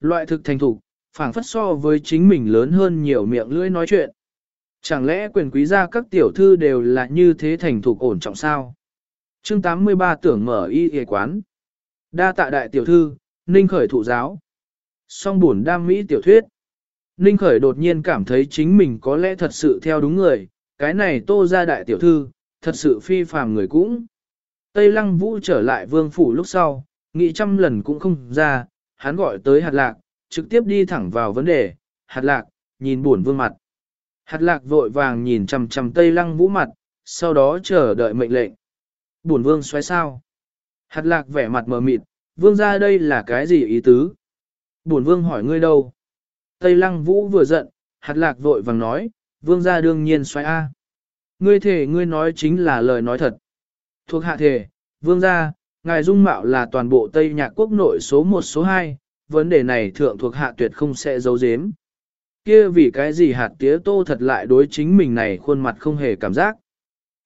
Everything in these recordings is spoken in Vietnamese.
loại thực thành thục, phảng phất so với chính mình lớn hơn nhiều miệng lưỡi nói chuyện. Chẳng lẽ quyền quý gia các tiểu thư đều là như thế thành thục ổn trọng sao? chương 83 tưởng mở y y quán. Đa tạ đại tiểu thư, Ninh Khởi thụ giáo. Song buồn đam mỹ tiểu thuyết. Ninh Khởi đột nhiên cảm thấy chính mình có lẽ thật sự theo đúng người, cái này tô ra đại tiểu thư, thật sự phi phàm người cũng. Tây Lăng Vũ trở lại vương phủ lúc sau, nghĩ trăm lần cũng không ra, hắn gọi tới hạt lạc, trực tiếp đi thẳng vào vấn đề, hạt lạc, nhìn buồn vương mặt. Hạt lạc vội vàng nhìn chằm chằm Tây Lăng Vũ mặt, sau đó chờ đợi mệnh lệnh. Buồn vương xoáy sao? Hạt lạc vẻ mặt mờ mịt, vương ra đây là cái gì ý tứ? Buồn vương hỏi ngươi đâu? Tây Lăng Vũ vừa giận, hạt lạc vội vàng nói, vương gia đương nhiên xoáy A. Ngươi thể ngươi nói chính là lời nói thật. Thuộc hạ thể, vương gia, ngài dung mạo là toàn bộ Tây Nhạc Quốc nội số 1 số 2, vấn đề này thượng thuộc hạ tuyệt không sẽ giấu giếm. Kia vì cái gì hạt tía tô thật lại đối chính mình này khuôn mặt không hề cảm giác.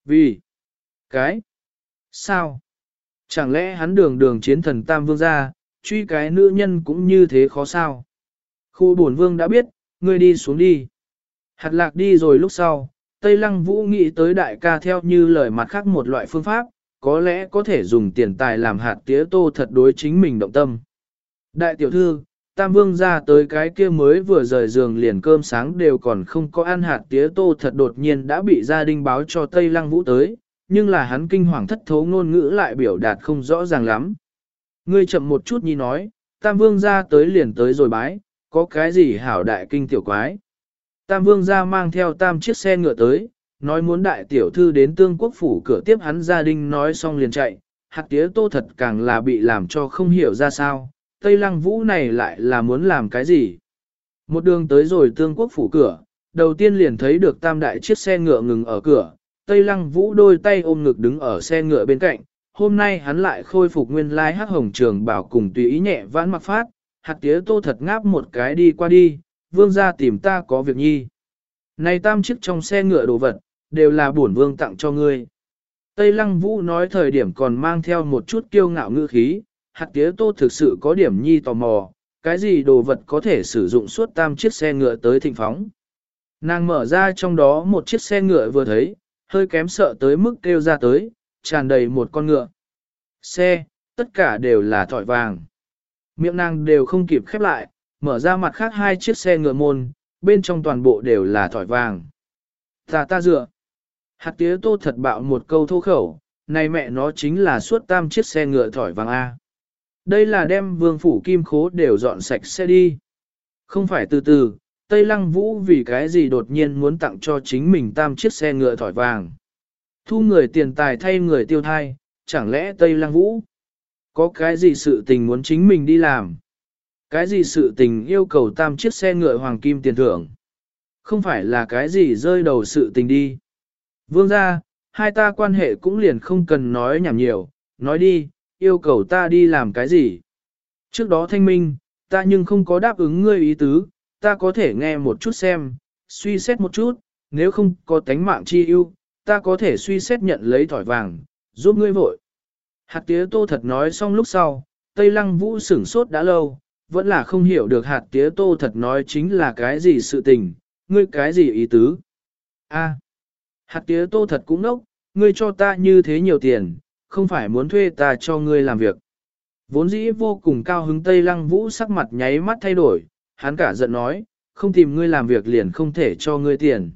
Vì, cái, sao? Chẳng lẽ hắn đường đường chiến thần Tam Vương gia, truy cái nữ nhân cũng như thế khó sao? Khu bổn vương đã biết, ngươi đi xuống đi. Hạt lạc đi rồi lúc sau, Tây Lăng Vũ nghĩ tới đại ca theo như lời mặt khác một loại phương pháp, có lẽ có thể dùng tiền tài làm hạt tía tô thật đối chính mình động tâm. Đại tiểu thư, Tam Vương ra tới cái kia mới vừa rời giường liền cơm sáng đều còn không có ăn hạt tía tô thật đột nhiên đã bị gia đình báo cho Tây Lăng Vũ tới, nhưng là hắn kinh hoàng thất thố ngôn ngữ lại biểu đạt không rõ ràng lắm. Ngươi chậm một chút nhi nói, Tam Vương ra tới liền tới rồi bái, có cái gì hảo đại kinh tiểu quái. Tam Vương ra mang theo tam chiếc xe ngựa tới, nói muốn đại tiểu thư đến tương quốc phủ cửa tiếp hắn gia đình nói xong liền chạy, hạt tía tô thật càng là bị làm cho không hiểu ra sao, Tây Lăng Vũ này lại là muốn làm cái gì. Một đường tới rồi tương quốc phủ cửa, đầu tiên liền thấy được tam đại chiếc xe ngựa ngừng ở cửa, Tây Lăng Vũ đôi tay ôm ngực đứng ở xe ngựa bên cạnh, hôm nay hắn lại khôi phục nguyên lai hắc hồng trường bảo cùng tùy ý nhẹ vãn mặc phát, hạt tía tô thật ngáp một cái đi qua đi, vương ra tìm ta có việc nhi. Này tam chiếc trong xe ngựa đồ vật, đều là bổn vương tặng cho ngươi. Tây Lăng Vũ nói thời điểm còn mang theo một chút kiêu ngạo ngữ khí, hạt tía tô thực sự có điểm nhi tò mò, cái gì đồ vật có thể sử dụng suốt tam chiếc xe ngựa tới thịnh phóng. Nàng mở ra trong đó một chiếc xe ngựa vừa thấy, hơi kém sợ tới mức kêu ra tới, tràn đầy một con ngựa. Xe, tất cả đều là thỏi vàng. Miệng nàng đều không kịp khép lại, mở ra mặt khác hai chiếc xe ngựa môn, bên trong toàn bộ đều là thỏi vàng. Ta ta dựa. Hạt tía tô thật bạo một câu thô khẩu, này mẹ nó chính là suốt tam chiếc xe ngựa thỏi vàng A. Đây là đem vương phủ kim khố đều dọn sạch xe đi. Không phải từ từ, Tây Lăng Vũ vì cái gì đột nhiên muốn tặng cho chính mình tam chiếc xe ngựa thỏi vàng. Thu người tiền tài thay người tiêu thai, chẳng lẽ Tây Lăng Vũ có cái gì sự tình muốn chính mình đi làm? Cái gì sự tình yêu cầu tam chiếc xe ngựa hoàng kim tiền thưởng? Không phải là cái gì rơi đầu sự tình đi. Vương ra, hai ta quan hệ cũng liền không cần nói nhảm nhiều, nói đi, yêu cầu ta đi làm cái gì. Trước đó thanh minh, ta nhưng không có đáp ứng ngươi ý tứ, ta có thể nghe một chút xem, suy xét một chút, nếu không có tánh mạng chi ưu, ta có thể suy xét nhận lấy thỏi vàng, giúp ngươi vội. Hạt tía tô thật nói xong lúc sau, Tây Lăng Vũ sửng sốt đã lâu, vẫn là không hiểu được hạt tía tô thật nói chính là cái gì sự tình, ngươi cái gì ý tứ. A, hạt tía tô thật cũng nốc, ngươi cho ta như thế nhiều tiền, không phải muốn thuê ta cho ngươi làm việc. Vốn dĩ vô cùng cao hứng Tây Lăng Vũ sắc mặt nháy mắt thay đổi, hắn cả giận nói, không tìm ngươi làm việc liền không thể cho ngươi tiền.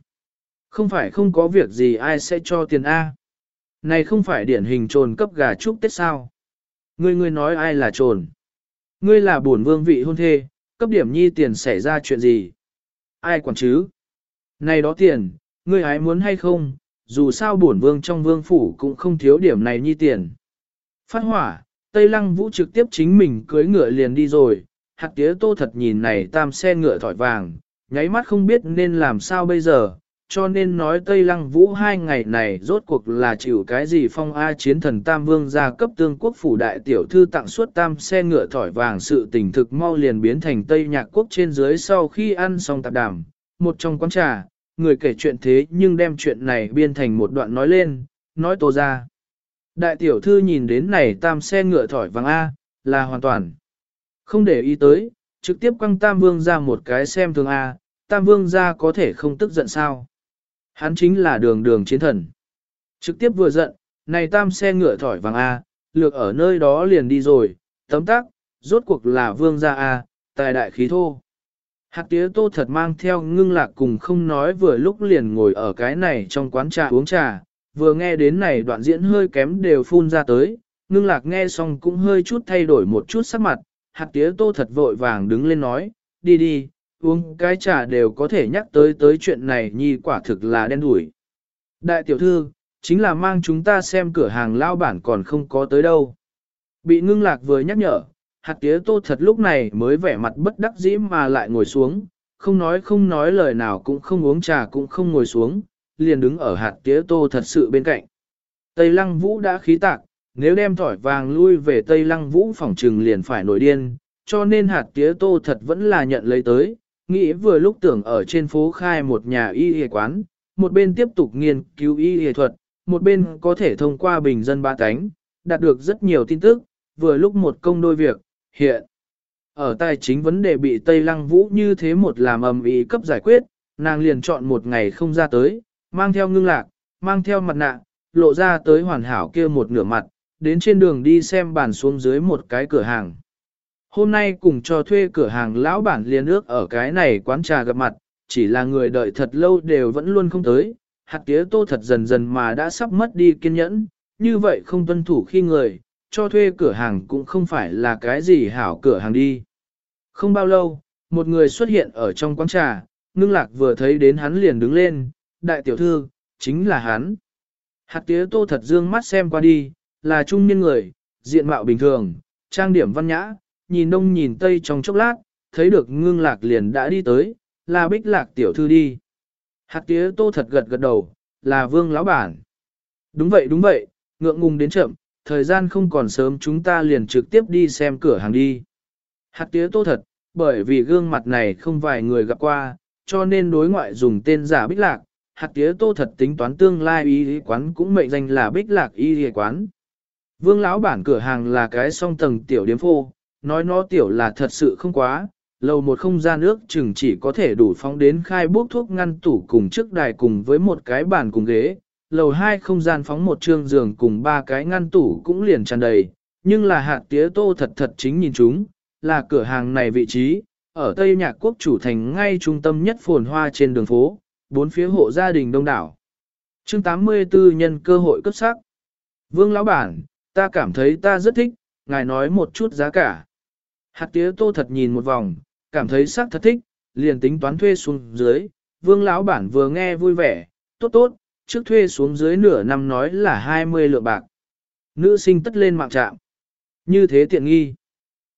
Không phải không có việc gì ai sẽ cho tiền A. Này không phải điển hình trồn cấp gà chúc Tết sao. Ngươi ngươi nói ai là trồn. Ngươi là bổn vương vị hôn thê, cấp điểm nhi tiền xảy ra chuyện gì. Ai quản chứ? Này đó tiền, ngươi hái muốn hay không, dù sao bổn vương trong vương phủ cũng không thiếu điểm này nhi tiền. Phát hỏa, Tây Lăng Vũ trực tiếp chính mình cưới ngựa liền đi rồi, hạt tía tô thật nhìn này tam xe ngựa thỏi vàng, nháy mắt không biết nên làm sao bây giờ, cho nên nói Tây Lăng Vũ hai ngày này rốt cuộc là chịu cái gì phong A chiến thần Tam Vương gia cấp tương quốc phủ đại tiểu thư tặng suốt tam xe ngựa thỏi vàng sự tình thực mau liền biến thành Tây Nhạc Quốc trên dưới sau khi ăn xong tạp đàm, một trong quán trà, người kể chuyện thế nhưng đem chuyện này biên thành một đoạn nói lên, nói tô ra. Đại tiểu thư nhìn đến này tam xe ngựa thỏi vàng A, là hoàn toàn không để ý tới, trực tiếp quăng Tam Vương ra một cái xem thường A, Tam Vương ra có thể không tức giận sao. Hắn chính là đường đường chiến thần. Trực tiếp vừa giận, này Tam xe ngựa thỏi vàng A, lược ở nơi đó liền đi rồi, tấm tắc, rốt cuộc là Vương ra A, tài đại khí thô. Hạt tía tô thật mang theo ngưng lạc cùng không nói vừa lúc liền ngồi ở cái này trong quán trà uống trà, vừa nghe đến này đoạn diễn hơi kém đều phun ra tới, ngưng lạc nghe xong cũng hơi chút thay đổi một chút sắc mặt, hạt tía tô thật vội vàng đứng lên nói, đi đi, uống cái trà đều có thể nhắc tới tới chuyện này nhi quả thực là đen đủi. Đại tiểu thư, chính là mang chúng ta xem cửa hàng lao bản còn không có tới đâu. Bị ngưng lạc vừa nhắc nhở, hạt tía tô thật lúc này mới vẻ mặt bất đắc dĩ mà lại ngồi xuống, không nói không nói lời nào cũng không uống trà cũng không ngồi xuống, liền đứng ở hạt tía tô thật sự bên cạnh. Tây lăng vũ đã khí tạc, nếu đem thỏi vàng lui về Tây lăng vũ phòng trừng liền phải nổi điên, cho nên hạt tía tô thật vẫn là nhận lấy tới, nghĩ vừa lúc tưởng ở trên phố khai một nhà y y quán, một bên tiếp tục nghiên cứu y y thuật, một bên có thể thông qua bình dân ba cánh, đạt được rất nhiều tin tức, vừa lúc một công đôi việc, hiện. Ở tài chính vấn đề bị Tây Lăng Vũ như thế một làm ầm ĩ cấp giải quyết, nàng liền chọn một ngày không ra tới, mang theo ngưng lạc, mang theo mặt nạ, lộ ra tới hoàn hảo kia một nửa mặt, đến trên đường đi xem bàn xuống dưới một cái cửa hàng. Hôm nay cùng cho thuê cửa hàng lão bản liên ước ở cái này quán trà gặp mặt, chỉ là người đợi thật lâu đều vẫn luôn không tới, hạt tía tô thật dần dần mà đã sắp mất đi kiên nhẫn, như vậy không tuân thủ khi người, cho thuê cửa hàng cũng không phải là cái gì hảo cửa hàng đi. Không bao lâu, một người xuất hiện ở trong quán trà, ngưng lạc vừa thấy đến hắn liền đứng lên, đại tiểu thư, chính là hắn. Hạt tía tô thật dương mắt xem qua đi, là trung niên người, diện mạo bình thường, trang điểm văn nhã, nhìn đông nhìn tây trong chốc lát, thấy được ngưng lạc liền đã đi tới, là bích lạc tiểu thư đi. Hạt tía tô thật gật gật đầu, là vương lão bản. Đúng vậy đúng vậy, ngượng ngùng đến chậm, thời gian không còn sớm chúng ta liền trực tiếp đi xem cửa hàng đi. Hạt tía tô thật, bởi vì gương mặt này không vài người gặp qua, cho nên đối ngoại dùng tên giả bích lạc. Hạt tía tô thật tính toán tương lai y quán cũng mệnh danh là bích lạc y quán. Vương lão bản cửa hàng là cái song tầng tiểu điếm phô, nói nó tiểu là thật sự không quá, lầu một không gian nước chừng chỉ có thể đủ phóng đến khai bốc thuốc ngăn tủ cùng trước đài cùng với một cái bàn cùng ghế, lầu hai không gian phóng một trương giường cùng ba cái ngăn tủ cũng liền tràn đầy, nhưng là hạt tía tô thật thật chính nhìn chúng, là cửa hàng này vị trí, ở Tây Nhạc Quốc chủ thành ngay trung tâm nhất phồn hoa trên đường phố, bốn phía hộ gia đình đông đảo. chương 84 nhân cơ hội cấp sắc. Vương lão bản, ta cảm thấy ta rất thích, ngài nói một chút giá cả. Hạt tía tô thật nhìn một vòng, cảm thấy sắc thật thích, liền tính toán thuê xuống dưới, vương lão bản vừa nghe vui vẻ, tốt tốt, trước thuê xuống dưới nửa năm nói là 20 lượng bạc. Nữ sinh tất lên mạng trạm. Như thế tiện nghi.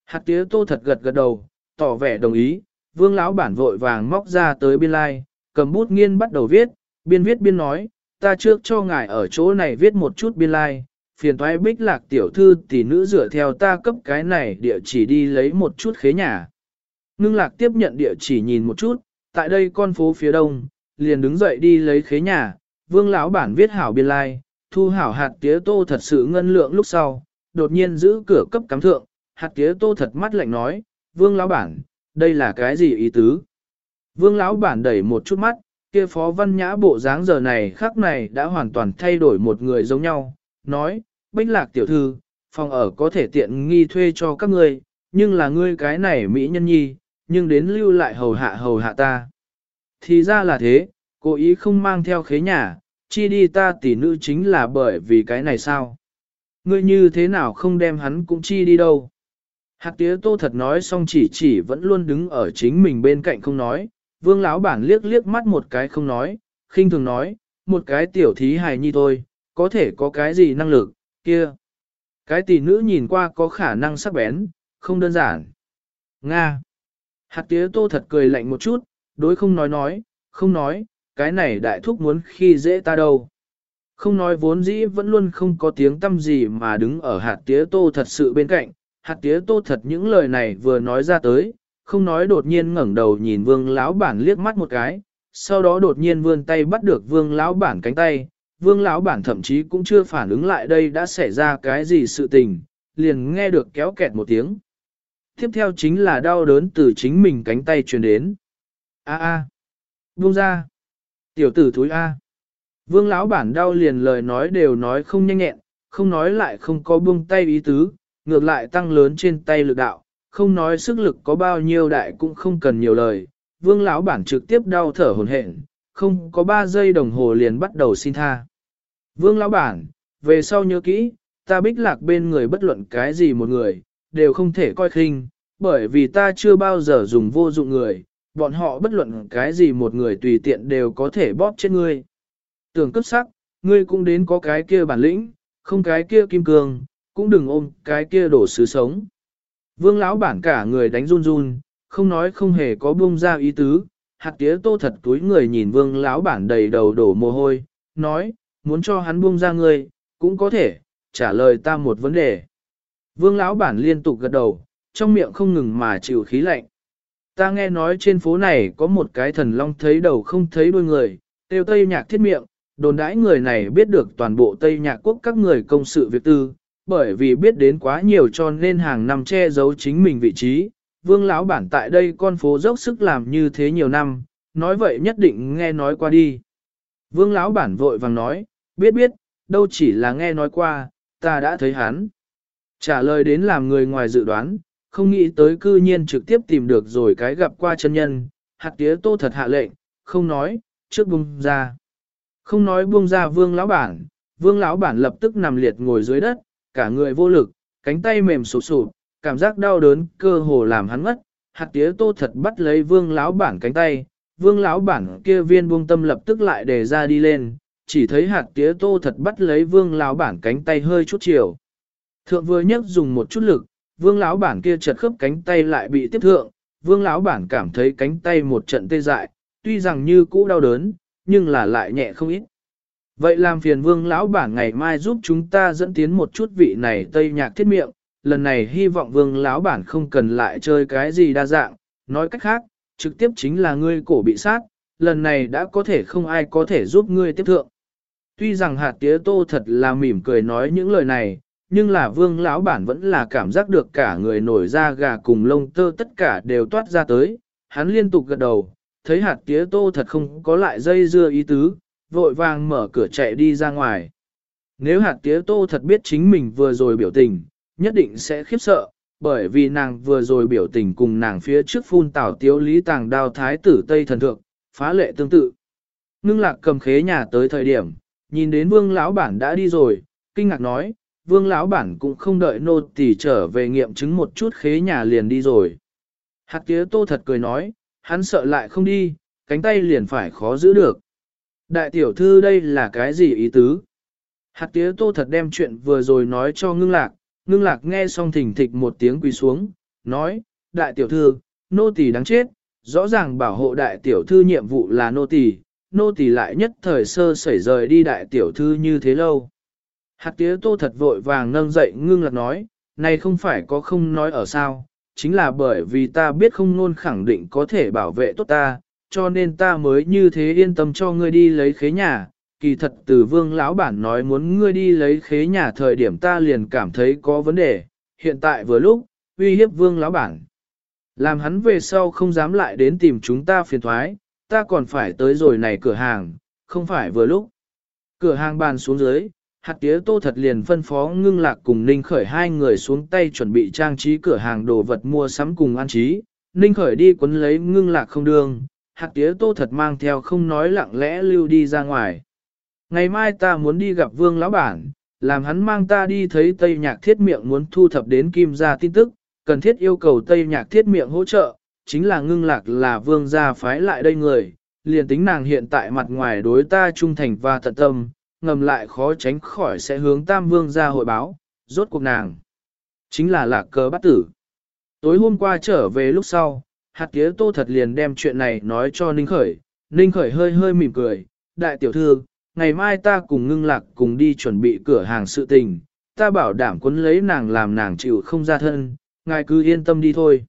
Hạt tía tô thật gật gật đầu, tỏ vẻ đồng ý, vương lão bản vội vàng móc ra tới biên lai, like, cầm bút nghiên bắt đầu viết, biên viết biên nói, ta trước cho ngài ở chỗ này viết một chút biên lai, like, phiền thoái bích lạc tiểu thư tỷ nữ dựa theo ta cấp cái này địa chỉ đi lấy một chút khế nhà. Ngưng lạc tiếp nhận địa chỉ nhìn một chút, tại đây con phố phía đông, liền đứng dậy đi lấy khế nhà, vương lão bản viết hảo biên lai, like, thu hảo hạt tía tô thật sự ngân lượng lúc sau, đột nhiên giữ cửa cấp cắm thượng, hạt tía tô thật mắt lạnh nói, vương lão bản, đây là cái gì ý tứ? Vương lão bản đẩy một chút mắt, kia phó văn nhã bộ dáng giờ này khắc này đã hoàn toàn thay đổi một người giống nhau, nói, bách lạc tiểu thư, phòng ở có thể tiện nghi thuê cho các ngươi, nhưng là ngươi cái này mỹ nhân nhi, nhưng đến lưu lại hầu hạ hầu hạ ta. Thì ra là thế, cố ý không mang theo khế nhà, chi đi ta tỷ nữ chính là bởi vì cái này sao? Ngươi như thế nào không đem hắn cũng chi đi đâu? Hạt tía tô thật nói xong chỉ chỉ vẫn luôn đứng ở chính mình bên cạnh không nói, vương lão bản liếc liếc mắt một cái không nói, khinh thường nói, một cái tiểu thí hài nhi thôi, có thể có cái gì năng lực, kia. Cái tỷ nữ nhìn qua có khả năng sắc bén, không đơn giản. Nga. Hạt tía tô thật cười lạnh một chút, đối không nói nói, không nói, cái này đại thúc muốn khi dễ ta đâu. Không nói vốn dĩ vẫn luôn không có tiếng tâm gì mà đứng ở hạt tía tô thật sự bên cạnh, hạt tía tô thật những lời này vừa nói ra tới, không nói đột nhiên ngẩng đầu nhìn vương lão bản liếc mắt một cái, sau đó đột nhiên vươn tay bắt được vương lão bản cánh tay, vương lão bản thậm chí cũng chưa phản ứng lại đây đã xảy ra cái gì sự tình, liền nghe được kéo kẹt một tiếng. Tiếp theo chính là đau đớn từ chính mình cánh tay truyền đến. A a, buông ra. Tiểu tử thúi a. Vương lão bản đau liền lời nói đều nói không nhanh nhẹn, không nói lại không có buông tay ý tứ, ngược lại tăng lớn trên tay lực đạo, không nói sức lực có bao nhiêu đại cũng không cần nhiều lời. Vương lão bản trực tiếp đau thở hổn hển, không có 3 giây đồng hồ liền bắt đầu xin tha. Vương lão bản, về sau nhớ kỹ, ta bích lạc bên người bất luận cái gì một người, đều không thể coi khinh, bởi vì ta chưa bao giờ dùng vô dụng người, bọn họ bất luận cái gì một người tùy tiện đều có thể bóp chết ngươi. Tưởng cấp sắc, ngươi cũng đến có cái kia bản lĩnh, không cái kia kim cương, cũng đừng ôm cái kia đổ sứ sống. Vương lão bản cả người đánh run run, không nói không hề có buông ra ý tứ, hạt tía tô thật túi người nhìn vương lão bản đầy đầu đổ mồ hôi, nói, muốn cho hắn buông ra ngươi, cũng có thể, trả lời ta một vấn đề. Vương lão bản liên tục gật đầu, trong miệng không ngừng mà chịu khí lạnh. Ta nghe nói trên phố này có một cái thần long thấy đầu không thấy đuôi người, tiêu tây nhạc thiết miệng, đồn đãi người này biết được toàn bộ Tây Nhạc Quốc các người công sự việc tư, bởi vì biết đến quá nhiều cho nên hàng năm che giấu chính mình vị trí. Vương lão bản tại đây con phố dốc sức làm như thế nhiều năm, nói vậy nhất định nghe nói qua đi. Vương lão bản vội vàng nói, biết biết, đâu chỉ là nghe nói qua, ta đã thấy hắn. Trả lời đến làm người ngoài dự đoán, không nghĩ tới cư nhiên trực tiếp tìm được rồi cái gặp qua chân nhân, hạt tía tô thật hạ lệnh, không nói, trước buông ra. Không nói buông ra vương lão bản, vương lão bản lập tức nằm liệt ngồi dưới đất, cả người vô lực, cánh tay mềm sụp sụp, cảm giác đau đớn cơ hồ làm hắn ngất. Hạt tía tô thật bắt lấy vương lão bản cánh tay, vương lão bản kia viên buông tâm lập tức lại đề ra đi lên, chỉ thấy hạt tía tô thật bắt lấy vương lão bản cánh tay hơi chút chiều. Thượng vừa nhấc dùng một chút lực, vương lão bản kia chật khớp cánh tay lại bị tiếp thượng, vương lão bản cảm thấy cánh tay một trận tê dại, tuy rằng như cũ đau đớn, nhưng là lại nhẹ không ít. Vậy làm phiền vương lão bản ngày mai giúp chúng ta dẫn tiến một chút vị này tây nhạc thiết miệng, lần này hy vọng vương lão bản không cần lại chơi cái gì đa dạng, nói cách khác, trực tiếp chính là ngươi cổ bị sát, lần này đã có thể không ai có thể giúp ngươi tiếp thượng. Tuy rằng hạt tía tô thật là mỉm cười nói những lời này, nhưng là vương lão bản vẫn là cảm giác được cả người nổi da gà cùng lông tơ tất cả đều toát ra tới, hắn liên tục gật đầu, thấy hạt tía tô thật không có lại dây dưa ý tứ, vội vàng mở cửa chạy đi ra ngoài. Nếu hạt tía tô thật biết chính mình vừa rồi biểu tình, nhất định sẽ khiếp sợ, bởi vì nàng vừa rồi biểu tình cùng nàng phía trước phun tảo tiếu lý tàng đao thái tử Tây thần thượng, phá lệ tương tự. Ngưng lạc cầm khế nhà tới thời điểm, nhìn đến vương lão bản đã đi rồi, kinh ngạc nói, vương lão bản cũng không đợi nô tỳ trở về nghiệm chứng một chút khế nhà liền đi rồi. Hạt tía tô thật cười nói, hắn sợ lại không đi, cánh tay liền phải khó giữ được. Đại tiểu thư đây là cái gì ý tứ? Hạt tía tô thật đem chuyện vừa rồi nói cho ngưng lạc, ngưng lạc nghe xong thỉnh thịch một tiếng quỳ xuống, nói, đại tiểu thư, nô tỳ đáng chết, rõ ràng bảo hộ đại tiểu thư nhiệm vụ là nô tỳ, nô tỳ lại nhất thời sơ sẩy rời đi đại tiểu thư như thế lâu. Hạt tía tô thật vội vàng nâng dậy ngưng lạc nói, này không phải có không nói ở sao, chính là bởi vì ta biết không nôn khẳng định có thể bảo vệ tốt ta, cho nên ta mới như thế yên tâm cho ngươi đi lấy khế nhà. Kỳ thật từ vương lão bản nói muốn ngươi đi lấy khế nhà thời điểm ta liền cảm thấy có vấn đề, hiện tại vừa lúc, uy hiếp vương lão bản. Làm hắn về sau không dám lại đến tìm chúng ta phiền thoái, ta còn phải tới rồi này cửa hàng, không phải vừa lúc. Cửa hàng bàn xuống dưới, hạt tía tô thật liền phân phó ngưng lạc cùng Ninh Khởi hai người xuống tay chuẩn bị trang trí cửa hàng đồ vật mua sắm cùng an trí. Ninh Khởi đi quấn lấy ngưng lạc không đường. hạt tía tô thật mang theo không nói lặng lẽ lưu đi ra ngoài. Ngày mai ta muốn đi gặp vương lão bản, làm hắn mang ta đi thấy Tây Nhạc Thiết Miệng muốn thu thập đến kim gia tin tức, cần thiết yêu cầu Tây Nhạc Thiết Miệng hỗ trợ, chính là ngưng lạc là vương gia phái lại đây người, liền tính nàng hiện tại mặt ngoài đối ta trung thành và tận tâm, ngầm lại khó tránh khỏi sẽ hướng Tam Vương ra hội báo, rốt cuộc nàng. Chính là lạc cờ bắt tử. Tối hôm qua trở về lúc sau, hạt tía tô thật liền đem chuyện này nói cho Ninh Khởi. Ninh Khởi hơi hơi mỉm cười, đại tiểu thư, ngày mai ta cùng ngưng lạc cùng đi chuẩn bị cửa hàng sự tình, ta bảo đảm quấn lấy nàng làm nàng chịu không ra thân, ngài cứ yên tâm đi thôi.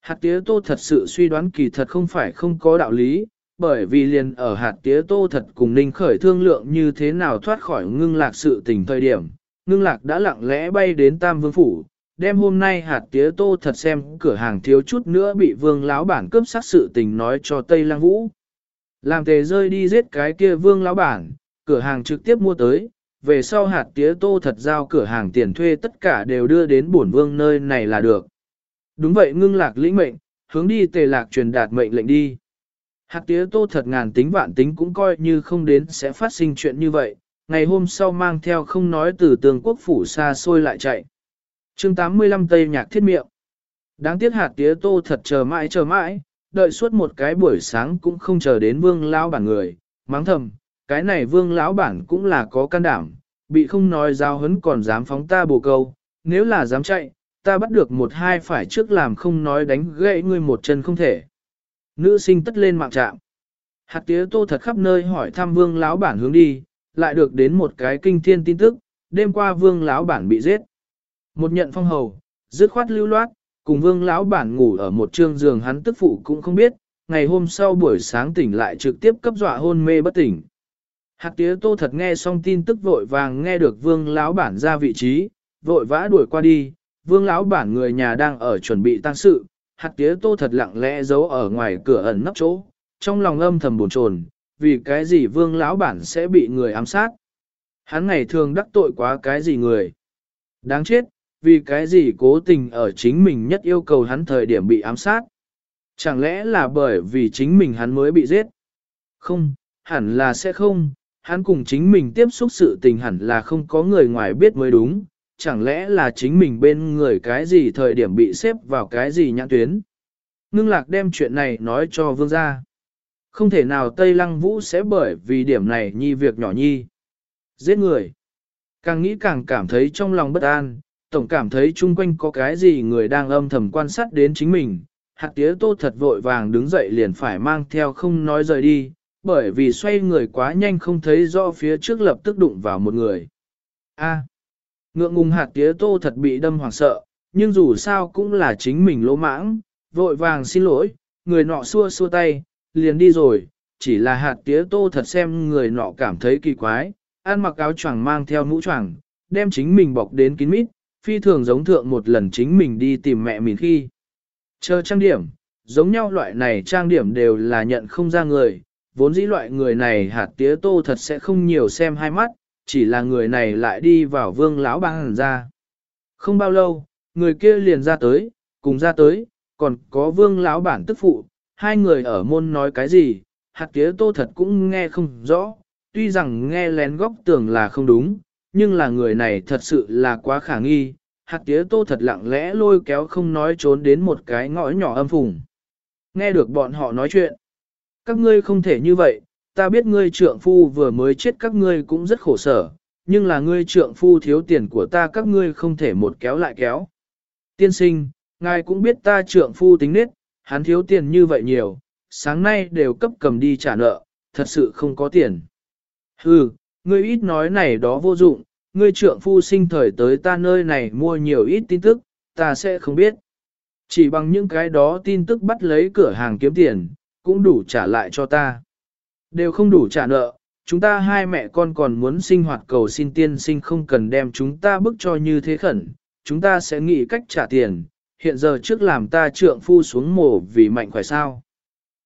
Hạt tía tô thật sự suy đoán kỳ thật không phải không có đạo lý, bởi vì liền ở hạt tía tô thật cùng ninh khởi thương lượng như thế nào thoát khỏi ngưng lạc sự tình thời điểm, ngưng lạc đã lặng lẽ bay đến Tam Vương Phủ, đem hôm nay hạt tía tô thật xem cửa hàng thiếu chút nữa bị vương lão bản cướp sát sự tình nói cho Tây Lăng Vũ. Làm tề rơi đi giết cái kia vương lão bản, cửa hàng trực tiếp mua tới, về sau hạt tía tô thật giao cửa hàng tiền thuê tất cả đều đưa đến bổn vương nơi này là được. Đúng vậy ngưng lạc lĩnh mệnh, hướng đi tề lạc truyền đạt mệnh lệnh đi. Hạc tía tô thật ngàn tính vạn tính cũng coi như không đến sẽ phát sinh chuyện như vậy, ngày hôm sau mang theo không nói từ tường quốc phủ xa xôi lại chạy. chương 85 Tây Nhạc Thiết Miệng Đáng tiếc hạt tía tô thật chờ mãi chờ mãi, đợi suốt một cái buổi sáng cũng không chờ đến vương lão bản người, mắng thầm, cái này vương lão bản cũng là có can đảm, bị không nói giao hấn còn dám phóng ta bồ câu, nếu là dám chạy, ta bắt được một hai phải trước làm không nói đánh gãy ngươi một chân không thể. Nữ sinh tất lên mạng trạm. Hạt tía tô thật khắp nơi hỏi thăm vương lão bản hướng đi, lại được đến một cái kinh thiên tin tức, đêm qua vương lão bản bị giết. Một nhận phong hầu, dứt khoát lưu loát, cùng vương lão bản ngủ ở một trương giường hắn tức phụ cũng không biết, ngày hôm sau buổi sáng tỉnh lại trực tiếp cấp dọa hôn mê bất tỉnh. Hạt tía tô thật nghe xong tin tức vội vàng nghe được vương lão bản ra vị trí, vội vã đuổi qua đi, vương lão bản người nhà đang ở chuẩn bị tăng sự, hạt tía tô thật lặng lẽ giấu ở ngoài cửa ẩn nấp chỗ, trong lòng âm thầm buồn chồn, vì cái gì vương lão bản sẽ bị người ám sát. Hắn ngày thường đắc tội quá cái gì người. Đáng chết, vì cái gì cố tình ở chính mình nhất yêu cầu hắn thời điểm bị ám sát. Chẳng lẽ là bởi vì chính mình hắn mới bị giết? Không, hẳn là sẽ không, hắn cùng chính mình tiếp xúc sự tình hẳn là không có người ngoài biết mới đúng, chẳng lẽ là chính mình bên người cái gì thời điểm bị xếp vào cái gì nhãn tuyến. Ngưng lạc đem chuyện này nói cho vương gia. Không thể nào Tây Lăng Vũ sẽ bởi vì điểm này nhi việc nhỏ nhi. Giết người. Càng nghĩ càng cảm thấy trong lòng bất an, tổng cảm thấy chung quanh có cái gì người đang âm thầm quan sát đến chính mình. Hạt tía tô thật vội vàng đứng dậy liền phải mang theo không nói rời đi, bởi vì xoay người quá nhanh không thấy rõ phía trước lập tức đụng vào một người. A ngượng ngùng hạt tía tô thật bị đâm hoảng sợ, nhưng dù sao cũng là chính mình lỗ mãng, vội vàng xin lỗi, người nọ xua xua tay, liền đi rồi, chỉ là hạt tía tô thật xem người nọ cảm thấy kỳ quái, ăn mặc áo choàng mang theo mũ choàng, đem chính mình bọc đến kín mít, phi thường giống thượng một lần chính mình đi tìm mẹ mình khi. Chờ trang điểm, giống nhau loại này trang điểm đều là nhận không ra người, vốn dĩ loại người này hạt tía tô thật sẽ không nhiều xem hai mắt, chỉ là người này lại đi vào vương lão bang ra. Không bao lâu, người kia liền ra tới, cùng ra tới, còn có vương lão bản tức phụ, hai người ở môn nói cái gì, hạt tía tô thật cũng nghe không rõ, tuy rằng nghe lén góc tưởng là không đúng, nhưng là người này thật sự là quá khả nghi, hạt tía tô thật lặng lẽ lôi kéo không nói trốn đến một cái ngõ nhỏ âm phùng. Nghe được bọn họ nói chuyện, các ngươi không thể như vậy, ta biết ngươi trượng phu vừa mới chết các ngươi cũng rất khổ sở, nhưng là ngươi trượng phu thiếu tiền của ta các ngươi không thể một kéo lại kéo. Tiên sinh, ngài cũng biết ta trượng phu tính nết, hắn thiếu tiền như vậy nhiều, sáng nay đều cấp cầm đi trả nợ, thật sự không có tiền. Hừ, ngươi ít nói này đó vô dụng, ngươi trượng phu sinh thời tới ta nơi này mua nhiều ít tin tức, ta sẽ không biết. Chỉ bằng những cái đó tin tức bắt lấy cửa hàng kiếm tiền, cũng đủ trả lại cho ta. Đều không đủ trả nợ, chúng ta hai mẹ con còn muốn sinh hoạt cầu xin tiên sinh không cần đem chúng ta bức cho như thế khẩn, chúng ta sẽ nghĩ cách trả tiền, hiện giờ trước làm ta trượng phu xuống mổ vì mạnh khỏe sao.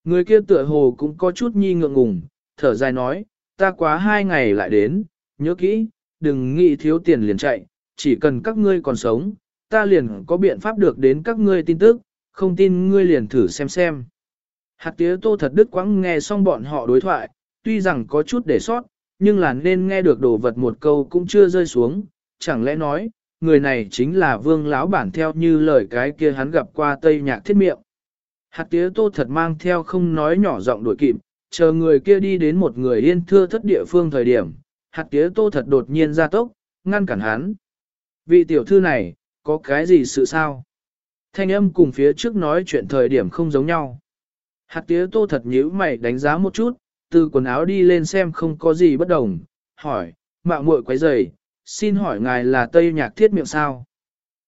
Người kia tựa hồ cũng có chút nhi ngượng ngùng, thở dài nói, ta quá hai ngày lại đến, nhớ kỹ, đừng nghĩ thiếu tiền liền chạy, chỉ cần các ngươi còn sống, ta liền có biện pháp được đến các ngươi tin tức, không tin ngươi liền thử xem xem. Hạt tía tô thật đức quãng nghe xong bọn họ đối thoại, tuy rằng có chút để sót, nhưng là nên nghe được đồ vật một câu cũng chưa rơi xuống, chẳng lẽ nói, người này chính là vương lão bản theo như lời cái kia hắn gặp qua tây nhạc thiết miệng. Hạt tía tô thật mang theo không nói nhỏ giọng đuổi kịp, chờ người kia đi đến một người yên thưa thất địa phương thời điểm, hạt tía tô thật đột nhiên ra tốc, ngăn cản hắn. Vị tiểu thư này, có cái gì sự sao? Thanh âm cùng phía trước nói chuyện thời điểm không giống nhau. Hạt tía tô thật nhíu mày đánh giá một chút, từ quần áo đi lên xem không có gì bất đồng, hỏi, mạo muội quấy rầy, xin hỏi ngài là Tây Nhạc Thiết miệng sao?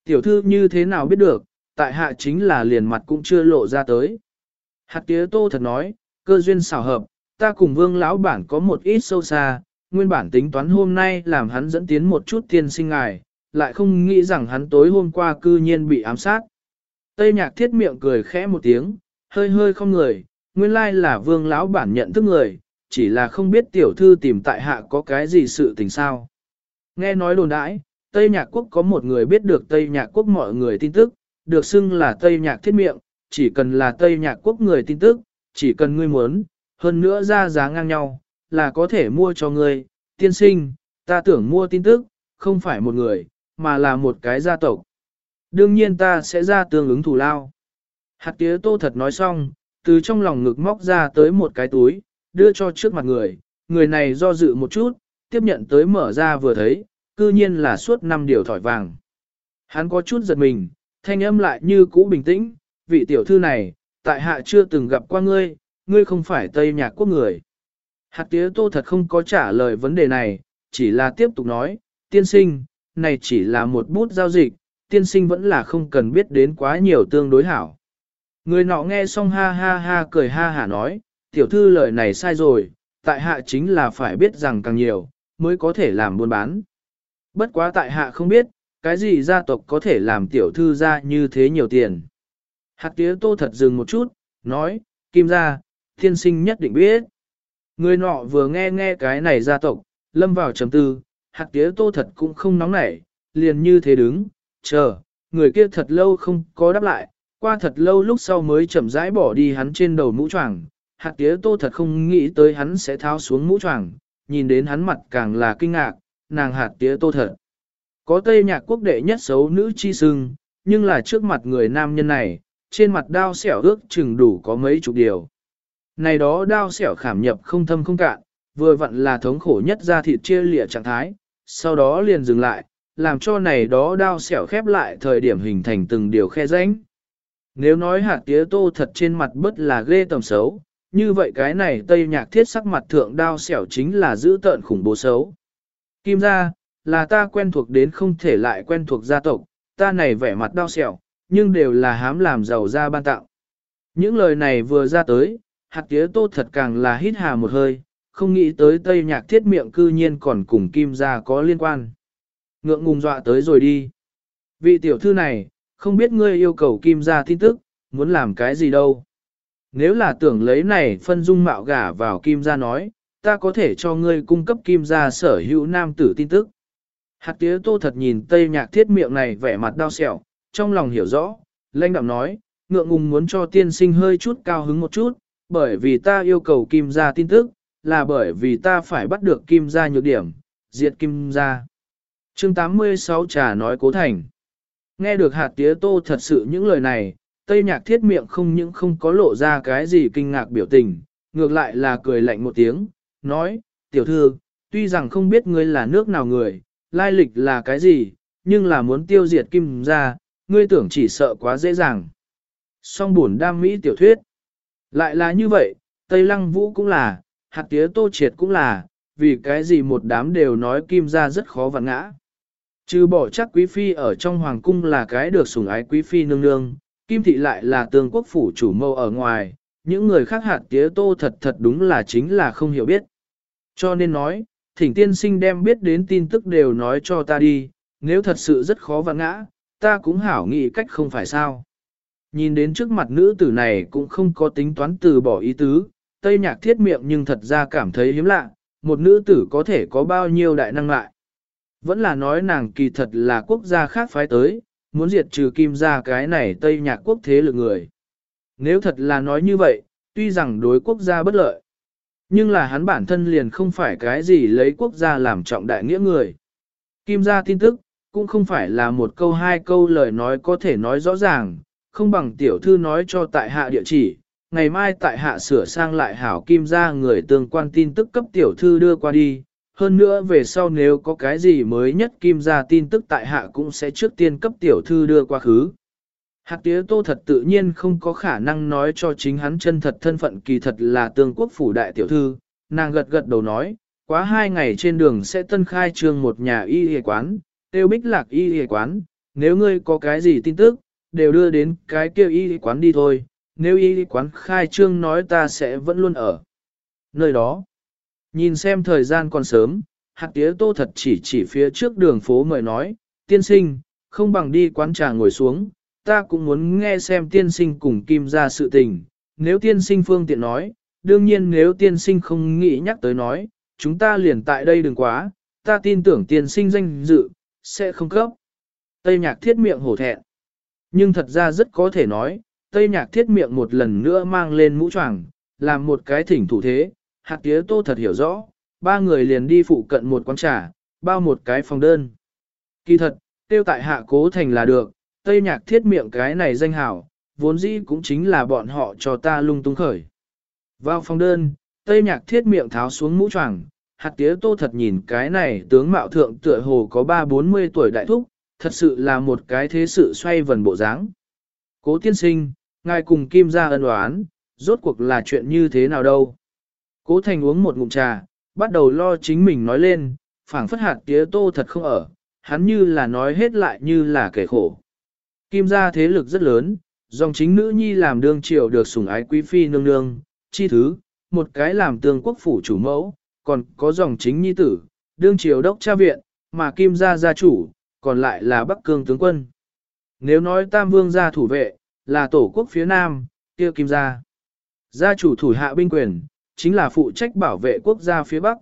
Tiểu thư như thế nào biết được, tại hạ chính là liền mặt cũng chưa lộ ra tới. Hạt tía tô thật nói, cơ duyên xảo hợp, ta cùng vương lão bản có một ít sâu xa, nguyên bản tính toán hôm nay làm hắn dẫn tiến một chút tiên sinh ngài, lại không nghĩ rằng hắn tối hôm qua cư nhiên bị ám sát. Tây nhạc thiết miệng cười khẽ một tiếng, hơi hơi không người, nguyên lai là vương lão bản nhận thức người, chỉ là không biết tiểu thư tìm tại hạ có cái gì sự tình sao. Nghe nói đồn đãi, Tây Nhạc Quốc có một người biết được Tây Nhạc Quốc mọi người tin tức, được xưng là Tây Nhạc thiết miệng, chỉ cần là Tây Nhạc Quốc người tin tức, chỉ cần ngươi muốn, hơn nữa ra giá ngang nhau, là có thể mua cho ngươi, tiên sinh, ta tưởng mua tin tức, không phải một người, mà là một cái gia tộc. Đương nhiên ta sẽ ra tương ứng thủ lao. Hạt tía tô thật nói xong, từ trong lòng ngực móc ra tới một cái túi, đưa cho trước mặt người, người này do dự một chút, tiếp nhận tới mở ra vừa thấy, cư nhiên là suốt năm điều thỏi vàng. Hắn có chút giật mình, thanh âm lại như cũ bình tĩnh, vị tiểu thư này, tại hạ chưa từng gặp qua ngươi, ngươi không phải Tây Nhạc Quốc người. Hạt tía tô thật không có trả lời vấn đề này, chỉ là tiếp tục nói, tiên sinh, này chỉ là một bút giao dịch, tiên sinh vẫn là không cần biết đến quá nhiều tương đối hảo. Người nọ nghe xong ha ha ha cười ha hả nói, tiểu thư lời này sai rồi, tại hạ chính là phải biết rằng càng nhiều, mới có thể làm buôn bán. Bất quá tại hạ không biết, cái gì gia tộc có thể làm tiểu thư ra như thế nhiều tiền. Hạt tía tô thật dừng một chút, nói, kim gia, thiên sinh nhất định biết. Người nọ vừa nghe nghe cái này gia tộc, lâm vào trầm tư, hạt tía tô thật cũng không nóng nảy, liền như thế đứng, chờ, người kia thật lâu không có đáp lại, qua thật lâu lúc sau mới chậm rãi bỏ đi hắn trên đầu mũ choàng. Hạt tía tô thật không nghĩ tới hắn sẽ tháo xuống mũ choàng, nhìn đến hắn mặt càng là kinh ngạc, nàng hạt tía tô thật. Có Tây Nhạc quốc đệ nhất xấu nữ chi sưng, nhưng là trước mặt người nam nhân này, trên mặt đao xẻo ước chừng đủ có mấy chục điều. Này đó đao xẻo khảm nhập không thâm không cạn, vừa vặn là thống khổ nhất ra thịt chia lịa trạng thái, sau đó liền dừng lại, làm cho này đó đao xẻo khép lại thời điểm hình thành từng điều khe rãnh. Nếu nói hạt tía tô thật trên mặt bất là ghê tầm xấu, như vậy cái này tây nhạc thiết sắc mặt thượng đao xẻo chính là giữ tợn khủng bố xấu. Kim ra, là ta quen thuộc đến không thể lại quen thuộc gia tộc, ta này vẻ mặt đau xẻo, nhưng đều là hám làm giàu ra ban tạo. Những lời này vừa ra tới, hạt tía tô thật càng là hít hà một hơi, không nghĩ tới tây nhạc thiết miệng cư nhiên còn cùng kim gia có liên quan. Ngượng ngùng dọa tới rồi đi. Vị tiểu thư này, không biết ngươi yêu cầu kim gia tin tức, muốn làm cái gì đâu. Nếu là tưởng lấy này phân dung mạo gả vào kim gia nói, ta có thể cho ngươi cung cấp kim gia sở hữu nam tử tin tức. Hạt tía tô thật nhìn tây nhạc thiết miệng này vẻ mặt đau xẻo, trong lòng hiểu rõ, lãnh đạm nói, ngượng ngùng muốn cho tiên sinh hơi chút cao hứng một chút, bởi vì ta yêu cầu kim gia tin tức, là bởi vì ta phải bắt được kim gia nhược điểm, diệt kim gia. Chương 86 trà nói cố thành. Nghe được hạt tía tô thật sự những lời này, tây nhạc thiết miệng không những không có lộ ra cái gì kinh ngạc biểu tình, ngược lại là cười lạnh một tiếng, nói, tiểu thư, tuy rằng không biết ngươi là nước nào người, lai lịch là cái gì, nhưng là muốn tiêu diệt kim gia, ngươi tưởng chỉ sợ quá dễ dàng. Song buồn đam mỹ tiểu thuyết. Lại là như vậy, Tây Lăng Vũ cũng là, hạt tía tô triệt cũng là, vì cái gì một đám đều nói kim gia rất khó vặn ngã. Trừ bỏ chắc quý phi ở trong hoàng cung là cái được sủng ái quý phi nương nương, kim thị lại là tương quốc phủ chủ mâu ở ngoài, những người khác hạt tía tô thật thật đúng là chính là không hiểu biết. Cho nên nói, thỉnh tiên sinh đem biết đến tin tức đều nói cho ta đi, nếu thật sự rất khó vặn ngã, ta cũng hảo nghĩ cách không phải sao. Nhìn đến trước mặt nữ tử này cũng không có tính toán từ bỏ ý tứ, Tây Nhạc thiết miệng nhưng thật ra cảm thấy hiếm lạ, một nữ tử có thể có bao nhiêu đại năng lại. Vẫn là nói nàng kỳ thật là quốc gia khác phái tới, muốn diệt trừ kim gia cái này Tây Nhạc quốc thế lực người. Nếu thật là nói như vậy, tuy rằng đối quốc gia bất lợi, nhưng là hắn bản thân liền không phải cái gì lấy quốc gia làm trọng đại nghĩa người. Kim gia tin tức, cũng không phải là một câu hai câu lời nói có thể nói rõ ràng, không bằng tiểu thư nói cho tại hạ địa chỉ, ngày mai tại hạ sửa sang lại hảo kim gia người tương quan tin tức cấp tiểu thư đưa qua đi. Hơn nữa về sau nếu có cái gì mới nhất kim ra tin tức tại hạ cũng sẽ trước tiên cấp tiểu thư đưa qua khứ. Hạt tía tô thật tự nhiên không có khả năng nói cho chính hắn chân thật thân phận kỳ thật là tương quốc phủ đại tiểu thư, nàng gật gật đầu nói, quá hai ngày trên đường sẽ tân khai trương một nhà y y quán, tiêu bích lạc y y quán, nếu ngươi có cái gì tin tức, đều đưa đến cái kia y y quán đi thôi, nếu y y quán khai trương nói ta sẽ vẫn luôn ở nơi đó. Nhìn xem thời gian còn sớm, hạt tía tô thật chỉ chỉ phía trước đường phố mời nói, tiên sinh, không bằng đi quán trà ngồi xuống, ta cũng muốn nghe xem tiên sinh cùng kim ra sự tình, nếu tiên sinh phương tiện nói, đương nhiên nếu tiên sinh không nghĩ nhắc tới nói, chúng ta liền tại đây đừng quá, ta tin tưởng tiên sinh danh dự, sẽ không cấp. Tây nhạc thiết miệng hổ thẹn. Nhưng thật ra rất có thể nói, Tây nhạc thiết miệng một lần nữa mang lên mũ choàng, làm một cái thỉnh thủ thế, hạt tía tô thật hiểu rõ, ba người liền đi phụ cận một quán trà, bao một cái phòng đơn. Kỳ thật, tiêu tại hạ cố thành là được, Tây nhạc thiết miệng cái này danh hảo, vốn dĩ cũng chính là bọn họ cho ta lung tung khởi. Vào phòng đơn, Tây nhạc thiết miệng tháo xuống mũ choàng, hạt tía tô thật nhìn cái này tướng mạo thượng tựa hồ có ba bốn mươi tuổi đại thúc, thật sự là một cái thế sự xoay vần bộ dáng. Cố tiên sinh, ngài cùng kim ra ân oán, rốt cuộc là chuyện như thế nào đâu. Cố thành uống một ngụm trà, bắt đầu lo chính mình nói lên, phảng phất hạt tía tô thật không ở, hắn như là nói hết lại như là kẻ khổ. Kim gia thế lực rất lớn, dòng chính nữ nhi làm đương triều được sủng ái quý phi nương nương, chi thứ, một cái làm tương quốc phủ chủ mẫu, còn có dòng chính nhi tử, đương triều đốc cha viện, mà kim gia gia chủ, còn lại là Bắc Cương tướng quân. Nếu nói Tam Vương gia thủ vệ, là tổ quốc phía Nam, kia kim gia. Gia chủ thủ hạ binh quyền, chính là phụ trách bảo vệ quốc gia phía Bắc.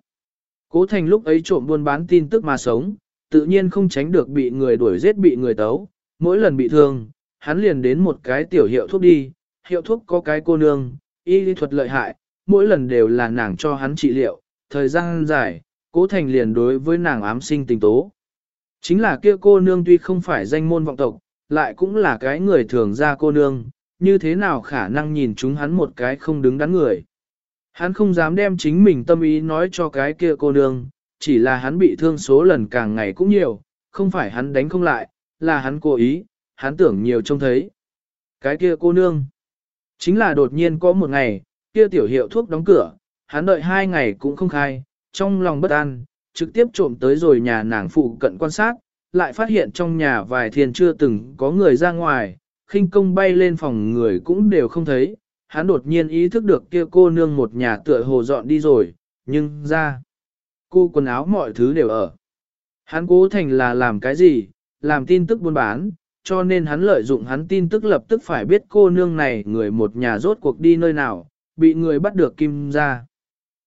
Cố thành lúc ấy trộm buôn bán tin tức mà sống, tự nhiên không tránh được bị người đuổi giết bị người tấu, mỗi lần bị thương, hắn liền đến một cái tiểu hiệu thuốc đi, hiệu thuốc có cái cô nương, y lý thuật lợi hại, mỗi lần đều là nàng cho hắn trị liệu, thời gian dài, cố thành liền đối với nàng ám sinh tình tố. Chính là kia cô nương tuy không phải danh môn vọng tộc, lại cũng là cái người thường ra cô nương, như thế nào khả năng nhìn chúng hắn một cái không đứng đắn người. Hắn không dám đem chính mình tâm ý nói cho cái kia cô nương, chỉ là hắn bị thương số lần càng ngày cũng nhiều, không phải hắn đánh không lại, là hắn cố ý, hắn tưởng nhiều trông thấy. Cái kia cô nương, chính là đột nhiên có một ngày, kia tiểu hiệu thuốc đóng cửa, hắn đợi hai ngày cũng không khai, trong lòng bất an, trực tiếp trộm tới rồi nhà nàng phụ cận quan sát, lại phát hiện trong nhà vài thiên chưa từng có người ra ngoài, khinh công bay lên phòng người cũng đều không thấy, hắn đột nhiên ý thức được kia cô nương một nhà tựa hồ dọn đi rồi, nhưng ra, cô quần áo mọi thứ đều ở. Hắn cố thành là làm cái gì, làm tin tức buôn bán, cho nên hắn lợi dụng hắn tin tức lập tức phải biết cô nương này người một nhà rốt cuộc đi nơi nào, bị người bắt được kim ra.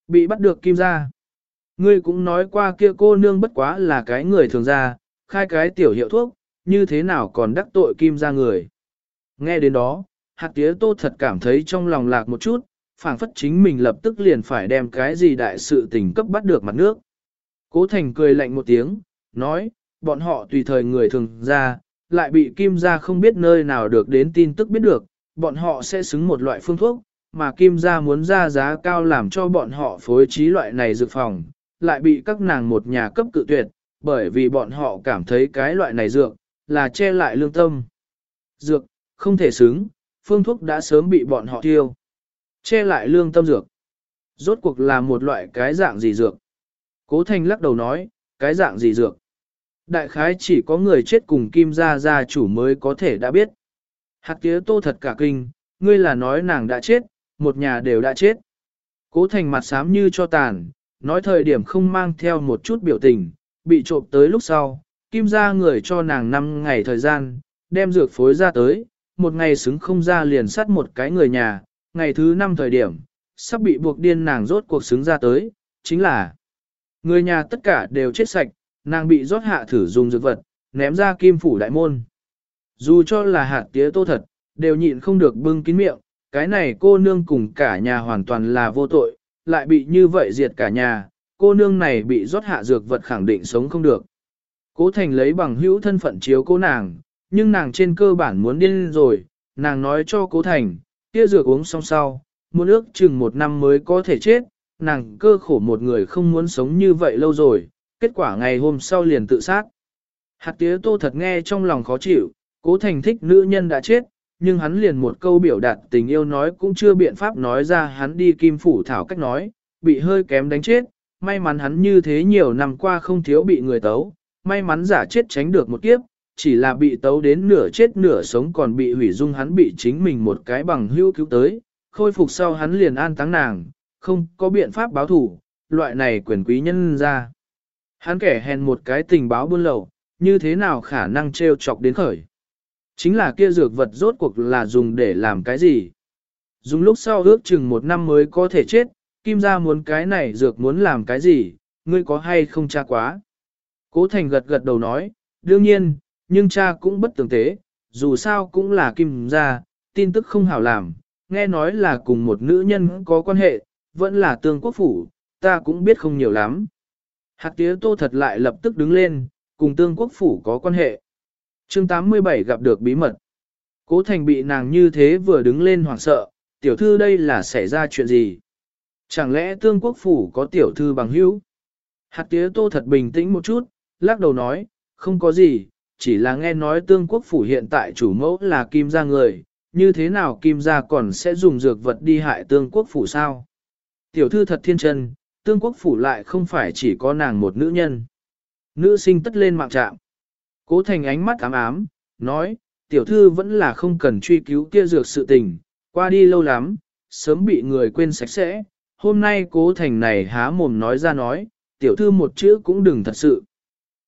Bị bắt được kim ra. Ngươi cũng nói qua kia cô nương bất quá là cái người thường ra, khai cái tiểu hiệu thuốc, như thế nào còn đắc tội kim ra người. Nghe đến đó, hạt tía tô thật cảm thấy trong lòng lạc một chút, phảng phất chính mình lập tức liền phải đem cái gì đại sự tình cấp bắt được mặt nước. Cố thành cười lạnh một tiếng, nói, bọn họ tùy thời người thường ra, lại bị kim ra không biết nơi nào được đến tin tức biết được, bọn họ sẽ xứng một loại phương thuốc, mà kim ra muốn ra giá cao làm cho bọn họ phối trí loại này dược phòng, lại bị các nàng một nhà cấp cự tuyệt, bởi vì bọn họ cảm thấy cái loại này dược, là che lại lương tâm. Dược, không thể xứng, phương thuốc đã sớm bị bọn họ tiêu. Che lại lương tâm dược. Rốt cuộc là một loại cái dạng gì dược? Cố Thành lắc đầu nói, cái dạng gì dược? Đại khái chỉ có người chết cùng kim gia gia chủ mới có thể đã biết. Hạt tía tô thật cả kinh, ngươi là nói nàng đã chết, một nhà đều đã chết. Cố thành mặt xám như cho tàn, nói thời điểm không mang theo một chút biểu tình, bị trộm tới lúc sau, kim gia người cho nàng 5 ngày thời gian, đem dược phối ra tới, một ngày xứng không ra liền sát một cái người nhà, ngày thứ năm thời điểm, sắp bị buộc điên nàng rốt cuộc xứng ra tới, chính là người nhà tất cả đều chết sạch, nàng bị rót hạ thử dùng dược vật, ném ra kim phủ đại môn. Dù cho là hạt tía tô thật, đều nhịn không được bưng kín miệng, cái này cô nương cùng cả nhà hoàn toàn là vô tội, lại bị như vậy diệt cả nhà, cô nương này bị rót hạ dược vật khẳng định sống không được. Cố thành lấy bằng hữu thân phận chiếu cô nàng, nhưng nàng trên cơ bản muốn điên rồi, nàng nói cho cố thành, kia dược uống xong sau, muốn ước chừng một năm mới có thể chết, nàng cơ khổ một người không muốn sống như vậy lâu rồi, kết quả ngày hôm sau liền tự sát. Hạt tía tô thật nghe trong lòng khó chịu, cố thành thích nữ nhân đã chết, nhưng hắn liền một câu biểu đạt tình yêu nói cũng chưa biện pháp nói ra hắn đi kim phủ thảo cách nói, bị hơi kém đánh chết, may mắn hắn như thế nhiều năm qua không thiếu bị người tấu, may mắn giả chết tránh được một kiếp, chỉ là bị tấu đến nửa chết nửa sống còn bị hủy dung hắn bị chính mình một cái bằng hữu cứu tới, khôi phục sau hắn liền an táng nàng, không có biện pháp báo thủ, loại này quyền quý nhân ra. Hắn kẻ hèn một cái tình báo buôn lậu, như thế nào khả năng trêu chọc đến khởi. Chính là kia dược vật rốt cuộc là dùng để làm cái gì. Dùng lúc sau ước chừng một năm mới có thể chết, kim gia muốn cái này dược muốn làm cái gì, ngươi có hay không cha quá. Cố thành gật gật đầu nói, đương nhiên, nhưng cha cũng bất tường tế, dù sao cũng là kim gia, tin tức không hảo làm, nghe nói là cùng một nữ nhân có quan hệ, vẫn là tương quốc phủ, ta cũng biết không nhiều lắm. Hạt tía tô thật lại lập tức đứng lên, cùng tương quốc phủ có quan hệ. chương 87 gặp được bí mật. Cố thành bị nàng như thế vừa đứng lên hoảng sợ, tiểu thư đây là xảy ra chuyện gì? Chẳng lẽ tương quốc phủ có tiểu thư bằng hữu? Hạt tía tô thật bình tĩnh một chút, lắc đầu nói, không có gì, chỉ là nghe nói tương quốc phủ hiện tại chủ mẫu là kim gia người, như thế nào kim gia còn sẽ dùng dược vật đi hại tương quốc phủ sao? Tiểu thư thật thiên chân, tương quốc phủ lại không phải chỉ có nàng một nữ nhân. Nữ sinh tất lên mạng trạm. Cố thành ánh mắt ám ám, nói, tiểu thư vẫn là không cần truy cứu kia dược sự tình, qua đi lâu lắm, sớm bị người quên sạch sẽ. Hôm nay cố thành này há mồm nói ra nói, tiểu thư một chữ cũng đừng thật sự.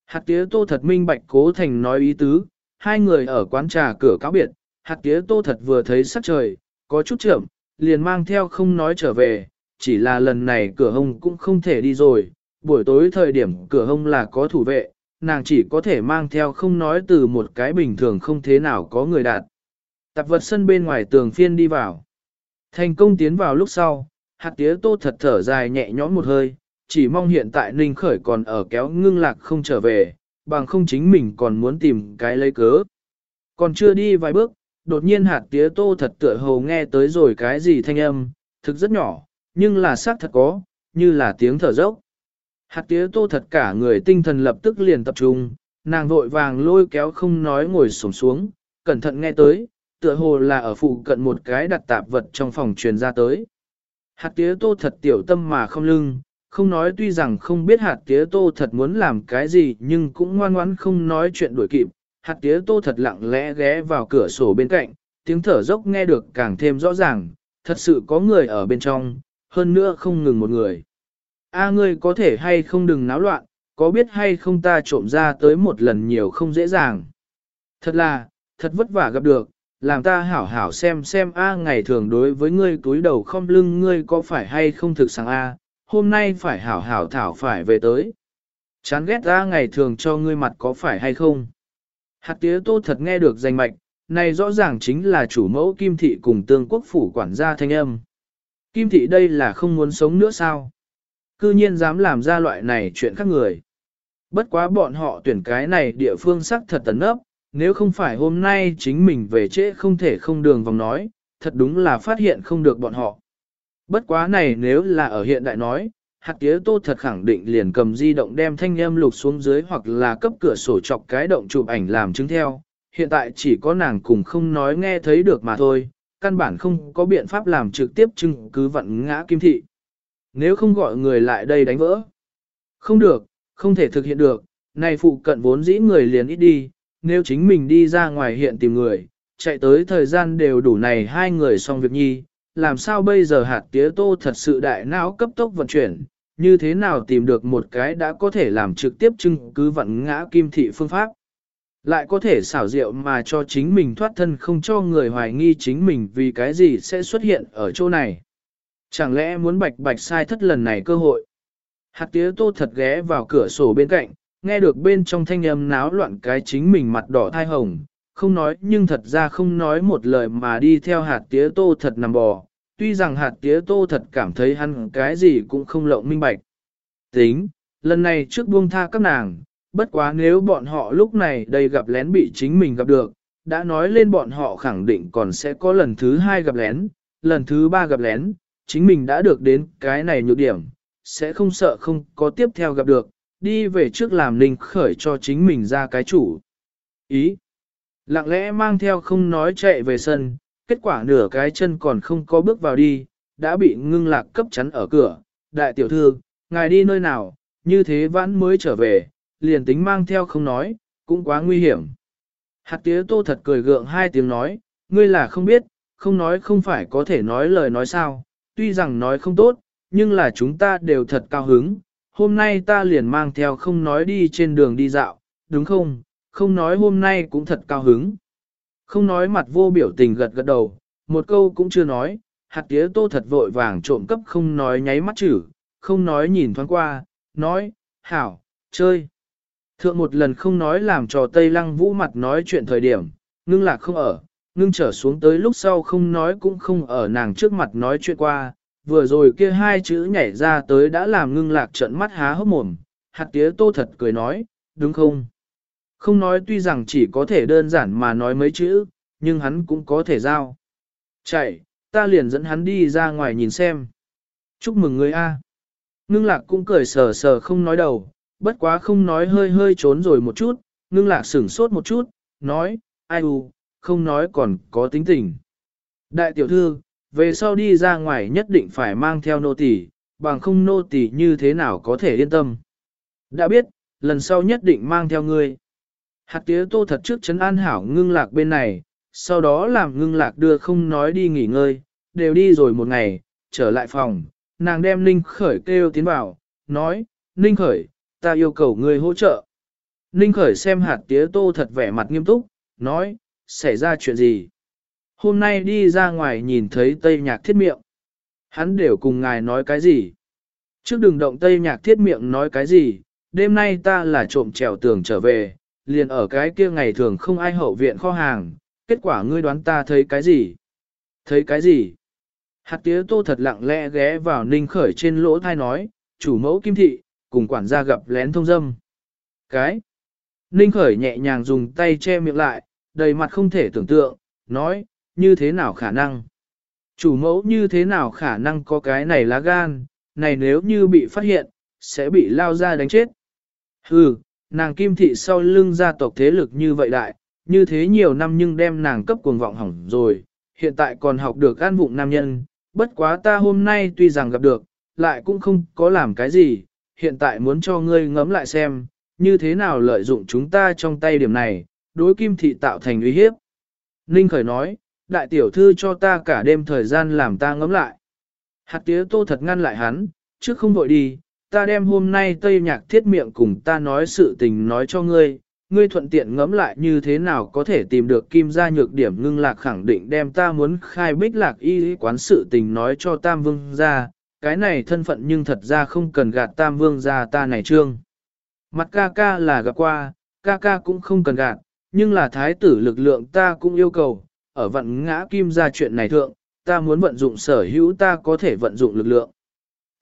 Hạt tía tô thật minh bạch cố thành nói ý tứ, hai người ở quán trà cửa cáo biệt, hạt tía tô thật vừa thấy sắc trời, có chút chậm, liền mang theo không nói trở về, chỉ là lần này cửa hông cũng không thể đi rồi, buổi tối thời điểm cửa hông là có thủ vệ, nàng chỉ có thể mang theo không nói từ một cái bình thường không thế nào có người đạt. Tạp vật sân bên ngoài tường phiên đi vào. Thành công tiến vào lúc sau, hạt tía tô thật thở dài nhẹ nhõm một hơi, chỉ mong hiện tại Ninh Khởi còn ở kéo ngưng lạc không trở về, bằng không chính mình còn muốn tìm cái lấy cớ. Còn chưa đi vài bước, đột nhiên hạt tía tô thật tựa hồ nghe tới rồi cái gì thanh âm, thực rất nhỏ, nhưng là xác thật có, như là tiếng thở dốc. Hạt tía tô thật cả người tinh thần lập tức liền tập trung, nàng vội vàng lôi kéo không nói ngồi xổm xuống, cẩn thận nghe tới, tựa hồ là ở phụ cận một cái đặt tạp vật trong phòng truyền ra tới. Hạt tía tô thật tiểu tâm mà không lưng, không nói tuy rằng không biết hạt tía tô thật muốn làm cái gì nhưng cũng ngoan ngoãn không nói chuyện đuổi kịp. Hạt tía tô thật lặng lẽ ghé vào cửa sổ bên cạnh, tiếng thở dốc nghe được càng thêm rõ ràng, thật sự có người ở bên trong, hơn nữa không ngừng một người. A ngươi có thể hay không đừng náo loạn, có biết hay không ta trộm ra tới một lần nhiều không dễ dàng. Thật là, thật vất vả gặp được, làm ta hảo hảo xem xem A ngày thường đối với ngươi túi đầu không lưng ngươi có phải hay không thực sáng A, hôm nay phải hảo hảo thảo phải về tới. Chán ghét ra ngày thường cho ngươi mặt có phải hay không. Hạt tía tô thật nghe được danh mạch, này rõ ràng chính là chủ mẫu Kim Thị cùng tương quốc phủ quản gia thanh âm. Kim Thị đây là không muốn sống nữa sao? Cư nhiên dám làm ra loại này chuyện khác người. Bất quá bọn họ tuyển cái này địa phương sắc thật tấn ấp, nếu không phải hôm nay chính mình về trễ không thể không đường vòng nói, thật đúng là phát hiện không được bọn họ. Bất quá này nếu là ở hiện đại nói, hạt tía tô thật khẳng định liền cầm di động đem thanh âm lục xuống dưới hoặc là cấp cửa sổ chọc cái động chụp ảnh làm chứng theo. Hiện tại chỉ có nàng cùng không nói nghe thấy được mà thôi, căn bản không có biện pháp làm trực tiếp chứng cứ vận ngã kim thị. Nếu không gọi người lại đây đánh vỡ. Không được, không thể thực hiện được, này phụ cận vốn dĩ người liền ít đi, nếu chính mình đi ra ngoài hiện tìm người, chạy tới thời gian đều đủ này hai người xong việc nhi, làm sao bây giờ hạt tía tô thật sự đại não cấp tốc vận chuyển, như thế nào tìm được một cái đã có thể làm trực tiếp chứng cứ vận ngã kim thị phương pháp. Lại có thể xảo diệu mà cho chính mình thoát thân không cho người hoài nghi chính mình vì cái gì sẽ xuất hiện ở chỗ này. Chẳng lẽ muốn bạch bạch sai thất lần này cơ hội? Hạt tía tô thật ghé vào cửa sổ bên cạnh, nghe được bên trong thanh âm náo loạn cái chính mình mặt đỏ thai hồng, không nói nhưng thật ra không nói một lời mà đi theo hạt tía tô thật nằm bò, tuy rằng hạt tía tô thật cảm thấy hắn cái gì cũng không lộng minh bạch. Tính, lần này trước buông tha các nàng, bất quá nếu bọn họ lúc này đây gặp lén bị chính mình gặp được, đã nói lên bọn họ khẳng định còn sẽ có lần thứ hai gặp lén, lần thứ ba gặp lén, chính mình đã được đến cái này nhược điểm, sẽ không sợ không có tiếp theo gặp được, đi về trước làm ninh khởi cho chính mình ra cái chủ. Ý, lặng lẽ mang theo không nói chạy về sân, kết quả nửa cái chân còn không có bước vào đi, đã bị ngưng lạc cấp chắn ở cửa. Đại tiểu thư, ngài đi nơi nào, như thế vãn mới trở về, liền tính mang theo không nói, cũng quá nguy hiểm. Hạt tía tô thật cười gượng hai tiếng nói, ngươi là không biết, không nói không phải có thể nói lời nói sao, tuy rằng nói không tốt, nhưng là chúng ta đều thật cao hứng. Hôm nay ta liền mang theo không nói đi trên đường đi dạo, đúng không? Không nói hôm nay cũng thật cao hứng. Không nói mặt vô biểu tình gật gật đầu, một câu cũng chưa nói, hạt tía tô thật vội vàng trộm cấp không nói nháy mắt chữ, không nói nhìn thoáng qua, nói, hảo, chơi. Thượng một lần không nói làm trò Tây Lăng Vũ mặt nói chuyện thời điểm, ngưng lạc không ở, ngưng trở xuống tới lúc sau không nói cũng không ở nàng trước mặt nói chuyện qua, vừa rồi kia hai chữ nhảy ra tới đã làm ngưng lạc trận mắt há hốc mồm, hạt tía tô thật cười nói, đúng không? Không nói tuy rằng chỉ có thể đơn giản mà nói mấy chữ, nhưng hắn cũng có thể giao. Chạy, ta liền dẫn hắn đi ra ngoài nhìn xem. Chúc mừng người A. Ngưng lạc cũng cười sờ sờ không nói đầu, bất quá không nói hơi hơi trốn rồi một chút, ngưng lạc sửng sốt một chút, nói, ai u, không nói còn có tính tình. Đại tiểu thư, về sau đi ra ngoài nhất định phải mang theo nô tỳ, bằng không nô tỳ như thế nào có thể yên tâm. Đã biết, lần sau nhất định mang theo ngươi. Hạt tía tô thật trước chấn an hảo ngưng lạc bên này, sau đó làm ngưng lạc đưa không nói đi nghỉ ngơi, đều đi rồi một ngày, trở lại phòng, nàng đem Ninh Khởi kêu tiến vào, nói, Ninh Khởi, ta yêu cầu người hỗ trợ. Ninh Khởi xem hạt tía tô thật vẻ mặt nghiêm túc, nói, xảy ra chuyện gì? Hôm nay đi ra ngoài nhìn thấy Tây Nhạc thiết miệng. Hắn đều cùng ngài nói cái gì? Trước đừng động Tây Nhạc thiết miệng nói cái gì, đêm nay ta là trộm trèo tường trở về, liền ở cái kia ngày thường không ai hậu viện kho hàng, kết quả ngươi đoán ta thấy cái gì? Thấy cái gì? Hạt tía tô thật lặng lẽ ghé vào ninh khởi trên lỗ thai nói, chủ mẫu kim thị, cùng quản gia gặp lén thông dâm. Cái? Ninh khởi nhẹ nhàng dùng tay che miệng lại, đầy mặt không thể tưởng tượng, nói, như thế nào khả năng? Chủ mẫu như thế nào khả năng có cái này lá gan, này nếu như bị phát hiện, sẽ bị lao ra đánh chết. Hừ, nàng kim thị sau lưng gia tộc thế lực như vậy đại, như thế nhiều năm nhưng đem nàng cấp cuồng vọng hỏng rồi, hiện tại còn học được an vụng nam nhân, bất quá ta hôm nay tuy rằng gặp được, lại cũng không có làm cái gì, hiện tại muốn cho ngươi ngẫm lại xem, như thế nào lợi dụng chúng ta trong tay điểm này, đối kim thị tạo thành uy hiếp. Ninh Khởi nói, đại tiểu thư cho ta cả đêm thời gian làm ta ngẫm lại. Hạt tía tô thật ngăn lại hắn, trước không vội đi, ta đem hôm nay Tây Nhạc thiết miệng cùng ta nói sự tình nói cho ngươi, ngươi thuận tiện ngẫm lại như thế nào có thể tìm được kim gia nhược điểm ngưng lạc khẳng định đem ta muốn khai bích lạc y quán sự tình nói cho Tam Vương gia. cái này thân phận nhưng thật ra không cần gạt Tam Vương gia ta này trương. Mặt ca ca là gặp qua, ca ca cũng không cần gạt, nhưng là thái tử lực lượng ta cũng yêu cầu, ở vận ngã kim gia chuyện này thượng, ta muốn vận dụng sở hữu ta có thể vận dụng lực lượng.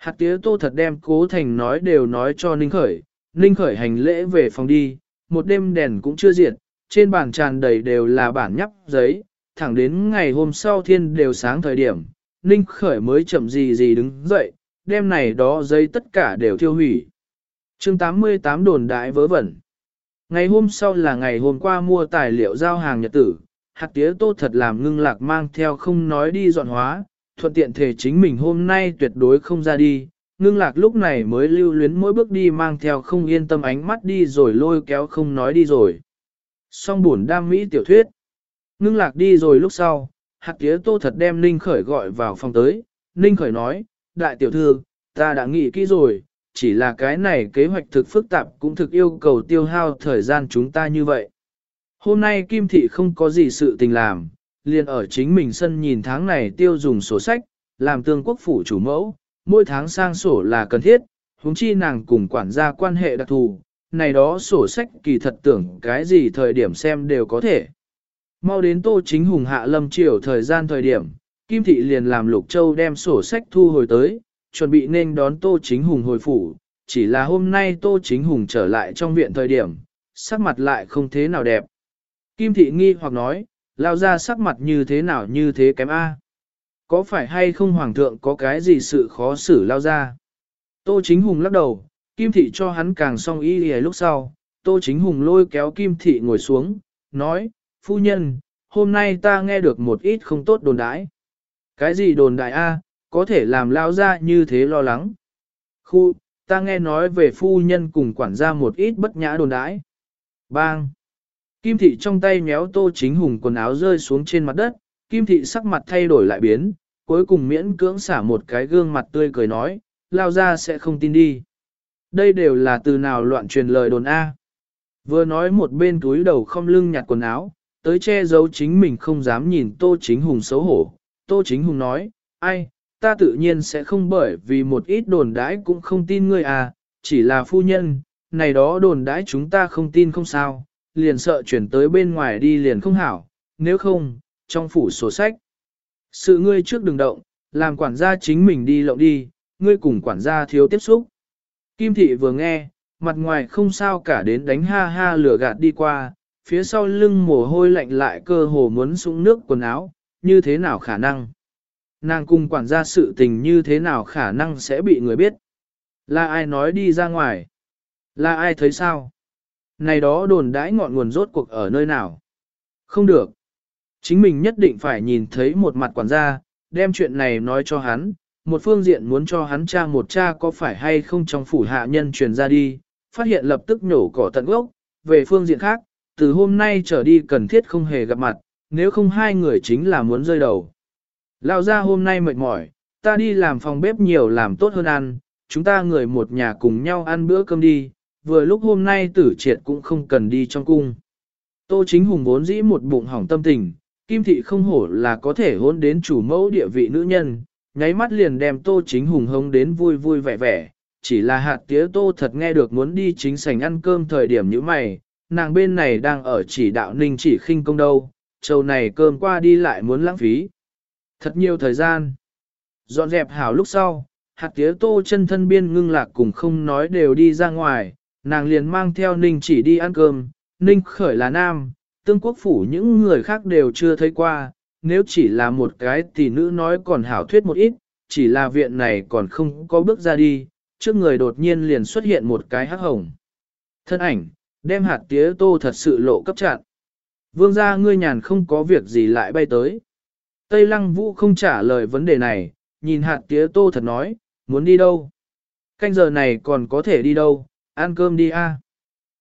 Hạt tía tô thật đem cố thành nói đều nói cho Ninh Khởi, Ninh Khởi hành lễ về phòng đi, một đêm đèn cũng chưa diệt, trên bàn tràn đầy đều là bản nhắp giấy, thẳng đến ngày hôm sau thiên đều sáng thời điểm, Ninh Khởi mới chậm gì gì đứng dậy, đêm này đó giấy tất cả đều thiêu hủy. chương 88 đồn đại vớ vẩn. Ngày hôm sau là ngày hôm qua mua tài liệu giao hàng nhật tử, hạt tía tô thật làm ngưng lạc mang theo không nói đi dọn hóa, thuận tiện thể chính mình hôm nay tuyệt đối không ra đi, ngưng lạc lúc này mới lưu luyến mỗi bước đi mang theo không yên tâm ánh mắt đi rồi lôi kéo không nói đi rồi. xong buồn đam mỹ tiểu thuyết. Ngưng lạc đi rồi lúc sau, hạt tía tô thật đem Ninh Khởi gọi vào phòng tới. Ninh Khởi nói, đại tiểu thư, ta đã nghĩ kỹ rồi, chỉ là cái này kế hoạch thực phức tạp cũng thực yêu cầu tiêu hao thời gian chúng ta như vậy. Hôm nay Kim Thị không có gì sự tình làm, liền ở chính mình sân nhìn tháng này tiêu dùng sổ sách, làm tương quốc phủ chủ mẫu, mỗi tháng sang sổ là cần thiết, huống chi nàng cùng quản gia quan hệ đặc thù, này đó sổ sách kỳ thật tưởng cái gì thời điểm xem đều có thể. Mau đến tô chính hùng hạ lâm triều thời gian thời điểm, Kim Thị liền làm Lục Châu đem sổ sách thu hồi tới, chuẩn bị nên đón tô chính hùng hồi phủ, chỉ là hôm nay tô chính hùng trở lại trong viện thời điểm, sắc mặt lại không thế nào đẹp. Kim Thị nghi hoặc nói, lao ra sắc mặt như thế nào như thế kém A. Có phải hay không hoàng thượng có cái gì sự khó xử lao ra? Tô chính hùng lắc đầu, kim thị cho hắn càng song y lìa lúc sau. Tô chính hùng lôi kéo kim thị ngồi xuống, nói, phu nhân, hôm nay ta nghe được một ít không tốt đồn đãi. Cái gì đồn đại a, có thể làm lao ra như thế lo lắng. Khu, ta nghe nói về phu nhân cùng quản gia một ít bất nhã đồn đãi. Bang! Kim thị trong tay méo tô chính hùng quần áo rơi xuống trên mặt đất, Kim thị sắc mặt thay đổi lại biến, cuối cùng miễn cưỡng xả một cái gương mặt tươi cười nói, lao ra sẽ không tin đi. Đây đều là từ nào loạn truyền lời đồn A. Vừa nói một bên túi đầu không lưng nhặt quần áo, tới che giấu chính mình không dám nhìn Tô Chính Hùng xấu hổ. Tô Chính Hùng nói, ai, ta tự nhiên sẽ không bởi vì một ít đồn đãi cũng không tin ngươi à, chỉ là phu nhân, này đó đồn đãi chúng ta không tin không sao, liền sợ chuyển tới bên ngoài đi liền không hảo, nếu không, trong phủ sổ sách. Sự ngươi trước đừng động, làm quản gia chính mình đi lộng đi, ngươi cùng quản gia thiếu tiếp xúc. Kim thị vừa nghe, mặt ngoài không sao cả đến đánh ha ha lửa gạt đi qua, phía sau lưng mồ hôi lạnh lại cơ hồ muốn sũng nước quần áo, như thế nào khả năng? Nàng cùng quản gia sự tình như thế nào khả năng sẽ bị người biết? Là ai nói đi ra ngoài? Là ai thấy sao? Này đó đồn đãi ngọn nguồn rốt cuộc ở nơi nào? Không được. Chính mình nhất định phải nhìn thấy một mặt quản gia, đem chuyện này nói cho hắn, một phương diện muốn cho hắn cha một cha có phải hay không trong phủ hạ nhân truyền ra đi, phát hiện lập tức nhổ cỏ tận gốc, về phương diện khác, từ hôm nay trở đi cần thiết không hề gặp mặt, nếu không hai người chính là muốn rơi đầu. Lão gia hôm nay mệt mỏi, ta đi làm phòng bếp nhiều làm tốt hơn ăn, chúng ta người một nhà cùng nhau ăn bữa cơm đi, vừa lúc hôm nay tử triệt cũng không cần đi trong cung. Tô chính hùng vốn dĩ một bụng hỏng tâm tình, kim thị không hổ là có thể hôn đến chủ mẫu địa vị nữ nhân, nháy mắt liền đem tô chính hùng hống đến vui vui vẻ vẻ, chỉ là hạt tía tô thật nghe được muốn đi chính sảnh ăn cơm thời điểm như mày, nàng bên này đang ở chỉ đạo ninh chỉ khinh công đâu, châu này cơm qua đi lại muốn lãng phí. Thật nhiều thời gian. Dọn dẹp hảo lúc sau, hạt tía tô chân thân biên ngưng lạc cùng không nói đều đi ra ngoài, nàng liền mang theo ninh chỉ đi ăn cơm, ninh khởi là nam, tương quốc phủ những người khác đều chưa thấy qua, nếu chỉ là một cái thì nữ nói còn hảo thuyết một ít, chỉ là viện này còn không có bước ra đi, trước người đột nhiên liền xuất hiện một cái hắc hồng. Thân ảnh, đem hạt tía tô thật sự lộ cấp chặn. Vương gia ngươi nhàn không có việc gì lại bay tới. Tây lăng vũ không trả lời vấn đề này, nhìn hạt tía tô thật nói, muốn đi đâu? Canh giờ này còn có thể đi đâu, ăn cơm đi a.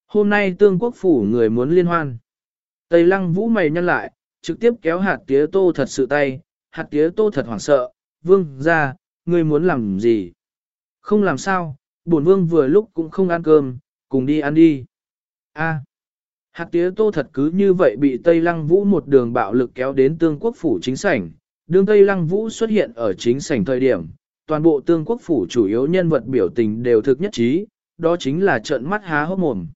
Hôm nay tương quốc phủ người muốn liên hoan. Tây lăng vũ mày nhăn lại, trực tiếp kéo hạt tía tô thật sự tay, hạt tía tô thật hoảng sợ, vương ra, ngươi muốn làm gì? Không làm sao, bổn vương vừa lúc cũng không ăn cơm, cùng đi ăn đi. A. Hạt tía tô thật cứ như vậy bị Tây Lăng Vũ một đường bạo lực kéo đến tương quốc phủ chính sảnh. Đường Tây Lăng Vũ xuất hiện ở chính sảnh thời điểm, toàn bộ tương quốc phủ chủ yếu nhân vật biểu tình đều thực nhất trí, đó chính là trợn mắt há hốc mồm.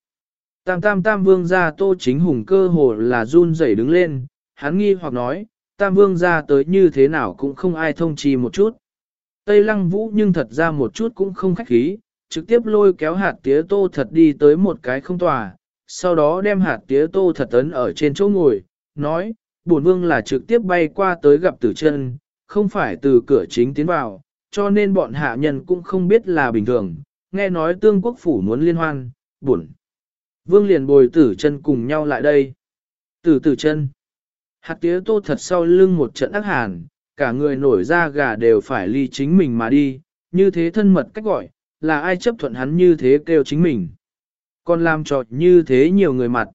Tam tam tam vương gia tô chính hùng cơ hồ là run rẩy đứng lên, hắn nghi hoặc nói, tam vương gia tới như thế nào cũng không ai thông trì một chút. Tây lăng vũ nhưng thật ra một chút cũng không khách khí, trực tiếp lôi kéo hạt tía tô thật đi tới một cái không tòa, sau đó đem hạt tía tô thật ấn ở trên chỗ ngồi, nói, bổn vương là trực tiếp bay qua tới gặp tử chân, không phải từ cửa chính tiến vào, cho nên bọn hạ nhân cũng không biết là bình thường, nghe nói tương quốc phủ muốn liên hoan, buồn. Vương liền bồi tử chân cùng nhau lại đây. Tử tử chân. Hạt tía tô thật sau lưng một trận ác hàn, cả người nổi ra gà đều phải ly chính mình mà đi, như thế thân mật cách gọi, là ai chấp thuận hắn như thế kêu chính mình. Còn làm trọt như thế nhiều người mặt.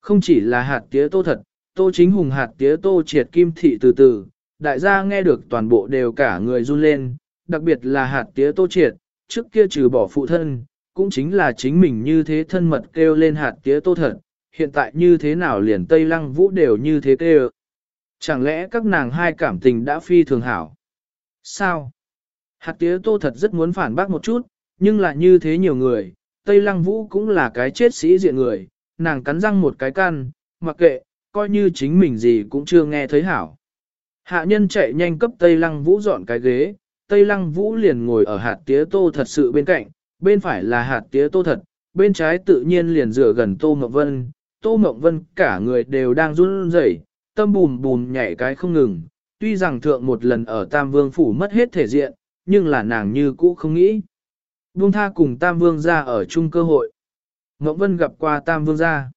Không chỉ là hạt tía tô thật, tô chính hùng hạt tía tô triệt kim thị từ từ, đại gia nghe được toàn bộ đều cả người run lên, đặc biệt là hạt tía tô triệt, trước kia trừ bỏ phụ thân, cũng chính là chính mình như thế thân mật kêu lên hạt tía tô thật, hiện tại như thế nào liền Tây Lăng Vũ đều như thế kêu. Chẳng lẽ các nàng hai cảm tình đã phi thường hảo? Sao? Hạt tía tô thật rất muốn phản bác một chút, nhưng là như thế nhiều người, Tây Lăng Vũ cũng là cái chết sĩ diện người, nàng cắn răng một cái căn, mặc kệ, coi như chính mình gì cũng chưa nghe thấy hảo. Hạ nhân chạy nhanh cấp Tây Lăng Vũ dọn cái ghế, Tây Lăng Vũ liền ngồi ở hạt tía tô thật sự bên cạnh, bên phải là hạt tía tô thật, bên trái tự nhiên liền dựa gần Tô Mộng Vân. Tô Mộng Vân cả người đều đang run rẩy, tâm bùn bùn nhảy cái không ngừng, tuy rằng thượng một lần ở Tam Vương Phủ mất hết thể diện, nhưng là nàng như cũ không nghĩ. Vương tha cùng Tam Vương ra ở chung cơ hội. Mộng Vân gặp qua Tam Vương ra.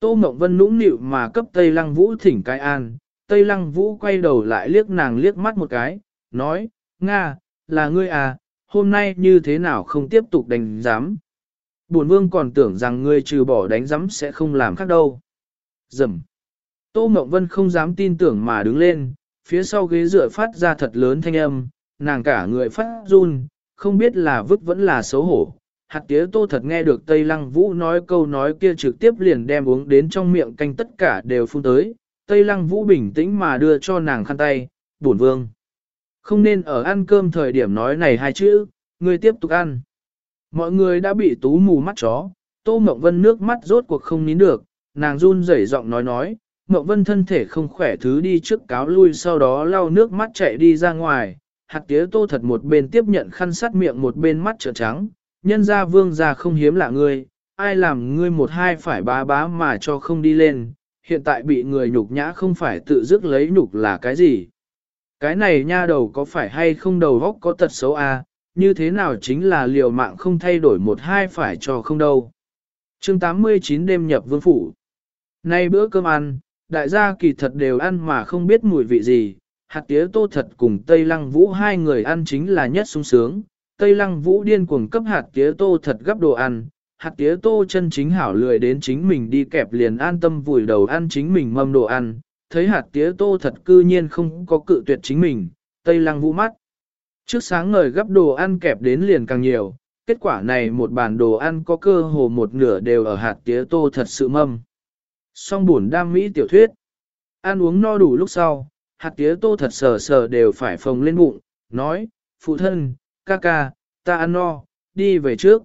Tô Mộng Vân nũng nịu mà cấp Tây Lăng Vũ thỉnh cái an, Tây Lăng Vũ quay đầu lại liếc nàng liếc mắt một cái, nói, Nga, là ngươi à, hôm nay như thế nào không tiếp tục đánh giám. Bổn vương còn tưởng rằng ngươi trừ bỏ đánh giám sẽ không làm khác đâu. Dầm. Tô Mộng Vân không dám tin tưởng mà đứng lên, phía sau ghế dựa phát ra thật lớn thanh âm, nàng cả người phát run, không biết là vứt vẫn là xấu hổ. hạt tía tô thật nghe được Tây Lăng Vũ nói câu nói kia trực tiếp liền đem uống đến trong miệng canh tất cả đều phun tới. Tây Lăng Vũ bình tĩnh mà đưa cho nàng khăn tay, bổn vương. Không nên ở ăn cơm thời điểm nói này hai chữ, ngươi tiếp tục ăn. Mọi người đã bị tú mù mắt chó, Tô Mộng Vân nước mắt rốt cuộc không nín được, nàng run rẩy giọng nói nói, Mộng Vân thân thể không khỏe thứ đi trước cáo lui sau đó lau nước mắt chạy đi ra ngoài, hạt tía tô thật một bên tiếp nhận khăn sát miệng một bên mắt trợn trắng, nhân ra vương ra không hiếm lạ ngươi, ai làm ngươi một hai phải bá bá mà cho không đi lên, hiện tại bị người nhục nhã không phải tự dứt lấy nhục là cái gì. Cái này nha đầu có phải hay không đầu góc có tật xấu à, như thế nào chính là liều mạng không thay đổi một hai phải cho không đâu. chương 89 đêm nhập vương phủ. Nay bữa cơm ăn, đại gia kỳ thật đều ăn mà không biết mùi vị gì, hạt tía tô thật cùng Tây Lăng Vũ hai người ăn chính là nhất sung sướng. Tây Lăng Vũ điên cuồng cấp hạt tía tô thật gấp đồ ăn, hạt tía tô chân chính hảo lười đến chính mình đi kẹp liền an tâm vùi đầu ăn chính mình mâm đồ ăn, thấy hạt tía tô thật cư nhiên không có cự tuyệt chính mình, Tây Lăng Vũ mắt. Trước sáng ngời gấp đồ ăn kẹp đến liền càng nhiều, kết quả này một bàn đồ ăn có cơ hồ một nửa đều ở hạt tía tô thật sự mâm. Song buồn đam mỹ tiểu thuyết. Ăn uống no đủ lúc sau, hạt tía tô thật sờ sờ đều phải phồng lên bụng, nói, phụ thân, ca ca, ta ăn no, đi về trước.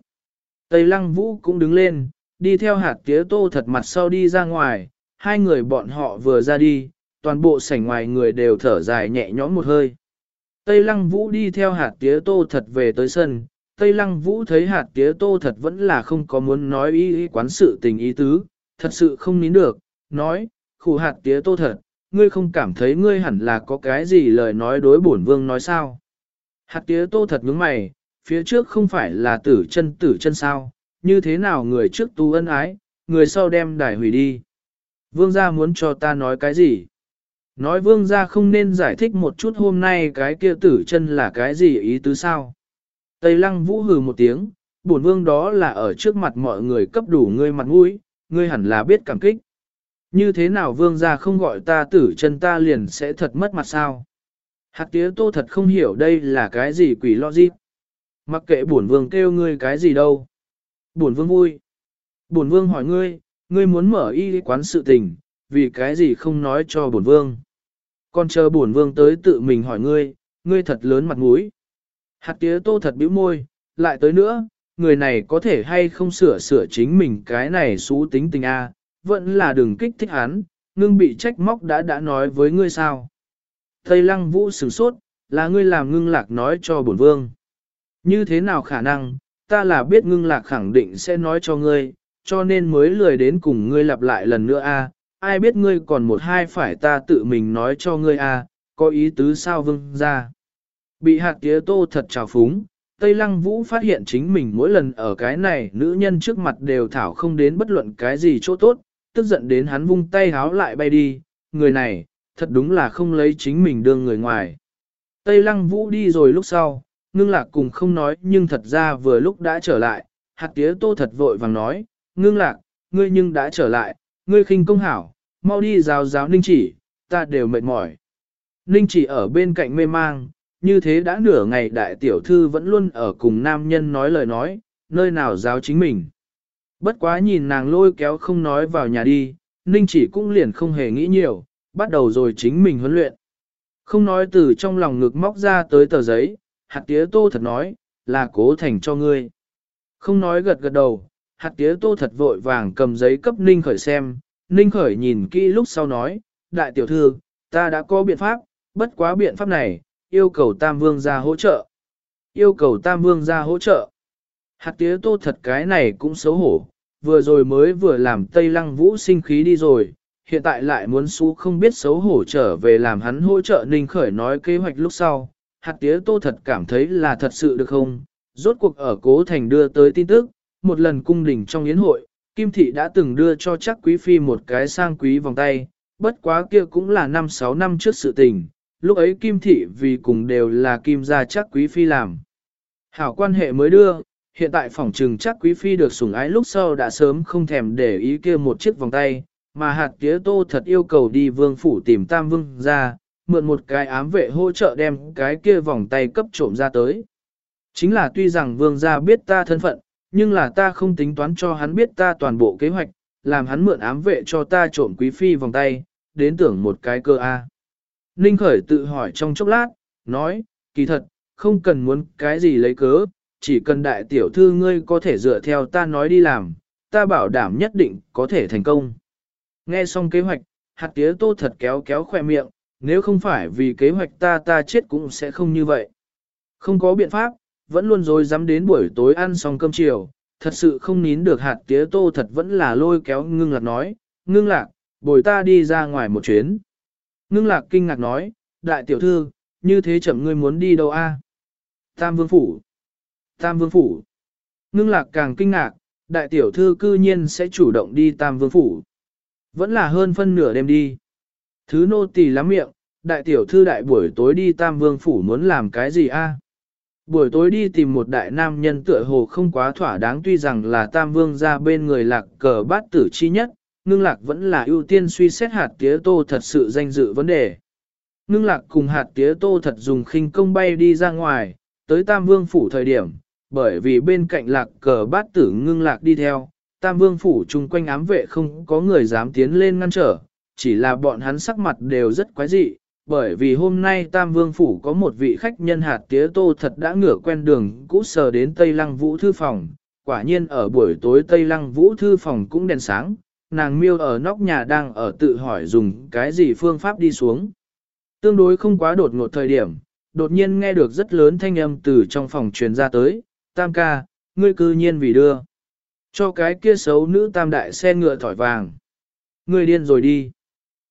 Tây lăng vũ cũng đứng lên, đi theo hạt tía tô thật mặt sau đi ra ngoài, hai người bọn họ vừa ra đi, toàn bộ sảnh ngoài người đều thở dài nhẹ nhõm một hơi. Tây lăng vũ đi theo hạt tía tô thật về tới sân, Tây lăng vũ thấy hạt tía tô thật vẫn là không có muốn nói ý, ý quán sự tình ý tứ, thật sự không nín được, nói, khủ hạt tía tô thật, ngươi không cảm thấy ngươi hẳn là có cái gì lời nói đối bổn vương nói sao. Hạt tía tô thật nhướng mày, phía trước không phải là tử chân tử chân sao, như thế nào người trước tu ân ái, người sau đem đài hủy đi. Vương gia muốn cho ta nói cái gì? Nói vương gia không nên giải thích một chút hôm nay cái kia tử chân là cái gì ý tứ sao? Tây lăng vũ hừ một tiếng, bổn vương đó là ở trước mặt mọi người cấp đủ ngươi mặt mũi, ngươi hẳn là biết cảm kích. Như thế nào vương gia không gọi ta tử chân ta liền sẽ thật mất mặt sao? Hạt tía tô thật không hiểu đây là cái gì quỷ lo gì. Mặc kệ bổn vương kêu ngươi cái gì đâu. Bổn vương vui. Bổn vương hỏi ngươi, ngươi muốn mở y quán sự tình, vì cái gì không nói cho bổn vương. Còn chờ bổn vương tới tự mình hỏi ngươi, ngươi thật lớn mặt mũi. Hạt tía tô thật bĩu môi, lại tới nữa, người này có thể hay không sửa sửa chính mình cái này xú tính tình A, vẫn là đừng kích thích hắn, ngưng bị trách móc đã đã nói với ngươi sao. Tây lăng vũ sửng sốt, là ngươi làm ngưng lạc nói cho bổn vương. Như thế nào khả năng, ta là biết ngưng lạc khẳng định sẽ nói cho ngươi, cho nên mới lười đến cùng ngươi lặp lại lần nữa a. ai biết ngươi còn một hai phải ta tự mình nói cho ngươi a, có ý tứ sao vương ra. Bị hạt tía tô thật trào phúng, Tây Lăng Vũ phát hiện chính mình mỗi lần ở cái này nữ nhân trước mặt đều thảo không đến bất luận cái gì chỗ tốt, tức giận đến hắn vung tay háo lại bay đi, người này, thật đúng là không lấy chính mình đương người ngoài. Tây Lăng Vũ đi rồi lúc sau, ngưng lạc cùng không nói nhưng thật ra vừa lúc đã trở lại, hạt tía tô thật vội vàng nói, ngưng lạc, ngươi nhưng đã trở lại, ngươi khinh công hảo, mau đi giáo giáo ninh chỉ, ta đều mệt mỏi. Ninh chỉ ở bên cạnh mê mang, như thế đã nửa ngày đại tiểu thư vẫn luôn ở cùng nam nhân nói lời nói, nơi nào giáo chính mình. Bất quá nhìn nàng lôi kéo không nói vào nhà đi, ninh chỉ cũng liền không hề nghĩ nhiều, bắt đầu rồi chính mình huấn luyện. Không nói từ trong lòng ngực móc ra tới tờ giấy, hạt tía tô thật nói, là cố thành cho ngươi. Không nói gật gật đầu, hạt tía tô thật vội vàng cầm giấy cấp ninh khởi xem, ninh khởi nhìn kỹ lúc sau nói, đại tiểu thư, ta đã có biện pháp, bất quá biện pháp này, yêu cầu tam vương ra hỗ trợ. Yêu cầu tam vương ra hỗ trợ. Hạt tía tô thật cái này cũng xấu hổ, vừa rồi mới vừa làm Tây Lăng Vũ sinh khí đi rồi, hiện tại lại muốn xú không biết xấu hổ trở về làm hắn hỗ trợ Ninh Khởi nói kế hoạch lúc sau. Hạt tía tô thật cảm thấy là thật sự được không? Rốt cuộc ở cố thành đưa tới tin tức, một lần cung đình trong yến hội, Kim Thị đã từng đưa cho chắc quý phi một cái sang quý vòng tay, bất quá kia cũng là năm sáu năm trước sự tình, lúc ấy Kim Thị vì cùng đều là Kim gia chắc quý phi làm. Hảo quan hệ mới đưa, hiện tại phỏng trừng chắc quý phi được sủng ái lúc sau đã sớm không thèm để ý kia một chiếc vòng tay, mà hạt tía tô thật yêu cầu đi vương phủ tìm tam vương ra, mượn một cái ám vệ hỗ trợ đem cái kia vòng tay cấp trộm ra tới. Chính là tuy rằng vương gia biết ta thân phận, nhưng là ta không tính toán cho hắn biết ta toàn bộ kế hoạch, làm hắn mượn ám vệ cho ta trộm quý phi vòng tay, đến tưởng một cái cơ a. Ninh khởi tự hỏi trong chốc lát, nói, kỳ thật, không cần muốn cái gì lấy cớ, chỉ cần đại tiểu thư ngươi có thể dựa theo ta nói đi làm, ta bảo đảm nhất định có thể thành công. Nghe xong kế hoạch, hạt tía tô thật kéo kéo khoe miệng, nếu không phải vì kế hoạch ta ta chết cũng sẽ không như vậy. Không có biện pháp, vẫn luôn dối dám đến buổi tối ăn xong cơm chiều, thật sự không nín được hạt tía tô thật vẫn là lôi kéo ngưng lạc nói, ngưng lạc, bồi ta đi ra ngoài một chuyến. Ngưng lạc kinh ngạc nói, đại tiểu thư, như thế chậm ngươi muốn đi đâu a? Tam vương phủ. Tam vương phủ. Ngưng lạc càng kinh ngạc, đại tiểu thư cư nhiên sẽ chủ động đi tam vương phủ. Vẫn là hơn phân nửa đêm đi. Thứ nô tỳ lắm miệng, đại tiểu thư đại buổi tối đi tam vương phủ muốn làm cái gì a? Buổi tối đi tìm một đại nam nhân tựa hồ không quá thỏa đáng tuy rằng là tam vương ra bên người lạc cờ bát tử chi nhất, ngưng lạc vẫn là ưu tiên suy xét hạt tía tô thật sự danh dự vấn đề. Ngưng lạc cùng hạt tía tô thật dùng khinh công bay đi ra ngoài, tới tam vương phủ thời điểm, bởi vì bên cạnh lạc cờ bát tử ngưng lạc đi theo, tam vương phủ chung quanh ám vệ không có người dám tiến lên ngăn trở, chỉ là bọn hắn sắc mặt đều rất quái dị, bởi vì hôm nay Tam Vương Phủ có một vị khách nhân hạt tía tô thật đã ngửa quen đường cũ sờ đến Tây Lăng Vũ Thư Phòng, quả nhiên ở buổi tối Tây Lăng Vũ Thư Phòng cũng đèn sáng, nàng miêu ở nóc nhà đang ở tự hỏi dùng cái gì phương pháp đi xuống. Tương đối không quá đột ngột thời điểm, đột nhiên nghe được rất lớn thanh âm từ trong phòng truyền ra tới, Tam ca, ngươi cư nhiên vì đưa. Cho cái kia xấu nữ tam đại xe ngựa thỏi vàng. Ngươi điên rồi đi.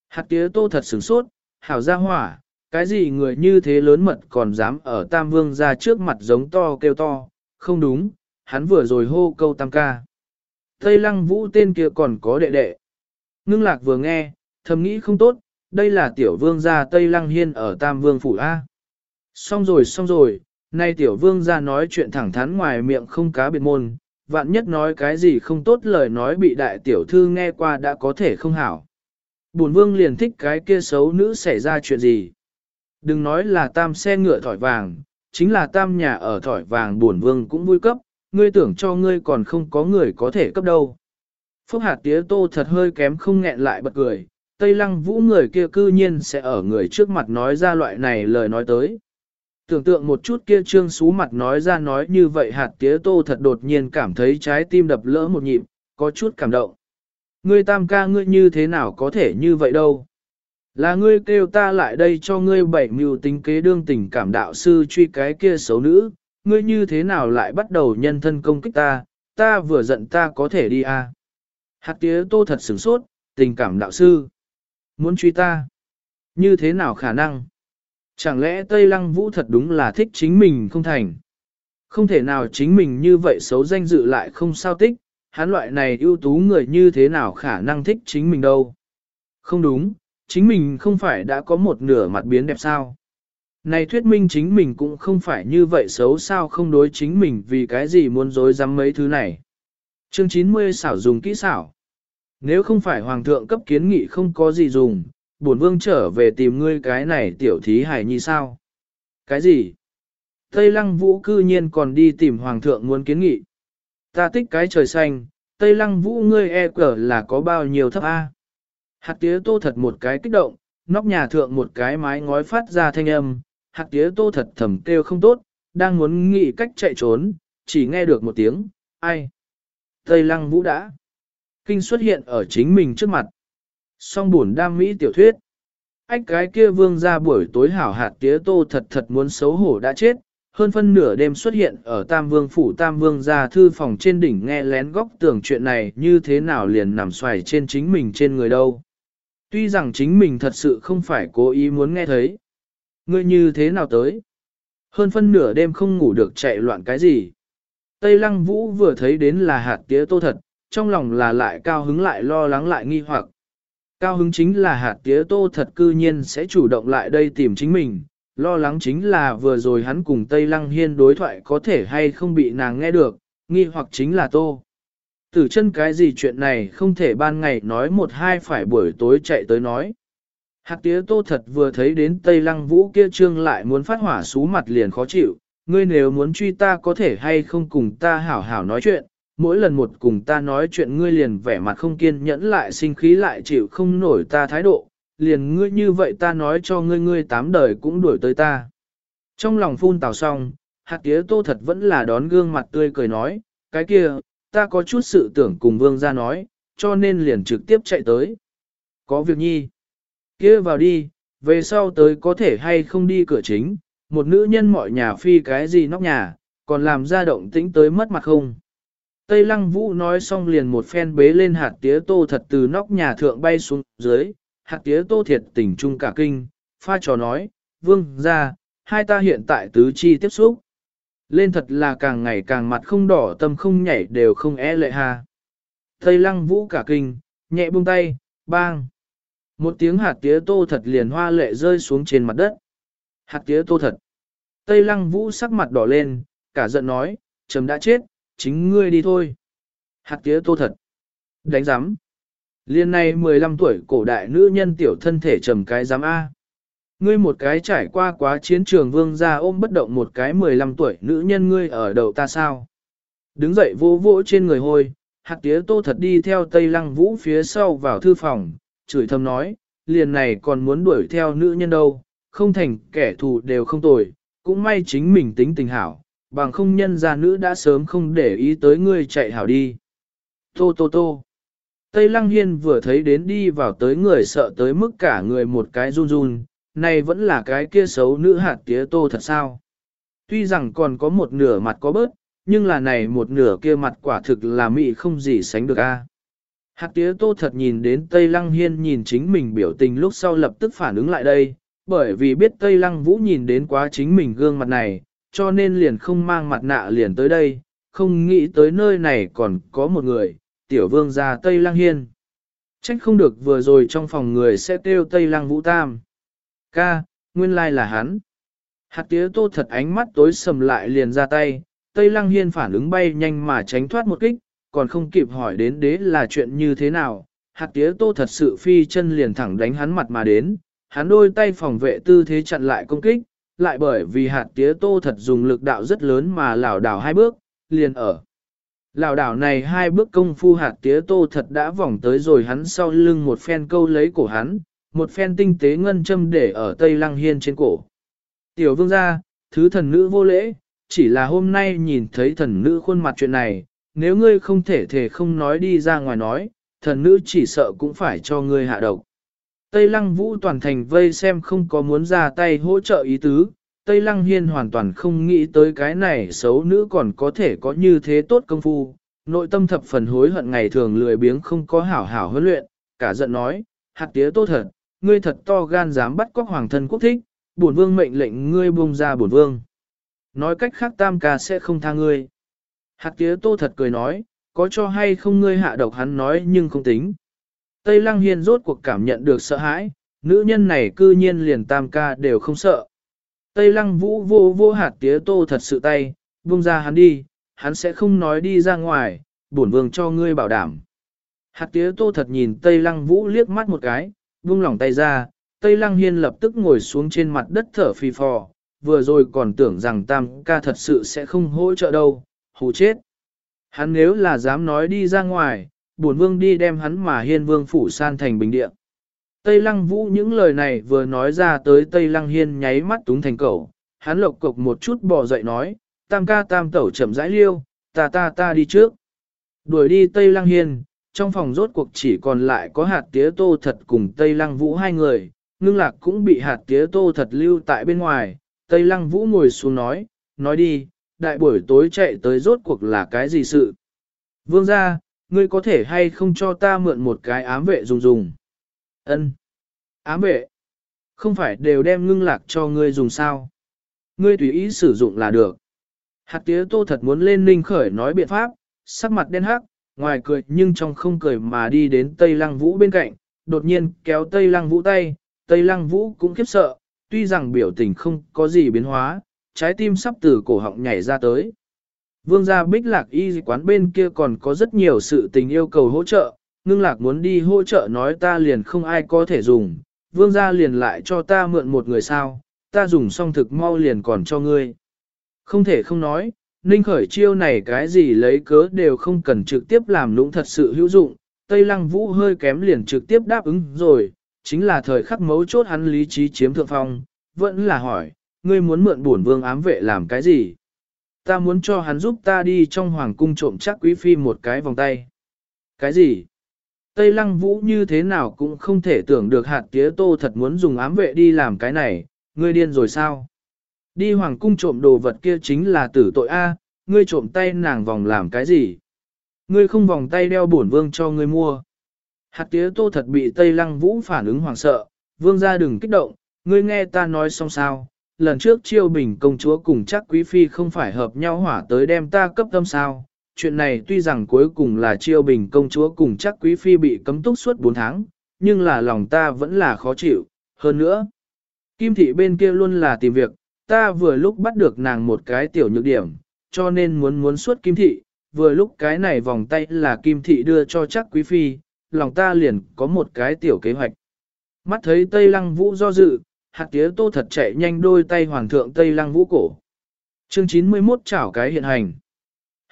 Hạt tía tô thật sửng sốt, hảo gia hỏa, cái gì người như thế lớn mật còn dám ở Tam Vương ra trước mặt giống to kêu to, không đúng, hắn vừa rồi hô câu Tam ca. Tây Lăng Vũ tên kia còn có đệ đệ. Ngưng lạc vừa nghe, thầm nghĩ không tốt, đây là tiểu vương gia Tây Lăng Hiên ở Tam Vương Phủ A. Xong rồi xong rồi, nay tiểu vương gia nói chuyện thẳng thắn ngoài miệng không cá biệt môn, vạn nhất nói cái gì không tốt lời nói bị đại tiểu thư nghe qua đã có thể không hảo bổn vương liền thích cái kia xấu nữ xảy ra chuyện gì. Đừng nói là tam xe ngựa thỏi vàng, chính là tam nhà ở thỏi vàng bổn vương cũng vui cấp, ngươi tưởng cho ngươi còn không có người có thể cấp đâu. Phúc hạt tía tô thật hơi kém không nghẹn lại bật cười, Tây lăng vũ người kia cư nhiên sẽ ở người trước mặt nói ra loại này lời nói tới. Tưởng tượng một chút kia trương xú mặt nói ra nói như vậy hạt tía tô thật đột nhiên cảm thấy trái tim đập lỡ một nhịp, có chút cảm động. Ngươi tam ca ngươi như thế nào có thể như vậy đâu? Là ngươi kêu ta lại đây cho ngươi bảy mưu tính kế đương tình cảm đạo sư truy cái kia xấu nữ, ngươi như thế nào lại bắt đầu nhân thân công kích ta, ta vừa giận ta có thể đi à? Hạt tía tô thật sửng sốt, tình cảm đạo sư. Muốn truy ta? Như thế nào khả năng? Chẳng lẽ Tây Lăng Vũ thật đúng là thích chính mình không thành? Không thể nào chính mình như vậy xấu danh dự lại không sao tích, hắn loại này ưu tú người như thế nào khả năng thích chính mình đâu. Không đúng, chính mình không phải đã có một nửa mặt biến đẹp sao. Này thuyết minh chính mình cũng không phải như vậy xấu sao không đối chính mình vì cái gì muốn dối dám mấy thứ này. Chương 90 xảo dùng kỹ xảo. Nếu không phải hoàng thượng cấp kiến nghị không có gì dùng, bổn vương trở về tìm ngươi cái này tiểu thí hải nhi sao? Cái gì? Tây lăng vũ cư nhiên còn đi tìm hoàng thượng muốn kiến nghị. Ta tích cái trời xanh, Tây Lăng Vũ ngươi e cờ là có bao nhiêu thấp A. Hạt tía tô thật một cái kích động, nóc nhà thượng một cái mái ngói phát ra thanh âm, hạt tía tô thật thầm kêu không tốt, đang muốn nghĩ cách chạy trốn, chỉ nghe được một tiếng, ai. Tây Lăng Vũ đã. Kinh xuất hiện ở chính mình trước mặt. Song buồn đam mỹ tiểu thuyết. Ách cái kia vương ra buổi tối hảo hạt tía tô thật thật muốn xấu hổ đã chết, hơn phân nửa đêm xuất hiện ở Tam Vương Phủ Tam Vương ra thư phòng trên đỉnh nghe lén góc tưởng chuyện này như thế nào liền nằm xoài trên chính mình trên người đâu. Tuy rằng chính mình thật sự không phải cố ý muốn nghe thấy. Ngươi như thế nào tới? Hơn phân nửa đêm không ngủ được chạy loạn cái gì. Tây Lăng Vũ vừa thấy đến là hạt tía tô thật, trong lòng là lại cao hứng lại lo lắng lại nghi hoặc. Cao hứng chính là hạt tía tô thật cư nhiên sẽ chủ động lại đây tìm chính mình, lo lắng chính là vừa rồi hắn cùng Tây Lăng Hiên đối thoại có thể hay không bị nàng nghe được, nghi hoặc chính là tô. Tử chân cái gì chuyện này không thể ban ngày nói một hai phải buổi tối chạy tới nói. Hạc tía tô thật vừa thấy đến Tây Lăng Vũ kia trương lại muốn phát hỏa xú mặt liền khó chịu, ngươi nếu muốn truy ta có thể hay không cùng ta hảo hảo nói chuyện, mỗi lần một cùng ta nói chuyện ngươi liền vẻ mặt không kiên nhẫn lại sinh khí lại chịu không nổi ta thái độ, liền ngươi như vậy ta nói cho ngươi ngươi tám đời cũng đuổi tới ta. Trong lòng phun tào xong, hạt tía tô thật vẫn là đón gương mặt tươi cười nói, cái kia, ta có chút sự tưởng cùng vương ra nói, cho nên liền trực tiếp chạy tới. Có việc nhi. kia vào đi, về sau tới có thể hay không đi cửa chính, một nữ nhân mọi nhà phi cái gì nóc nhà, còn làm ra động tĩnh tới mất mặt không. Tây lăng vũ nói xong liền một phen bế lên hạt tía tô thật từ nóc nhà thượng bay xuống dưới, hạt tía tô thiệt tình trung cả kinh, pha trò nói, vương ra, hai ta hiện tại tứ chi tiếp xúc. Lên thật là càng ngày càng mặt không đỏ tâm không nhảy đều không e lệ hà. Tây lăng vũ cả kinh, nhẹ buông tay, bang. Một tiếng hạt tía tô thật liền hoa lệ rơi xuống trên mặt đất. Hạt tía tô thật. Tây lăng vũ sắc mặt đỏ lên, cả giận nói, chấm đã chết, chính ngươi đi thôi. Hạt tía tô thật. Đánh giám. Liên này 15 tuổi cổ đại nữ nhân tiểu thân thể trầm cái giám A. Ngươi một cái trải qua quá chiến trường vương ra ôm bất động một cái 15 tuổi nữ nhân ngươi ở đầu ta sao. Đứng dậy vô vỗ trên người hôi, hạt tía tô thật đi theo tây lăng vũ phía sau vào thư phòng, chửi thầm nói, liền này còn muốn đuổi theo nữ nhân đâu, không thành kẻ thù đều không tồi, cũng may chính mình tính tình hảo, bằng không nhân gia nữ đã sớm không để ý tới ngươi chạy hảo đi. Tô tô tô. Tây Lăng Hiên vừa thấy đến đi vào tới người sợ tới mức cả người một cái run run, này vẫn là cái kia xấu nữ hạt tía tô thật sao. Tuy rằng còn có một nửa mặt có bớt, nhưng là này một nửa kia mặt quả thực là mị không gì sánh được a. Hạt tía tô thật nhìn đến Tây Lăng Hiên nhìn chính mình biểu tình lúc sau lập tức phản ứng lại đây, bởi vì biết Tây Lăng Vũ nhìn đến quá chính mình gương mặt này, cho nên liền không mang mặt nạ liền tới đây, không nghĩ tới nơi này còn có một người, tiểu vương gia Tây Lăng Hiên. Trách không được vừa rồi trong phòng người sẽ kêu Tây Lăng Vũ Tam. Ca, nguyên lai là hắn. Hạt tía tô thật ánh mắt tối sầm lại liền ra tay, Tây Lăng Hiên phản ứng bay nhanh mà tránh thoát một kích, còn không kịp hỏi đến đế là chuyện như thế nào. Hạt tía tô thật sự phi chân liền thẳng đánh hắn mặt mà đến, hắn đôi tay phòng vệ tư thế chặn lại công kích, lại bởi vì hạt tía tô thật dùng lực đạo rất lớn mà lảo đảo hai bước, liền ở. Lão đảo này hai bước công phu hạt tía tô thật đã vòng tới rồi hắn sau lưng một phen câu lấy cổ hắn, một phen tinh tế ngân châm để ở tây lăng hiên trên cổ. Tiểu vương gia, thứ thần nữ vô lễ, chỉ là hôm nay nhìn thấy thần nữ khuôn mặt chuyện này, nếu ngươi không thể thể không nói đi ra ngoài nói, thần nữ chỉ sợ cũng phải cho ngươi hạ độc. Tây Lăng Vũ toàn thành vây xem không có muốn ra tay hỗ trợ ý tứ, Tây Lăng Hiên hoàn toàn không nghĩ tới cái này xấu nữ còn có thể có như thế tốt công phu, nội tâm thập phần hối hận ngày thường lười biếng không có hảo hảo huấn luyện, cả giận nói, hạt tía tốt thật, ngươi thật to gan dám bắt cóc hoàng thân quốc thích, bổn vương mệnh lệnh ngươi buông ra bổn vương. Nói cách khác tam ca sẽ không tha ngươi. Hạt tía tô thật cười nói, có cho hay không ngươi hạ độc hắn nói nhưng không tính. Tây Lăng Hiên rốt cuộc cảm nhận được sợ hãi, nữ nhân này cư nhiên liền tam ca đều không sợ. Tây Lăng Vũ vô vô hạt tía tô thật sự tay, buông ra hắn đi, hắn sẽ không nói đi ra ngoài, bổn vương cho ngươi bảo đảm. Hạt tía tô thật nhìn Tây Lăng Vũ liếc mắt một cái, buông lỏng tay ra, Tây Lăng Hiên lập tức ngồi xuống trên mặt đất thở phì phò, vừa rồi còn tưởng rằng tam ca thật sự sẽ không hỗ trợ đâu, hù chết. Hắn nếu là dám nói đi ra ngoài, bổn vương đi đem hắn mà hiên vương phủ san thành bình địa. Tây lăng vũ những lời này vừa nói ra tới Tây lăng hiên nháy mắt túng thành cầu, hắn lộc cục một chút bò dậy nói, tam ca tam tẩu chậm rãi liêu, ta ta ta đi trước. Đuổi đi Tây lăng hiên, trong phòng rốt cuộc chỉ còn lại có hạt tía tô thật cùng Tây lăng vũ hai người, ngưng lạc cũng bị hạt tía tô thật lưu tại bên ngoài, Tây lăng vũ ngồi xuống nói, nói đi, đại buổi tối chạy tới rốt cuộc là cái gì sự. Vương ra, ngươi có thể hay không cho ta mượn một cái ám vệ dùng dùng? Ân, Ám vệ? Không phải đều đem ngưng lạc cho ngươi dùng sao? Ngươi tùy ý sử dụng là được. Hạt tía tô thật muốn lên ninh khởi nói biện pháp, sắc mặt đen hắc, ngoài cười nhưng trong không cười mà đi đến Tây Lăng Vũ bên cạnh, đột nhiên kéo Tây Lăng Vũ tay, Tây Lăng Vũ cũng khiếp sợ, tuy rằng biểu tình không có gì biến hóa, trái tim sắp từ cổ họng nhảy ra tới. Vương gia bích lạc y quán bên kia còn có rất nhiều sự tình yêu cầu hỗ trợ, ngưng lạc muốn đi hỗ trợ nói ta liền không ai có thể dùng, vương gia liền lại cho ta mượn một người sao, ta dùng xong thực mau liền còn cho ngươi. Không thể không nói, Ninh khởi chiêu này cái gì lấy cớ đều không cần trực tiếp làm lũng thật sự hữu dụng, Tây Lăng Vũ hơi kém liền trực tiếp đáp ứng rồi, chính là thời khắc mấu chốt hắn lý trí chiếm thượng phong, vẫn là hỏi, ngươi muốn mượn bổn vương ám vệ làm cái gì? Ta muốn cho hắn giúp ta đi trong hoàng cung trộm chắc quý phi một cái vòng tay. Cái gì? Tây Lăng Vũ như thế nào cũng không thể tưởng được hạt tía tô thật muốn dùng ám vệ đi làm cái này, ngươi điên rồi sao? Đi hoàng cung trộm đồ vật kia chính là tử tội A, ngươi trộm tay nàng vòng làm cái gì? Ngươi không vòng tay đeo bổn vương cho ngươi mua. Hạt tía tô thật bị Tây Lăng Vũ phản ứng hoảng sợ, vương ra đừng kích động, ngươi nghe ta nói xong sao, lần trước chiêu bình công chúa cùng chắc quý phi không phải hợp nhau hỏa tới đem ta cấp tâm sao. Chuyện này tuy rằng cuối cùng là chiêu bình công chúa cùng chắc quý phi bị cấm túc suốt 4 tháng, nhưng là lòng ta vẫn là khó chịu, hơn nữa. Kim thị bên kia luôn là tìm việc, ta vừa lúc bắt được nàng một cái tiểu nhược điểm, cho nên muốn muốn suốt kim thị, vừa lúc cái này vòng tay là kim thị đưa cho chắc quý phi, lòng ta liền có một cái tiểu kế hoạch. Mắt thấy Tây Lăng Vũ do dự, hạt tía tô thật chạy nhanh đôi tay hoàng thượng Tây Lăng Vũ cổ. Chương 91 chảo cái hiện hành.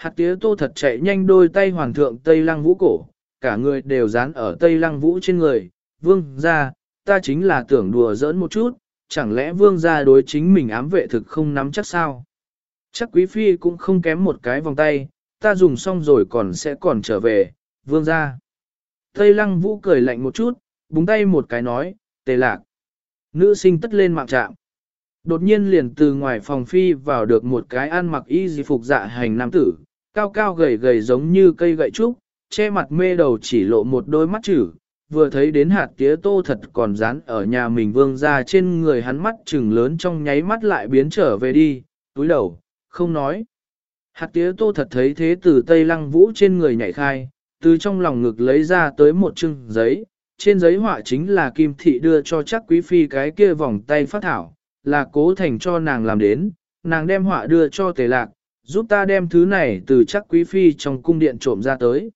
Hạt tía tô thật chạy nhanh đôi tay hoàn thượng Tây Lăng Vũ cổ, cả người đều dán ở Tây Lăng Vũ trên người. Vương ra, ta chính là tưởng đùa giỡn một chút, chẳng lẽ vương gia đối chính mình ám vệ thực không nắm chắc sao? Chắc quý phi cũng không kém một cái vòng tay, ta dùng xong rồi còn sẽ còn trở về, vương gia. Tây lăng vũ cười lạnh một chút, búng tay một cái nói, tề lạc. Nữ sinh tất lên mạng trạm. Đột nhiên liền từ ngoài phòng phi vào được một cái ăn mặc y di phục dạ hành nam tử, cao cao gầy gầy giống như cây gậy trúc, che mặt mê đầu chỉ lộ một đôi mắt chữ, vừa thấy đến hạt tía tô thật còn dán ở nhà mình vương ra trên người hắn mắt trừng lớn trong nháy mắt lại biến trở về đi, túi đầu, không nói. Hạt tía tô thật thấy thế từ tây lăng vũ trên người nhảy khai, từ trong lòng ngực lấy ra tới một chưng giấy, trên giấy họa chính là kim thị đưa cho chắc quý phi cái kia vòng tay phát thảo, là cố thành cho nàng làm đến, nàng đem họa đưa cho tề lạc, giúp ta đem thứ này từ chắc quý phi trong cung điện trộm ra tới.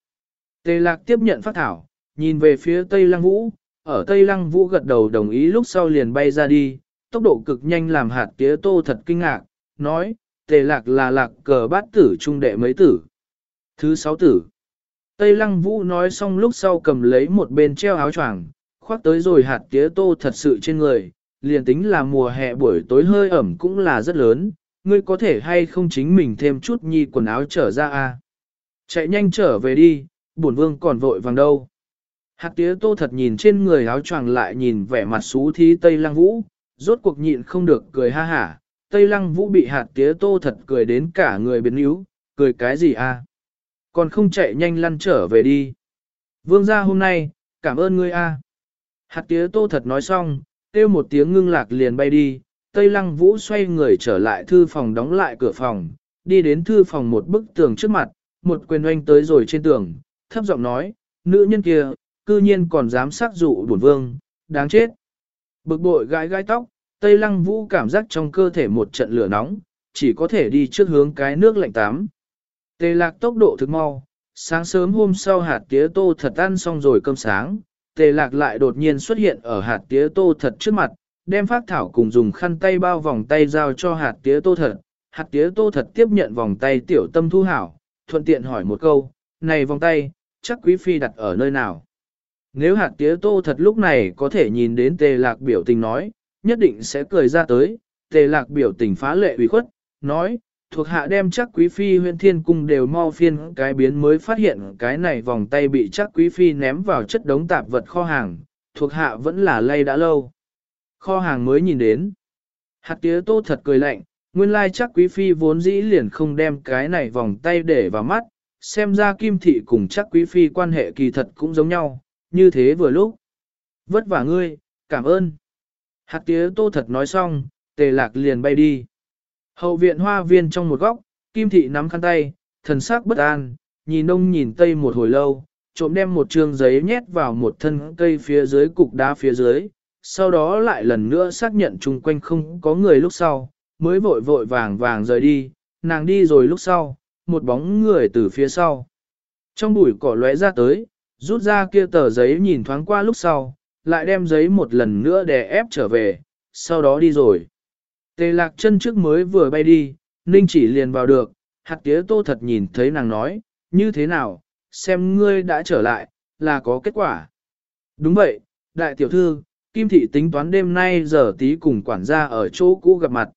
Tề lạc tiếp nhận phát thảo, nhìn về phía Tây Lăng Vũ, ở Tây Lăng Vũ gật đầu đồng ý lúc sau liền bay ra đi, tốc độ cực nhanh làm hạt tía tô thật kinh ngạc, nói, tề lạc là lạc cờ bát tử trung đệ mấy tử. Thứ sáu tử. Tây Lăng Vũ nói xong lúc sau cầm lấy một bên treo áo choàng, khoác tới rồi hạt tía tô thật sự trên người, liền tính là mùa hè buổi tối hơi ẩm cũng là rất lớn, ngươi có thể hay không chính mình thêm chút nhi quần áo trở ra à? Chạy nhanh trở về đi, bổn vương còn vội vàng đâu. Hạt tía tô thật nhìn trên người áo choàng lại nhìn vẻ mặt xú thí Tây Lăng Vũ, rốt cuộc nhịn không được cười ha hả. Tây Lăng Vũ bị hạt tía tô thật cười đến cả người biến yếu, cười cái gì à? Còn không chạy nhanh lăn trở về đi. Vương gia hôm nay, cảm ơn ngươi a. Hạt tía tô thật nói xong, kêu một tiếng ngưng lạc liền bay đi, Tây Lăng Vũ xoay người trở lại thư phòng đóng lại cửa phòng, đi đến thư phòng một bức tường trước mặt, một quyền oanh tới rồi trên tường, thấp giọng nói, nữ nhân kia, cư nhiên còn dám sát dụ bổn vương, đáng chết. Bực bội gãi gãi tóc, Tây Lăng Vũ cảm giác trong cơ thể một trận lửa nóng, chỉ có thể đi trước hướng cái nước lạnh tắm. Tề lạc tốc độ thực mau, sáng sớm hôm sau hạt tía tô thật ăn xong rồi cơm sáng, tề lạc lại đột nhiên xuất hiện ở hạt tía tô thật trước mặt, đem phát thảo cùng dùng khăn tay bao vòng tay giao cho hạt tía tô thật. Hạt tía tô thật tiếp nhận vòng tay tiểu tâm thu hảo, thuận tiện hỏi một câu, này vòng tay, chắc quý phi đặt ở nơi nào? Nếu hạt tía tô thật lúc này có thể nhìn đến tề lạc biểu tình nói, nhất định sẽ cười ra tới, tề lạc biểu tình phá lệ ủy khuất, nói, thuộc hạ đem chắc quý phi huyện thiên cung đều mau phiên cái biến mới phát hiện cái này vòng tay bị chắc quý phi ném vào chất đống tạp vật kho hàng, thuộc hạ vẫn là lay đã lâu. Kho hàng mới nhìn đến. Hạt tía tô thật cười lạnh, nguyên lai chắc quý phi vốn dĩ liền không đem cái này vòng tay để vào mắt, xem ra kim thị cùng chắc quý phi quan hệ kỳ thật cũng giống nhau, như thế vừa lúc. Vất vả ngươi, cảm ơn. Hạt tía tô thật nói xong, tề lạc liền bay đi. Hậu viện hoa viên trong một góc, kim thị nắm khăn tay, thần sắc bất an, nhìn đông nhìn tây một hồi lâu, trộm đem một trường giấy nhét vào một thân cây phía dưới cục đá phía dưới, sau đó lại lần nữa xác nhận chung quanh không có người lúc sau, mới vội vội vàng vàng rời đi, nàng đi rồi lúc sau, một bóng người từ phía sau. Trong bụi cỏ lóe ra tới, rút ra kia tờ giấy nhìn thoáng qua lúc sau, lại đem giấy một lần nữa đè ép trở về, sau đó đi rồi. Tề lạc chân trước mới vừa bay đi, Ninh chỉ liền vào được, hạt tía tô thật nhìn thấy nàng nói, như thế nào, xem ngươi đã trở lại, là có kết quả. Đúng vậy, đại tiểu thư, Kim Thị tính toán đêm nay giờ tí cùng quản gia ở chỗ cũ gặp mặt.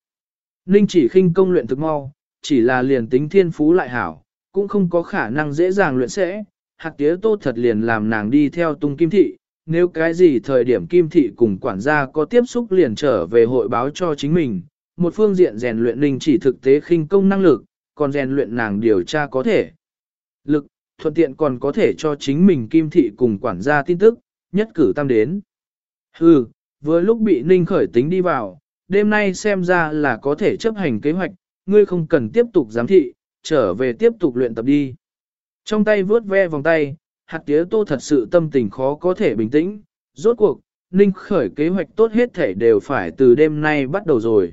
Ninh chỉ khinh công luyện thực mau, chỉ là liền tính thiên phú lại hảo, cũng không có khả năng dễ dàng luyện sẽ. Hạt tía tô thật liền làm nàng đi theo tung Kim Thị, nếu cái gì thời điểm Kim Thị cùng quản gia có tiếp xúc liền trở về hội báo cho chính mình. Một phương diện rèn luyện Ninh chỉ thực tế khinh công năng lực, còn rèn luyện nàng điều tra có thể. Lực, thuận tiện còn có thể cho chính mình Kim Thị cùng quản gia tin tức, nhất cử tam đến. Hừ, vừa lúc bị Ninh khởi tính đi vào, đêm nay xem ra là có thể chấp hành kế hoạch, ngươi không cần tiếp tục giám thị, trở về tiếp tục luyện tập đi. Trong tay vướt ve vòng tay, hạt tía tô thật sự tâm tình khó có thể bình tĩnh, rốt cuộc, Ninh khởi kế hoạch tốt hết thể đều phải từ đêm nay bắt đầu rồi.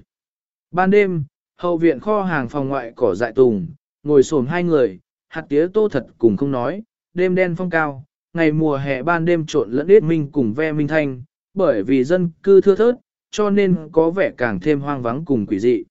Ban đêm, hậu viện kho hàng phòng ngoại cỏ dại tùng, ngồi xổm hai người, hạt tía tô thật cùng không nói, đêm đen phong cao, ngày mùa hè ban đêm trộn lẫn ít minh cùng ve minh thanh, bởi vì dân cư thưa thớt, cho nên có vẻ càng thêm hoang vắng cùng quỷ dị.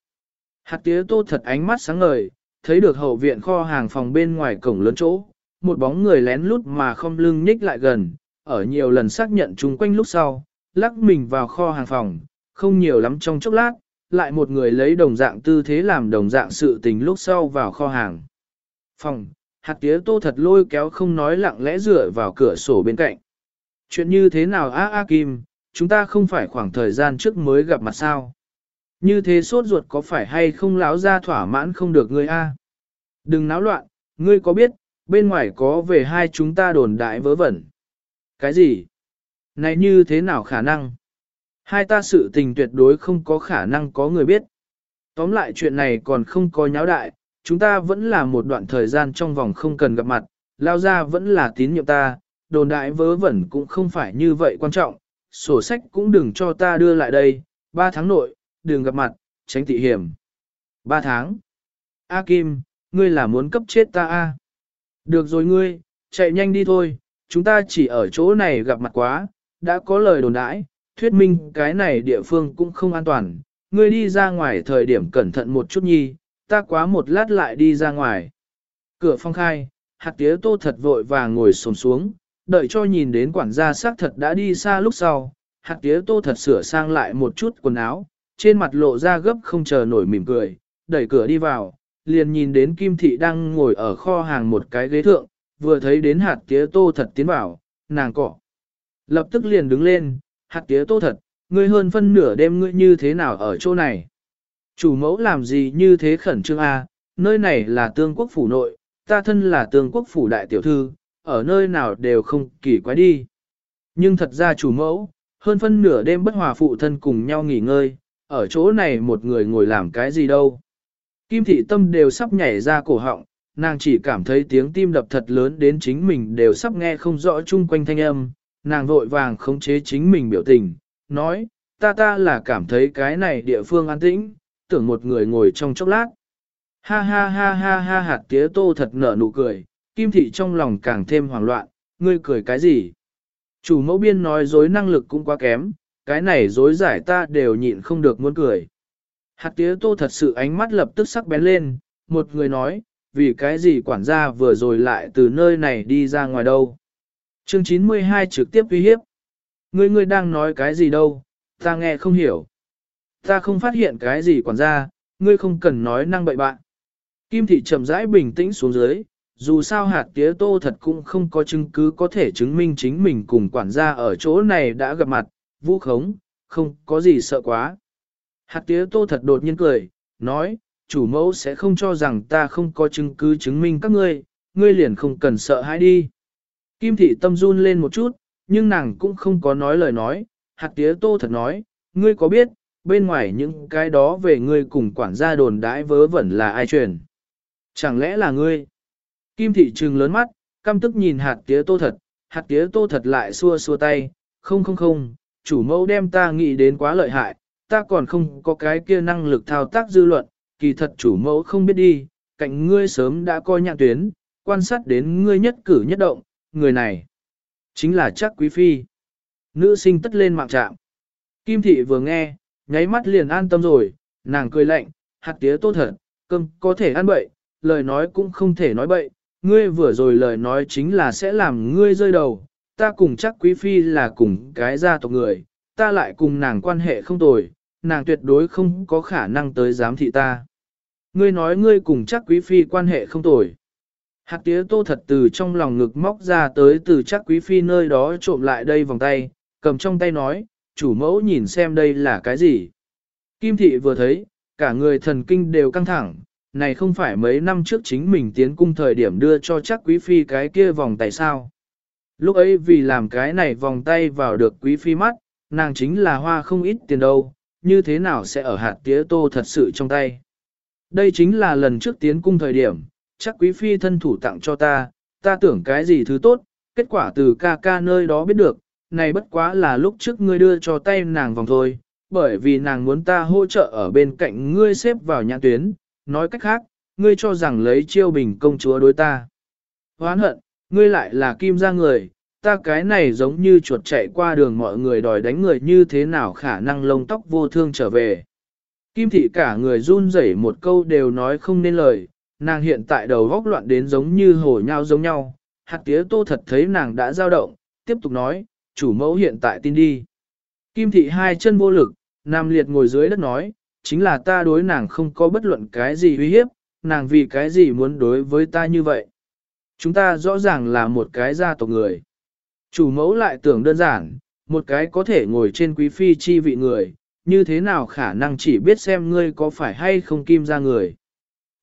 Hạt tía tô thật ánh mắt sáng ngời, thấy được hậu viện kho hàng phòng bên ngoài cổng lớn chỗ, một bóng người lén lút mà không lưng nhích lại gần, ở nhiều lần xác nhận chung quanh lúc sau, lắc mình vào kho hàng phòng, không nhiều lắm trong chốc lát, lại một người lấy đồng dạng tư thế làm đồng dạng sự tình lúc sau vào kho hàng. Phòng, hạt tía tô thật lôi kéo không nói lặng lẽ dựa vào cửa sổ bên cạnh. Chuyện như thế nào a a Kim, chúng ta không phải khoảng thời gian trước mới gặp mặt sao. Như thế sốt ruột có phải hay không láo ra thỏa mãn không được ngươi a? Đừng náo loạn, ngươi có biết, bên ngoài có về hai chúng ta đồn đại vớ vẩn. Cái gì? Này như thế nào khả năng? Hai ta sự tình tuyệt đối không có khả năng có người biết. Tóm lại chuyện này còn không có nháo đại, chúng ta vẫn là một đoạn thời gian trong vòng không cần gặp mặt, lao ra vẫn là tín nhiệm ta, đồn đại vớ vẩn cũng không phải như vậy quan trọng, sổ sách cũng đừng cho ta đưa lại đây, ba tháng nội, đừng gặp mặt, tránh tị hiểm. Ba tháng. A Kim, ngươi là muốn cấp chết ta a? Được rồi ngươi, chạy nhanh đi thôi, chúng ta chỉ ở chỗ này gặp mặt quá, đã có lời đồn đãi, thuyết minh cái này địa phương cũng không an toàn, ngươi đi ra ngoài thời điểm cẩn thận một chút nhi, ta quá một lát lại đi ra ngoài. Cửa phong khai, hạt tía tô thật vội và ngồi xổm xuống, đợi cho nhìn đến quản gia xác thật đã đi xa lúc sau, hạt tía tô thật sửa sang lại một chút quần áo, trên mặt lộ ra gấp không chờ nổi mỉm cười, đẩy cửa đi vào, liền nhìn đến Kim Thị đang ngồi ở kho hàng một cái ghế thượng, vừa thấy đến hạt tía tô thật tiến vào, nàng cọ. Lập tức liền đứng lên, hạt tía tô thật, ngươi hơn phân nửa đêm ngươi như thế nào ở chỗ này. Chủ mẫu làm gì như thế khẩn trương a? nơi này là tương quốc phủ nội, ta thân là tương quốc phủ đại tiểu thư, ở nơi nào đều không kỳ quái đi. Nhưng thật ra chủ mẫu, hơn phân nửa đêm bất hòa phụ thân cùng nhau nghỉ ngơi, ở chỗ này một người ngồi làm cái gì đâu. Kim thị tâm đều sắp nhảy ra cổ họng, nàng chỉ cảm thấy tiếng tim đập thật lớn đến chính mình đều sắp nghe không rõ chung quanh thanh âm, nàng vội vàng khống chế chính mình biểu tình, nói, ta ta là cảm thấy cái này địa phương an tĩnh, tưởng một người ngồi trong chốc lát. Ha ha ha ha ha hạt tía tô thật nở nụ cười, kim thị trong lòng càng thêm hoảng loạn, ngươi cười cái gì? Chủ mẫu biên nói dối năng lực cũng quá kém, cái này dối giải ta đều nhịn không được muốn cười. Hạt tía tô thật sự ánh mắt lập tức sắc bén lên, một người nói, vì cái gì quản gia vừa rồi lại từ nơi này đi ra ngoài đâu. Chương 92 trực tiếp uy hiếp. Ngươi ngươi đang nói cái gì đâu, ta nghe không hiểu. Ta không phát hiện cái gì quản gia, ngươi không cần nói năng bậy bạn. Kim thị chậm rãi bình tĩnh xuống dưới, dù sao hạt tía tô thật cũng không có chứng cứ có thể chứng minh chính mình cùng quản gia ở chỗ này đã gặp mặt, vũ khống, không có gì sợ quá. Hạt tía tô thật đột nhiên cười, nói, chủ mẫu sẽ không cho rằng ta không có chứng cứ chứng minh các ngươi, ngươi liền không cần sợ hãi đi. Kim thị tâm run lên một chút, nhưng nàng cũng không có nói lời nói, hạt tía tô thật nói, ngươi có biết, bên ngoài những cái đó về ngươi cùng quản gia đồn đãi vớ vẩn là ai truyền. Chẳng lẽ là ngươi? Kim thị trừng lớn mắt, căm tức nhìn hạt tía tô thật, hạt tía tô thật lại xua xua tay, không không không, chủ mẫu đem ta nghĩ đến quá lợi hại, ta còn không có cái kia năng lực thao tác dư luận, kỳ thật chủ mẫu không biết đi, cạnh ngươi sớm đã coi nhạn tuyến, quan sát đến ngươi nhất cử nhất động, người này chính là chắc quý phi. Nữ sinh tất lên mạng trạm. Kim thị vừa nghe, nháy mắt liền an tâm rồi, nàng cười lạnh, hạt tía tô thật, cơm có thể ăn bậy, lời nói cũng không thể nói bậy, ngươi vừa rồi lời nói chính là sẽ làm ngươi rơi đầu, ta cùng chắc quý phi là cùng cái gia tộc người, ta lại cùng nàng quan hệ không tồi, nàng tuyệt đối không có khả năng tới giám thị ta. Ngươi nói ngươi cùng chắc quý phi quan hệ không tồi. Hạt tía tô thật từ trong lòng ngực móc ra tới từ chắc quý phi nơi đó trộm lại đây vòng tay, cầm trong tay nói, chủ mẫu nhìn xem đây là cái gì. Kim thị vừa thấy, cả người thần kinh đều căng thẳng, này không phải mấy năm trước chính mình tiến cung thời điểm đưa cho chắc quý phi cái kia vòng tay sao. Lúc ấy vì làm cái này vòng tay vào được quý phi mắt, nàng chính là hoa không ít tiền đâu, như thế nào sẽ ở hạt tía tô thật sự trong tay. Đây chính là lần trước tiến cung thời điểm, chắc quý phi thân thủ tặng cho ta, ta tưởng cái gì thứ tốt, kết quả từ ca ca nơi đó biết được, này bất quá là lúc trước ngươi đưa cho tay nàng vòng thôi, bởi vì nàng muốn ta hỗ trợ ở bên cạnh ngươi xếp vào nhãn tuyến, nói cách khác, ngươi cho rằng lấy chiêu bình công chúa đối ta. Hoán hận, ngươi lại là kim gia người, ta cái này giống như chuột chạy qua đường mọi người đòi đánh người như thế nào khả năng lông tóc vô thương trở về. Kim thị cả người run rẩy một câu đều nói không nên lời, nàng hiện tại đầu góc loạn đến giống như hổ nhau giống nhau. Hạt tía tô thật thấy nàng đã dao động, tiếp tục nói, chủ mẫu hiện tại tin đi. Kim thị hai chân vô lực, nam liệt ngồi dưới đất nói, chính là ta đối nàng không có bất luận cái gì uy hiếp, nàng vì cái gì muốn đối với ta như vậy. Chúng ta rõ ràng là một cái gia tộc người. Chủ mẫu lại tưởng đơn giản, một cái có thể ngồi trên quý phi chi vị người, như thế nào khả năng chỉ biết xem ngươi có phải hay không kim ra người.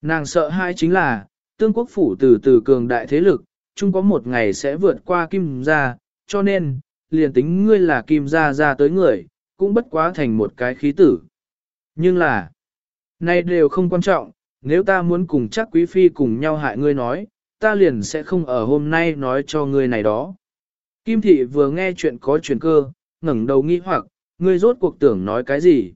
Nàng sợ hai chính là, tương quốc phủ từ từ cường đại thế lực, chung có một ngày sẽ vượt qua kim gia, cho nên, liền tính ngươi là kim gia ra tới người, cũng bất quá thành một cái khí tử. Nhưng là, này đều không quan trọng, nếu ta muốn cùng chắc quý phi cùng nhau hại ngươi nói, ta liền sẽ không ở hôm nay nói cho ngươi này đó. Kim thị vừa nghe chuyện có chuyện cơ, ngẩng đầu nghi hoặc, ngươi rốt cuộc tưởng nói cái gì?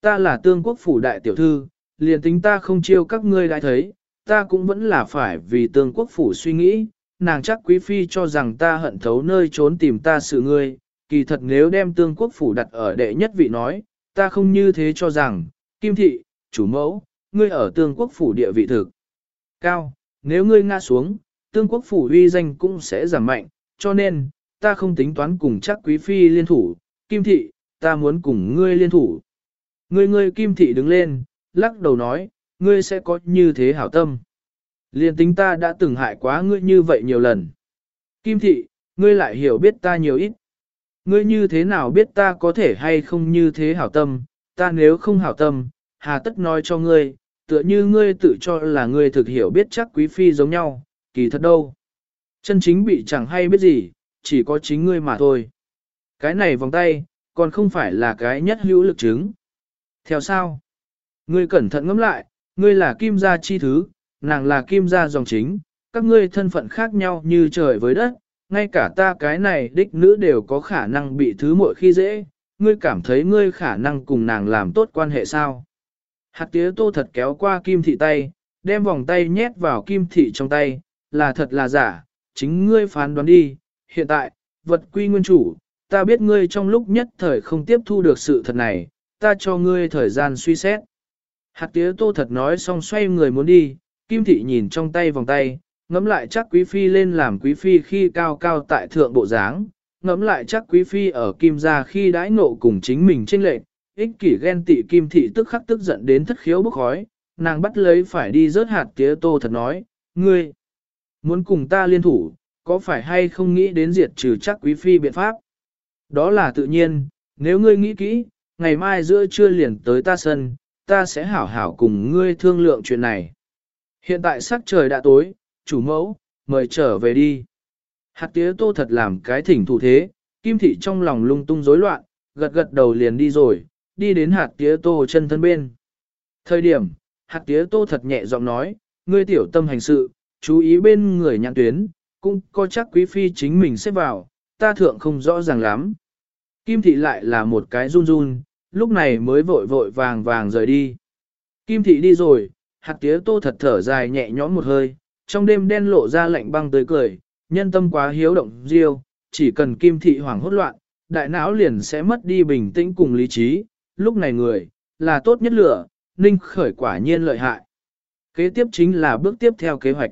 Ta là tương quốc phủ đại tiểu thư, liền tính ta không chiêu các ngươi đã thấy, ta cũng vẫn là phải vì tương quốc phủ suy nghĩ, nàng chắc quý phi cho rằng ta hận thấu nơi trốn tìm ta sự ngươi, kỳ thật nếu đem tương quốc phủ đặt ở đệ nhất vị nói, ta không như thế cho rằng, kim thị, chủ mẫu, ngươi ở tương quốc phủ địa vị thực. Cao, nếu ngươi ngã xuống, tương quốc phủ uy danh cũng sẽ giảm mạnh, cho nên, ta không tính toán cùng chắc quý phi liên thủ, kim thị, ta muốn cùng ngươi liên thủ. Ngươi ngươi kim thị đứng lên, lắc đầu nói, ngươi sẽ có như thế hảo tâm. Liên tính ta đã từng hại quá ngươi như vậy nhiều lần. Kim thị, ngươi lại hiểu biết ta nhiều ít. Ngươi như thế nào biết ta có thể hay không như thế hảo tâm, ta nếu không hảo tâm, hà tất nói cho ngươi, tựa như ngươi tự cho là ngươi thực hiểu biết chắc quý phi giống nhau, kỳ thật đâu. Chân chính bị chẳng hay biết gì, chỉ có chính ngươi mà thôi. Cái này vòng tay, còn không phải là cái nhất hữu lực chứng. Theo sao? Ngươi cẩn thận ngẫm lại, ngươi là kim gia chi thứ, nàng là kim gia dòng chính, các ngươi thân phận khác nhau như trời với đất, ngay cả ta cái này đích nữ đều có khả năng bị thứ muội khi dễ, ngươi cảm thấy ngươi khả năng cùng nàng làm tốt quan hệ sao. Hạt tía tô thật kéo qua kim thị tay, đem vòng tay nhét vào kim thị trong tay, là thật là giả, chính ngươi phán đoán đi, hiện tại, vật quy nguyên chủ, ta biết ngươi trong lúc nhất thời không tiếp thu được sự thật này, ta cho ngươi thời gian suy xét. Hạt tía tô thật nói xong xoay người muốn đi, kim thị nhìn trong tay vòng tay, ngẫm lại chắc quý phi lên làm quý phi khi cao cao tại thượng bộ dáng, ngẫm lại chắc quý phi ở kim gia khi đãi ngộ cùng chính mình tranh lệch, ích kỷ ghen tị kim thị tức khắc tức giận đến thất khiếu bốc khói, nàng bắt lấy phải đi rớt hạt tía tô thật nói, ngươi, muốn cùng ta liên thủ, có phải hay không nghĩ đến diệt trừ chắc quý phi biện pháp? Đó là tự nhiên, nếu ngươi nghĩ kỹ, ngày mai giữa trưa liền tới ta sân, ta sẽ hảo hảo cùng ngươi thương lượng chuyện này. Hiện tại sắc trời đã tối, chủ mẫu, mời trở về đi. Hạt tía tô thật làm cái thỉnh thủ thế, kim thị trong lòng lung tung rối loạn, gật gật đầu liền đi rồi, đi đến hạt tía tô chân thân bên. Thời điểm, hạt tía tô thật nhẹ giọng nói, ngươi tiểu tâm hành sự, chú ý bên người nhãn tuyến, cũng có chắc quý phi chính mình xếp vào, ta thượng không rõ ràng lắm. Kim thị lại là một cái run run, lúc này mới vội vội vàng vàng rời đi. Kim thị đi rồi, hạt tía tô thật thở dài nhẹ nhõm một hơi, trong đêm đen lộ ra lạnh băng tới cười, nhân tâm quá hiếu động diêu, chỉ cần kim thị hoảng hốt loạn, đại não liền sẽ mất đi bình tĩnh cùng lý trí, lúc này người, là tốt nhất lửa, ninh khởi quả nhiên lợi hại. Kế tiếp chính là bước tiếp theo kế hoạch.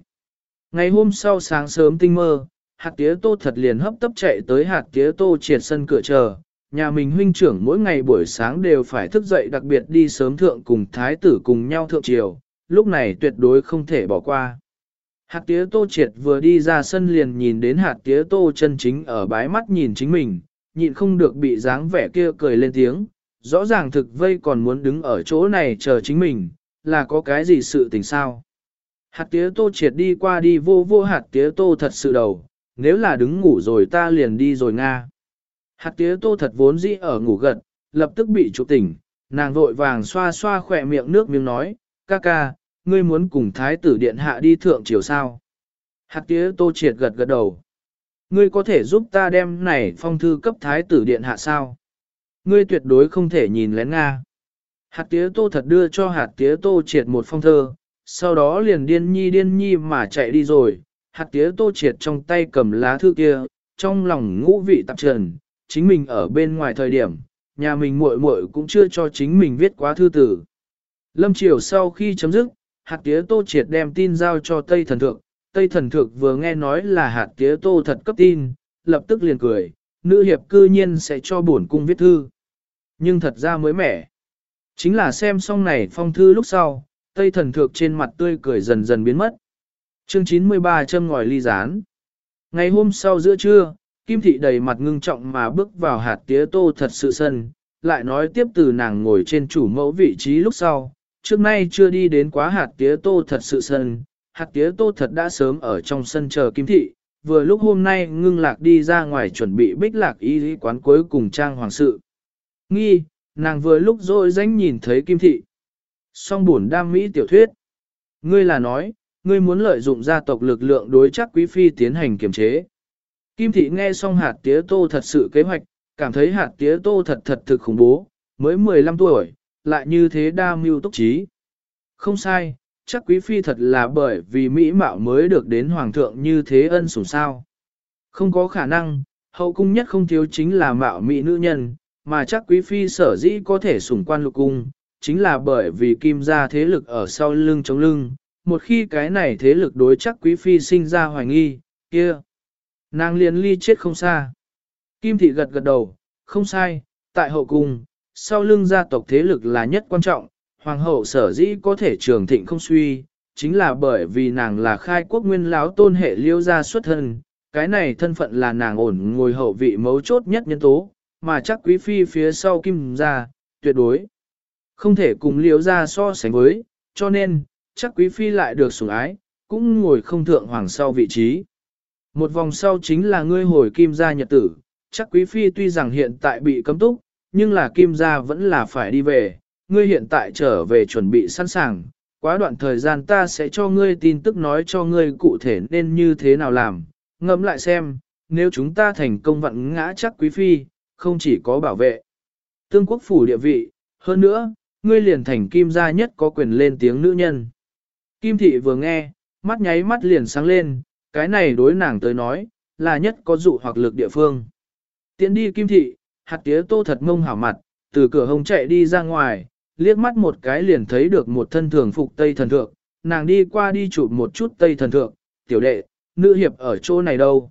Ngày hôm sau sáng sớm tinh mơ, hạt tía tô thật liền hấp tấp chạy tới hạt tía tô triệt sân cửa chờ. Nhà mình huynh trưởng mỗi ngày buổi sáng đều phải thức dậy đặc biệt đi sớm thượng cùng thái tử cùng nhau thượng triều, lúc này tuyệt đối không thể bỏ qua. Hạt tía tô triệt vừa đi ra sân liền nhìn đến hạt tía tô chân chính ở bái mắt nhìn chính mình, nhịn không được bị dáng vẻ kia cười lên tiếng, rõ ràng thực vây còn muốn đứng ở chỗ này chờ chính mình, là có cái gì sự tình sao. Hạt tía tô triệt đi qua đi vô vô hạt tía tô thật sự đầu, nếu là đứng ngủ rồi ta liền đi rồi Nga. Hạt tía tô thật vốn dĩ ở ngủ gật, lập tức bị trụ tỉnh, nàng vội vàng xoa xoa khỏe miệng nước miếng nói, ca ca, ngươi muốn cùng thái tử điện hạ đi thượng triều sao. Hạt tía tô triệt gật gật đầu. Ngươi có thể giúp ta đem này phong thư cấp thái tử điện hạ sao? Ngươi tuyệt đối không thể nhìn lén Nga. Hạt tía tô thật đưa cho hạt tía tô triệt một phong thơ, sau đó liền điên nhi điên nhi mà chạy đi rồi. Hạt tía tô triệt trong tay cầm lá thư kia, trong lòng ngũ vị tạp trần, chính mình ở bên ngoài thời điểm, nhà mình muội muội cũng chưa cho chính mình viết quá thư tử. Lâm Triều sau khi chấm dứt, hạt tía tô triệt đem tin giao cho Tây Thần Thượng, Tây Thần Thượng vừa nghe nói là hạt tía tô thật cấp tin, lập tức liền cười, nữ hiệp cư nhiên sẽ cho bổn cung viết thư. Nhưng thật ra mới mẻ. Chính là xem xong này phong thư lúc sau, Tây Thần Thượng trên mặt tươi cười dần dần biến mất. Chương 93 châm ngòi ly rán. Ngày hôm sau giữa trưa, Kim Thị đầy mặt ngưng trọng mà bước vào hạt tía tô thật sự sân, lại nói tiếp từ nàng ngồi trên chủ mẫu vị trí lúc sau, trước nay chưa đi đến quá hạt tía tô thật sự sân, hạt tía tô thật đã sớm ở trong sân chờ Kim Thị, vừa lúc hôm nay ngưng lạc đi ra ngoài chuẩn bị bích lạc y quán cuối cùng trang hoàng sự. Nghi, nàng vừa lúc rồi danh nhìn thấy Kim Thị. Song buồn đam mỹ tiểu thuyết. Ngươi là nói, ngươi muốn lợi dụng gia tộc lực lượng đối chắc quý phi tiến hành kiểm chế. Kim Thị nghe xong hạt tía tô thật sự kế hoạch, cảm thấy hạt tía tô thật thật thực khủng bố, mới 15 tuổi, lại như thế đa mưu túc trí. Không sai, chắc quý phi thật là bởi vì Mỹ mạo mới được đến hoàng thượng như thế ân sủng sao. Không có khả năng, hậu cung nhất không thiếu chính là mạo Mỹ nữ nhân, mà chắc quý phi sở dĩ có thể sủng quan lục cung, chính là bởi vì kim gia thế lực ở sau lưng chống lưng, một khi cái này thế lực đối chắc quý phi sinh ra hoài nghi, kia. Nàng liền ly chết không xa. Kim thị gật gật đầu, không sai, tại hậu cung, sau lưng gia tộc thế lực là nhất quan trọng, hoàng hậu sở dĩ có thể trường thịnh không suy, chính là bởi vì nàng là khai quốc nguyên lão tôn hệ liêu gia xuất thân, cái này thân phận là nàng ổn ngồi hậu vị mấu chốt nhất nhân tố, mà chắc quý phi phía sau kim gia, tuyệt đối. Không thể cùng liêu gia so sánh với, cho nên, chắc quý phi lại được sủng ái, cũng ngồi không thượng hoàng sau vị trí. Một vòng sau chính là ngươi hồi kim gia nhật tử, chắc quý phi tuy rằng hiện tại bị cấm túc, nhưng là kim gia vẫn là phải đi về, ngươi hiện tại trở về chuẩn bị sẵn sàng, quá đoạn thời gian ta sẽ cho ngươi tin tức nói cho ngươi cụ thể nên như thế nào làm, ngẫm lại xem, nếu chúng ta thành công vận ngã chắc quý phi, không chỉ có bảo vệ tương quốc phủ địa vị, hơn nữa, ngươi liền thành kim gia nhất có quyền lên tiếng nữ nhân. Kim thị vừa nghe, mắt nháy mắt liền sáng lên, cái này đối nàng tới nói, là nhất có dụ hoặc lực địa phương. Tiến đi kim thị, hạt tía tô thật mông hảo mặt, từ cửa hông chạy đi ra ngoài, liếc mắt một cái liền thấy được một thân thường phục Tây Thần Thượng, nàng đi qua đi chụp một chút Tây Thần Thượng, tiểu đệ, nữ hiệp ở chỗ này đâu.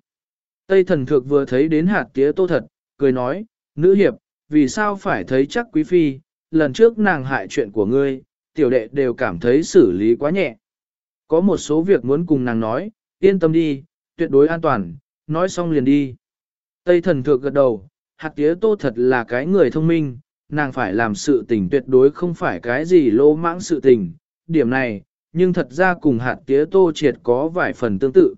Tây Thần Thượng vừa thấy đến hạt tía tô thật, cười nói, nữ hiệp, vì sao phải thấy chắc quý phi, lần trước nàng hại chuyện của ngươi, tiểu đệ đều cảm thấy xử lý quá nhẹ. Có một số việc muốn cùng nàng nói, yên tâm đi, tuyệt đối an toàn, nói xong liền đi. Tây thần thượng gật đầu, hạt tía tô thật là cái người thông minh, nàng phải làm sự tình tuyệt đối không phải cái gì lỗ mãng sự tình, điểm này, nhưng thật ra cùng hạt tía tô triệt có vài phần tương tự.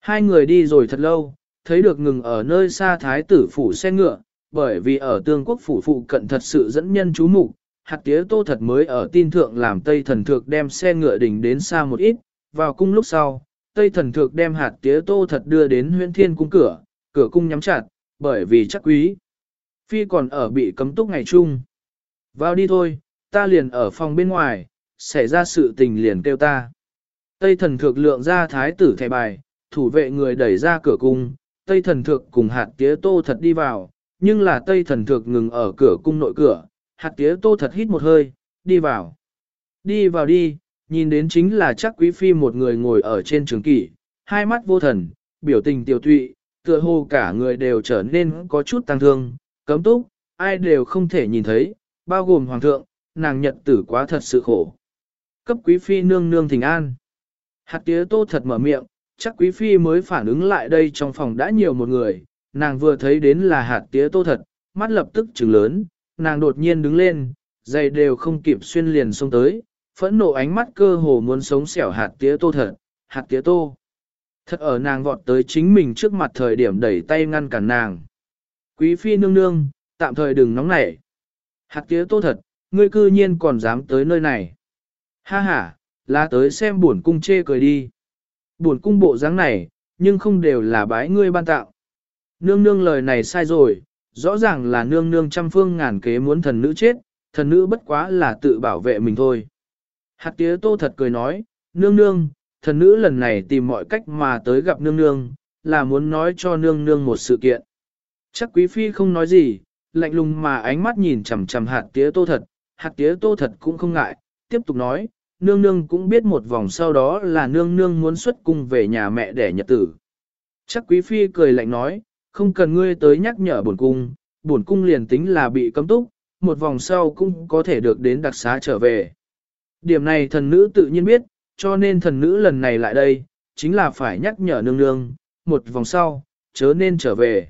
Hai người đi rồi thật lâu, thấy được ngừng ở nơi xa thái tử phủ xe ngựa, bởi vì ở tương quốc phủ phụ cận thật sự dẫn nhân chú mục hạt tía tô thật mới ở tin thượng làm Tây Thần Thược đem xe ngựa đỉnh đến xa một ít, vào cung lúc sau, Tây Thần Thược đem hạt tía tô thật đưa đến huyện thiên cung cửa, cửa cung nhắm chặt, bởi vì chắc quý. Phi còn ở bị cấm túc ngày chung. Vào đi thôi, ta liền ở phòng bên ngoài, xảy ra sự tình liền kêu ta. Tây thần thượng lượng ra thái tử thẻ bài, thủ vệ người đẩy ra cửa cung, Tây thần thượng cùng hạt tía tô thật đi vào, nhưng là Tây thần thượng ngừng ở cửa cung nội cửa, hạt tía tô thật hít một hơi, đi vào. Đi vào đi, nhìn đến chính là chắc quý phi một người ngồi ở trên trường kỷ, hai mắt vô thần, biểu tình tiểu tụy, tựa hồ cả người đều trở nên có chút tăng thương, cấm túc, ai đều không thể nhìn thấy, bao gồm hoàng thượng, nàng nhật tử quá thật sự khổ. Cấp quý phi nương nương thỉnh an. Hạt tía tô thật mở miệng, chắc quý phi mới phản ứng lại đây trong phòng đã nhiều một người, nàng vừa thấy đến là hạt tía tô thật, mắt lập tức trừng lớn, nàng đột nhiên đứng lên, giày đều không kịp xuyên liền xông tới, phẫn nộ ánh mắt cơ hồ muốn sống xẻo hạt tía tô thật, hạt tía tô. Thật ở nàng vọt tới chính mình trước mặt thời điểm đẩy tay ngăn cản nàng. Quý phi nương nương, tạm thời đừng nóng nảy. Hạt tía tô thật, ngươi cư nhiên còn dám tới nơi này. Ha ha, là tới xem buồn cung chê cười đi. Buồn cung bộ dáng này, nhưng không đều là bái ngươi ban tạo. Nương nương lời này sai rồi, rõ ràng là nương nương trăm phương ngàn kế muốn thần nữ chết, thần nữ bất quá là tự bảo vệ mình thôi. Hạt tía tô thật cười nói, nương nương, thần nữ lần này tìm mọi cách mà tới gặp nương nương, là muốn nói cho nương nương một sự kiện. Chắc quý phi không nói gì, lạnh lùng mà ánh mắt nhìn chằm chằm hạt tía tô thật, hạt tía tô thật cũng không ngại, tiếp tục nói, nương nương cũng biết một vòng sau đó là nương nương muốn xuất cung về nhà mẹ để nhật tử. Chắc quý phi cười lạnh nói, không cần ngươi tới nhắc nhở bổn cung, bổn cung liền tính là bị cấm túc, một vòng sau cũng có thể được đến đặc xá trở về. Điểm này thần nữ tự nhiên biết, cho nên thần nữ lần này lại đây, chính là phải nhắc nhở nương nương, một vòng sau, chớ nên trở về.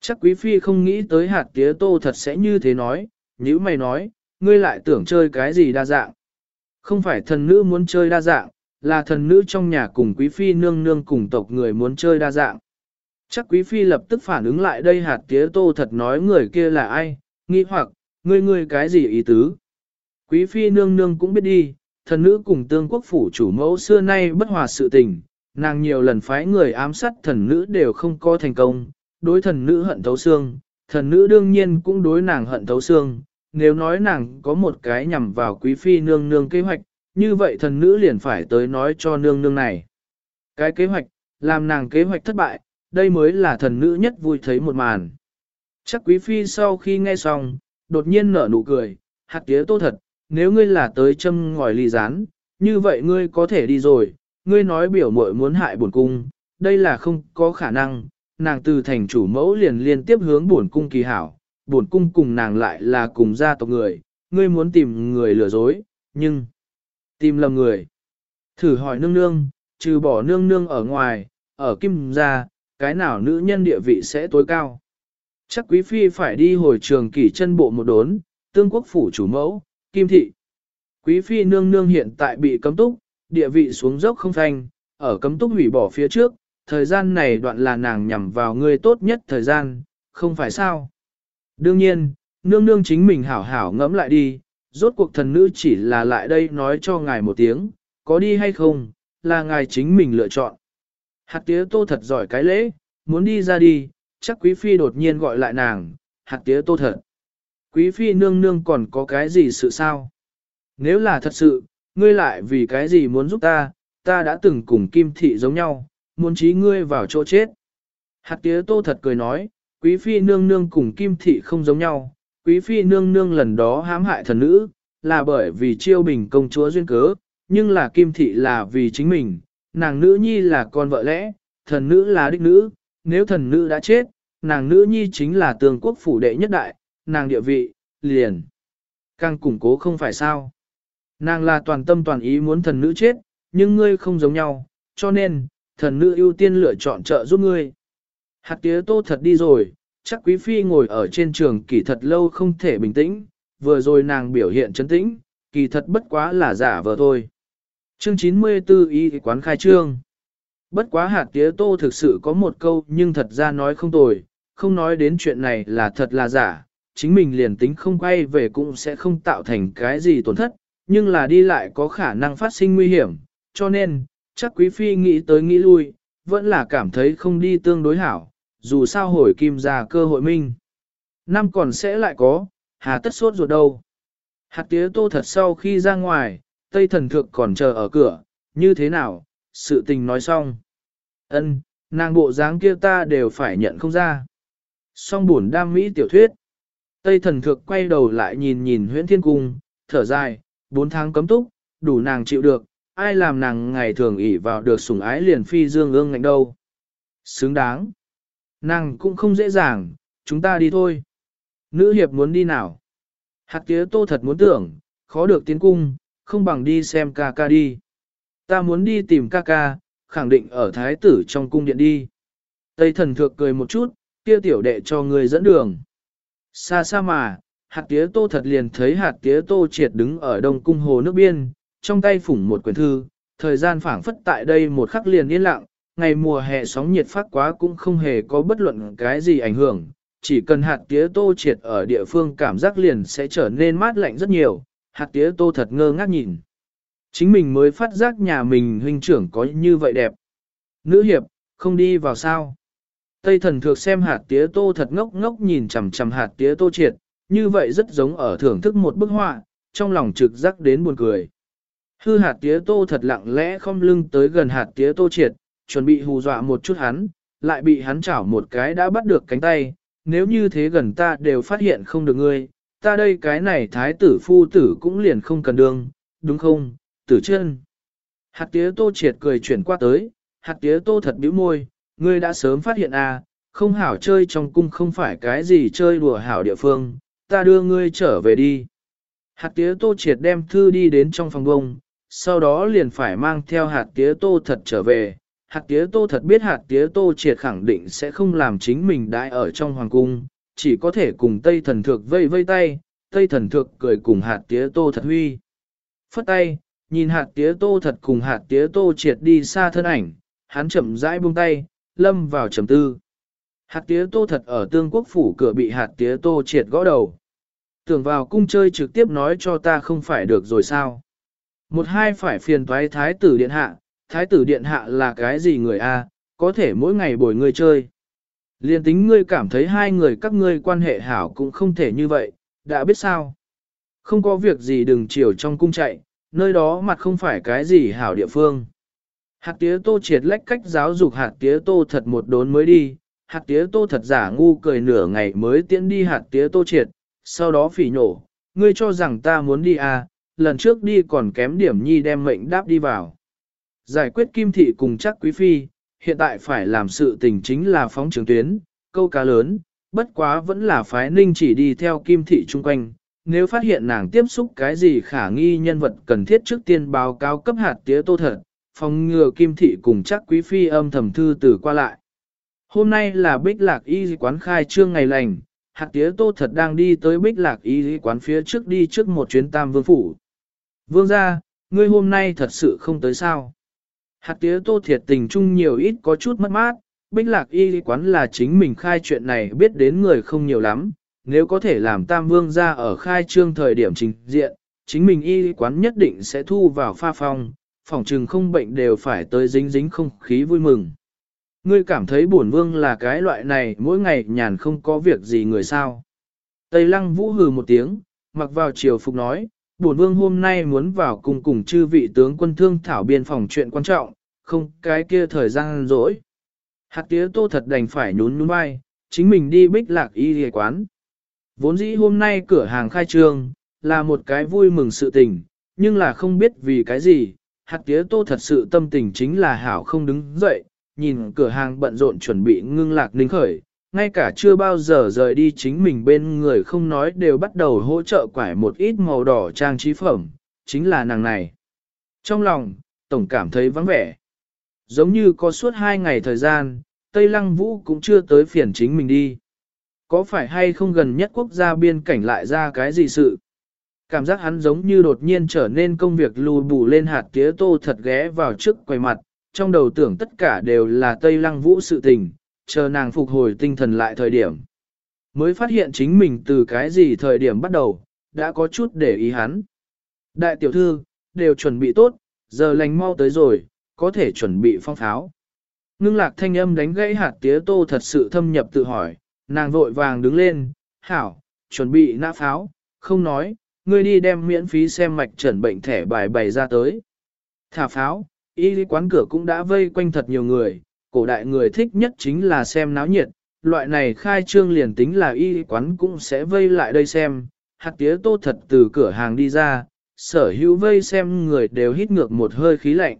Chắc quý phi không nghĩ tới hạt tía tô thật sẽ như thế nói, nếu mày nói, ngươi lại tưởng chơi cái gì đa dạng. Không phải thần nữ muốn chơi đa dạng, là thần nữ trong nhà cùng quý phi nương nương cùng tộc người muốn chơi đa dạng. Chắc quý phi lập tức phản ứng lại đây hạt tía tô thật nói người kia là ai, nghi hoặc, ngươi ngươi cái gì ý tứ. Quý phi nương nương cũng biết đi, thần nữ cùng tương quốc phủ chủ mẫu xưa nay bất hòa sự tình, nàng nhiều lần phái người ám sát thần nữ đều không có thành công, đối thần nữ hận thấu xương, thần nữ đương nhiên cũng đối nàng hận thấu xương, nếu nói nàng có một cái nhằm vào quý phi nương nương kế hoạch, như vậy thần nữ liền phải tới nói cho nương nương này. Cái kế hoạch, làm nàng kế hoạch thất bại, đây mới là thần nữ nhất vui thấy một màn. Chắc quý phi sau khi nghe xong, đột nhiên nở nụ cười, hạt tía tô thật, nếu ngươi là tới châm ngòi ly rán, như vậy ngươi có thể đi rồi, ngươi nói biểu muội muốn hại bổn cung, đây là không có khả năng, nàng từ thành chủ mẫu liền liên tiếp hướng bổn cung kỳ hảo, bổn cung cùng nàng lại là cùng gia tộc người, ngươi muốn tìm người lừa dối, nhưng tìm lầm người. Thử hỏi nương nương, trừ bỏ nương nương ở ngoài, ở kim gia, cái nào nữ nhân địa vị sẽ tối cao. Chắc quý phi phải đi hồi trường kỷ chân bộ một đốn, tương quốc phủ chủ mẫu, kim thị. Quý phi nương nương hiện tại bị cấm túc, địa vị xuống dốc không thanh, ở cấm túc hủy bỏ phía trước, thời gian này đoạn là nàng nhằm vào người tốt nhất thời gian, không phải sao. Đương nhiên, nương nương chính mình hảo hảo ngẫm lại đi, rốt cuộc thần nữ chỉ là lại đây nói cho ngài một tiếng, có đi hay không, là ngài chính mình lựa chọn. Hạt tía tô thật giỏi cái lễ, muốn đi ra đi, chắc quý phi đột nhiên gọi lại nàng, hạt tía tô thật. Quý phi nương nương còn có cái gì sự sao? Nếu là thật sự, ngươi lại vì cái gì muốn giúp ta, ta đã từng cùng kim thị giống nhau, muốn trí ngươi vào chỗ chết. Hạt tía tô thật cười nói, quý phi nương nương cùng kim thị không giống nhau, quý phi nương nương lần đó hãm hại thần nữ, là bởi vì chiêu bình công chúa duyên cớ, nhưng là kim thị là vì chính mình, nàng nữ nhi là con vợ lẽ, thần nữ là đích nữ, nếu thần nữ đã chết, nàng nữ nhi chính là tường quốc phủ đệ nhất đại, nàng địa vị, liền. Càng củng cố không phải sao. Nàng là toàn tâm toàn ý muốn thần nữ chết, nhưng ngươi không giống nhau, cho nên, thần nữ ưu tiên lựa chọn trợ giúp ngươi. Hạt tía tô thật đi rồi, chắc quý phi ngồi ở trên trường kỳ thật lâu không thể bình tĩnh, vừa rồi nàng biểu hiện chấn tĩnh, kỳ thật bất quá là giả vờ thôi. Chương 94 y quán khai trương. Bất quá hạt tía tô thực sự có một câu nhưng thật ra nói không tồi, không nói đến chuyện này là thật là giả, chính mình liền tính không quay về cũng sẽ không tạo thành cái gì tổn thất, nhưng là đi lại có khả năng phát sinh nguy hiểm, cho nên, chắc quý phi nghĩ tới nghĩ lui, vẫn là cảm thấy không đi tương đối hảo, dù sao hồi kim ra cơ hội minh. Năm còn sẽ lại có, hà tất sốt ruột đâu. Hạt tía tô thật sau khi ra ngoài, Tây thần thượng còn chờ ở cửa, như thế nào, sự tình nói xong. ân nàng bộ dáng kia ta đều phải nhận không ra. Song buồn đam mỹ tiểu thuyết. Tây thần thượng quay đầu lại nhìn nhìn huyễn thiên cung, thở dài, bốn tháng cấm túc, đủ nàng chịu được, ai làm nàng ngày thường ỷ vào được sủng ái liền phi dương ương ngạnh đâu. Xứng đáng. Nàng cũng không dễ dàng, chúng ta đi thôi. Nữ hiệp muốn đi nào? Hạt tía tô thật muốn tưởng, khó được tiến cung, không bằng đi xem ca ca đi. Ta muốn đi tìm ca ca, khẳng định ở thái tử trong cung điện đi. Tây thần thược cười một chút, kia tiểu đệ cho người dẫn đường. Xa xa mà, hạt tía tô thật liền thấy hạt tía tô triệt đứng ở đông cung hồ nước biên, trong tay phủng một quyển thư, thời gian phảng phất tại đây một khắc liền yên lặng, ngày mùa hè sóng nhiệt phát quá cũng không hề có bất luận cái gì ảnh hưởng, chỉ cần hạt tía tô triệt ở địa phương cảm giác liền sẽ trở nên mát lạnh rất nhiều, hạt tía tô thật ngơ ngác nhìn. Chính mình mới phát giác nhà mình huynh trưởng có như vậy đẹp. Nữ hiệp, không đi vào sao. Tây thần thược xem hạt tía tô thật ngốc ngốc nhìn chằm chằm hạt tía tô triệt, như vậy rất giống ở thưởng thức một bức họa, trong lòng trực giác đến buồn cười. Hư hạt tía tô thật lặng lẽ không lưng tới gần hạt tía tô triệt, chuẩn bị hù dọa một chút hắn, lại bị hắn chảo một cái đã bắt được cánh tay, nếu như thế gần ta đều phát hiện không được ngươi, ta đây cái này thái tử phu tử cũng liền không cần đương, đúng không, tử chân. Hạt tía tô triệt cười chuyển qua tới, hạt tía tô thật bĩu môi, ngươi đã sớm phát hiện à, không hảo chơi trong cung không phải cái gì chơi đùa hảo địa phương, ta đưa ngươi trở về đi. Hạt tía tô triệt đem thư đi đến trong phòng bông, sau đó liền phải mang theo hạt tía tô thật trở về. Hạt tía tô thật biết hạt tía tô triệt khẳng định sẽ không làm chính mình đại ở trong hoàng cung, chỉ có thể cùng Tây thần thược vây vây tay, Tây thần thược cười cùng hạt tía tô thật huy. Phất tay, nhìn hạt tía tô thật cùng hạt tía tô triệt đi xa thân ảnh, hắn chậm rãi buông tay, lâm vào trầm tư. Hạt tía tô thật ở tương quốc phủ cửa bị hạt tía tô triệt gõ đầu. Tưởng vào cung chơi trực tiếp nói cho ta không phải được rồi sao. Một hai phải phiền toái thái tử điện hạ, thái tử điện hạ là cái gì người a? có thể mỗi ngày bồi ngươi chơi. Liên tính ngươi cảm thấy hai người các ngươi quan hệ hảo cũng không thể như vậy, đã biết sao. Không có việc gì đừng chiều trong cung chạy, nơi đó mặt không phải cái gì hảo địa phương. Hạt tía tô triệt lách cách giáo dục hạt tía tô thật một đốn mới đi, hạt tía tô thật giả ngu cười nửa ngày mới tiễn đi hạt tía tô triệt, sau đó phỉ nhổ, ngươi cho rằng ta muốn đi à, lần trước đi còn kém điểm nhi đem mệnh đáp đi vào. Giải quyết kim thị cùng chắc quý phi, hiện tại phải làm sự tình chính là phóng trường tuyến, câu cá lớn, bất quá vẫn là phái ninh chỉ đi theo kim thị chung quanh. Nếu phát hiện nàng tiếp xúc cái gì khả nghi nhân vật cần thiết trước tiên báo cáo cấp hạt tía tô thật, phòng ngừa kim thị cùng chắc quý phi âm thầm thư từ qua lại. Hôm nay là bích lạc y quán khai trương ngày lành, hạt tía tô thật đang đi tới bích lạc y quán phía trước đi trước một chuyến tam vương phủ. Vương ra, ngươi hôm nay thật sự không tới sao. Hạt tía tô thiệt tình chung nhiều ít có chút mất mát, bích lạc y quán là chính mình khai chuyện này biết đến người không nhiều lắm, nếu có thể làm tam vương ra ở khai trương thời điểm trình diện, chính mình y quán nhất định sẽ thu vào pha phong, phòng trừng không bệnh đều phải tới dính dính không khí vui mừng. Ngươi cảm thấy bổn vương là cái loại này mỗi ngày nhàn không có việc gì người sao. Tây lăng vũ hừ một tiếng, mặc vào chiều phục nói, bổn vương hôm nay muốn vào cùng cùng chư vị tướng quân thương thảo biên phòng chuyện quan trọng, không cái kia thời gian rỗi. Hạt tía tô thật đành phải nhún nhún vai, chính mình đi bích lạc y ghề quán. Vốn dĩ hôm nay cửa hàng khai trương, là một cái vui mừng sự tình, nhưng là không biết vì cái gì, hạt tía tô thật sự tâm tình chính là hảo không đứng dậy, nhìn cửa hàng bận rộn chuẩn bị ngưng lạc ninh khởi, ngay cả chưa bao giờ rời đi chính mình bên người không nói đều bắt đầu hỗ trợ quải một ít màu đỏ trang trí phẩm, chính là nàng này. Trong lòng, tổng cảm thấy vắng vẻ. Giống như có suốt hai ngày thời gian, Tây Lăng Vũ cũng chưa tới phiền chính mình đi. Có phải hay không gần nhất quốc gia biên cảnh lại ra cái gì sự? Cảm giác hắn giống như đột nhiên trở nên công việc lùi bù lên hạt tía tô thật ghé vào trước quầy mặt, trong đầu tưởng tất cả đều là Tây Lăng Vũ sự tình, chờ nàng phục hồi tinh thần lại thời điểm. Mới phát hiện chính mình từ cái gì thời điểm bắt đầu, đã có chút để ý hắn. Đại tiểu thư, đều chuẩn bị tốt, giờ lành mau tới rồi, có thể chuẩn bị phong pháo. Ngưng lạc thanh âm đánh gãy hạt tía tô thật sự thâm nhập tự hỏi, nàng vội vàng đứng lên, hảo, chuẩn bị nã pháo, không nói, ngươi đi đem miễn phí xem mạch trần bệnh thẻ bài bày ra tới. Thả pháo, y quán cửa cũng đã vây quanh thật nhiều người, cổ đại người thích nhất chính là xem náo nhiệt, loại này khai trương liền tính là y quán cũng sẽ vây lại đây xem, hạt tía tô thật từ cửa hàng đi ra, sở hữu vây xem người đều hít ngược một hơi khí lạnh.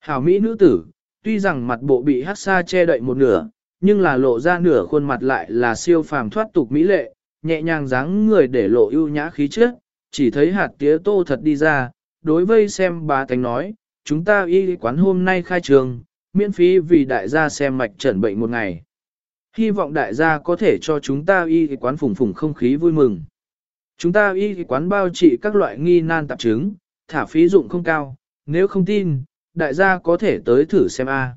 Hảo Mỹ nữ tử, tuy rằng mặt bộ bị hát xa che đậy một nửa, nhưng là lộ ra nửa khuôn mặt lại là siêu phàm thoát tục mỹ lệ, nhẹ nhàng dáng người để lộ ưu nhã khí chất, chỉ thấy hạt tía tô thật đi ra, đối vây xem bá tánh nói, chúng ta y quán hôm nay khai trường, miễn phí vì đại gia xem mạch trần bệnh một ngày. Hy vọng đại gia có thể cho chúng ta y quán phùng phùng không khí vui mừng. Chúng ta y quán bao trị các loại nghi nan tạp chứng, thả phí dụng không cao, nếu không tin, đại gia có thể tới thử xem a.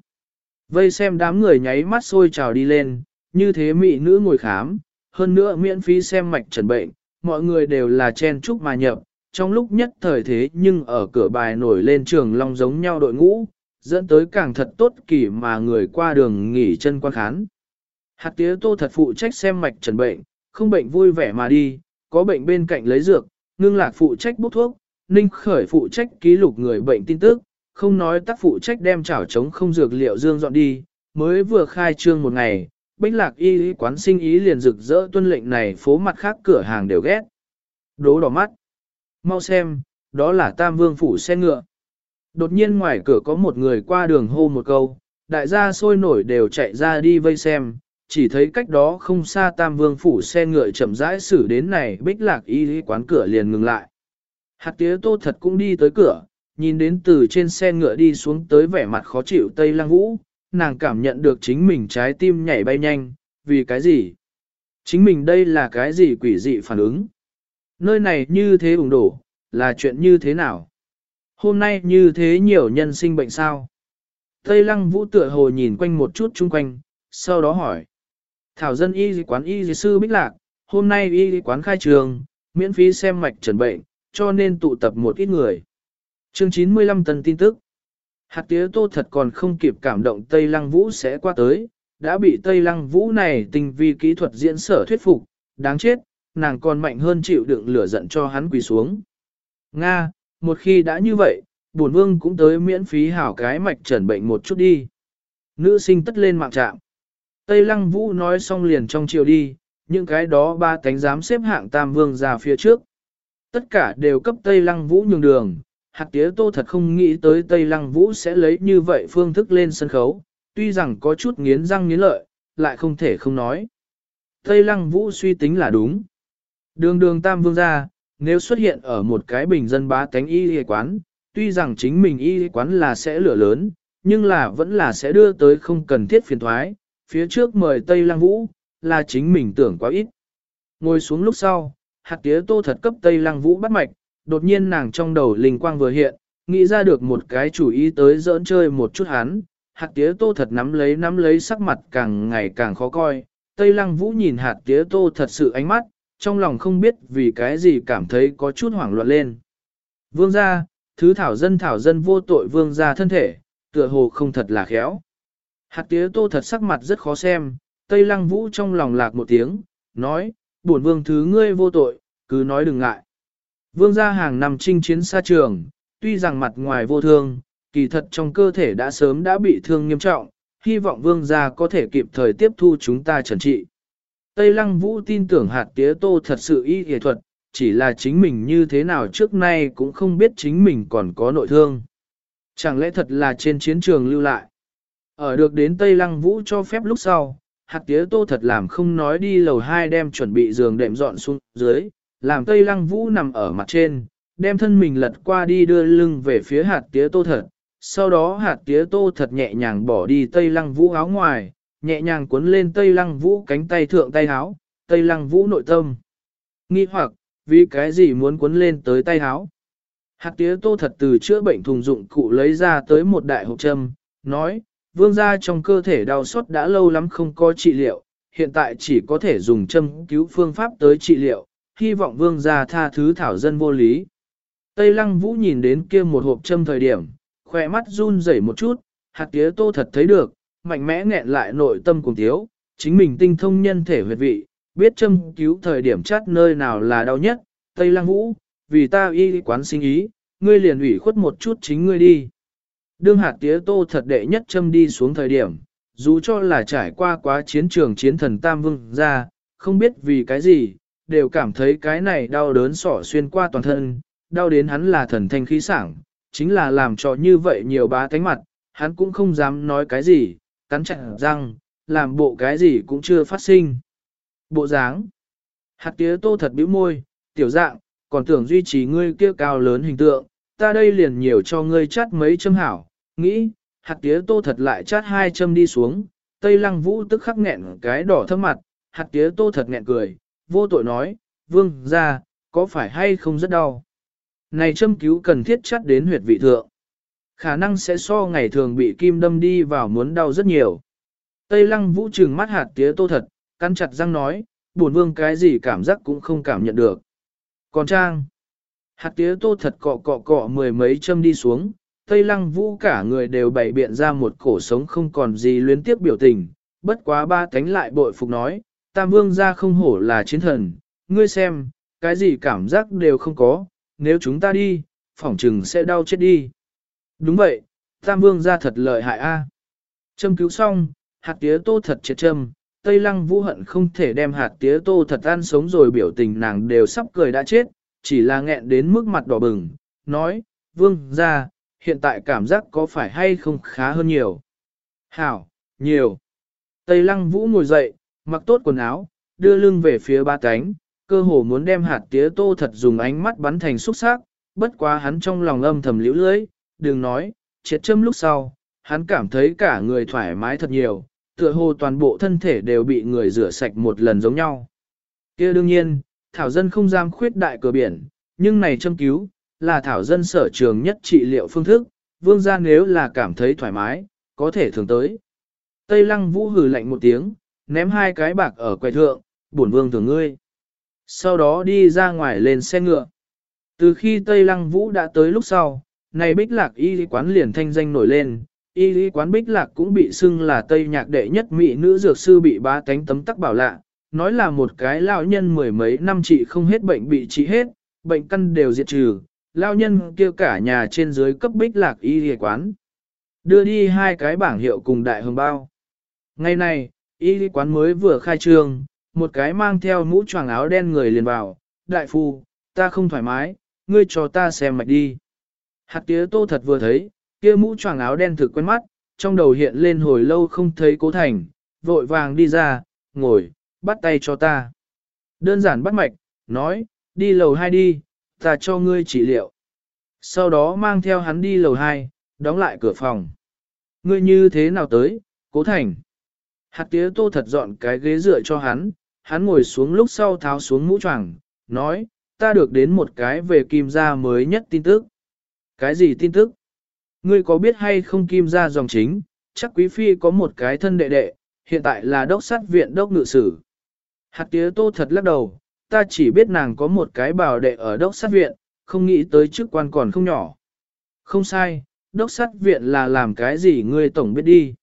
Vây xem đám người nháy mắt sôi trào đi lên, như thế mỹ nữ ngồi khám, hơn nữa miễn phí xem mạch trần bệnh, mọi người đều là chen chúc mà nhập, trong lúc nhất thời thế nhưng ở cửa bài nổi lên trường long giống nhau đội ngũ, dẫn tới càng thật tốt kỳ mà người qua đường nghỉ chân quan khán. Hạt tía tô thật phụ trách xem mạch trần bệnh, không bệnh vui vẻ mà đi, có bệnh bên cạnh lấy dược, ngưng lạc phụ trách bốc thuốc, ninh khởi phụ trách ký lục người bệnh tin tức, không nói tác phụ trách đem chảo chống không dược liệu dương dọn đi, mới vừa khai trương một ngày, bích lạc y quán sinh ý liền rực rỡ tuân lệnh này phố mặt khác cửa hàng đều ghét. Đố đỏ mắt. Mau xem, đó là tam vương phủ xe ngựa. Đột nhiên ngoài cửa có một người qua đường hô một câu, đại gia sôi nổi đều chạy ra đi vây xem, chỉ thấy cách đó không xa tam vương phủ xe ngựa chậm rãi xử đến này bích lạc y quán cửa liền ngừng lại. Hạt tía tô thật cũng đi tới cửa, nhìn đến từ trên xe ngựa đi xuống tới vẻ mặt khó chịu Tây Lăng Vũ, nàng cảm nhận được chính mình trái tim nhảy bay nhanh, vì cái gì? Chính mình đây là cái gì quỷ dị phản ứng? Nơi này như thế ủng đổ, là chuyện như thế nào? Hôm nay như thế nhiều nhân sinh bệnh sao? Tây Lăng Vũ tựa hồ nhìn quanh một chút chung quanh, sau đó hỏi. Thảo dân y quán y sư Bích Lạc, hôm nay y quán khai trường, miễn phí xem mạch trần bệnh, cho nên tụ tập một ít người. Chương 95 tần tin tức. Hạt tía tô thật còn không kịp cảm động Tây Lăng Vũ sẽ qua tới, đã bị Tây Lăng Vũ này tình vi kỹ thuật diễn sở thuyết phục, đáng chết, nàng còn mạnh hơn chịu đựng lửa giận cho hắn quỳ xuống. Nga, một khi đã như vậy, bổn vương cũng tới miễn phí hảo cái mạch trần bệnh một chút đi. Nữ sinh tất lên mạng trạm. Tây Lăng Vũ nói xong liền trong chiều đi, những cái đó ba cánh dám xếp hạng tam vương ra phía trước. Tất cả đều cấp Tây Lăng Vũ nhường đường, hạt tía tô thật không nghĩ tới Tây Lăng Vũ sẽ lấy như vậy phương thức lên sân khấu, tuy rằng có chút nghiến răng nghiến lợi, lại không thể không nói. Tây Lăng Vũ suy tính là đúng. Đường đường tam vương gia, nếu xuất hiện ở một cái bình dân bá tánh y y quán, tuy rằng chính mình y y quán là sẽ lửa lớn, nhưng là vẫn là sẽ đưa tới không cần thiết phiền thoái, phía trước mời Tây Lăng Vũ, là chính mình tưởng quá ít. Ngồi xuống lúc sau, hạt tía tô thật cấp Tây Lăng Vũ bắt mạch, đột nhiên nàng trong đầu linh quang vừa hiện, nghĩ ra được một cái chủ ý tới giỡn chơi một chút hắn, hạt tía tô thật nắm lấy nắm lấy sắc mặt càng ngày càng khó coi. Tây Lăng Vũ nhìn hạt tía tô thật sự ánh mắt, trong lòng không biết vì cái gì cảm thấy có chút hoảng loạn lên. Vương gia, thứ thảo dân thảo dân vô tội vương gia thân thể, tựa hồ không thật là khéo. Hạt tía tô thật sắc mặt rất khó xem, Tây Lăng Vũ trong lòng lạc một tiếng, nói, bổn vương thứ ngươi vô tội, cứ nói đừng ngại. Vương gia hàng năm chinh chiến xa trường, tuy rằng mặt ngoài vô thương, kỳ thật trong cơ thể đã sớm đã bị thương nghiêm trọng, hy vọng vương gia có thể kịp thời tiếp thu chúng ta trần trị. Tây Lăng Vũ tin tưởng hạt tía tô thật sự y y thuật, chỉ là chính mình như thế nào trước nay cũng không biết chính mình còn có nội thương. Chẳng lẽ thật là trên chiến trường lưu lại. Ở được đến Tây Lăng Vũ cho phép lúc sau, hạt tía tô thật làm không nói đi lầu hai đem chuẩn bị giường đệm dọn xuống dưới, làm Tây Lăng Vũ nằm ở mặt trên, đem thân mình lật qua đi đưa lưng về phía hạt tía tô thật. Sau đó hạt tía tô thật nhẹ nhàng bỏ đi Tây Lăng Vũ áo ngoài, nhẹ nhàng cuốn lên Tây Lăng Vũ cánh tay thượng tay áo, Tây Lăng Vũ nội tâm. Nghi hoặc, vì cái gì muốn cuốn lên tới tay áo? Hạt tía tô thật từ chữa bệnh thùng dụng cụ lấy ra tới một đại hộp châm, nói, vương gia trong cơ thể đau xót đã lâu lắm không có trị liệu, hiện tại chỉ có thể dùng châm cứu phương pháp tới trị liệu, hy vọng vương gia tha thứ thảo dân vô lý. Tây lăng vũ nhìn đến kia một hộp châm thời điểm, khỏe mắt run rẩy một chút, hạt tía tô thật thấy được, mạnh mẽ nghẹn lại nội tâm cùng thiếu, chính mình tinh thông nhân thể huyệt vị, biết châm cứu thời điểm chát nơi nào là đau nhất, Tây lăng vũ, vì ta y quán sinh ý, ngươi liền ủy khuất một chút chính ngươi đi. Đương hạt tía tô thật đệ nhất châm đi xuống thời điểm, dù cho là trải qua quá chiến trường chiến thần Tam Vương ra, không biết vì cái gì, đều cảm thấy cái này đau đớn sỏ xuyên qua toàn thân, đau đến hắn là thần thanh khí sảng, chính là làm cho như vậy nhiều bá tánh mặt, hắn cũng không dám nói cái gì, cắn chặt răng, làm bộ cái gì cũng chưa phát sinh. Bộ dáng. Hạt tía tô thật bĩu môi, tiểu dạng, còn tưởng duy trì ngươi kia cao lớn hình tượng, ta đây liền nhiều cho ngươi chắt mấy châm hảo, nghĩ, hạt tía tô thật lại chát hai châm đi xuống, tây lăng vũ tức khắc nghẹn cái đỏ thâm mặt, hạt tía tô thật nghẹn cười, vô tội nói, vương ra, có phải hay không rất đau. Này châm cứu cần thiết chắt đến huyệt vị thượng. Khả năng sẽ so ngày thường bị kim đâm đi vào muốn đau rất nhiều. Tây lăng vũ trừng mắt hạt tía tô thật, căn chặt răng nói, buồn vương cái gì cảm giác cũng không cảm nhận được. Còn trang, hạt tía tô thật cọ cọ cọ mười mấy châm đi xuống, Tây lăng vũ cả người đều bày biện ra một cổ sống không còn gì luyến tiếp biểu tình, bất quá ba cánh lại bội phục nói, tam vương ra không hổ là chiến thần, ngươi xem, cái gì cảm giác đều không có, nếu chúng ta đi, phỏng trừng sẽ đau chết đi. Đúng vậy, tam vương ra thật lợi hại a. À. Châm cứu xong, hạt tía tô thật chết châm, Tây Lăng Vũ hận không thể đem hạt tía tô thật ăn sống rồi biểu tình nàng đều sắp cười đã chết, chỉ là nghẹn đến mức mặt đỏ bừng, nói, vương ra, hiện tại cảm giác có phải hay không khá hơn nhiều. Hảo, nhiều. Tây Lăng Vũ ngồi dậy, mặc tốt quần áo, đưa lưng về phía ba cánh, cơ hồ muốn đem hạt tía tô thật dùng ánh mắt bắn thành xúc sắc, bất quá hắn trong lòng âm thầm liễu lưới, đừng nói, triệt châm lúc sau, hắn cảm thấy cả người thoải mái thật nhiều, tựa hồ toàn bộ thân thể đều bị người rửa sạch một lần giống nhau. kia đương nhiên, Thảo Dân không dám khuyết đại cửa biển, nhưng này châm cứu, là Thảo Dân sở trường nhất trị liệu phương thức, vương gia nếu là cảm thấy thoải mái, có thể thường tới. Tây Lăng Vũ hừ lạnh một tiếng, ném hai cái bạc ở quầy thượng, bổn vương thường ngươi. Sau đó đi ra ngoài lên xe ngựa. Từ khi Tây Lăng Vũ đã tới lúc sau, này bích lạc y lý quán liền thanh danh nổi lên, y lý quán bích lạc cũng bị xưng là Tây nhạc đệ nhất mỹ nữ dược sư bị bá tánh tấm tắc bảo lạ, nói là một cái lão nhân mười mấy năm trị không hết bệnh bị trị hết, bệnh căn đều diệt trừ, lão nhân kêu cả nhà trên dưới cấp bích lạc y lý quán. Đưa đi hai cái bảng hiệu cùng đại hồng bao. Ngày này, y quán mới vừa khai trương, một cái mang theo mũ choàng áo đen người liền vào, đại phu, ta không thoải mái, ngươi cho ta xem mạch đi. Hạt tía tô thật vừa thấy, kia mũ choàng áo đen thực quen mắt, trong đầu hiện lên hồi lâu không thấy cố thành, vội vàng đi ra, ngồi, bắt tay cho ta. Đơn giản bắt mạch, nói, đi lầu 2 đi, ta cho ngươi trị liệu. Sau đó mang theo hắn đi lầu 2, đóng lại cửa phòng. Ngươi như thế nào tới, cố thành. Hạt tía tô thật dọn cái ghế dựa cho hắn, hắn ngồi xuống lúc sau tháo xuống mũ choàng, nói, ta được đến một cái về kim gia mới nhất tin tức. Cái gì tin tức? Ngươi có biết hay không kim gia dòng chính, chắc quý phi có một cái thân đệ đệ, hiện tại là đốc sát viện đốc ngự sử. Hạt tía tô thật lắc đầu, ta chỉ biết nàng có một cái bảo đệ ở đốc sát viện, không nghĩ tới chức quan còn không nhỏ. Không sai, đốc sát viện là làm cái gì ngươi tổng biết đi.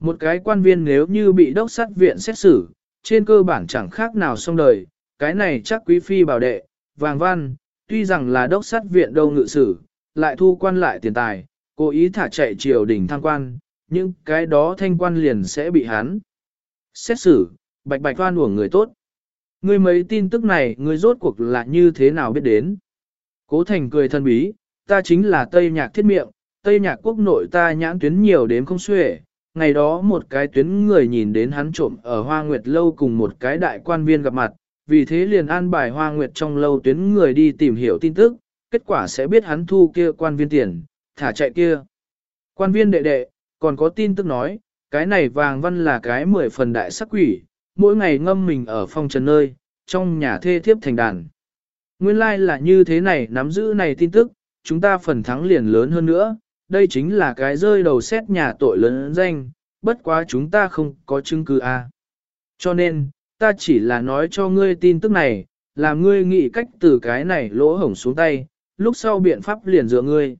Một cái quan viên nếu như bị đốc sát viện xét xử, trên cơ bản chẳng khác nào xong đời, cái này chắc quý phi bảo đệ, vàng văn, tuy rằng là đốc sát viện đâu ngự sử, lại thu quan lại tiền tài, cố ý thả chạy triều đình thăng quan, nhưng cái đó thanh quan liền sẽ bị hắn. Xét xử, bạch bạch oan uổng người tốt. Ngươi mấy tin tức này, ngươi rốt cuộc là như thế nào biết đến? Cố thành cười thân bí, ta chính là Tây Nhạc thiết miệng, Tây Nhạc quốc nội ta nhãn tuyến nhiều đến không xuể. Ngày đó một cái tuyến người nhìn đến hắn trộm ở Hoa Nguyệt Lâu cùng một cái đại quan viên gặp mặt, vì thế liền an bài Hoa Nguyệt trong lâu tuyến người đi tìm hiểu tin tức, kết quả sẽ biết hắn thu kia quan viên tiền, thả chạy kia. Quan viên đệ đệ, còn có tin tức nói, cái này vàng văn là cái mười phần đại sắc quỷ, mỗi ngày ngâm mình ở phong trần nơi, trong nhà thê thiếp thành đàn. Nguyên lai like là như thế này nắm giữ này tin tức, chúng ta phần thắng liền lớn hơn nữa, đây chính là cái rơi đầu xét nhà tội lớn danh, bất quá chúng ta không có chứng cứ a. À. Cho nên, ta chỉ là nói cho ngươi tin tức này, làm ngươi nghĩ cách từ cái này lỗ hổng xuống tay, lúc sau biện pháp liền dựa ngươi.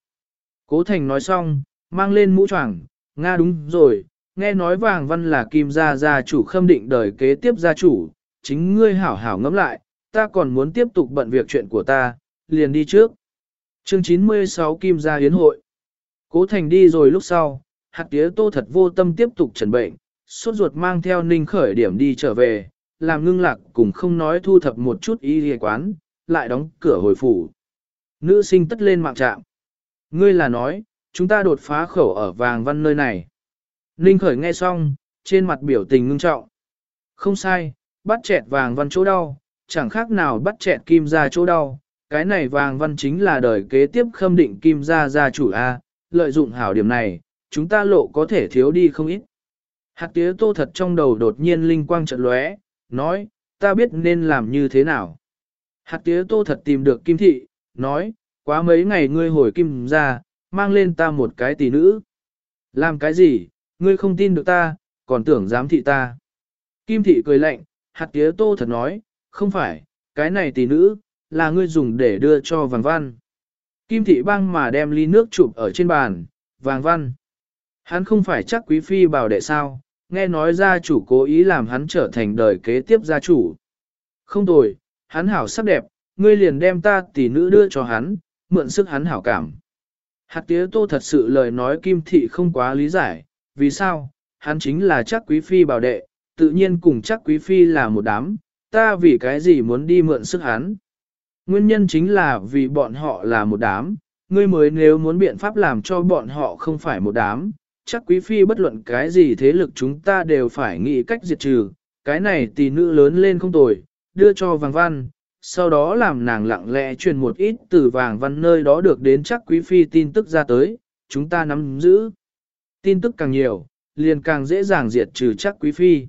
Cố Thành nói xong, mang lên mũ choàng, Nga đúng rồi, nghe nói vàng văn là kim gia gia chủ khâm định đời kế tiếp gia chủ, chính ngươi hảo hảo ngẫm lại, ta còn muốn tiếp tục bận việc chuyện của ta, liền đi trước. Chương 96 Kim gia hiến hội. Cố Thành đi rồi lúc sau, hạt tía tô thật vô tâm tiếp tục trần bệnh, suốt ruột mang theo ninh khởi điểm đi trở về, làm ngưng lạc cùng không nói thu thập một chút y hề quán, lại đóng cửa hồi phủ. nữ sinh tất lên mạng trạm. Ngươi là nói, chúng ta đột phá khẩu ở vàng văn nơi này. Ninh khởi nghe xong, trên mặt biểu tình ngưng trọng. Không sai, bắt chẹt vàng văn chỗ đau, chẳng khác nào bắt chẹt kim ra chỗ đau. Cái này vàng văn chính là đời kế tiếp khâm định kim ra gia chủ A, lợi dụng hảo điểm này, chúng ta lộ có thể thiếu đi không ít. Hạt tía tô thật trong đầu đột nhiên linh quang trận lóe, nói, ta biết nên làm như thế nào. Hạt tía tô thật tìm được kim thị, nói, quá mấy ngày ngươi hồi kim ra, mang lên ta một cái tỷ nữ. Làm cái gì, ngươi không tin được ta, còn tưởng dám thị ta. Kim thị cười lạnh, hạt tía tô thật nói, không phải, cái này tỷ nữ, là ngươi dùng để đưa cho vàng văn. Kim thị băng mà đem ly nước chụp ở trên bàn, vàng văn. Hắn không phải chắc quý phi bảo đệ sao, nghe nói gia chủ cố ý làm hắn trở thành đời kế tiếp gia chủ. Không tồi, hắn hảo sắc đẹp, ngươi liền đem ta tỷ nữ đưa cho hắn, mượn sức hắn hảo cảm. Hạt tía tô thật sự lời nói kim thị không quá lý giải, vì sao, hắn chính là chắc quý phi bảo đệ, tự nhiên cùng chắc quý phi là một đám, ta vì cái gì muốn đi mượn sức hắn. Nguyên nhân chính là vì bọn họ là một đám, ngươi mới nếu muốn biện pháp làm cho bọn họ không phải một đám, chắc quý phi bất luận cái gì thế lực chúng ta đều phải nghĩ cách diệt trừ, cái này tỷ nữ lớn lên không tồi, đưa cho vàng văn, sau đó làm nàng lặng lẽ truyền một ít từ vàng văn nơi đó được đến chắc quý phi tin tức ra tới, chúng ta nắm giữ. Tin tức càng nhiều, liền càng dễ dàng diệt trừ chắc quý phi.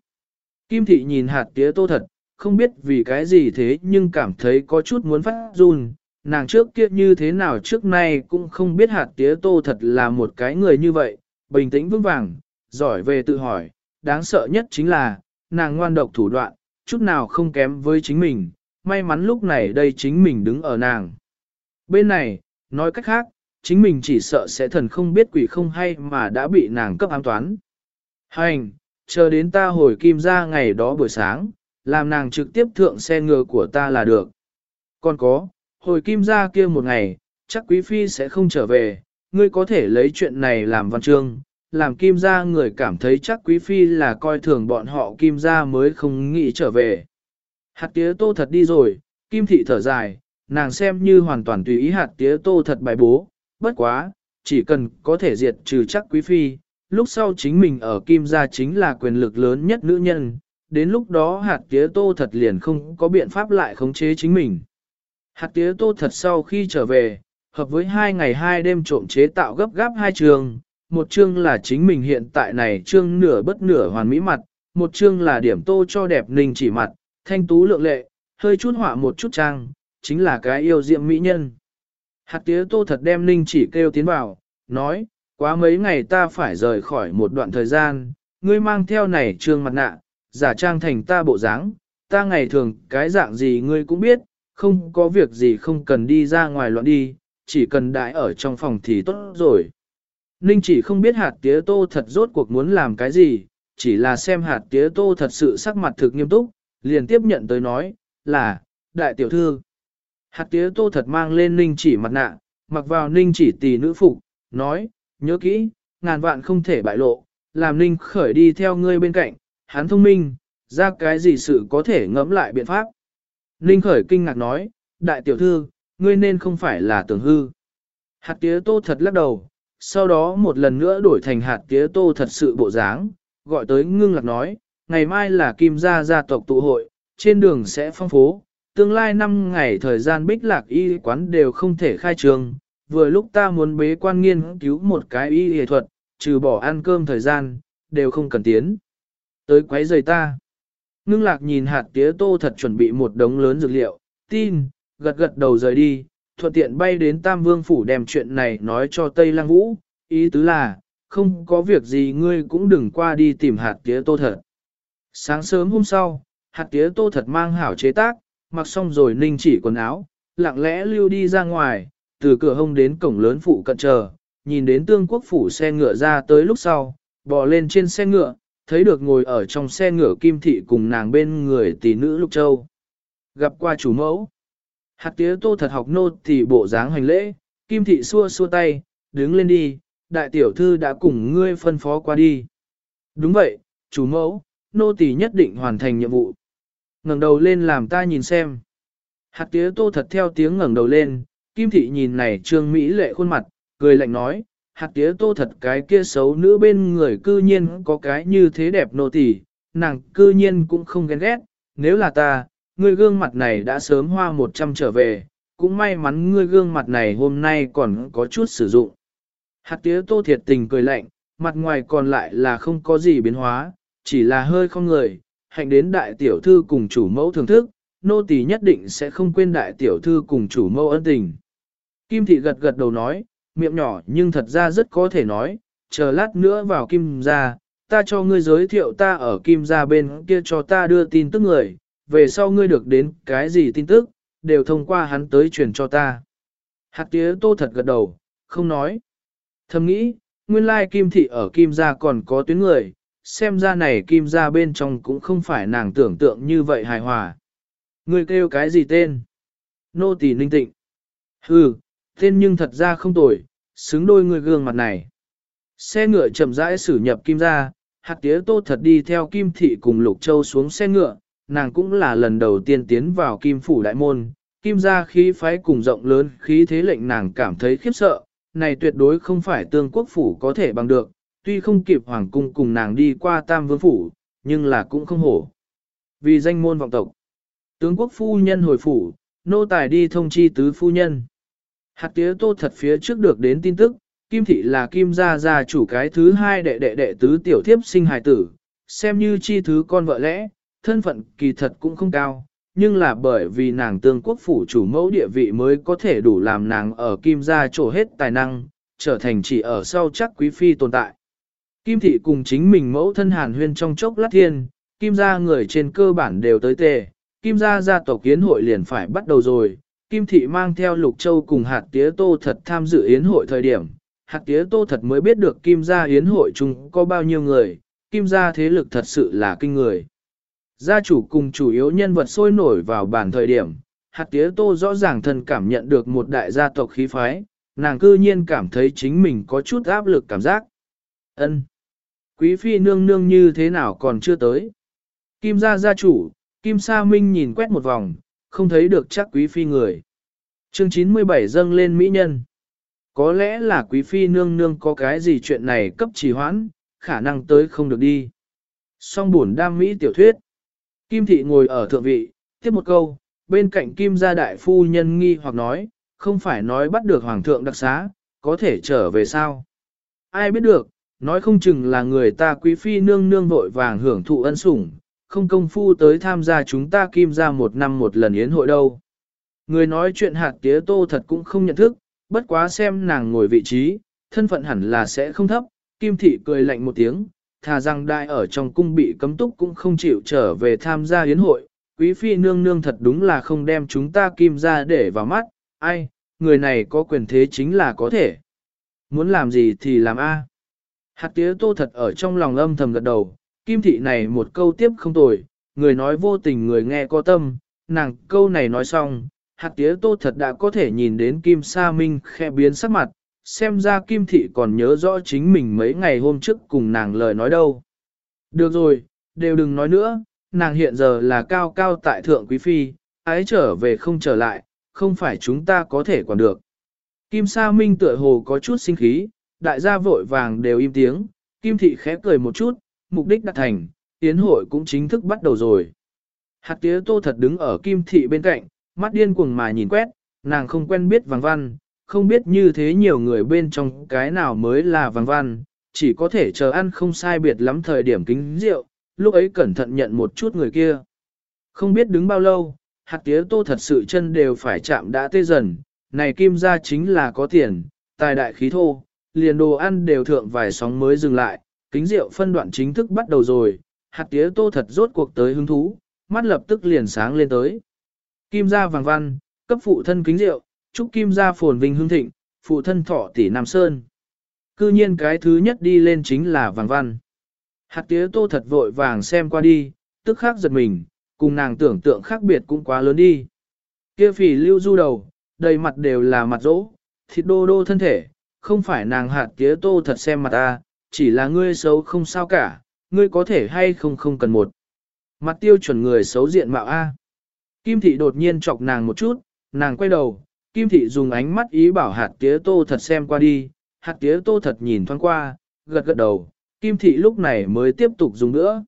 Kim thị nhìn hạt tía tô thật, không biết vì cái gì thế nhưng cảm thấy có chút muốn phát run, nàng trước kia như thế nào trước nay cũng không biết hạt tía tô thật là một cái người như vậy, bình tĩnh vững vàng, giỏi về tự hỏi, đáng sợ nhất chính là, nàng ngoan độc thủ đoạn, chút nào không kém với chính mình, may mắn lúc này đây chính mình đứng ở nàng. Bên này, nói cách khác, chính mình chỉ sợ sẽ thần không biết quỷ không hay mà đã bị nàng cấp ám toán. Hành, chờ đến ta hồi kim ra ngày đó buổi sáng, làm nàng trực tiếp thượng xe ngựa của ta là được. Còn có, hồi kim ra kia một ngày, chắc quý phi sẽ không trở về, ngươi có thể lấy chuyện này làm văn chương, làm kim gia người cảm thấy chắc quý phi là coi thường bọn họ kim gia mới không nghĩ trở về. Hạt tía tô thật đi rồi, kim thị thở dài, nàng xem như hoàn toàn tùy ý hạt tía tô thật bài bố, bất quá, chỉ cần có thể diệt trừ chắc quý phi, lúc sau chính mình ở kim gia chính là quyền lực lớn nhất nữ nhân, đến lúc đó hạt tía tô thật liền không có biện pháp lại khống chế chính mình. Hạt tía tô thật sau khi trở về, hợp với hai ngày hai đêm trộm chế tạo gấp gáp hai trường, một chương là chính mình hiện tại này chương nửa bất nửa hoàn mỹ mặt, một chương là điểm tô cho đẹp ninh chỉ mặt, thanh tú lượng lệ, hơi chút họa một chút trang, chính là cái yêu diệm mỹ nhân. Hạt tía tô thật đem ninh chỉ kêu tiến vào, nói, quá mấy ngày ta phải rời khỏi một đoạn thời gian, ngươi mang theo này trương mặt nạ, giả trang thành ta bộ dáng, ta ngày thường cái dạng gì ngươi cũng biết, không có việc gì không cần đi ra ngoài loạn đi, chỉ cần đại ở trong phòng thì tốt rồi. Ninh chỉ không biết hạt tía tô thật rốt cuộc muốn làm cái gì, chỉ là xem hạt tía tô thật sự sắc mặt thực nghiêm túc, liền tiếp nhận tới nói, là, đại tiểu thư. Hạt tía tô thật mang lên ninh chỉ mặt nạ, mặc vào ninh chỉ tỷ nữ phục, nói, nhớ kỹ, ngàn vạn không thể bại lộ, làm ninh khởi đi theo ngươi bên cạnh, hắn thông minh, ra cái gì sự có thể ngẫm lại biện pháp. Ninh khởi kinh ngạc nói, đại tiểu thư, ngươi nên không phải là tưởng hư. Hạt tía tô thật lắc đầu, sau đó một lần nữa đổi thành hạt tía tô thật sự bộ dáng, gọi tới ngưng lạc nói, ngày mai là kim gia gia tộc tụ hội, trên đường sẽ phong phố, tương lai 5 ngày thời gian bích lạc y quán đều không thể khai trường, vừa lúc ta muốn bế quan nghiên cứu một cái y y thuật, trừ bỏ ăn cơm thời gian, đều không cần tiến. Tới quấy rời ta. Ngưng lạc nhìn hạt tía tô thật chuẩn bị một đống lớn dược liệu, tin, gật gật đầu rời đi, thuận tiện bay đến Tam Vương Phủ đem chuyện này nói cho Tây Lăng Vũ, ý tứ là, không có việc gì ngươi cũng đừng qua đi tìm hạt tía tô thật. Sáng sớm hôm sau, hạt tía tô thật mang hảo chế tác, mặc xong rồi ninh chỉ quần áo, lặng lẽ lưu đi ra ngoài, từ cửa hông đến cổng lớn phụ cận chờ, nhìn đến tương quốc phủ xe ngựa ra tới lúc sau, bò lên trên xe ngựa, thấy được ngồi ở trong xe ngựa kim thị cùng nàng bên người tỷ nữ Lục Châu. Gặp qua chủ mẫu. Hạt tía tô thật học nô thì bộ dáng hành lễ, kim thị xua xua tay, đứng lên đi, đại tiểu thư đã cùng ngươi phân phó qua đi. Đúng vậy, chủ mẫu, nô tỷ nhất định hoàn thành nhiệm vụ. ngẩng đầu lên làm ta nhìn xem. Hạt tía tô thật theo tiếng ngẩng đầu lên, Kim thị nhìn này trương Mỹ lệ khuôn mặt, cười lạnh nói, hạt tía tô thật cái kia xấu nữ bên người cư nhiên có cái như thế đẹp nô tỳ, nàng cư nhiên cũng không ghen ghét, nếu là ta, người gương mặt này đã sớm hoa một trăm trở về, cũng may mắn ngươi gương mặt này hôm nay còn có chút sử dụng. Hạt tía tô thiệt tình cười lạnh, mặt ngoài còn lại là không có gì biến hóa, chỉ là hơi không người, hạnh đến đại tiểu thư cùng chủ mẫu thưởng thức, nô tỳ nhất định sẽ không quên đại tiểu thư cùng chủ mẫu ân tình. Kim thị gật gật đầu nói, miệng nhỏ nhưng thật ra rất có thể nói, chờ lát nữa vào kim gia, ta cho ngươi giới thiệu ta ở kim gia bên kia cho ta đưa tin tức người, về sau ngươi được đến cái gì tin tức, đều thông qua hắn tới truyền cho ta. Hạt tía tô thật gật đầu, không nói. Thầm nghĩ, nguyên lai kim thị ở kim gia còn có tuyến người, xem ra này kim gia bên trong cũng không phải nàng tưởng tượng như vậy hài hòa. Ngươi kêu cái gì tên? Nô tỳ ninh tịnh. Hừ, tên nhưng thật ra không tồi, xứng đôi người gương mặt này. Xe ngựa chậm rãi xử nhập kim gia, hạt tía tô thật đi theo kim thị cùng lục châu xuống xe ngựa, nàng cũng là lần đầu tiên tiến vào kim phủ đại môn, kim gia khí phái cùng rộng lớn khí thế lệnh nàng cảm thấy khiếp sợ, này tuyệt đối không phải tương quốc phủ có thể bằng được, tuy không kịp hoàng cung cùng nàng đi qua tam vương phủ, nhưng là cũng không hổ. Vì danh môn vọng tộc, tướng quốc phu nhân hồi phủ, nô tài đi thông chi tứ phu nhân. Hạt tía tô thật phía trước được đến tin tức, Kim thị là Kim gia gia chủ cái thứ hai đệ đệ đệ tứ tiểu thiếp sinh hài tử, xem như chi thứ con vợ lẽ, thân phận kỳ thật cũng không cao, nhưng là bởi vì nàng tương quốc phủ chủ mẫu địa vị mới có thể đủ làm nàng ở Kim gia trổ hết tài năng, trở thành chỉ ở sau chắc quý phi tồn tại. Kim thị cùng chính mình mẫu thân hàn huyên trong chốc lát thiên, Kim gia người trên cơ bản đều tới tề, Kim gia gia tộc kiến hội liền phải bắt đầu rồi. Kim thị mang theo Lục Châu cùng hạt tía tô thật tham dự yến hội thời điểm, hạt tía tô thật mới biết được Kim gia yến hội chung có bao nhiêu người, Kim gia thế lực thật sự là kinh người. Gia chủ cùng chủ yếu nhân vật sôi nổi vào bản thời điểm, hạt tía tô rõ ràng thân cảm nhận được một đại gia tộc khí phái, nàng cư nhiên cảm thấy chính mình có chút áp lực cảm giác. ân Quý phi nương nương như thế nào còn chưa tới. Kim gia gia chủ, Kim Sa Minh nhìn quét một vòng, không thấy được chắc quý phi người. Chương 97 dâng lên mỹ nhân. Có lẽ là quý phi nương nương có cái gì chuyện này cấp trì hoãn, khả năng tới không được đi. Song buồn đam mỹ tiểu thuyết. Kim thị ngồi ở thượng vị, tiếp một câu, bên cạnh kim gia đại phu nhân nghi hoặc nói, không phải nói bắt được hoàng thượng đặc xá, có thể trở về sao. Ai biết được, nói không chừng là người ta quý phi nương nương vội vàng hưởng thụ ân sủng, không công phu tới tham gia chúng ta kim ra một năm một lần yến hội đâu. Người nói chuyện hạt tía tô thật cũng không nhận thức, bất quá xem nàng ngồi vị trí, thân phận hẳn là sẽ không thấp, kim thị cười lạnh một tiếng, thà rằng đại ở trong cung bị cấm túc cũng không chịu trở về tham gia yến hội, quý phi nương nương thật đúng là không đem chúng ta kim ra để vào mắt, ai, người này có quyền thế chính là có thể. Muốn làm gì thì làm A. Hạt tía tô thật ở trong lòng âm thầm gật đầu, kim thị này một câu tiếp không tồi, người nói vô tình người nghe có tâm, nàng câu này nói xong, hạt tía tô thật đã có thể nhìn đến kim sa minh khe biến sắc mặt, xem ra kim thị còn nhớ rõ chính mình mấy ngày hôm trước cùng nàng lời nói đâu. Được rồi, đều đừng nói nữa, nàng hiện giờ là cao cao tại thượng quý phi, ái trở về không trở lại, không phải chúng ta có thể quản được. Kim Sa Minh tựa hồ có chút sinh khí, đại gia vội vàng đều im tiếng, Kim Thị khẽ cười một chút, mục đích đạt thành, tiến hội cũng chính thức bắt đầu rồi. Hạt tía tô thật đứng ở Kim Thị bên cạnh, mắt điên cuồng mà nhìn quét, nàng không quen biết vàng văn, không biết như thế nhiều người bên trong cái nào mới là vàng văn, chỉ có thể chờ ăn không sai biệt lắm thời điểm kính rượu, lúc ấy cẩn thận nhận một chút người kia. Không biết đứng bao lâu, hạt tía tô thật sự chân đều phải chạm đã tê dần, này kim ra chính là có tiền, tài đại khí thô, liền đồ ăn đều thượng vài sóng mới dừng lại, kính rượu phân đoạn chính thức bắt đầu rồi, hạt tía tô thật rốt cuộc tới hứng thú, mắt lập tức liền sáng lên tới. Kim gia vàng văn, cấp phụ thân kính rượu, chúc kim gia phồn vinh hương thịnh, phụ thân thọ tỷ Nam Sơn. Cư nhiên cái thứ nhất đi lên chính là vàng văn. Hạt tía tô thật vội vàng xem qua đi, tức khắc giật mình, cùng nàng tưởng tượng khác biệt cũng quá lớn đi. Kia phỉ lưu du đầu, đầy mặt đều là mặt rỗ, thịt đô đô thân thể, không phải nàng hạt tía tô thật xem mặt ta, chỉ là ngươi xấu không sao cả, ngươi có thể hay không không cần một. Mặt tiêu chuẩn người xấu diện mạo A. Kim thị đột nhiên chọc nàng một chút, nàng quay đầu, Kim thị dùng ánh mắt ý bảo hạt tía tô thật xem qua đi, hạt tía tô thật nhìn thoáng qua, gật gật đầu, Kim thị lúc này mới tiếp tục dùng nữa.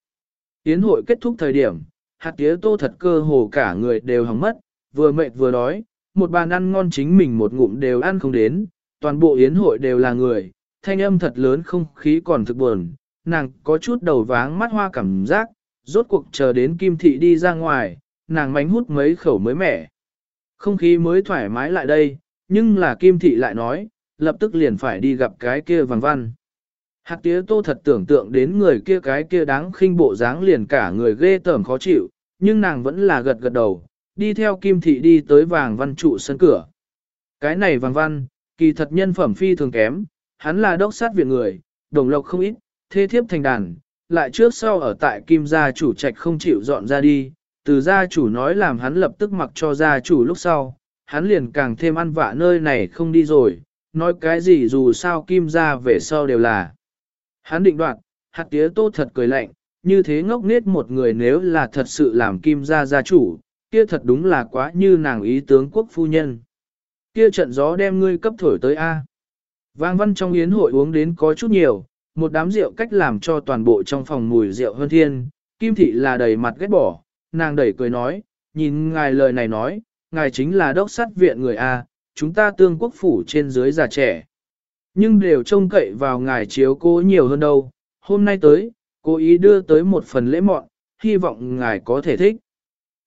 Tiến hội kết thúc thời điểm, hạt tía tô thật cơ hồ cả người đều hỏng mất, vừa mệt vừa đói, một bàn ăn ngon chính mình một ngụm đều ăn không đến, toàn bộ yến hội đều là người, thanh âm thật lớn không khí còn thực buồn, nàng có chút đầu váng mắt hoa cảm giác, rốt cuộc chờ đến Kim Thị đi ra ngoài, nàng mánh hút mấy khẩu mới mẻ. Không khí mới thoải mái lại đây, nhưng là Kim Thị lại nói, lập tức liền phải đi gặp cái kia vàng văn. Hạt tía tô thật tưởng tượng đến người kia cái kia đáng khinh bộ dáng liền cả người ghê tởm khó chịu, nhưng nàng vẫn là gật gật đầu, đi theo Kim Thị đi tới vàng văn trụ sân cửa. Cái này vàng văn, kỳ thật nhân phẩm phi thường kém, hắn là đốc sát viện người, đồng lộc không ít, thê thiếp thành đàn, lại trước sau ở tại kim gia chủ trạch không chịu dọn ra đi, từ gia chủ nói làm hắn lập tức mặc cho gia chủ lúc sau, hắn liền càng thêm ăn vạ nơi này không đi rồi, nói cái gì dù sao kim gia về sau đều là. Hắn định đoạt, hạt tía tô thật cười lạnh, như thế ngốc nết một người nếu là thật sự làm kim gia gia chủ, kia thật đúng là quá như nàng ý tướng quốc phu nhân. Kia trận gió đem ngươi cấp thổi tới A. Vang văn trong yến hội uống đến có chút nhiều, một đám rượu cách làm cho toàn bộ trong phòng mùi rượu hơn thiên, kim thị là đầy mặt ghét bỏ, nàng đẩy cười nói, nhìn ngài lời này nói, ngài chính là đốc sát viện người A, chúng ta tương quốc phủ trên dưới già trẻ. Nhưng đều trông cậy vào ngài chiếu cố nhiều hơn đâu, hôm nay tới, cố ý đưa tới một phần lễ mọn, hy vọng ngài có thể thích.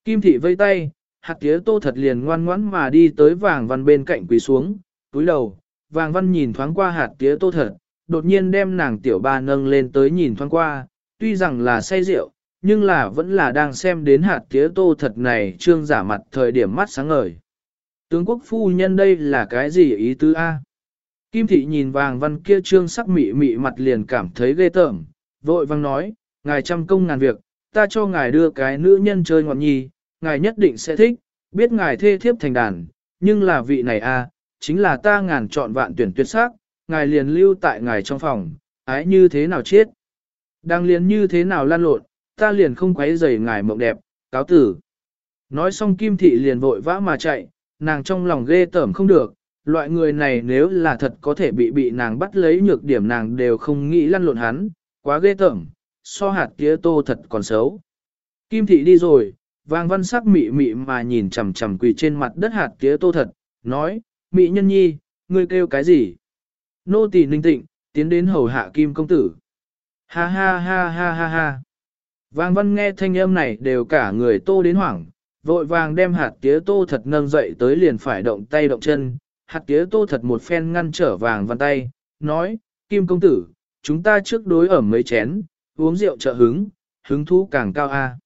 Kim thị vây tay, hạt tía tô thật liền ngoan ngoãn mà đi tới vàng văn bên cạnh quỳ xuống, túi đầu, vàng văn nhìn thoáng qua hạt tía tô thật, đột nhiên đem nàng tiểu ba nâng lên tới nhìn thoáng qua, tuy rằng là say rượu, nhưng là vẫn là đang xem đến hạt tía tô thật này trương giả mặt thời điểm mắt sáng ngời. Tướng quốc phu nhân đây là cái gì ý tứ A? Kim thị nhìn vàng văn kia trương sắc mị mị mặt liền cảm thấy ghê tởm, vội vang nói, ngài trăm công ngàn việc, ta cho ngài đưa cái nữ nhân chơi ngọn nhi, ngài nhất định sẽ thích, biết ngài thê thiếp thành đàn, nhưng là vị này a, chính là ta ngàn chọn vạn tuyển tuyệt sắc, ngài liền lưu tại ngài trong phòng, ái như thế nào chết. Đang liền như thế nào lan lộn, ta liền không quấy rầy ngài mộng đẹp, cáo tử. Nói xong kim thị liền vội vã mà chạy, nàng trong lòng ghê tởm không được, loại người này nếu là thật có thể bị bị nàng bắt lấy nhược điểm nàng đều không nghĩ lăn lộn hắn, quá ghê tởm, so hạt tía tô thật còn xấu. Kim thị đi rồi, vàng văn sắc mị mị mà nhìn chằm chằm quỳ trên mặt đất hạt tía tô thật, nói, mị nhân nhi, ngươi kêu cái gì? Nô tỳ ninh tịnh, tiến đến hầu hạ kim công tử. Ha ha ha ha ha ha. Vàng văn nghe thanh âm này đều cả người tô đến hoảng, vội vàng đem hạt tía tô thật nâng dậy tới liền phải động tay động chân. Hạt tía tô thật một phen ngăn trở vàng văn tay, nói, kim công tử, chúng ta trước đối ở mấy chén, uống rượu trợ hứng, hứng thú càng cao a.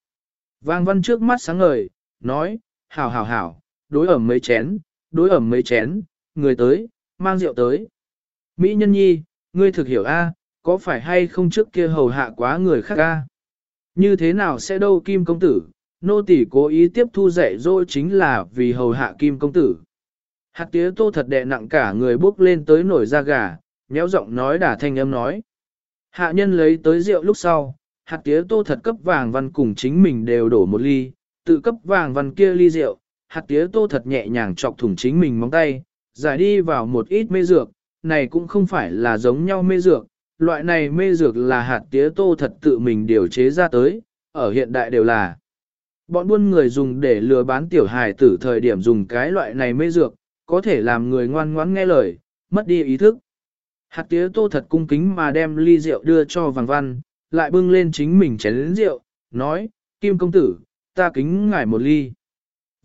Vàng văn trước mắt sáng ngời, nói, hảo hảo hảo, đối ở mấy chén, đối ẩm mấy chén, người tới, mang rượu tới. Mỹ nhân nhi, ngươi thực hiểu a, có phải hay không trước kia hầu hạ quá người khác a? Như thế nào sẽ đâu kim công tử, nô tỳ cố ý tiếp thu dạy dỗ chính là vì hầu hạ kim công tử. Hạt tía tô thật đẹ nặng cả người bước lên tới nổi da gà, nhéo giọng nói đả thanh âm nói. Hạ nhân lấy tới rượu lúc sau, hạt tía tô thật cấp vàng văn cùng chính mình đều đổ một ly, tự cấp vàng văn kia ly rượu, hạt tía tô thật nhẹ nhàng chọc thủng chính mình móng tay, giải đi vào một ít mê dược, này cũng không phải là giống nhau mê dược, loại này mê dược là hạt tía tô thật tự mình điều chế ra tới, ở hiện đại đều là. Bọn buôn người dùng để lừa bán tiểu hài tử thời điểm dùng cái loại này mê dược, có thể làm người ngoan ngoãn nghe lời, mất đi ý thức. Hạt tía tô thật cung kính mà đem ly rượu đưa cho vàng văn, lại bưng lên chính mình chén rượu, nói, Kim công tử, ta kính ngài một ly.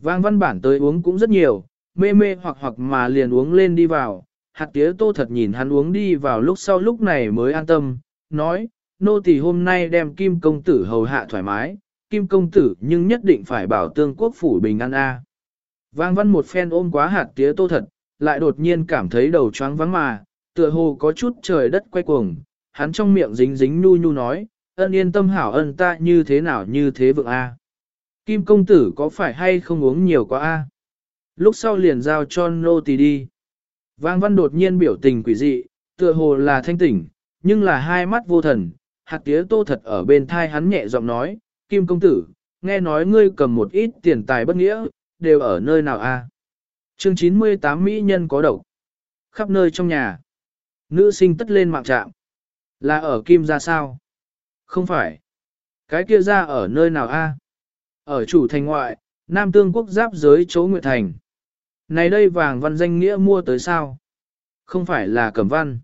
Vang văn bản tới uống cũng rất nhiều, mê mê hoặc hoặc mà liền uống lên đi vào, hạt tía tô thật nhìn hắn uống đi vào lúc sau lúc này mới an tâm, nói, nô tỳ hôm nay đem Kim công tử hầu hạ thoải mái, Kim công tử nhưng nhất định phải bảo tương quốc phủ bình an a. Vang văn một phen ôm quá hạt tía tô thật, lại đột nhiên cảm thấy đầu choáng vắng mà, tựa hồ có chút trời đất quay cuồng, hắn trong miệng dính dính nu nu nói, ân yên tâm hảo ân ta như thế nào như thế vượng a. Kim công tử có phải hay không uống nhiều quá a? Lúc sau liền giao cho nô tỳ đi. Vang văn đột nhiên biểu tình quỷ dị, tựa hồ là thanh tỉnh, nhưng là hai mắt vô thần, hạt tía tô thật ở bên thai hắn nhẹ giọng nói, Kim công tử, nghe nói ngươi cầm một ít tiền tài bất nghĩa, đều ở nơi nào a? Chương 98 Mỹ nhân có độc. Khắp nơi trong nhà. Nữ sinh tất lên mạng trạm. Là ở Kim gia sao? Không phải. Cái kia ra ở nơi nào a? Ở chủ thành ngoại, Nam Tương quốc giáp giới chỗ Nguyệt Thành. Này đây vàng văn danh nghĩa mua tới sao? Không phải là cẩm văn.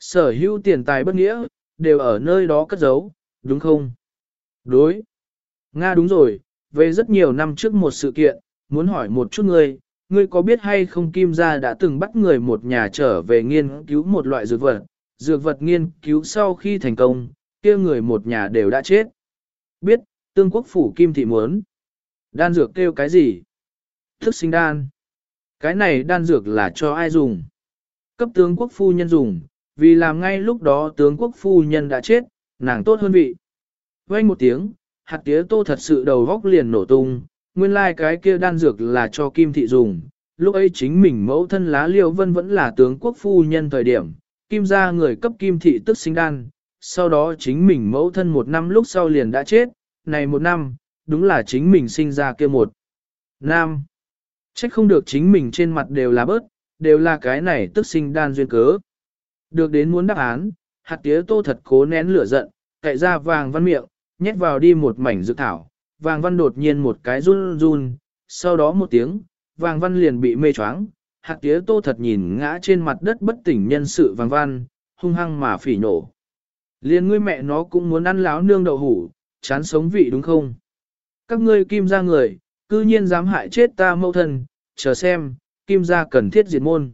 Sở hữu tiền tài bất nghĩa, đều ở nơi đó cất giấu, đúng không? Đối. Nga đúng rồi, về rất nhiều năm trước một sự kiện, muốn hỏi một chút ngươi, ngươi có biết hay không Kim gia đã từng bắt người một nhà trở về nghiên cứu một loại dược vật, dược vật nghiên cứu sau khi thành công, kia người một nhà đều đã chết. Biết, tương quốc phủ Kim thị muốn. Đan dược kêu cái gì? Thức sinh đan. Cái này đan dược là cho ai dùng? Cấp tướng quốc phu nhân dùng, vì làm ngay lúc đó tướng quốc phu nhân đã chết, nàng tốt hơn vị. Quanh một tiếng, hạt tía tô thật sự đầu góc liền nổ tung, nguyên lai like cái kia đan dược là cho kim thị dùng. Lúc ấy chính mình mẫu thân lá liêu vân vẫn là tướng quốc phu nhân thời điểm, kim gia người cấp kim thị tức sinh đan, sau đó chính mình mẫu thân một năm lúc sau liền đã chết, này một năm, đúng là chính mình sinh ra kia một. Nam, trách không được chính mình trên mặt đều là bớt, đều là cái này tức sinh đan duyên cớ. Được đến muốn đáp án, hạt tía tô thật cố nén lửa giận, cậy ra vàng văn miệng, nhét vào đi một mảnh dược thảo, vàng văn đột nhiên một cái run run, sau đó một tiếng, vàng văn liền bị mê choáng, hạt tía tô thật nhìn ngã trên mặt đất bất tỉnh nhân sự vàng văn, hung hăng mà phỉ nổ. Liền ngươi mẹ nó cũng muốn ăn láo nương đậu hủ, chán sống vị đúng không? Các ngươi kim ra người, cư nhiên dám hại chết ta mâu thân, chờ xem, kim ra cần thiết diệt môn.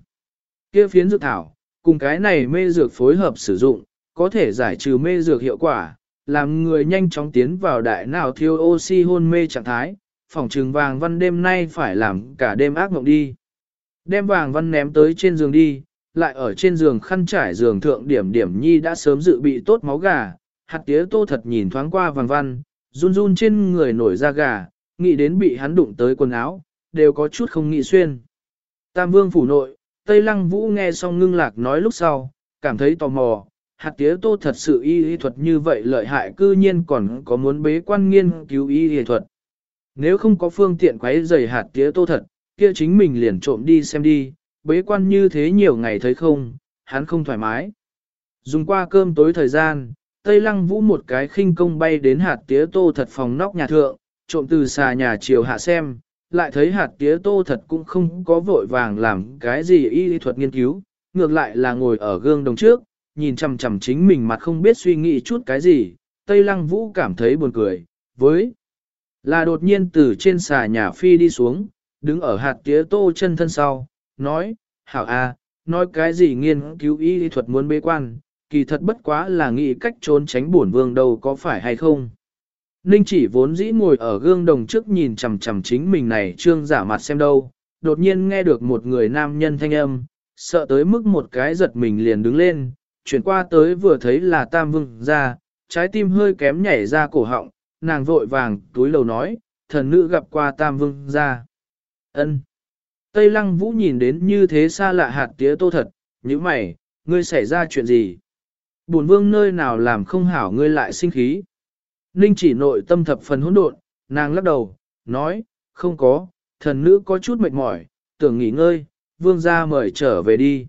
kia phiến dược thảo, cùng cái này mê dược phối hợp sử dụng, có thể giải trừ mê dược hiệu quả, làm người nhanh chóng tiến vào đại nào thiếu oxy hôn mê trạng thái, phòng trừng vàng văn đêm nay phải làm cả đêm ác mộng đi. Đem vàng văn ném tới trên giường đi, lại ở trên giường khăn trải giường thượng điểm điểm nhi đã sớm dự bị tốt máu gà, hạt tía tô thật nhìn thoáng qua vàng văn, run run trên người nổi da gà, nghĩ đến bị hắn đụng tới quần áo, đều có chút không nghĩ xuyên. Tam vương phủ nội, Tây Lăng Vũ nghe xong ngưng lạc nói lúc sau, cảm thấy tò mò, hạt tía tô thật sự y y thuật như vậy lợi hại cư nhiên còn có muốn bế quan nghiên cứu y y thuật. Nếu không có phương tiện quấy rầy hạt tía tô thật, kia chính mình liền trộm đi xem đi, bế quan như thế nhiều ngày thấy không, hắn không thoải mái. Dùng qua cơm tối thời gian, Tây Lăng Vũ một cái khinh công bay đến hạt tía tô thật phòng nóc nhà thượng, trộm từ xà nhà chiều hạ xem, lại thấy hạt tía tô thật cũng không có vội vàng làm cái gì y lý thuật nghiên cứu, ngược lại là ngồi ở gương đồng trước, nhìn chằm chằm chính mình mặt không biết suy nghĩ chút cái gì, Tây Lăng Vũ cảm thấy buồn cười, với là đột nhiên từ trên xà nhà phi đi xuống, đứng ở hạt tía tô chân thân sau, nói, hảo a, nói cái gì nghiên cứu y lý thuật muốn bế quan, kỳ thật bất quá là nghĩ cách trốn tránh bổn vương đâu có phải hay không. Ninh chỉ vốn dĩ ngồi ở gương đồng trước nhìn chằm chằm chính mình này trương giả mặt xem đâu, đột nhiên nghe được một người nam nhân thanh âm, sợ tới mức một cái giật mình liền đứng lên, chuyển qua tới vừa thấy là tam vương ra, trái tim hơi kém nhảy ra cổ họng, nàng vội vàng túi lầu nói, thần nữ gặp qua tam vương ra. ân Tây lăng vũ nhìn đến như thế xa lạ hạt tía tô thật, như mày, ngươi xảy ra chuyện gì? Bổn vương nơi nào làm không hảo ngươi lại sinh khí? Ninh chỉ nội tâm thập phần hỗn độn, nàng lắc đầu, nói, không có, thần nữ có chút mệt mỏi, tưởng nghỉ ngơi, vương gia mời trở về đi.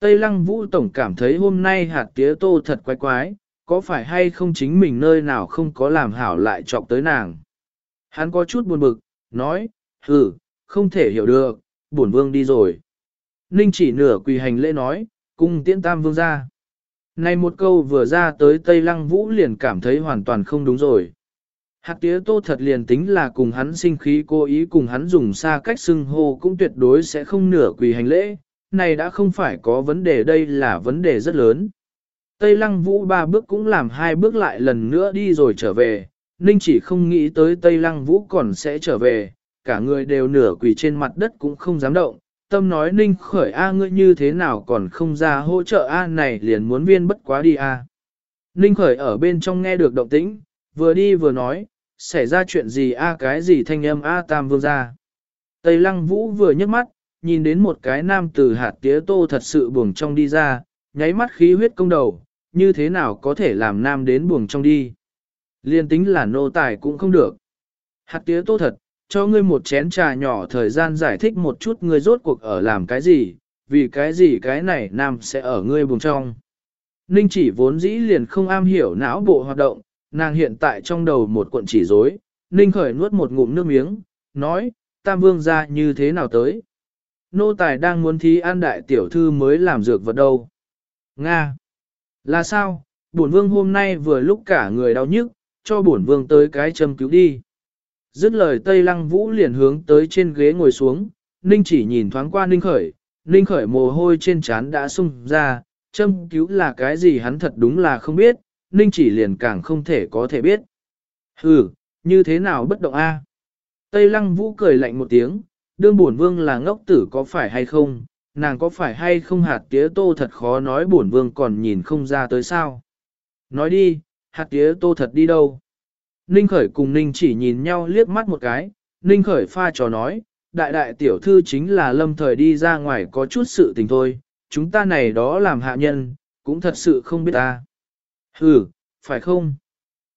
Tây lăng vũ tổng cảm thấy hôm nay hạt tía tô thật quái quái, có phải hay không chính mình nơi nào không có làm hảo lại chọc tới nàng. Hắn có chút buồn bực, nói, hừ, không thể hiểu được, bổn vương đi rồi. Ninh chỉ nửa quỳ hành lễ nói, cung tiễn tam vương ra. Này một câu vừa ra tới Tây Lăng Vũ liền cảm thấy hoàn toàn không đúng rồi. Hạt tía tô thật liền tính là cùng hắn sinh khí cố ý cùng hắn dùng xa cách xưng hô cũng tuyệt đối sẽ không nửa quỳ hành lễ, này đã không phải có vấn đề đây là vấn đề rất lớn. Tây Lăng Vũ ba bước cũng làm hai bước lại lần nữa đi rồi trở về, Ninh chỉ không nghĩ tới Tây Lăng Vũ còn sẽ trở về, cả người đều nửa quỳ trên mặt đất cũng không dám động, tâm nói ninh khởi A ngươi như thế nào còn không ra hỗ trợ A này liền muốn viên bất quá đi A. Ninh khởi ở bên trong nghe được động tĩnh, vừa đi vừa nói, xảy ra chuyện gì A cái gì thanh âm A tam vương ra. Tây lăng vũ vừa nhấc mắt, nhìn đến một cái nam từ hạt tía tô thật sự buồng trong đi ra, nháy mắt khí huyết công đầu, như thế nào có thể làm nam đến buồng trong đi. Liên tính là nô tài cũng không được. Hạt tía tô thật, cho ngươi một chén trà nhỏ thời gian giải thích một chút ngươi rốt cuộc ở làm cái gì, vì cái gì cái này nam sẽ ở ngươi buồng trong. Ninh chỉ vốn dĩ liền không am hiểu não bộ hoạt động, nàng hiện tại trong đầu một cuộn chỉ rối, Ninh khởi nuốt một ngụm nước miếng, nói, tam vương ra như thế nào tới. Nô tài đang muốn thí an đại tiểu thư mới làm dược vật đâu. Nga! Là sao? Bổn vương hôm nay vừa lúc cả người đau nhức, cho bổn vương tới cái châm cứu đi. Dứt lời Tây Lăng Vũ liền hướng tới trên ghế ngồi xuống, Ninh chỉ nhìn thoáng qua Ninh khởi, Ninh khởi mồ hôi trên trán đã sung ra, châm cứu là cái gì hắn thật đúng là không biết, Ninh chỉ liền càng không thể có thể biết. Hừ, như thế nào bất động a? Tây Lăng Vũ cười lạnh một tiếng, đương bổn vương là ngốc tử có phải hay không, nàng có phải hay không hạt tía tô thật khó nói bổn vương còn nhìn không ra tới sao. Nói đi, hạt tía tô thật đi đâu? Ninh Khởi cùng Ninh chỉ nhìn nhau liếc mắt một cái, Ninh Khởi pha trò nói, đại đại tiểu thư chính là lâm thời đi ra ngoài có chút sự tình thôi, chúng ta này đó làm hạ nhân, cũng thật sự không biết ta. Ừ, phải không?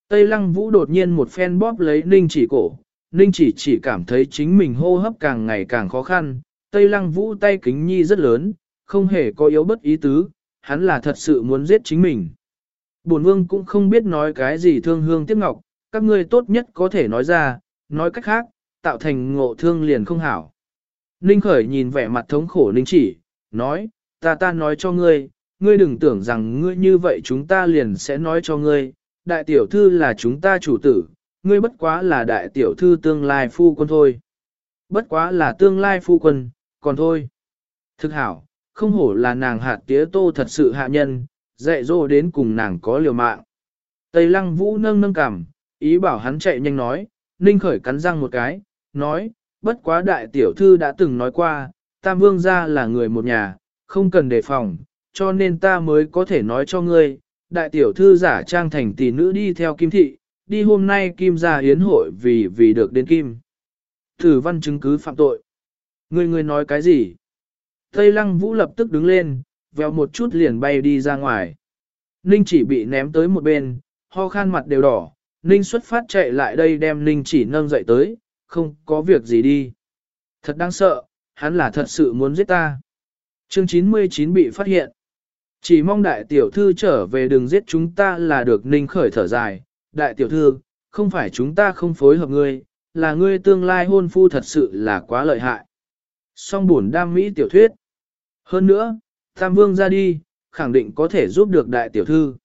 Tây Lăng Vũ đột nhiên một phen bóp lấy Ninh chỉ cổ, Ninh chỉ chỉ cảm thấy chính mình hô hấp càng ngày càng khó khăn, Tây Lăng Vũ tay kính nhi rất lớn, không hề có yếu bất ý tứ, hắn là thật sự muốn giết chính mình. Bổn vương cũng không biết nói cái gì thương hương tiếc ngọc, các ngươi tốt nhất có thể nói ra, nói cách khác, tạo thành ngộ thương liền không hảo. Ninh khởi nhìn vẻ mặt thống khổ Ninh chỉ, nói, ta ta nói cho ngươi, ngươi đừng tưởng rằng ngươi như vậy chúng ta liền sẽ nói cho ngươi, đại tiểu thư là chúng ta chủ tử, ngươi bất quá là đại tiểu thư tương lai phu quân thôi. Bất quá là tương lai phu quân, còn thôi. Thực hảo, không hổ là nàng hạt tía tô thật sự hạ nhân, dạy dỗ đến cùng nàng có liều mạng. Tây lăng vũ nâng nâng cằm, ý bảo hắn chạy nhanh nói, ninh khởi cắn răng một cái, nói, bất quá đại tiểu thư đã từng nói qua, tam vương gia là người một nhà, không cần đề phòng, cho nên ta mới có thể nói cho ngươi, đại tiểu thư giả trang thành tỷ nữ đi theo kim thị, đi hôm nay kim ra yến hội vì vì được đến kim. Thử văn chứng cứ phạm tội. Ngươi ngươi nói cái gì? Tây lăng vũ lập tức đứng lên, vèo một chút liền bay đi ra ngoài. Ninh chỉ bị ném tới một bên, ho khan mặt đều đỏ, Ninh xuất phát chạy lại đây đem Ninh chỉ nâng dậy tới, không có việc gì đi. Thật đáng sợ, hắn là thật sự muốn giết ta. Chương 99 bị phát hiện. Chỉ mong đại tiểu thư trở về đừng giết chúng ta là được Ninh khởi thở dài. Đại tiểu thư, không phải chúng ta không phối hợp ngươi, là ngươi tương lai hôn phu thật sự là quá lợi hại. Song buồn đam mỹ tiểu thuyết. Hơn nữa, Tam Vương ra đi, khẳng định có thể giúp được đại tiểu thư.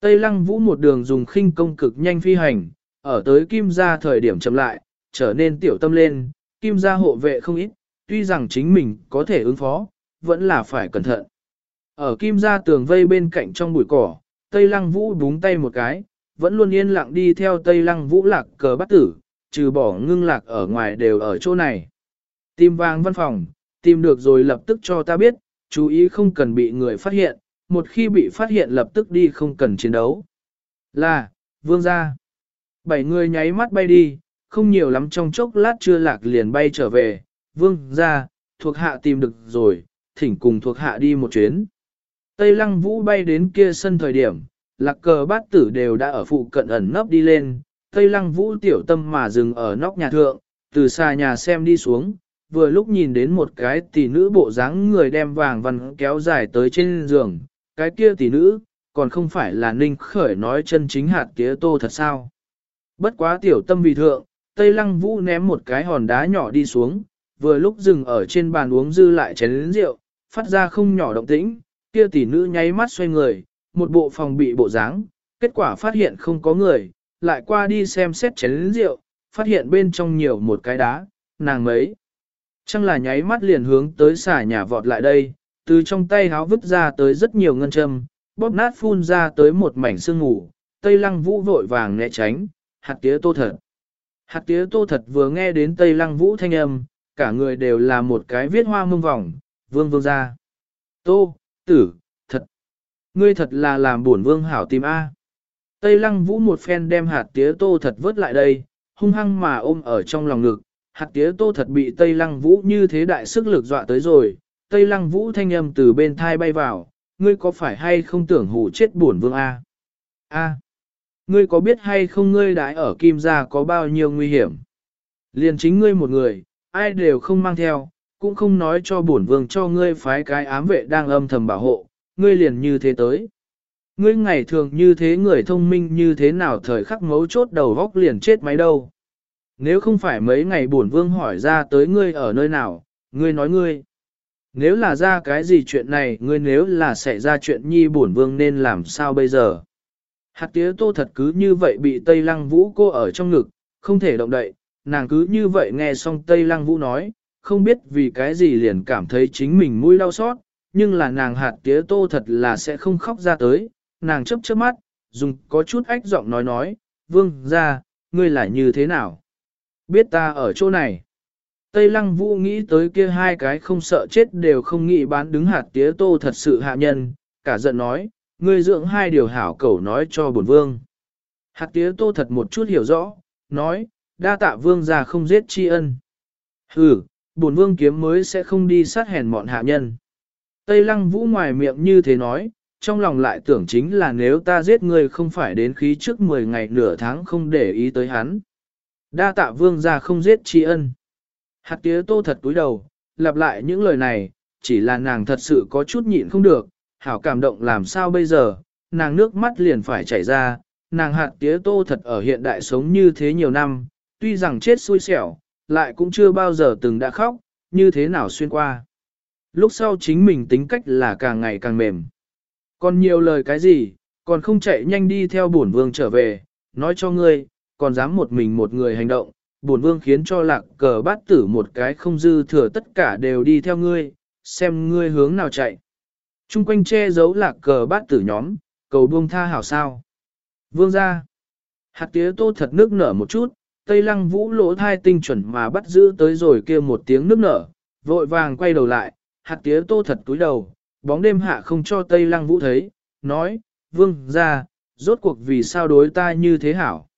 Tây Lăng Vũ một đường dùng khinh công cực nhanh phi hành, ở tới Kim gia thời điểm chậm lại, trở nên tiểu tâm lên, Kim gia hộ vệ không ít, tuy rằng chính mình có thể ứng phó, vẫn là phải cẩn thận. Ở Kim gia tường vây bên cạnh trong bụi cỏ, Tây Lăng Vũ búng tay một cái, vẫn luôn yên lặng đi theo Tây Lăng Vũ lạc cờ bắt tử, trừ bỏ ngưng lạc ở ngoài đều ở chỗ này. Tìm vàng văn phòng, tìm được rồi lập tức cho ta biết, chú ý không cần bị người phát hiện, một khi bị phát hiện lập tức đi không cần chiến đấu. Là, vương gia. Bảy người nháy mắt bay đi, không nhiều lắm trong chốc lát chưa lạc liền bay trở về, vương gia, thuộc hạ tìm được rồi, thỉnh cùng thuộc hạ đi một chuyến. Tây lăng vũ bay đến kia sân thời điểm, lạc cờ bát tử đều đã ở phụ cận ẩn nấp đi lên, Tây lăng vũ tiểu tâm mà dừng ở nóc nhà thượng, từ xa nhà xem đi xuống, vừa lúc nhìn đến một cái tỷ nữ bộ dáng người đem vàng văn kéo dài tới trên giường, cái kia tỷ nữ, còn không phải là ninh khởi nói chân chính hạt tía tô thật sao. Bất quá tiểu tâm vì thượng, Tây Lăng Vũ ném một cái hòn đá nhỏ đi xuống, vừa lúc dừng ở trên bàn uống dư lại chén rượu, phát ra không nhỏ động tĩnh, kia tỷ nữ nháy mắt xoay người, một bộ phòng bị bộ dáng, kết quả phát hiện không có người, lại qua đi xem xét chén rượu, phát hiện bên trong nhiều một cái đá, nàng mấy. Chẳng là nháy mắt liền hướng tới xả nhà vọt lại đây, từ trong tay háo vứt ra tới rất nhiều ngân châm, bóp nát phun ra tới một mảnh sương ngủ, tây lăng vũ vội vàng né tránh, hạt tía tô thật. Hạt tía tô thật vừa nghe đến tây lăng vũ thanh âm, cả người đều là một cái viết hoa mông vòng, vương vương ra. Tô, tử, thật. Ngươi thật là làm buồn vương hảo tìm A. Tây lăng vũ một phen đem hạt tía tô thật vớt lại đây, hung hăng mà ôm ở trong lòng ngực. Hạt tía tô thật bị Tây lăng vũ như thế đại sức lực dọa tới rồi. Tây lăng vũ thanh âm từ bên thai bay vào, ngươi có phải hay không tưởng hủ chết buồn vương A? A. Ngươi có biết hay không ngươi đãi ở kim gia có bao nhiêu nguy hiểm? Liền chính ngươi một người, ai đều không mang theo, cũng không nói cho bổn vương cho ngươi phái cái ám vệ đang âm thầm bảo hộ, ngươi liền như thế tới. Ngươi ngày thường như thế người thông minh như thế nào thời khắc mấu chốt đầu góc liền chết máy đâu. Nếu không phải mấy ngày bổn vương hỏi ra tới ngươi ở nơi nào, ngươi nói ngươi. Nếu là ra cái gì chuyện này, ngươi nếu là xảy ra chuyện nhi bổn vương nên làm sao bây giờ? Hạt tía tô thật cứ như vậy bị Tây Lăng Vũ cô ở trong ngực, không thể động đậy, nàng cứ như vậy nghe xong Tây Lăng Vũ nói, không biết vì cái gì liền cảm thấy chính mình mũi đau xót, nhưng là nàng hạt tía tô thật là sẽ không khóc ra tới, nàng chấp chớp mắt, dùng có chút ách giọng nói nói, vương ra, ngươi là như thế nào? Biết ta ở chỗ này. Tây Lăng Vũ nghĩ tới kia hai cái không sợ chết đều không nghĩ bán đứng hạt tía tô thật sự hạ nhân, cả giận nói, ngươi dưỡng hai điều hảo cẩu nói cho bổn vương. Hạt tía tô thật một chút hiểu rõ, nói, đa tạ vương già không giết tri ân. Ừ, bổn vương kiếm mới sẽ không đi sát hèn mọn hạ nhân. Tây Lăng Vũ ngoài miệng như thế nói, trong lòng lại tưởng chính là nếu ta giết ngươi không phải đến khí trước 10 ngày nửa tháng không để ý tới hắn. Đa tạ vương gia không giết tri ân. Hạt tía tô thật túi đầu, lặp lại những lời này, chỉ là nàng thật sự có chút nhịn không được, hảo cảm động làm sao bây giờ, nàng nước mắt liền phải chảy ra, nàng hạt tía tô thật ở hiện đại sống như thế nhiều năm, tuy rằng chết xui xẻo, lại cũng chưa bao giờ từng đã khóc, như thế nào xuyên qua. Lúc sau chính mình tính cách là càng ngày càng mềm. Còn nhiều lời cái gì, còn không chạy nhanh đi theo bổn vương trở về, nói cho ngươi, còn dám một mình một người hành động, bổn vương khiến cho lạc cờ bát tử một cái không dư thừa tất cả đều đi theo ngươi, xem ngươi hướng nào chạy. Trung quanh che giấu lạc cờ bát tử nhóm, cầu buông tha hảo sao. Vương ra. Hạt tía tô thật nước nở một chút, tây lăng vũ lỗ thai tinh chuẩn mà bắt giữ tới rồi kia một tiếng nước nở, vội vàng quay đầu lại, hạt tía tô thật túi đầu, bóng đêm hạ không cho tây lăng vũ thấy, nói, vương ra, rốt cuộc vì sao đối ta như thế hảo.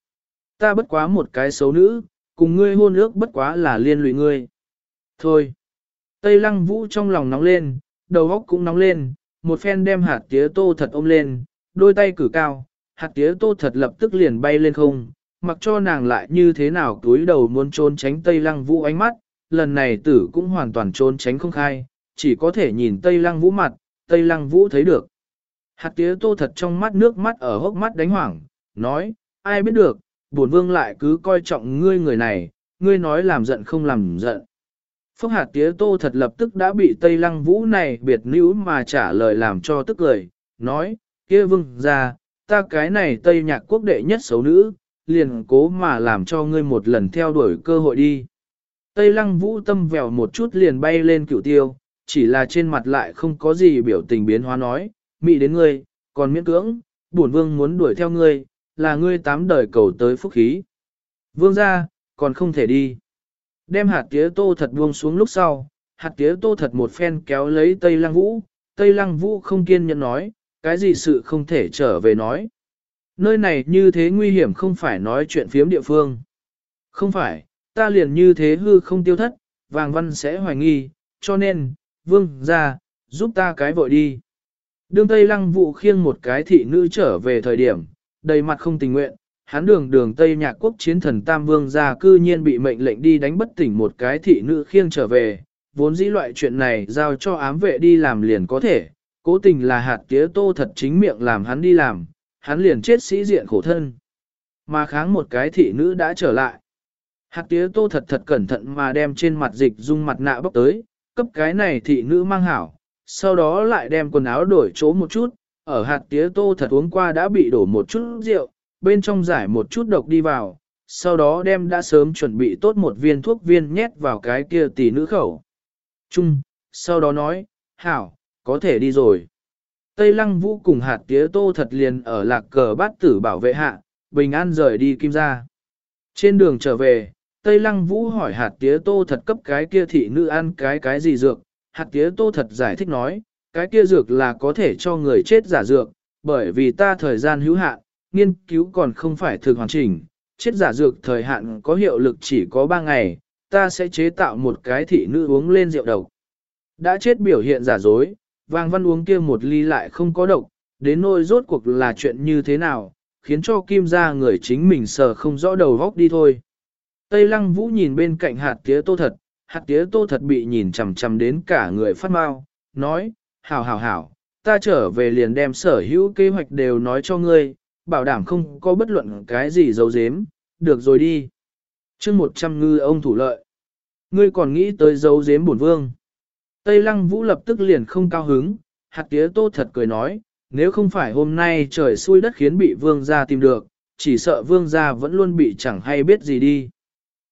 Ta bất quá một cái xấu nữ, cùng ngươi hôn ước bất quá là liên lụy ngươi. Thôi. Tây lăng vũ trong lòng nóng lên, đầu óc cũng nóng lên, một phen đem hạt tía tô thật ôm lên, đôi tay cử cao, hạt tía tô thật lập tức liền bay lên không, mặc cho nàng lại như thế nào túi đầu muốn trốn tránh Tây Lăng Vũ ánh mắt, lần này tử cũng hoàn toàn trốn tránh không khai, chỉ có thể nhìn Tây Lăng Vũ mặt, Tây Lăng Vũ thấy được. Hạt tía tô thật trong mắt nước mắt ở hốc mắt đánh hoảng, nói, ai biết được, bổn vương lại cứ coi trọng ngươi người này, ngươi nói làm giận không làm giận. Phúc hạt tía tô thật lập tức đã bị Tây Lăng Vũ này biệt nữ mà trả lời làm cho tức lời, nói, kia vương ra, ta cái này Tây nhạc quốc đệ nhất xấu nữ, liền cố mà làm cho ngươi một lần theo đuổi cơ hội đi. Tây Lăng Vũ tâm vèo một chút liền bay lên cửu tiêu, chỉ là trên mặt lại không có gì biểu tình biến hóa nói, mị đến ngươi, còn miễn cưỡng, bổn vương muốn đuổi theo ngươi, là ngươi tám đời cầu tới phúc khí. Vương ra, còn không thể đi. Đem hạt tía tô thật buông xuống lúc sau, hạt tía tô thật một phen kéo lấy Tây Lăng Vũ, Tây Lăng Vũ không kiên nhẫn nói, cái gì sự không thể trở về nói. Nơi này như thế nguy hiểm không phải nói chuyện phiếm địa phương. Không phải, ta liền như thế hư không tiêu thất, vàng văn sẽ hoài nghi, cho nên, vương, ra, giúp ta cái vội đi. đương Tây Lăng Vũ khiêng một cái thị nữ trở về thời điểm, đầy mặt không tình nguyện, hắn đường đường Tây Nhạc Quốc chiến thần Tam Vương ra cư nhiên bị mệnh lệnh đi đánh bất tỉnh một cái thị nữ khiêng trở về, vốn dĩ loại chuyện này giao cho ám vệ đi làm liền có thể, cố tình là hạt tía tô thật chính miệng làm hắn đi làm, hắn liền chết sĩ diện khổ thân. Mà kháng một cái thị nữ đã trở lại. Hạt tía tô thật thật cẩn thận mà đem trên mặt dịch dung mặt nạ bóc tới, cấp cái này thị nữ mang hảo, sau đó lại đem quần áo đổi chỗ một chút, ở hạt tía tô thật uống qua đã bị đổ một chút rượu, bên trong giải một chút độc đi vào, sau đó đem đã sớm chuẩn bị tốt một viên thuốc viên nhét vào cái kia tỷ nữ khẩu. Trung, sau đó nói, hảo, có thể đi rồi. Tây Lăng Vũ cùng hạt tía tô thật liền ở lạc cờ bát tử bảo vệ hạ, bình an rời đi kim ra. Trên đường trở về, Tây Lăng Vũ hỏi hạt tía tô thật cấp cái kia thị nữ ăn cái cái gì dược, hạt tía tô thật giải thích nói, cái kia dược là có thể cho người chết giả dược, bởi vì ta thời gian hữu hạn, nghiên cứu còn không phải thực hoàn chỉnh, chết giả dược thời hạn có hiệu lực chỉ có 3 ngày, ta sẽ chế tạo một cái thị nữ uống lên rượu độc. Đã chết biểu hiện giả dối, vàng văn uống kia một ly lại không có độc, đến nỗi rốt cuộc là chuyện như thế nào, khiến cho kim Gia người chính mình sờ không rõ đầu góc đi thôi. Tây lăng vũ nhìn bên cạnh hạt tía tô thật, hạt tía tô thật bị nhìn chằm chằm đến cả người phát mau, nói, hảo hảo hảo, ta trở về liền đem sở hữu kế hoạch đều nói cho ngươi, bảo đảm không có bất luận cái gì giấu giếm, được rồi đi. chương một trăm ngư ông thủ lợi. Ngươi còn nghĩ tới giấu giếm bổn vương. Tây lăng vũ lập tức liền không cao hứng, hạt tía tô thật cười nói, nếu không phải hôm nay trời xui đất khiến bị vương gia tìm được, chỉ sợ vương gia vẫn luôn bị chẳng hay biết gì đi.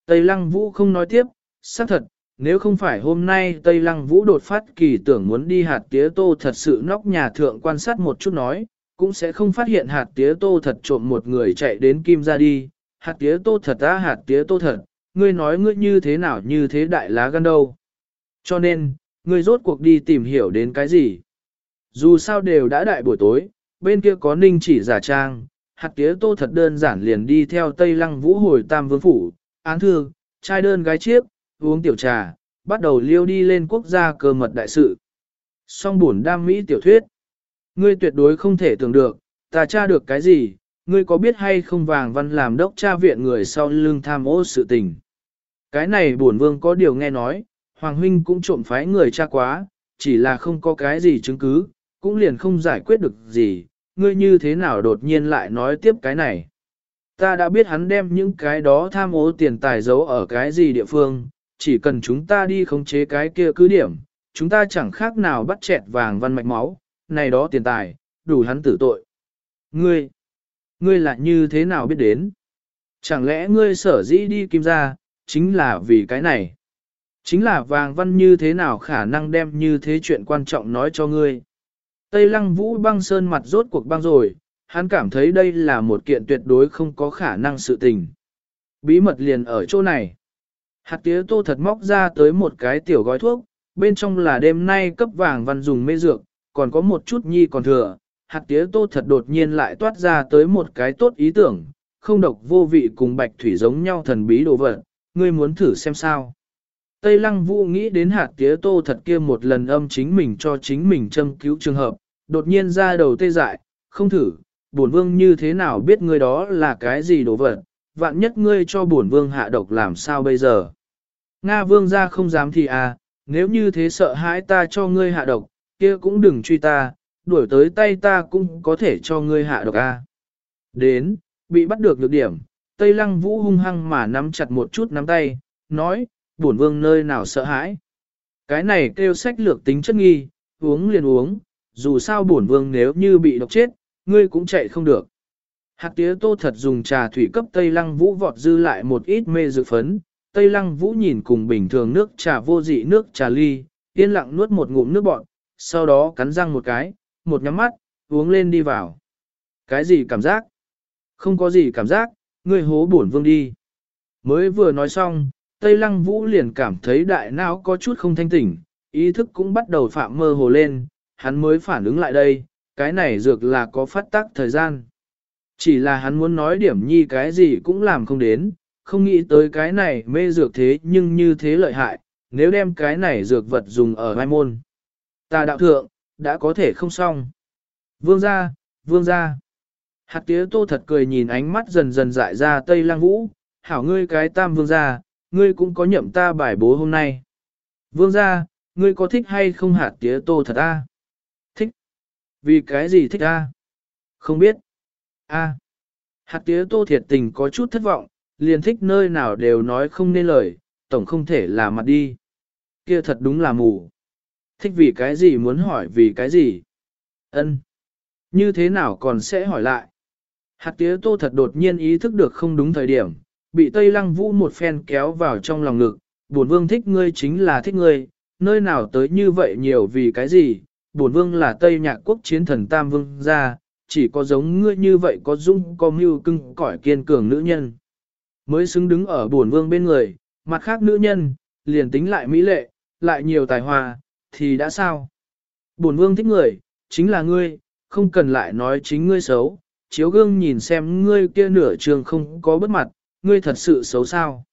Tây lăng vũ không nói tiếp, xác thật, nếu không phải hôm nay Tây Lăng Vũ đột phát kỳ tưởng muốn đi hạt tía tô thật sự nóc nhà thượng quan sát một chút nói, cũng sẽ không phát hiện hạt tía tô thật trộm một người chạy đến kim ra đi. Hạt tía tô thật á hạt tía tô thật, ngươi nói ngươi như thế nào như thế đại lá gan đâu. Cho nên, ngươi rốt cuộc đi tìm hiểu đến cái gì. Dù sao đều đã đại buổi tối, bên kia có ninh chỉ giả trang, hạt tía tô thật đơn giản liền đi theo Tây Lăng Vũ hồi Tam Vương Phủ, án thư, trai đơn gái chiếc, uống tiểu trà, bắt đầu liêu đi lên quốc gia cơ mật đại sự. Song buồn đam mỹ tiểu thuyết. Ngươi tuyệt đối không thể tưởng được, ta tra được cái gì, ngươi có biết hay không vàng văn làm đốc tra viện người sau lưng tham ô sự tình. Cái này buồn vương có điều nghe nói, Hoàng Huynh cũng trộm phái người tra quá, chỉ là không có cái gì chứng cứ, cũng liền không giải quyết được gì, ngươi như thế nào đột nhiên lại nói tiếp cái này. Ta đã biết hắn đem những cái đó tham ô tiền tài giấu ở cái gì địa phương, chỉ cần chúng ta đi khống chế cái kia cứ điểm, chúng ta chẳng khác nào bắt chẹt vàng văn mạch máu, này đó tiền tài, đủ hắn tử tội. Ngươi, ngươi là như thế nào biết đến? Chẳng lẽ ngươi sở dĩ đi kim ra, chính là vì cái này? Chính là vàng văn như thế nào khả năng đem như thế chuyện quan trọng nói cho ngươi? Tây lăng vũ băng sơn mặt rốt cuộc băng rồi, hắn cảm thấy đây là một kiện tuyệt đối không có khả năng sự tình. Bí mật liền ở chỗ này. Hạt tía tô thật móc ra tới một cái tiểu gói thuốc, bên trong là đêm nay cấp vàng văn dùng mê dược, còn có một chút nhi còn thừa. Hạt tía tô thật đột nhiên lại toát ra tới một cái tốt ý tưởng, không độc vô vị cùng bạch thủy giống nhau thần bí đồ vật, ngươi muốn thử xem sao. Tây lăng vũ nghĩ đến hạt tía tô thật kia một lần âm chính mình cho chính mình châm cứu trường hợp, đột nhiên ra đầu tê dại, không thử, bổn vương như thế nào biết ngươi đó là cái gì đồ vật, vạn nhất ngươi cho bổn vương hạ độc làm sao bây giờ. Nga vương gia không dám thì à, nếu như thế sợ hãi ta cho ngươi hạ độc, kia cũng đừng truy ta, đuổi tới tay ta cũng có thể cho ngươi hạ độc a. À. Đến, bị bắt được được điểm, Tây Lăng Vũ hung hăng mà nắm chặt một chút nắm tay, nói, bổn vương nơi nào sợ hãi. Cái này kêu sách lược tính chất nghi, uống liền uống, dù sao bổn vương nếu như bị độc chết, ngươi cũng chạy không được. Hạt tía tô thật dùng trà thủy cấp Tây Lăng Vũ vọt dư lại một ít mê dự phấn, Tây Lăng Vũ nhìn cùng bình thường nước trà vô dị nước trà ly, yên lặng nuốt một ngụm nước bọt, sau đó cắn răng một cái, một nhắm mắt, uống lên đi vào. Cái gì cảm giác? Không có gì cảm giác, ngươi hố bổn vương đi. Mới vừa nói xong, Tây Lăng Vũ liền cảm thấy đại não có chút không thanh tỉnh, ý thức cũng bắt đầu phạm mơ hồ lên, hắn mới phản ứng lại đây, cái này dược là có phát tác thời gian. Chỉ là hắn muốn nói điểm nhi cái gì cũng làm không đến, không nghĩ tới cái này mê dược thế nhưng như thế lợi hại, nếu đem cái này dược vật dùng ở mai môn. Ta đạo thượng, đã có thể không xong. Vương gia, vương gia. Hạt tía tô thật cười nhìn ánh mắt dần dần dại ra Tây Lang Vũ, hảo ngươi cái tam vương gia, ngươi cũng có nhậm ta bài bố hôm nay. Vương gia, ngươi có thích hay không hạt tía tô thật a? Thích. Vì cái gì thích a? Không biết. A. Hạt tía tô thiệt tình có chút thất vọng, liền thích nơi nào đều nói không nên lời, tổng không thể là mặt đi. Kia thật đúng là mù. Thích vì cái gì muốn hỏi vì cái gì? Ân. Như thế nào còn sẽ hỏi lại? Hạt tía tô thật đột nhiên ý thức được không đúng thời điểm, bị Tây Lăng Vũ một phen kéo vào trong lòng ngực, buồn vương thích ngươi chính là thích ngươi, nơi nào tới như vậy nhiều vì cái gì, bổn vương là Tây Nhạc Quốc chiến thần Tam Vương gia, chỉ có giống ngươi như vậy có dung có mưu cưng cỏi kiên cường nữ nhân mới xứng đứng ở buồn vương bên người, mặt khác nữ nhân, liền tính lại mỹ lệ, lại nhiều tài hoa, thì đã sao? buồn vương thích người, chính là ngươi, không cần lại nói chính ngươi xấu, chiếu gương nhìn xem ngươi kia nửa trường không có bất mặt, ngươi thật sự xấu sao?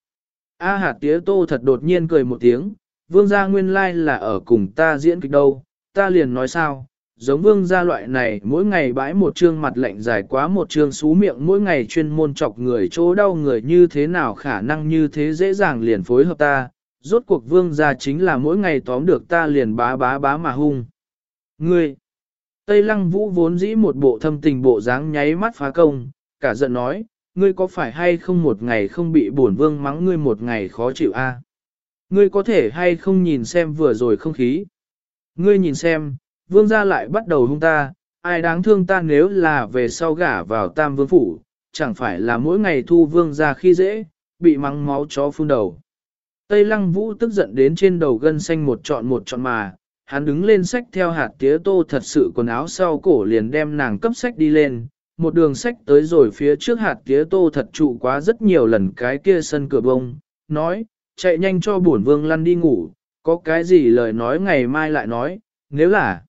A hạt tía tô thật đột nhiên cười một tiếng, vương gia nguyên lai là ở cùng ta diễn kịch đâu, ta liền nói sao, giống vương gia loại này mỗi ngày bãi một trương mặt lạnh dài quá một trương xú miệng mỗi ngày chuyên môn chọc người chỗ đau người như thế nào khả năng như thế dễ dàng liền phối hợp ta, rốt cuộc vương gia chính là mỗi ngày tóm được ta liền bá bá bá mà hung. Ngươi! Tây lăng vũ vốn dĩ một bộ thâm tình bộ dáng nháy mắt phá công, cả giận nói, ngươi có phải hay không một ngày không bị bổn vương mắng ngươi một ngày khó chịu a? Ngươi có thể hay không nhìn xem vừa rồi không khí? Ngươi nhìn xem, vương gia lại bắt đầu hung ta, ai đáng thương ta nếu là về sau gả vào tam vương phủ, chẳng phải là mỗi ngày thu vương gia khi dễ, bị mắng máu chó phun đầu. Tây lăng vũ tức giận đến trên đầu gân xanh một trọn một trọn mà, hắn đứng lên sách theo hạt tía tô thật sự quần áo sau cổ liền đem nàng cấp sách đi lên, một đường sách tới rồi phía trước hạt tía tô thật trụ quá rất nhiều lần cái kia sân cửa bông, nói, chạy nhanh cho bổn vương lăn đi ngủ, có cái gì lời nói ngày mai lại nói, nếu là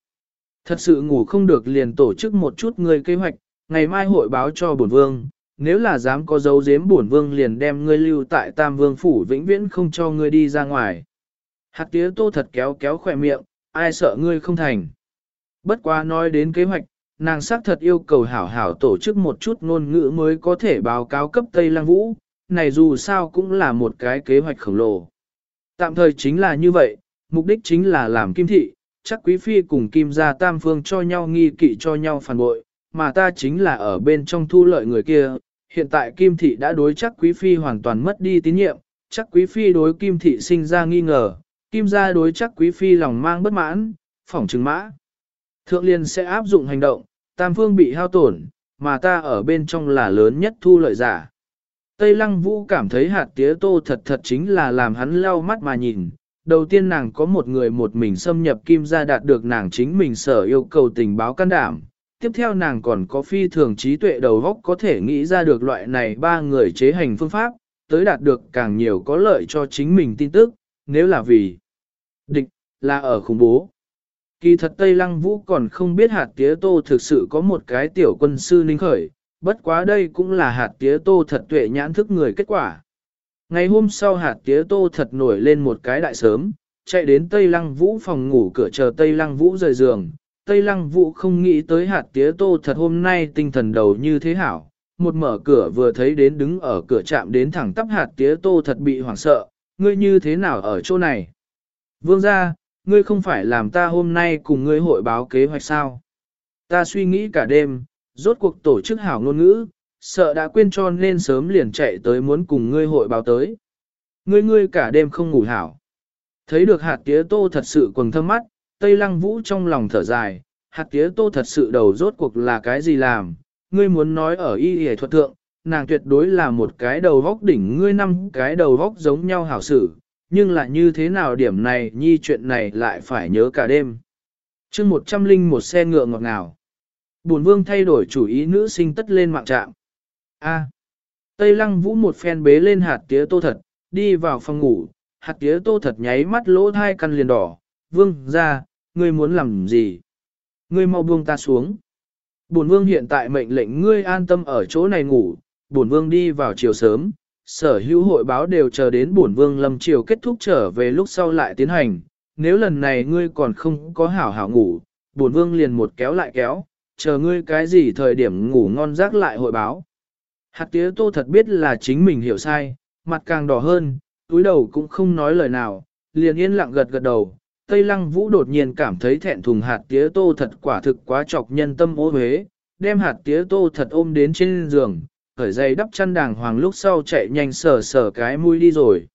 thật sự ngủ không được liền tổ chức một chút người kế hoạch, ngày mai hội báo cho bổn vương, nếu là dám có dấu giếm bổn vương liền đem ngươi lưu tại tam vương phủ vĩnh viễn không cho ngươi đi ra ngoài. Hạt tía tô thật kéo kéo khỏe miệng, ai sợ ngươi không thành. Bất quá nói đến kế hoạch, nàng xác thật yêu cầu hảo hảo tổ chức một chút ngôn ngữ mới có thể báo cáo cấp Tây Lăng Vũ, này dù sao cũng là một cái kế hoạch khổng lồ. Tạm thời chính là như vậy, mục đích chính là làm kim thị, chắc quý phi cùng kim gia tam phương cho nhau nghi kỵ cho nhau phản bội, mà ta chính là ở bên trong thu lợi người kia. Hiện tại kim thị đã đối chắc quý phi hoàn toàn mất đi tín nhiệm, chắc quý phi đối kim thị sinh ra nghi ngờ, kim gia đối chắc quý phi lòng mang bất mãn, phỏng trừng mã. Thượng liên sẽ áp dụng hành động, tam phương bị hao tổn, mà ta ở bên trong là lớn nhất thu lợi giả. Tây lăng vũ cảm thấy hạt tía tô thật thật chính là làm hắn lau mắt mà nhìn. Đầu tiên nàng có một người một mình xâm nhập kim gia đạt được nàng chính mình sở yêu cầu tình báo can đảm. Tiếp theo nàng còn có phi thường trí tuệ đầu góc có thể nghĩ ra được loại này ba người chế hành phương pháp, tới đạt được càng nhiều có lợi cho chính mình tin tức, nếu là vì địch, là ở khủng bố. Kỳ thật Tây Lăng Vũ còn không biết hạt tía tô thực sự có một cái tiểu quân sư ninh khởi, bất quá đây cũng là hạt tía tô thật tuệ nhãn thức người kết quả. Ngày hôm sau hạt tía tô thật nổi lên một cái đại sớm, chạy đến Tây Lăng Vũ phòng ngủ cửa chờ Tây Lăng Vũ rời giường. Tây Lăng Vũ không nghĩ tới hạt tía tô thật hôm nay tinh thần đầu như thế hảo. Một mở cửa vừa thấy đến đứng ở cửa chạm đến thẳng tắp hạt tía tô thật bị hoảng sợ, ngươi như thế nào ở chỗ này? Vương ra, ngươi không phải làm ta hôm nay cùng ngươi hội báo kế hoạch sao? Ta suy nghĩ cả đêm, rốt cuộc tổ chức hảo ngôn ngữ, sợ đã quên cho nên sớm liền chạy tới muốn cùng ngươi hội báo tới. Ngươi ngươi cả đêm không ngủ hảo. Thấy được hạt tía tô thật sự quầng thâm mắt, Tây Lăng Vũ trong lòng thở dài, hạt tía tô thật sự đầu rốt cuộc là cái gì làm, ngươi muốn nói ở y hề thuật thượng, nàng tuyệt đối là một cái đầu vóc đỉnh ngươi năm cái đầu vóc giống nhau hảo sự, nhưng là như thế nào điểm này nhi chuyện này lại phải nhớ cả đêm. chương một trăm linh một xe ngựa ngọt ngào. Bổn vương thay đổi chủ ý nữ sinh tất lên mạng trạm. A. Tây lăng vũ một phen bế lên hạt tía tô thật, đi vào phòng ngủ, hạt tía tô thật nháy mắt lỗ hai căn liền đỏ. Vương, ra, ngươi muốn làm gì? Ngươi mau buông ta xuống. Bổn vương hiện tại mệnh lệnh ngươi an tâm ở chỗ này ngủ, bổn vương đi vào chiều sớm, sở hữu hội báo đều chờ đến bổn vương lâm chiều kết thúc trở về lúc sau lại tiến hành, nếu lần này ngươi còn không có hảo hảo ngủ, bổn vương liền một kéo lại kéo, chờ ngươi cái gì thời điểm ngủ ngon giấc lại hội báo. Hạt tía tô thật biết là chính mình hiểu sai, mặt càng đỏ hơn, túi đầu cũng không nói lời nào, liền yên lặng gật gật đầu. Tây lăng vũ đột nhiên cảm thấy thẹn thùng hạt tía tô thật quả thực quá chọc nhân tâm ô huế, đem hạt tía tô thật ôm đến trên giường, khởi dây đắp chăn đàng hoàng lúc sau chạy nhanh sờ sờ cái mũi đi rồi.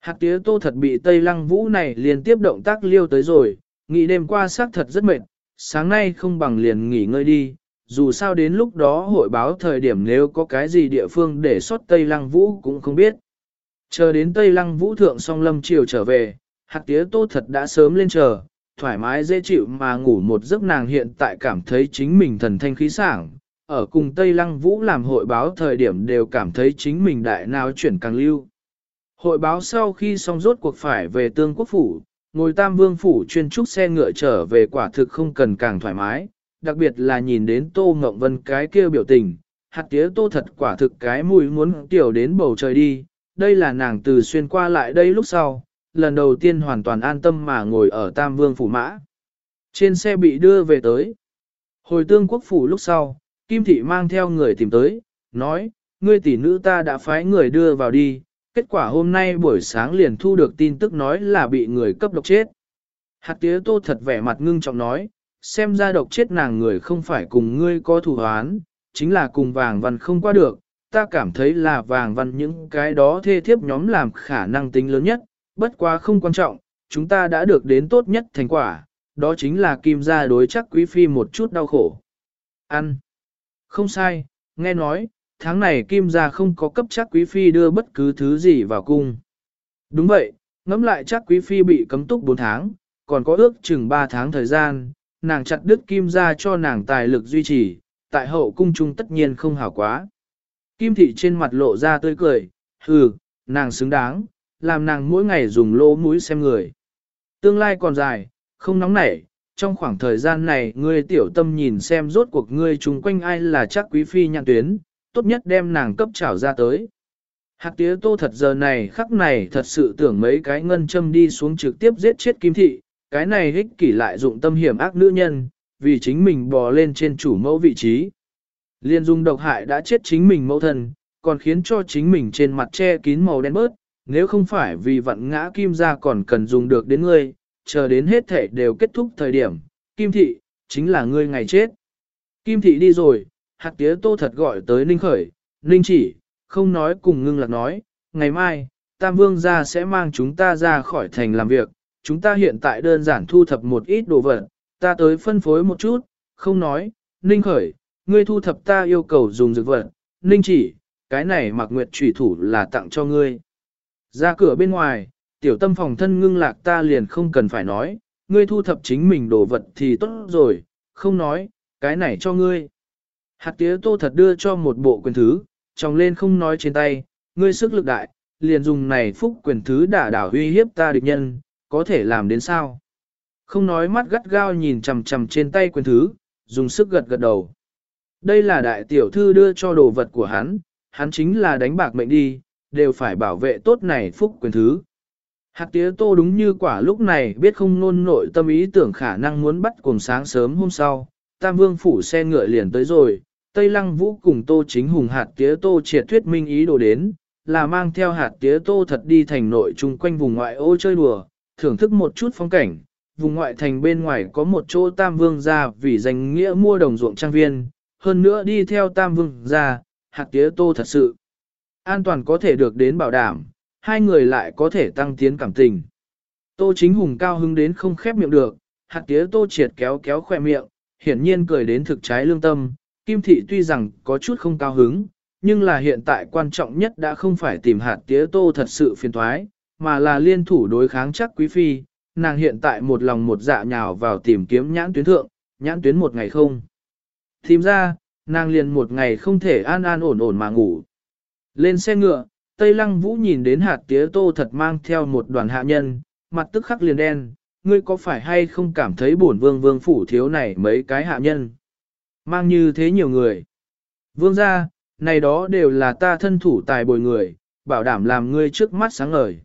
Hạt tía tô thật bị Tây Lăng Vũ này liên tiếp động tác liêu tới rồi, nghỉ đêm qua xác thật rất mệt, sáng nay không bằng liền nghỉ ngơi đi, dù sao đến lúc đó hội báo thời điểm nếu có cái gì địa phương để sót Tây Lăng Vũ cũng không biết. Chờ đến Tây Lăng Vũ thượng song lâm chiều trở về, hạt tía tô thật đã sớm lên chờ, thoải mái dễ chịu mà ngủ một giấc nàng hiện tại cảm thấy chính mình thần thanh khí sảng, ở cùng Tây Lăng Vũ làm hội báo thời điểm đều cảm thấy chính mình đại nào chuyển càng lưu. Hội báo sau khi xong rốt cuộc phải về tương quốc phủ, ngồi tam vương phủ chuyên trúc xe ngựa trở về quả thực không cần càng thoải mái, đặc biệt là nhìn đến tô ngộng vân cái kia biểu tình, hạt tía tô thật quả thực cái mùi muốn tiểu đến bầu trời đi, đây là nàng từ xuyên qua lại đây lúc sau, lần đầu tiên hoàn toàn an tâm mà ngồi ở tam vương phủ mã. Trên xe bị đưa về tới. Hồi tương quốc phủ lúc sau, Kim Thị mang theo người tìm tới, nói, ngươi tỷ nữ ta đã phái người đưa vào đi, kết quả hôm nay buổi sáng liền thu được tin tức nói là bị người cấp độc chết. Hạt tía tô thật vẻ mặt ngưng trọng nói, xem ra độc chết nàng người không phải cùng ngươi có thủ hoán, chính là cùng vàng văn không qua được, ta cảm thấy là vàng văn những cái đó thê thiếp nhóm làm khả năng tính lớn nhất, bất quá không quan trọng, chúng ta đã được đến tốt nhất thành quả, đó chính là kim gia đối chắc quý phi một chút đau khổ. Ăn. Không sai, nghe nói, tháng này kim gia không có cấp chắc quý phi đưa bất cứ thứ gì vào cung. Đúng vậy, ngẫm lại chắc quý phi bị cấm túc 4 tháng, còn có ước chừng 3 tháng thời gian, nàng chặt đứt kim ra cho nàng tài lực duy trì, tại hậu cung trung tất nhiên không hảo quá. Kim thị trên mặt lộ ra tươi cười, hừ, nàng xứng đáng, làm nàng mỗi ngày dùng lỗ mũi xem người. Tương lai còn dài, không nóng nảy, trong khoảng thời gian này ngươi tiểu tâm nhìn xem rốt cuộc ngươi chung quanh ai là chắc quý phi nhạn tuyến, tốt nhất đem nàng cấp trảo ra tới. Hạc tía tô thật giờ này khắc này thật sự tưởng mấy cái ngân châm đi xuống trực tiếp giết chết kim thị, cái này hích kỷ lại dụng tâm hiểm ác nữ nhân, vì chính mình bò lên trên chủ mẫu vị trí. Liên dung độc hại đã chết chính mình mẫu thân, còn khiến cho chính mình trên mặt che kín màu đen bớt, nếu không phải vì vận ngã kim ra còn cần dùng được đến ngươi, chờ đến hết thể đều kết thúc thời điểm, kim thị, chính là ngươi ngày chết. Kim thị đi rồi, hạt tía tô thật gọi tới Ninh Khởi, Ninh chỉ, không nói cùng ngưng lạc nói, ngày mai, Tam Vương gia sẽ mang chúng ta ra khỏi thành làm việc, chúng ta hiện tại đơn giản thu thập một ít đồ vật, ta tới phân phối một chút, không nói, Ninh Khởi, ngươi thu thập ta yêu cầu dùng dược vật, Ninh chỉ, cái này mặc nguyệt trùy thủ là tặng cho ngươi. Ra cửa bên ngoài, tiểu tâm phòng thân ngưng lạc ta liền không cần phải nói, ngươi thu thập chính mình đồ vật thì tốt rồi, không nói, cái này cho ngươi. Hạt tía tô thật đưa cho một bộ quyền thứ, tròng lên không nói trên tay, ngươi sức lực đại, liền dùng này phúc quyền thứ đả đảo uy hiếp ta địch nhân, có thể làm đến sao? Không nói mắt gắt gao nhìn chằm chằm trên tay quyền thứ, dùng sức gật gật đầu. Đây là đại tiểu thư đưa cho đồ vật của hắn, hắn chính là đánh bạc mệnh đi, đều phải bảo vệ tốt này phúc quyền thứ. Hạt tía tô đúng như quả lúc này biết không nôn nội tâm ý tưởng khả năng muốn bắt cùng sáng sớm hôm sau, Tam Vương phủ xe ngựa liền tới rồi, Tây Lăng Vũ cùng Tô Chính Hùng hạt tía tô triệt thuyết minh ý đồ đến, là mang theo hạt tía tô thật đi thành nội chung quanh vùng ngoại ô chơi đùa, thưởng thức một chút phong cảnh. Vùng ngoại thành bên ngoài có một chỗ Tam Vương ra vì danh nghĩa mua đồng ruộng trang viên, hơn nữa đi theo Tam Vương ra, hạt tía tô thật sự. An toàn có thể được đến bảo đảm, hai người lại có thể tăng tiến cảm tình. Tô chính hùng cao hứng đến không khép miệng được, hạt tía tô triệt kéo kéo khỏe miệng, hiển nhiên cười đến thực trái lương tâm, kim thị tuy rằng có chút không cao hứng, nhưng là hiện tại quan trọng nhất đã không phải tìm hạt tía tô thật sự phiền thoái, mà là liên thủ đối kháng chắc quý phi, nàng hiện tại một lòng một dạ nhào vào tìm kiếm nhãn tuyến thượng, nhãn tuyến một ngày không. Tìm ra, nàng liền một ngày không thể an an ổn ổn mà ngủ. Lên xe ngựa, Tây Lăng Vũ nhìn đến hạt tía tô thật mang theo một đoàn hạ nhân, mặt tức khắc liền đen, ngươi có phải hay không cảm thấy bổn vương vương phủ thiếu này mấy cái hạ nhân? Mang như thế nhiều người. Vương ra, này đó đều là ta thân thủ tài bồi người, bảo đảm làm ngươi trước mắt sáng ngời.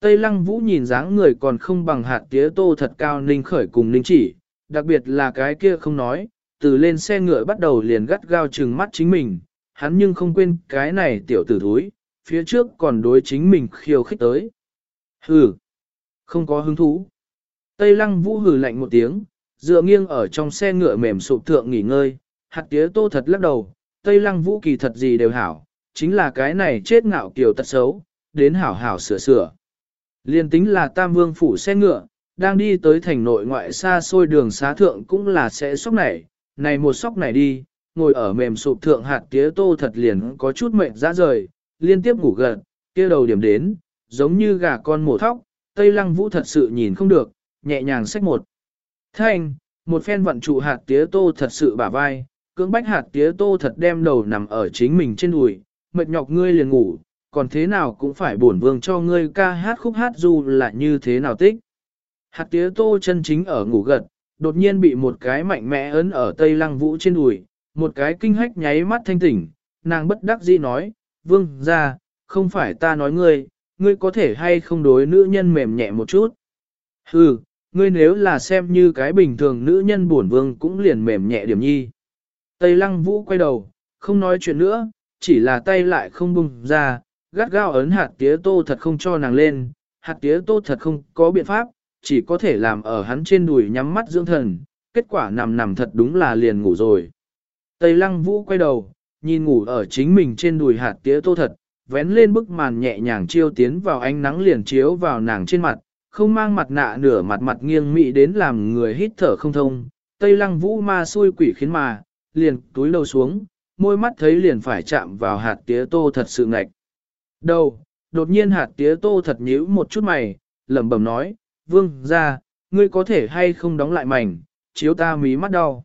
Tây Lăng Vũ nhìn dáng người còn không bằng hạt tía tô thật cao ninh khởi cùng ninh chỉ, đặc biệt là cái kia không nói, từ lên xe ngựa bắt đầu liền gắt gao trừng mắt chính mình, hắn nhưng không quên cái này tiểu tử thúi, phía trước còn đối chính mình khiêu khích tới. Hừ, không có hứng thú. Tây lăng vũ hừ lạnh một tiếng, dựa nghiêng ở trong xe ngựa mềm sụp thượng nghỉ ngơi, hạt tía tô thật lắc đầu, Tây lăng vũ kỳ thật gì đều hảo, chính là cái này chết ngạo kiều tật xấu, đến hảo hảo sửa sửa. Liên tính là tam vương phủ xe ngựa, đang đi tới thành nội ngoại xa xôi đường xá thượng cũng là sẽ sốc nảy, này một sốc này đi, ngồi ở mềm sụp thượng hạt tía tô thật liền có chút mệt ra rời, liên tiếp ngủ gật, kia đầu điểm đến, giống như gà con mổ thóc, Tây Lăng Vũ thật sự nhìn không được, nhẹ nhàng xách một. Thanh, một phen vận trụ hạt tía tô thật sự bả vai, cưỡng bách hạt tía tô thật đem đầu nằm ở chính mình trên đùi, mệt nhọc ngươi liền ngủ, còn thế nào cũng phải bổn vương cho ngươi ca hát khúc hát dù là như thế nào tích. Hạt tía tô chân chính ở ngủ gật, đột nhiên bị một cái mạnh mẽ ấn ở Tây Lăng Vũ trên đùi, một cái kinh hách nháy mắt thanh tỉnh, nàng bất đắc dĩ nói, vương ra, không phải ta nói ngươi, ngươi có thể hay không đối nữ nhân mềm nhẹ một chút. Hừ, ngươi nếu là xem như cái bình thường nữ nhân buồn vương cũng liền mềm nhẹ điểm nhi. Tây lăng vũ quay đầu, không nói chuyện nữa, chỉ là tay lại không bùng ra, gắt gao ấn hạt tía tô thật không cho nàng lên, hạt tía tô thật không có biện pháp, chỉ có thể làm ở hắn trên đùi nhắm mắt dưỡng thần, kết quả nằm nằm thật đúng là liền ngủ rồi. Tây lăng vũ quay đầu, nhìn ngủ ở chính mình trên đùi hạt tía tô thật, vén lên bức màn nhẹ nhàng chiêu tiến vào ánh nắng liền chiếu vào nàng trên mặt, không mang mặt nạ nửa mặt mặt nghiêng mị đến làm người hít thở không thông. Tây lăng vũ ma xui quỷ khiến mà, liền túi đầu xuống, môi mắt thấy liền phải chạm vào hạt tía tô thật sự ngạch. Đầu, đột nhiên hạt tía tô thật nhíu một chút mày, lẩm bẩm nói, vương ra, ngươi có thể hay không đóng lại mảnh, chiếu ta mí mắt đau.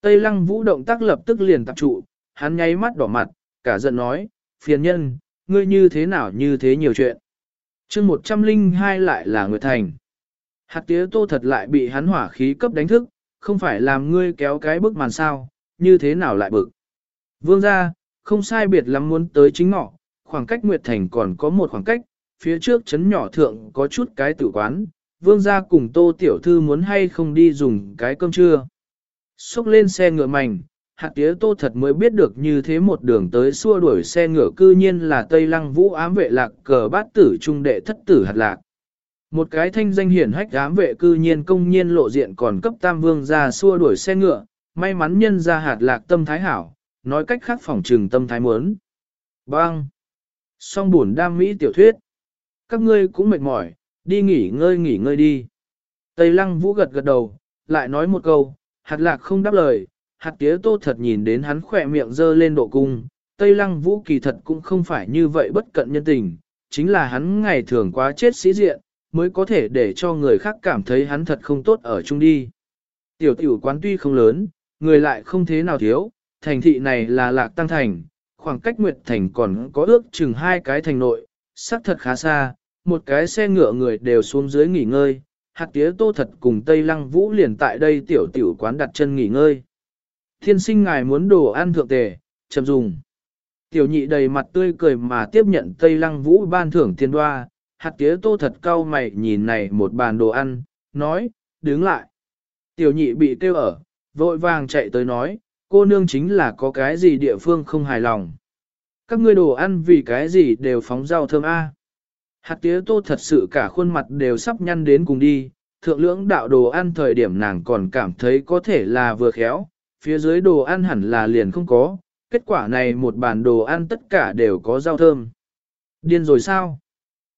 Tây lăng vũ động tác lập tức liền tập trụ, hắn nháy mắt đỏ mặt, cả giận nói, phiền nhân, ngươi như thế nào như thế nhiều chuyện. chương 102 lại là người Thành. Hạt tía tô thật lại bị hắn hỏa khí cấp đánh thức, không phải làm ngươi kéo cái bức màn sao, như thế nào lại bực. Vương ra, không sai biệt lắm muốn tới chính ngọ, khoảng cách Nguyệt Thành còn có một khoảng cách, phía trước chấn nhỏ thượng có chút cái tử quán, vương gia cùng tô tiểu thư muốn hay không đi dùng cái cơm trưa. Xúc lên xe ngựa mảnh, hạt tía tô thật mới biết được như thế một đường tới xua đuổi xe ngựa cư nhiên là Tây Lăng Vũ ám vệ lạc cờ bát tử trung đệ thất tử hạt lạc. Một cái thanh danh hiển hách ám vệ cư nhiên công nhiên lộ diện còn cấp tam vương ra xua đuổi xe ngựa, may mắn nhân ra hạt lạc tâm thái hảo, nói cách khác phòng trừng tâm thái muốn. Bang! Song buồn đam mỹ tiểu thuyết. Các ngươi cũng mệt mỏi, đi nghỉ ngơi nghỉ ngơi đi. Tây lăng vũ gật gật đầu, lại nói một câu, hạt lạc không đáp lời, hạt tía tô thật nhìn đến hắn khỏe miệng dơ lên độ cung. Tây lăng vũ kỳ thật cũng không phải như vậy bất cận nhân tình, chính là hắn ngày thường quá chết sĩ diện, mới có thể để cho người khác cảm thấy hắn thật không tốt ở chung đi. Tiểu tiểu quán tuy không lớn, người lại không thế nào thiếu, thành thị này là lạc tăng thành, khoảng cách Nguyệt Thành còn có ước chừng hai cái thành nội, xác thật khá xa, một cái xe ngựa người đều xuống dưới nghỉ ngơi, hạt tía tô thật cùng Tây Lăng Vũ liền tại đây tiểu tiểu quán đặt chân nghỉ ngơi. Thiên sinh ngài muốn đồ ăn thượng tề, chậm dùng. Tiểu nhị đầy mặt tươi cười mà tiếp nhận Tây Lăng Vũ ban thưởng tiền đoa, hạt tía tô thật cau mày nhìn này một bàn đồ ăn, nói, đứng lại. Tiểu nhị bị kêu ở, vội vàng chạy tới nói, cô nương chính là có cái gì địa phương không hài lòng. Các ngươi đồ ăn vì cái gì đều phóng rau thơm A. Hạt tía tô thật sự cả khuôn mặt đều sắp nhăn đến cùng đi, thượng lưỡng đạo đồ ăn thời điểm nàng còn cảm thấy có thể là vừa khéo, phía dưới đồ ăn hẳn là liền không có, kết quả này một bàn đồ ăn tất cả đều có rau thơm. Điên rồi sao?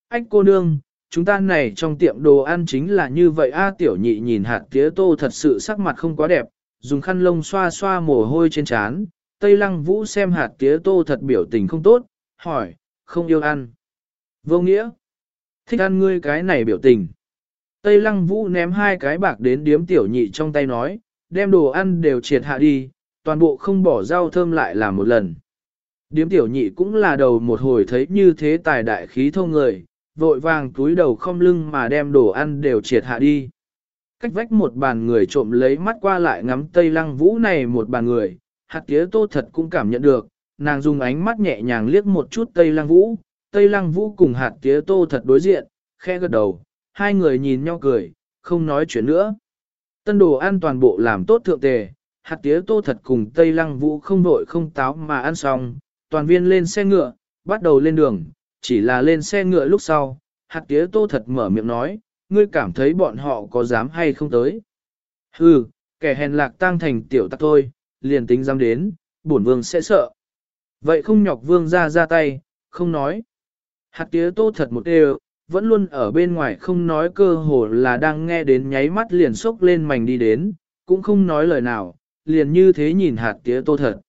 Ách cô nương, chúng ta này trong tiệm đồ ăn chính là như vậy a tiểu nhị nhìn hạt tía tô thật sự sắc mặt không quá đẹp, dùng khăn lông xoa xoa mồ hôi trên trán. Tây lăng vũ xem hạt tía tô thật biểu tình không tốt, hỏi, không yêu ăn. Vô nghĩa, thích ăn ngươi cái này biểu tình. Tây lăng vũ ném hai cái bạc đến điếm tiểu nhị trong tay nói, đem đồ ăn đều triệt hạ đi, toàn bộ không bỏ rau thơm lại làm một lần. Điếm tiểu nhị cũng là đầu một hồi thấy như thế tài đại khí thông người, vội vàng túi đầu không lưng mà đem đồ ăn đều triệt hạ đi. Cách vách một bàn người trộm lấy mắt qua lại ngắm Tây Lăng Vũ này một bàn người, hạt tía tô thật cũng cảm nhận được, nàng dùng ánh mắt nhẹ nhàng liếc một chút Tây Lăng Vũ, Tây Lăng Vũ cùng hạt tía tô thật đối diện, khe gật đầu, hai người nhìn nhau cười, không nói chuyện nữa. Tân đồ ăn toàn bộ làm tốt thượng tề, hạt tía tô thật cùng Tây Lăng Vũ không vội không táo mà ăn xong, toàn viên lên xe ngựa, bắt đầu lên đường, chỉ là lên xe ngựa lúc sau, hạt tía tô thật mở miệng nói, ngươi cảm thấy bọn họ có dám hay không tới. Hừ, kẻ hèn lạc tăng thành tiểu tắc thôi, liền tính dám đến, bổn vương sẽ sợ. Vậy không nhọc vương ra ra tay, không nói. Hạt tía tô thật một đều, vẫn luôn ở bên ngoài không nói cơ hồ là đang nghe đến nháy mắt liền sốc lên mảnh đi đến, cũng không nói lời nào, liền như thế nhìn hạt tía tô thật.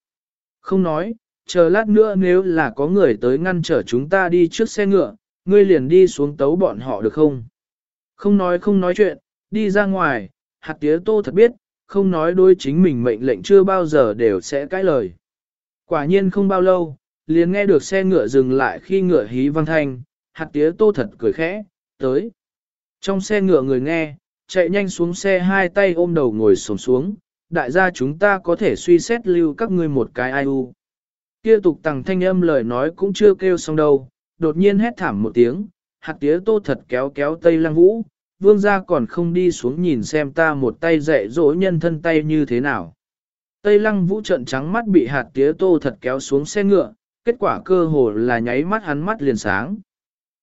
Không nói, chờ lát nữa nếu là có người tới ngăn trở chúng ta đi trước xe ngựa, ngươi liền đi xuống tấu bọn họ được không? Không nói không nói chuyện, đi ra ngoài, hạt tía tô thật biết, không nói đôi chính mình mệnh lệnh chưa bao giờ đều sẽ cãi lời. Quả nhiên không bao lâu, liền nghe được xe ngựa dừng lại khi ngựa hí vang thanh, hạt tía tô thật cười khẽ, tới. Trong xe ngựa người nghe, chạy nhanh xuống xe hai tay ôm đầu ngồi sồn xuống, đại gia chúng ta có thể suy xét lưu các ngươi một cái ai u. Kia tục tằng thanh âm lời nói cũng chưa kêu xong đâu, đột nhiên hét thảm một tiếng, hạt tía tô thật kéo kéo tây lăng vũ, vương gia còn không đi xuống nhìn xem ta một tay dạy dỗ nhân thân tay như thế nào. Tây lăng vũ trận trắng mắt bị hạt tía tô thật kéo xuống xe ngựa, kết quả cơ hồ là nháy mắt hắn mắt liền sáng.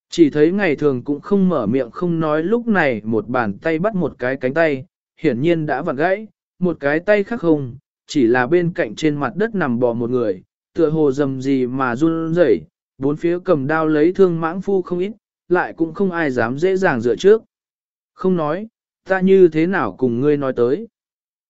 Chỉ thấy ngày thường cũng không mở miệng không nói lúc này một bàn tay bắt một cái cánh tay, hiển nhiên đã vặn gãy, một cái tay khác không, chỉ là bên cạnh trên mặt đất nằm bò một người, tựa hồ dầm gì mà run rẩy, bốn phía cầm đao lấy thương mãng phu không ít, lại cũng không ai dám dễ dàng dựa trước. Không nói, ta như thế nào cùng ngươi nói tới.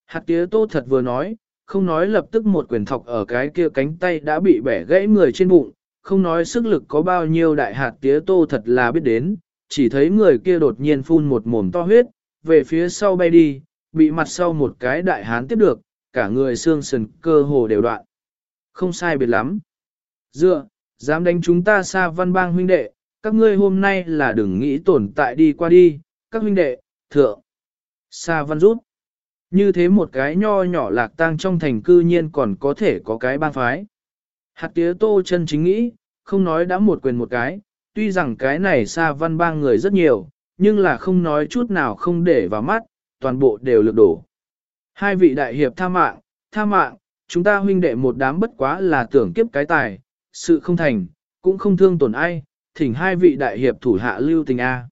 Hạt tía tô thật vừa nói, không nói lập tức một quyền thọc ở cái kia cánh tay đã bị bẻ gãy người trên bụng, không nói sức lực có bao nhiêu đại hạt tía tô thật là biết đến, chỉ thấy người kia đột nhiên phun một mồm to huyết, về phía sau bay đi, bị mặt sau một cái đại hán tiếp được, cả người xương sườn cơ hồ đều đoạn. Không sai biệt lắm. Dựa, dám đánh chúng ta xa văn bang huynh đệ, các ngươi hôm nay là đừng nghĩ tồn tại đi qua đi, các huynh đệ, thượng. Sa văn rút. Như thế một cái nho nhỏ lạc tang trong thành cư nhiên còn có thể có cái bang phái. Hạt tía tô chân chính nghĩ, không nói đã một quyền một cái, tuy rằng cái này xa văn bang người rất nhiều, nhưng là không nói chút nào không để vào mắt, toàn bộ đều lược đổ. Hai vị đại hiệp tha mạng, tha mạng, chúng ta huynh đệ một đám bất quá là tưởng kiếp cái tài, sự không thành, cũng không thương tổn ai, thỉnh hai vị đại hiệp thủ hạ lưu tình A.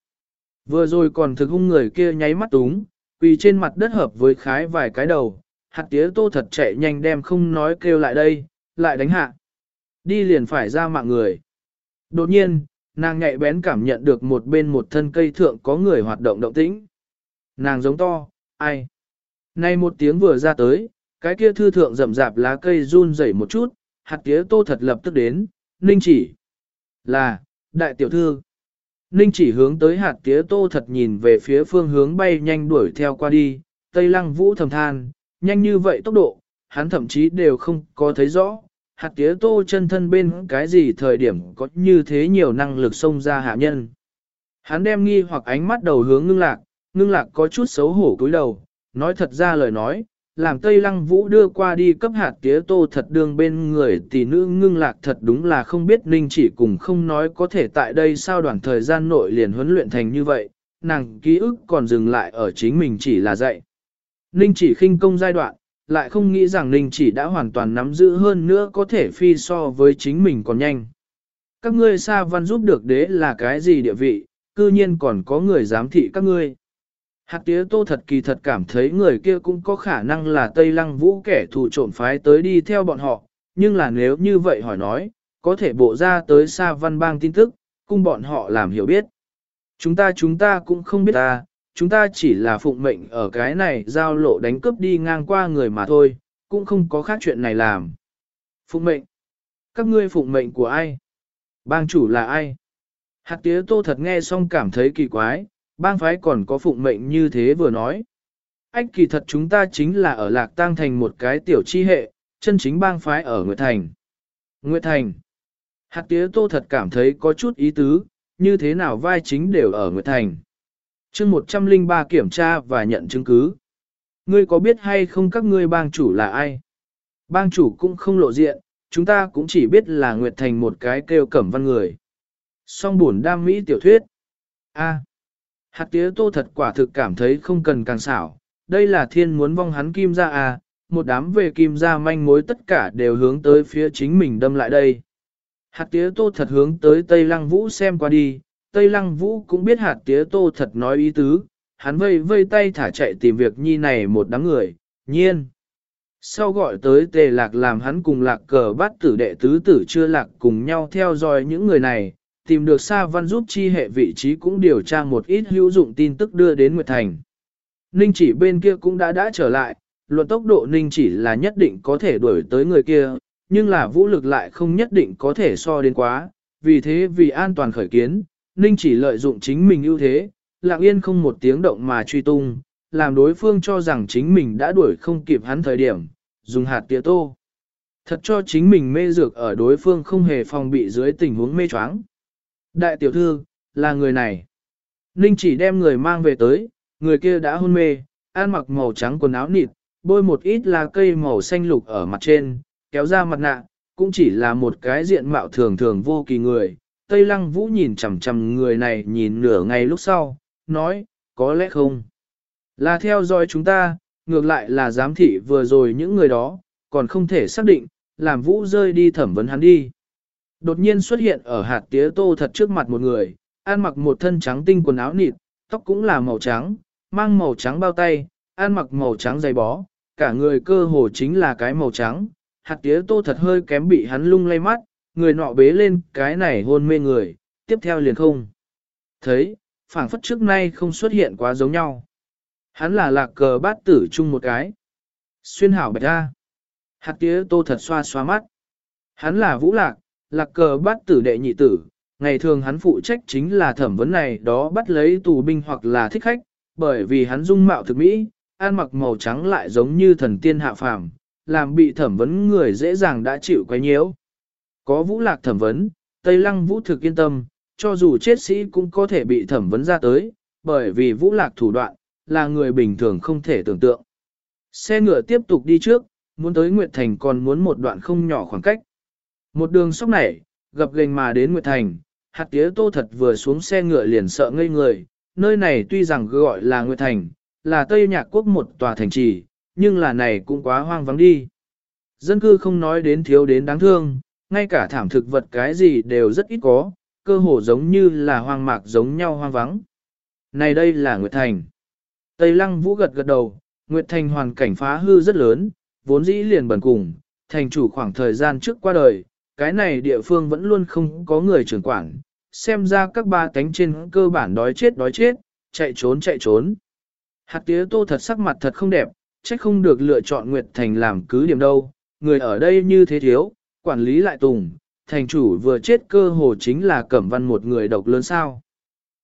Vừa rồi còn thực hung người kia nháy mắt túng, quỳ trên mặt đất hợp với khái vài cái đầu, hạt tía tô thật chạy nhanh đem không nói kêu lại đây, lại đánh hạ. Đi liền phải ra mạng người. Đột nhiên, nàng nhạy bén cảm nhận được một bên một thân cây thượng có người hoạt động động tĩnh. Nàng giống to, ai? Nay một tiếng vừa ra tới, cái kia thư thượng rậm rạp lá cây run rẩy một chút, hạt tía tô thật lập tức đến, ninh chỉ. Là, đại tiểu thư. Ninh chỉ hướng tới hạt tía tô thật nhìn về phía phương hướng bay nhanh đuổi theo qua đi, tây lăng vũ thầm than, nhanh như vậy tốc độ, hắn thậm chí đều không có thấy rõ, hạt tía tô chân thân bên cái gì thời điểm có như thế nhiều năng lực xông ra hạ nhân. Hắn đem nghi hoặc ánh mắt đầu hướng ngưng lạc, ngưng lạc có chút xấu hổ cúi đầu, nói thật ra lời nói, làm Tây Lăng Vũ đưa qua đi cấp hạt tía tô thật đương bên người tỷ nữ ngưng lạc thật đúng là không biết Ninh chỉ cùng không nói có thể tại đây sao đoạn thời gian nội liền huấn luyện thành như vậy, nàng ký ức còn dừng lại ở chính mình chỉ là dạy. Ninh chỉ khinh công giai đoạn, lại không nghĩ rằng Ninh chỉ đã hoàn toàn nắm giữ hơn nữa có thể phi so với chính mình còn nhanh. Các ngươi xa văn giúp được đế là cái gì địa vị, cư nhiên còn có người giám thị các ngươi. Hạt tía tô thật kỳ thật cảm thấy người kia cũng có khả năng là Tây Lăng Vũ kẻ thù trộm phái tới đi theo bọn họ, nhưng là nếu như vậy hỏi nói, có thể bộ ra tới xa văn bang tin tức, cung bọn họ làm hiểu biết. Chúng ta chúng ta cũng không biết ta, chúng ta chỉ là phụng mệnh ở cái này giao lộ đánh cướp đi ngang qua người mà thôi, cũng không có khác chuyện này làm. Phụng mệnh? Các ngươi phụng mệnh của ai? Bang chủ là ai? Hạt tía tô thật nghe xong cảm thấy kỳ quái, bang phái còn có phụng mệnh như thế vừa nói. Ách kỳ thật chúng ta chính là ở Lạc Tăng Thành một cái tiểu chi hệ, chân chính bang phái ở Nguyệt Thành. Nguyệt Thành. Hạt tía tô thật cảm thấy có chút ý tứ, như thế nào vai chính đều ở Nguyệt Thành. chương 103 kiểm tra và nhận chứng cứ. Ngươi có biết hay không các ngươi bang chủ là ai? Bang chủ cũng không lộ diện, chúng ta cũng chỉ biết là Nguyệt Thành một cái kêu cẩm văn người. Song buồn đam mỹ tiểu thuyết. A. Hạt tía tô thật quả thực cảm thấy không cần càng xảo, đây là thiên muốn vong hắn kim ra à, một đám về kim ra manh mối tất cả đều hướng tới phía chính mình đâm lại đây. Hạt tía tô thật hướng tới Tây Lăng Vũ xem qua đi, Tây Lăng Vũ cũng biết hạt tía tô thật nói ý tứ, hắn vây vây tay thả chạy tìm việc nhi này một đám người, nhiên. Sau gọi tới tề lạc làm hắn cùng lạc cờ bắt tử đệ tứ tử chưa lạc cùng nhau theo dõi những người này, tìm được Sa Văn giúp chi hệ vị trí cũng điều tra một ít hữu dụng tin tức đưa đến Nguyệt Thành. Ninh chỉ bên kia cũng đã đã trở lại, luận tốc độ Ninh chỉ là nhất định có thể đuổi tới người kia, nhưng là vũ lực lại không nhất định có thể so đến quá, vì thế vì an toàn khởi kiến, Ninh chỉ lợi dụng chính mình ưu thế, lặng yên không một tiếng động mà truy tung, làm đối phương cho rằng chính mình đã đuổi không kịp hắn thời điểm, dùng hạt tía tô. Thật cho chính mình mê dược ở đối phương không hề phòng bị dưới tình huống mê choáng. Đại tiểu thư, là người này. Ninh chỉ đem người mang về tới, người kia đã hôn mê, ăn mặc màu trắng quần áo nịt, bôi một ít lá cây màu xanh lục ở mặt trên, kéo ra mặt nạ, cũng chỉ là một cái diện mạo thường thường vô kỳ người. Tây lăng vũ nhìn chằm chằm người này nhìn nửa ngày lúc sau, nói, có lẽ không. Là theo dõi chúng ta, ngược lại là giám thị vừa rồi những người đó, còn không thể xác định, làm vũ rơi đi thẩm vấn hắn đi. Đột nhiên xuất hiện ở hạt tía tô thật trước mặt một người, ăn mặc một thân trắng tinh quần áo nịt, tóc cũng là màu trắng, mang màu trắng bao tay, ăn mặc màu trắng dày bó, cả người cơ hồ chính là cái màu trắng. Hạt tía tô thật hơi kém bị hắn lung lay mắt, người nọ bế lên cái này hôn mê người, tiếp theo liền không. Thấy, phảng phất trước nay không xuất hiện quá giống nhau. Hắn là lạc cờ bát tử chung một cái. Xuyên hảo bạch ra. Hạt tía tô thật xoa xoa mắt. Hắn là vũ lạc, lạc cờ bắt tử đệ nhị tử. Ngày thường hắn phụ trách chính là thẩm vấn này đó bắt lấy tù binh hoặc là thích khách, bởi vì hắn dung mạo thực mỹ, ăn mặc màu trắng lại giống như thần tiên hạ phàm, làm bị thẩm vấn người dễ dàng đã chịu quấy nhiễu. Có vũ lạc thẩm vấn, Tây Lăng vũ thực yên tâm, cho dù chết sĩ cũng có thể bị thẩm vấn ra tới, bởi vì vũ lạc thủ đoạn, là người bình thường không thể tưởng tượng. Xe ngựa tiếp tục đi trước, muốn tới Nguyệt Thành còn muốn một đoạn không nhỏ khoảng cách. Một đường sóc nảy, gặp gành mà đến Nguyệt Thành, hạt tía tô thật vừa xuống xe ngựa liền sợ ngây người, nơi này tuy rằng gọi là Nguyệt Thành, là Tây Nhạc Quốc một tòa thành trì, nhưng là này cũng quá hoang vắng đi. Dân cư không nói đến thiếu đến đáng thương, ngay cả thảm thực vật cái gì đều rất ít có, cơ hồ giống như là hoang mạc giống nhau hoang vắng. Này đây là Nguyệt Thành. Tây Lăng Vũ gật gật đầu, Nguyệt Thành hoàn cảnh phá hư rất lớn, vốn dĩ liền bẩn cùng, thành chủ khoảng thời gian trước qua đời, cái này địa phương vẫn luôn không có người trưởng quản, xem ra các ba cánh trên cơ bản đói chết đói chết, chạy trốn chạy trốn. Hạt tía tô thật sắc mặt thật không đẹp, trách không được lựa chọn Nguyệt Thành làm cứ điểm đâu, người ở đây như thế thiếu, quản lý lại tùng, thành chủ vừa chết cơ hồ chính là cẩm văn một người độc lớn sao.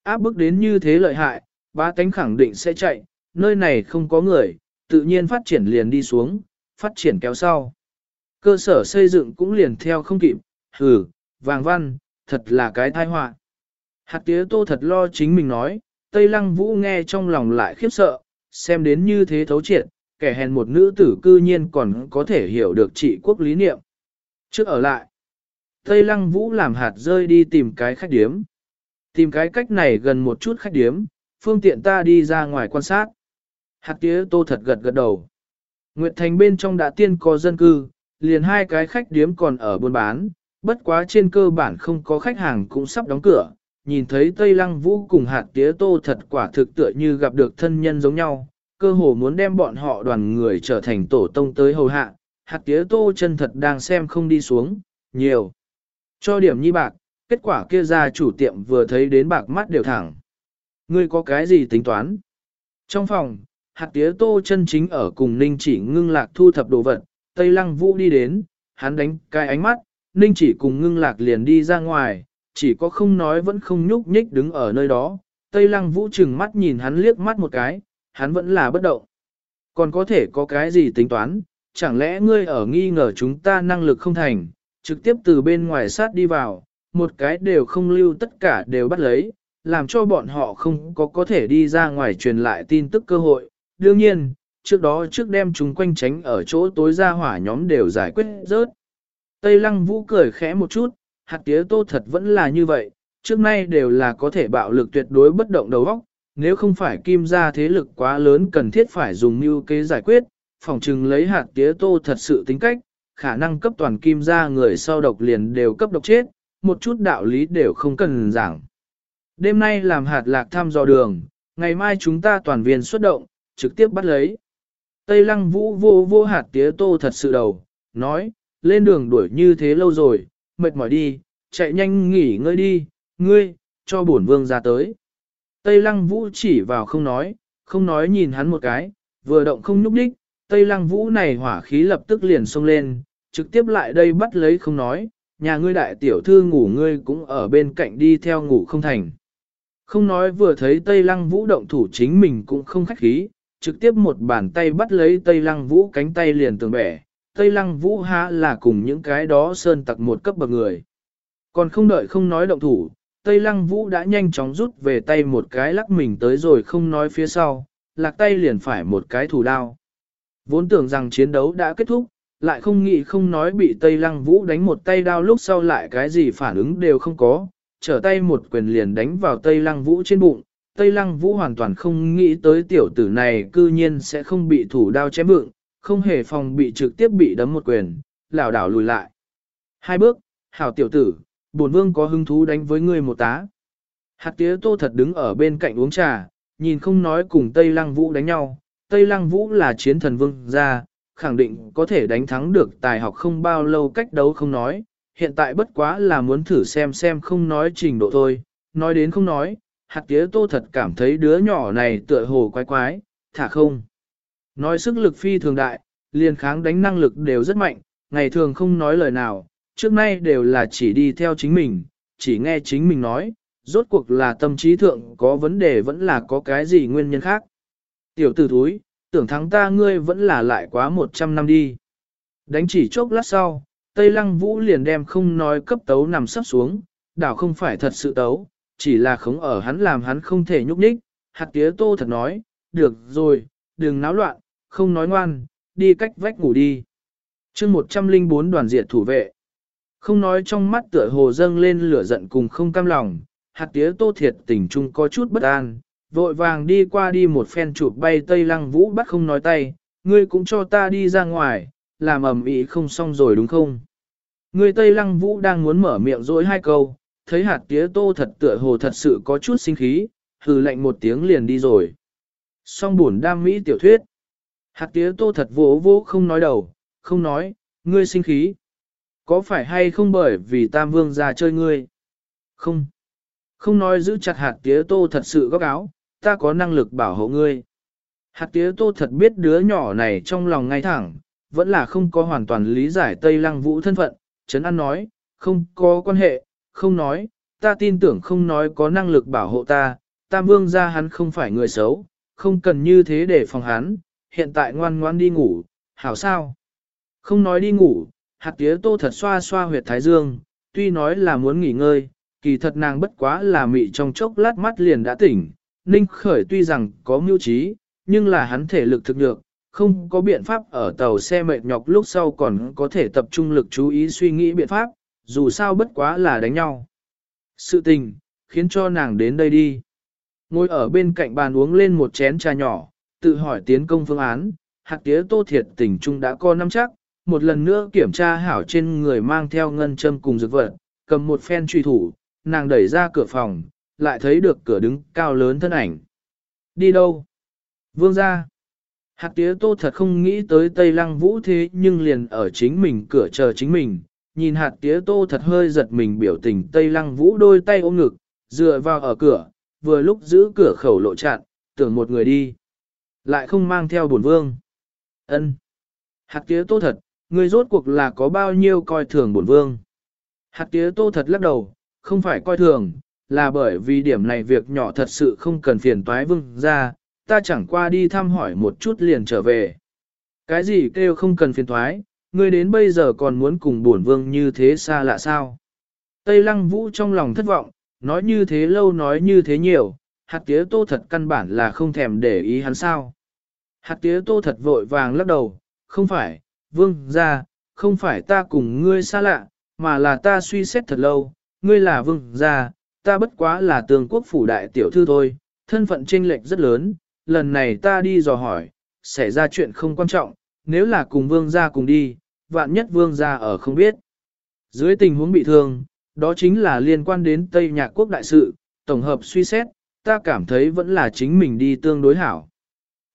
Áp bức đến như thế lợi hại, ba cánh khẳng định sẽ chạy, nơi này không có người, tự nhiên phát triển liền đi xuống, phát triển kéo sau. Cơ sở xây dựng cũng liền theo không kịp, hừ, vàng văn, thật là cái tai họa. Hạt tía tô thật lo chính mình nói, Tây Lăng Vũ nghe trong lòng lại khiếp sợ, xem đến như thế thấu triệt, kẻ hèn một nữ tử cư nhiên còn có thể hiểu được trị quốc lý niệm. Trước ở lại, Tây Lăng Vũ làm hạt rơi đi tìm cái khách điếm. Tìm cái cách này gần một chút khách điếm, phương tiện ta đi ra ngoài quan sát. Hạt tía tô thật gật gật đầu. Nguyệt Thành bên trong đã tiên có dân cư, liền hai cái khách điếm còn ở buôn bán, bất quá trên cơ bản không có khách hàng cũng sắp đóng cửa. Nhìn thấy Tây Lăng Vũ cùng hạt tía tô thật quả thực tựa như gặp được thân nhân giống nhau, cơ hồ muốn đem bọn họ đoàn người trở thành tổ tông tới hầu hạ. Hạt tía tô chân thật đang xem không đi xuống, nhiều. Cho điểm nhi bạc, kết quả kia ra chủ tiệm vừa thấy đến bạc mắt đều thẳng. Ngươi có cái gì tính toán? Trong phòng, hạt tía tô chân chính ở cùng ninh chỉ ngưng lạc thu thập đồ vật, Tây Lăng Vũ đi đến, hắn đánh cái ánh mắt, ninh chỉ cùng ngưng lạc liền đi ra ngoài, chỉ có không nói vẫn không nhúc nhích đứng ở nơi đó. Tây Lăng Vũ chừng mắt nhìn hắn liếc mắt một cái, hắn vẫn là bất động. Còn có thể có cái gì tính toán, chẳng lẽ ngươi ở nghi ngờ chúng ta năng lực không thành, trực tiếp từ bên ngoài sát đi vào, một cái đều không lưu tất cả đều bắt lấy, làm cho bọn họ không có có thể đi ra ngoài truyền lại tin tức cơ hội. Đương nhiên, trước đó trước đem chúng quanh tránh ở chỗ tối ra hỏa nhóm đều giải quyết rớt. Tây Lăng Vũ cười khẽ một chút, hạt tía tô thật vẫn là như vậy, trước nay đều là có thể bạo lực tuyệt đối bất động đầu óc, nếu không phải kim ra thế lực quá lớn cần thiết phải dùng mưu kế giải quyết, phòng trừng lấy hạt tía tô thật sự tính cách, khả năng cấp toàn kim ra người sau độc liền đều cấp độc chết, một chút đạo lý đều không cần giảng. Đêm nay làm hạt lạc thăm dò đường, ngày mai chúng ta toàn viên xuất động, trực tiếp bắt lấy. Tây lăng vũ vô vô hạt tía tô thật sự đầu, nói, lên đường đuổi như thế lâu rồi, mệt mỏi đi, chạy nhanh nghỉ ngơi đi, ngươi, cho bổn vương ra tới. Tây lăng vũ chỉ vào không nói, không nói nhìn hắn một cái, vừa động không nhúc đích, Tây lăng vũ này hỏa khí lập tức liền xông lên, trực tiếp lại đây bắt lấy không nói, nhà ngươi đại tiểu thư ngủ ngươi cũng ở bên cạnh đi theo ngủ không thành. Không nói vừa thấy Tây Lăng Vũ động thủ chính mình cũng không khách khí, trực tiếp một bàn tay bắt lấy Tây Lăng Vũ cánh tay liền tường bẻ. Tây Lăng Vũ há là cùng những cái đó sơn tặc một cấp bậc người. Còn không đợi không nói động thủ, Tây Lăng Vũ đã nhanh chóng rút về tay một cái lắc mình tới rồi không nói phía sau, lạc tay liền phải một cái thủ đao. Vốn tưởng rằng chiến đấu đã kết thúc, lại không nghĩ không nói bị Tây Lăng Vũ đánh một tay đao lúc sau lại cái gì phản ứng đều không có, trở tay một quyền liền đánh vào Tây Lăng Vũ trên bụng, Tây Lăng Vũ hoàn toàn không nghĩ tới tiểu tử này cư nhiên sẽ không bị thủ đao chém vựng, không hề phòng bị trực tiếp bị đấm một quyền, lảo đảo lùi lại. Hai bước, hảo tiểu tử, bổn vương có hứng thú đánh với ngươi một tá. Hạt tía tô thật đứng ở bên cạnh uống trà, nhìn không nói cùng Tây Lăng Vũ đánh nhau. Tây Lăng Vũ là chiến thần vương gia, khẳng định có thể đánh thắng được tài học không bao lâu cách đấu không nói. Hiện tại bất quá là muốn thử xem xem không nói trình độ thôi, nói đến không nói, hạt tía tô thật cảm thấy đứa nhỏ này tựa hồ quái quái, thả không. Nói sức lực phi thường đại, liền kháng đánh năng lực đều rất mạnh, ngày thường không nói lời nào, trước nay đều là chỉ đi theo chính mình, chỉ nghe chính mình nói, rốt cuộc là tâm trí thượng có vấn đề vẫn là có cái gì nguyên nhân khác. Tiểu tử thúi, tưởng thắng ta ngươi vẫn là lại quá 100 năm đi. Đánh chỉ chốc lát sau, Tây Lăng Vũ liền đem không nói cấp tấu nằm sắp xuống, đảo không phải thật sự tấu, chỉ là khống ở hắn làm hắn không thể nhúc nhích. Hạt tía tô thật nói, được rồi, đừng náo loạn, không nói ngoan, đi cách vách ngủ đi. chương 104 đoàn diệt thủ vệ. Không nói trong mắt tựa hồ dâng lên lửa giận cùng không cam lòng, hạt tía tô thiệt tình trung có chút bất an, vội vàng đi qua đi một phen chụp bay tây lăng vũ bắt không nói tay, ngươi cũng cho ta đi ra ngoài, làm ẩm ý không xong rồi đúng không? Ngươi tây lăng vũ đang muốn mở miệng dối hai câu, thấy hạt tía tô thật tựa hồ thật sự có chút sinh khí, hừ lạnh một tiếng liền đi rồi. Song buồn đam mỹ tiểu thuyết. Hạt tía tô thật vỗ vỗ không nói đầu, không nói, ngươi sinh khí. Có phải hay không bởi vì tam vương ra chơi ngươi? Không. Không nói giữ chặt hạt tía tô thật sự góc áo, ta có năng lực bảo hộ ngươi. Hạt tía tô thật biết đứa nhỏ này trong lòng ngay thẳng, vẫn là không có hoàn toàn lý giải Tây Lăng Vũ thân phận. Trấn An nói, không có quan hệ, không nói, ta tin tưởng không nói có năng lực bảo hộ ta, tam vương ra hắn không phải người xấu, không cần như thế để phòng hắn, hiện tại ngoan ngoan đi ngủ, hảo sao? Không nói đi ngủ, hạt tía tô thật xoa xoa huyệt thái dương, tuy nói là muốn nghỉ ngơi, kỳ thật nàng bất quá là mị trong chốc lát mắt liền đã tỉnh. Ninh khởi tuy rằng có mưu trí, nhưng là hắn thể lực thực được, không có biện pháp ở tàu xe mệt nhọc lúc sau còn có thể tập trung lực chú ý suy nghĩ biện pháp, dù sao bất quá là đánh nhau. Sự tình, khiến cho nàng đến đây đi. Ngồi ở bên cạnh bàn uống lên một chén trà nhỏ, tự hỏi tiến công phương án, hạt tía tô thiệt tình trung đã có năm chắc, một lần nữa kiểm tra hảo trên người mang theo ngân châm cùng dược vật, cầm một phen truy thủ, nàng đẩy ra cửa phòng, lại thấy được cửa đứng cao lớn thân ảnh. Đi đâu? Vương ra. Hạt tía tô thật không nghĩ tới Tây Lăng Vũ thế nhưng liền ở chính mình cửa chờ chính mình. Nhìn hạt tía tô thật hơi giật mình biểu tình Tây Lăng Vũ đôi tay ôm ngực, dựa vào ở cửa, vừa lúc giữ cửa khẩu lộ chặn, tưởng một người đi. Lại không mang theo bổn vương. ân Hạt tía tô thật, người rốt cuộc là có bao nhiêu coi thường bổn vương. Hạt tía tô thật lắc đầu, không phải coi thường, là bởi vì điểm này việc nhỏ thật sự không cần phiền toái vương ra, ta chẳng qua đi thăm hỏi một chút liền trở về. Cái gì kêu không cần phiền toái, ngươi đến bây giờ còn muốn cùng bổn vương như thế xa lạ sao? Tây lăng vũ trong lòng thất vọng, nói như thế lâu nói như thế nhiều, hạt tía tô thật căn bản là không thèm để ý hắn sao. Hạt tía tô thật vội vàng lắc đầu, không phải, vương ra, không phải ta cùng ngươi xa lạ, mà là ta suy xét thật lâu, ngươi là vương gia, ta bất quá là tường quốc phủ đại tiểu thư thôi, thân phận chênh lệch rất lớn, lần này ta đi dò hỏi, xảy ra chuyện không quan trọng, nếu là cùng vương gia cùng đi, vạn nhất vương gia ở không biết. Dưới tình huống bị thương, đó chính là liên quan đến Tây Nhạc Quốc đại sự, tổng hợp suy xét, ta cảm thấy vẫn là chính mình đi tương đối hảo.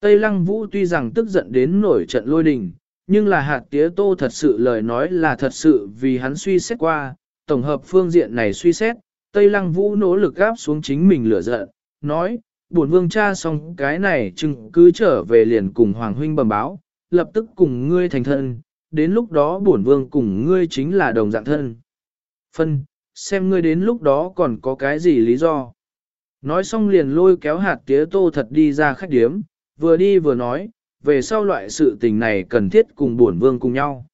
Tây Lăng Vũ tuy rằng tức giận đến nổi trận lôi đình, nhưng là hạt tía tô thật sự lời nói là thật sự vì hắn suy xét qua, tổng hợp phương diện này suy xét, Tây Lăng Vũ nỗ lực gáp xuống chính mình lửa giận, nói, buồn vương cha xong cái này chừng cứ trở về liền cùng Hoàng Huynh bẩm báo, lập tức cùng ngươi thành thân, đến lúc đó bổn vương cùng ngươi chính là đồng dạng thân. Phân, xem ngươi đến lúc đó còn có cái gì lý do. Nói xong liền lôi kéo hạt tía tô thật đi ra khách điếm, vừa đi vừa nói, về sau loại sự tình này cần thiết cùng bổn vương cùng nhau.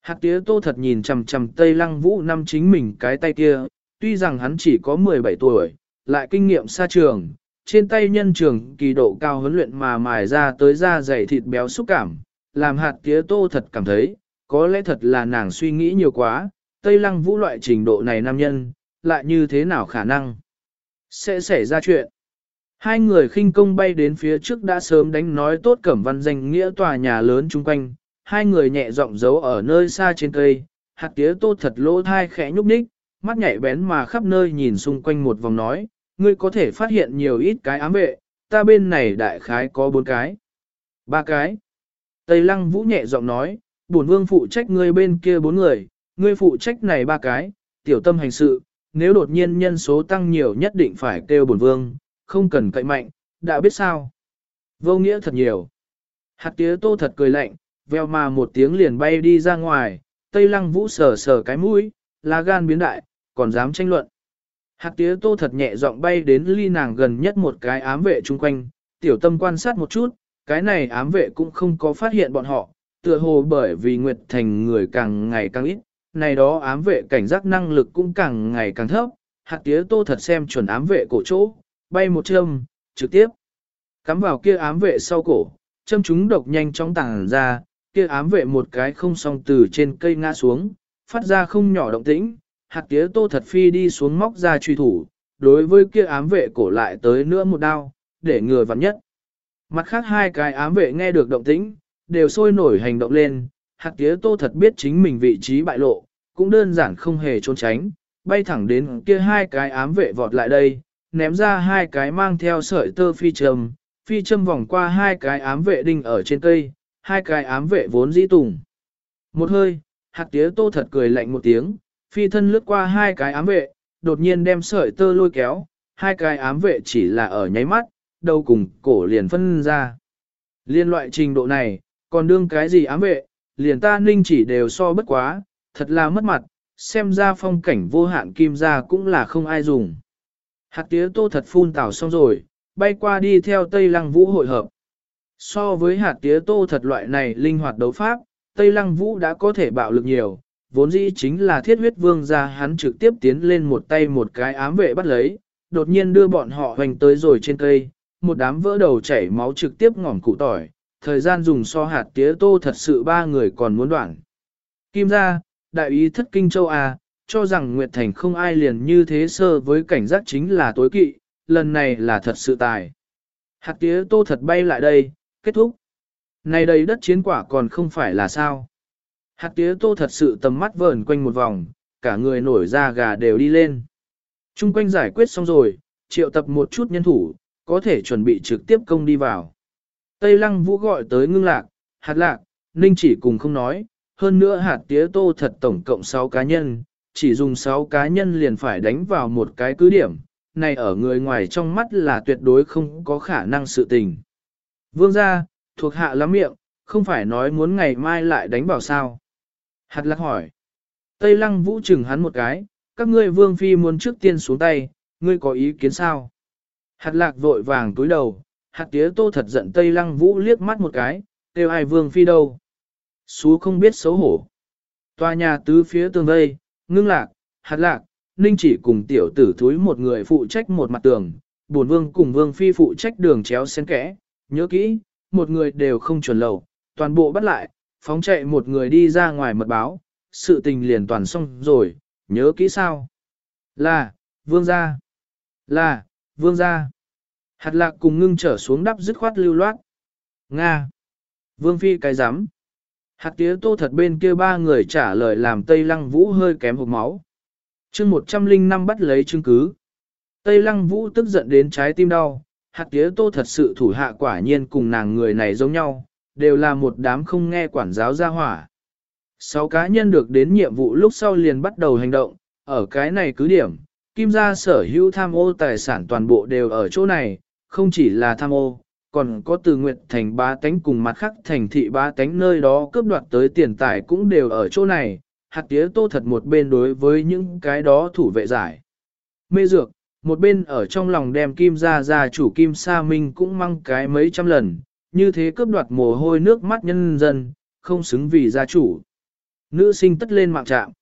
Hạt tía tô thật nhìn chằm chằm Tây Lăng Vũ năm chính mình cái tay kia, tuy rằng hắn chỉ có 17 tuổi, lại kinh nghiệm xa trường, trên tay nhân trường kỳ độ cao huấn luyện mà mài ra tới da dày thịt béo xúc cảm, làm hạt tía tô thật cảm thấy, có lẽ thật là nàng suy nghĩ nhiều quá, Tây Lăng Vũ loại trình độ này nam nhân, lại như thế nào khả năng sẽ xảy ra chuyện. Hai người khinh công bay đến phía trước đã sớm đánh nói tốt cẩm văn danh nghĩa tòa nhà lớn chung quanh, hai người nhẹ giọng giấu ở nơi xa trên cây, hạt tía tô thật lỗ thai khẽ nhúc nhích, mắt nhạy bén mà khắp nơi nhìn xung quanh một vòng nói, ngươi có thể phát hiện nhiều ít cái ám vệ, ta bên này đại khái có bốn cái, ba cái. Tây lăng vũ nhẹ giọng nói, bổn vương phụ trách ngươi bên kia bốn người, ngươi phụ trách này ba cái, tiểu tâm hành sự, nếu đột nhiên nhân số tăng nhiều nhất định phải kêu bổn vương, không cần cậy mạnh, đã biết sao. Vô nghĩa thật nhiều. Hạt tía tô thật cười lạnh, veo mà một tiếng liền bay đi ra ngoài, tây lăng vũ sờ sờ cái mũi, lá gan biến đại, còn dám tranh luận. Hạt tía tô thật nhẹ giọng bay đến ly nàng gần nhất một cái ám vệ chung quanh, tiểu tâm quan sát một chút, cái này ám vệ cũng không có phát hiện bọn họ, tựa hồ bởi vì Nguyệt Thành người càng ngày càng ít, này đó ám vệ cảnh giác năng lực cũng càng ngày càng thấp, hạt tía tô thật xem chuẩn ám vệ cổ chỗ, bay một châm, trực tiếp, cắm vào kia ám vệ sau cổ, châm chúng độc nhanh chóng tàng ra, kia ám vệ một cái không song từ trên cây ngã xuống, phát ra không nhỏ động tĩnh, hạt tía tô thật phi đi xuống móc ra truy thủ, đối với kia ám vệ cổ lại tới nữa một đao, để ngừa vặn nhất. Mặt khác hai cái ám vệ nghe được động tĩnh, đều sôi nổi hành động lên, hạt tía tô thật biết chính mình vị trí bại lộ, cũng đơn giản không hề trốn tránh, bay thẳng đến kia hai cái ám vệ vọt lại đây, ném ra hai cái mang theo sợi tơ phi châm, phi châm vòng qua hai cái ám vệ đinh ở trên cây, hai cái ám vệ vốn dĩ tùng. Một hơi, hạt tía tô thật cười lạnh một tiếng, phi thân lướt qua hai cái ám vệ, đột nhiên đem sợi tơ lôi kéo, hai cái ám vệ chỉ là ở nháy mắt, đầu cùng cổ liền phân ra. Liên loại trình độ này, còn đương cái gì ám vệ, liền ta ninh chỉ đều so bất quá, thật là mất mặt, xem ra phong cảnh vô hạn kim ra cũng là không ai dùng. Hạt tía tô thật phun tảo xong rồi, bay qua đi theo Tây Lăng Vũ hội hợp. So với hạt tía tô thật loại này linh hoạt đấu pháp, Tây Lăng Vũ đã có thể bạo lực nhiều, vốn dĩ chính là thiết huyết vương ra hắn trực tiếp tiến lên một tay một cái ám vệ bắt lấy, đột nhiên đưa bọn họ hoành tới rồi trên cây, một đám vỡ đầu chảy máu trực tiếp ngỏm cụ tỏi, thời gian dùng so hạt tía tô thật sự ba người còn muốn đoạn. Kim ra, đại ý thất kinh châu A, cho rằng Nguyệt Thành không ai liền như thế sơ với cảnh giác chính là tối kỵ, lần này là thật sự tài. Hạt tía tô thật bay lại đây, kết thúc. Này đây đất chiến quả còn không phải là sao. Hạt tía tô thật sự tầm mắt vờn quanh một vòng, cả người nổi da gà đều đi lên. Trung quanh giải quyết xong rồi, triệu tập một chút nhân thủ, có thể chuẩn bị trực tiếp công đi vào. Tây lăng vũ gọi tới ngưng lạc, hạt lạc, ninh chỉ cùng không nói, hơn nữa hạt tía tô thật tổng cộng 6 cá nhân, chỉ dùng 6 cá nhân liền phải đánh vào một cái cứ điểm, này ở người ngoài trong mắt là tuyệt đối không có khả năng sự tình. Vương gia, thuộc hạ lắm miệng, không phải nói muốn ngày mai lại đánh vào sao. Hạt lạc hỏi. Tây lăng vũ chừng hắn một cái, các ngươi vương phi muốn trước tiên xuống tay, ngươi có ý kiến sao? Hạt lạc vội vàng túi đầu, hạt tía tô thật giận Tây lăng vũ liếc mắt một cái, kêu ai vương phi đâu. Xú không biết xấu hổ. Tòa nhà tứ phía tường vây, ngưng lạc, hạt lạc, ninh chỉ cùng tiểu tử thúi một người phụ trách một mặt tường, bổn vương cùng vương phi phụ trách đường chéo xen kẽ, nhớ kỹ, một người đều không chuẩn lầu, toàn bộ bắt lại, phóng chạy một người đi ra ngoài mật báo, sự tình liền toàn xong rồi, nhớ kỹ sao? Là, vương gia. Là, vương gia. Hạt lạc cùng ngưng trở xuống đắp dứt khoát lưu loát. Nga. Vương phi cái giám. Hạt tía tô thật bên kia ba người trả lời làm Tây Lăng Vũ hơi kém hộp máu. chương 105 bắt lấy chứng cứ. Tây Lăng Vũ tức giận đến trái tim đau, hạt tía tô thật sự thủ hạ quả nhiên cùng nàng người này giống nhau, đều là một đám không nghe quản giáo gia hỏa. Sáu cá nhân được đến nhiệm vụ lúc sau liền bắt đầu hành động, ở cái này cứ điểm, kim gia sở hữu tham ô tài sản toàn bộ đều ở chỗ này, không chỉ là tham ô, còn có từ nguyện thành ba tánh cùng mặt khác thành thị ba tánh nơi đó cướp đoạt tới tiền tài cũng đều ở chỗ này, hạt tía tô thật một bên đối với những cái đó thủ vệ giải. Mê dược, một bên ở trong lòng đem kim ra ra chủ kim sa minh cũng mang cái mấy trăm lần, như thế cướp đoạt mồ hôi nước mắt nhân dân, không xứng vì gia chủ. Nữ sinh tất lên mạng trạm.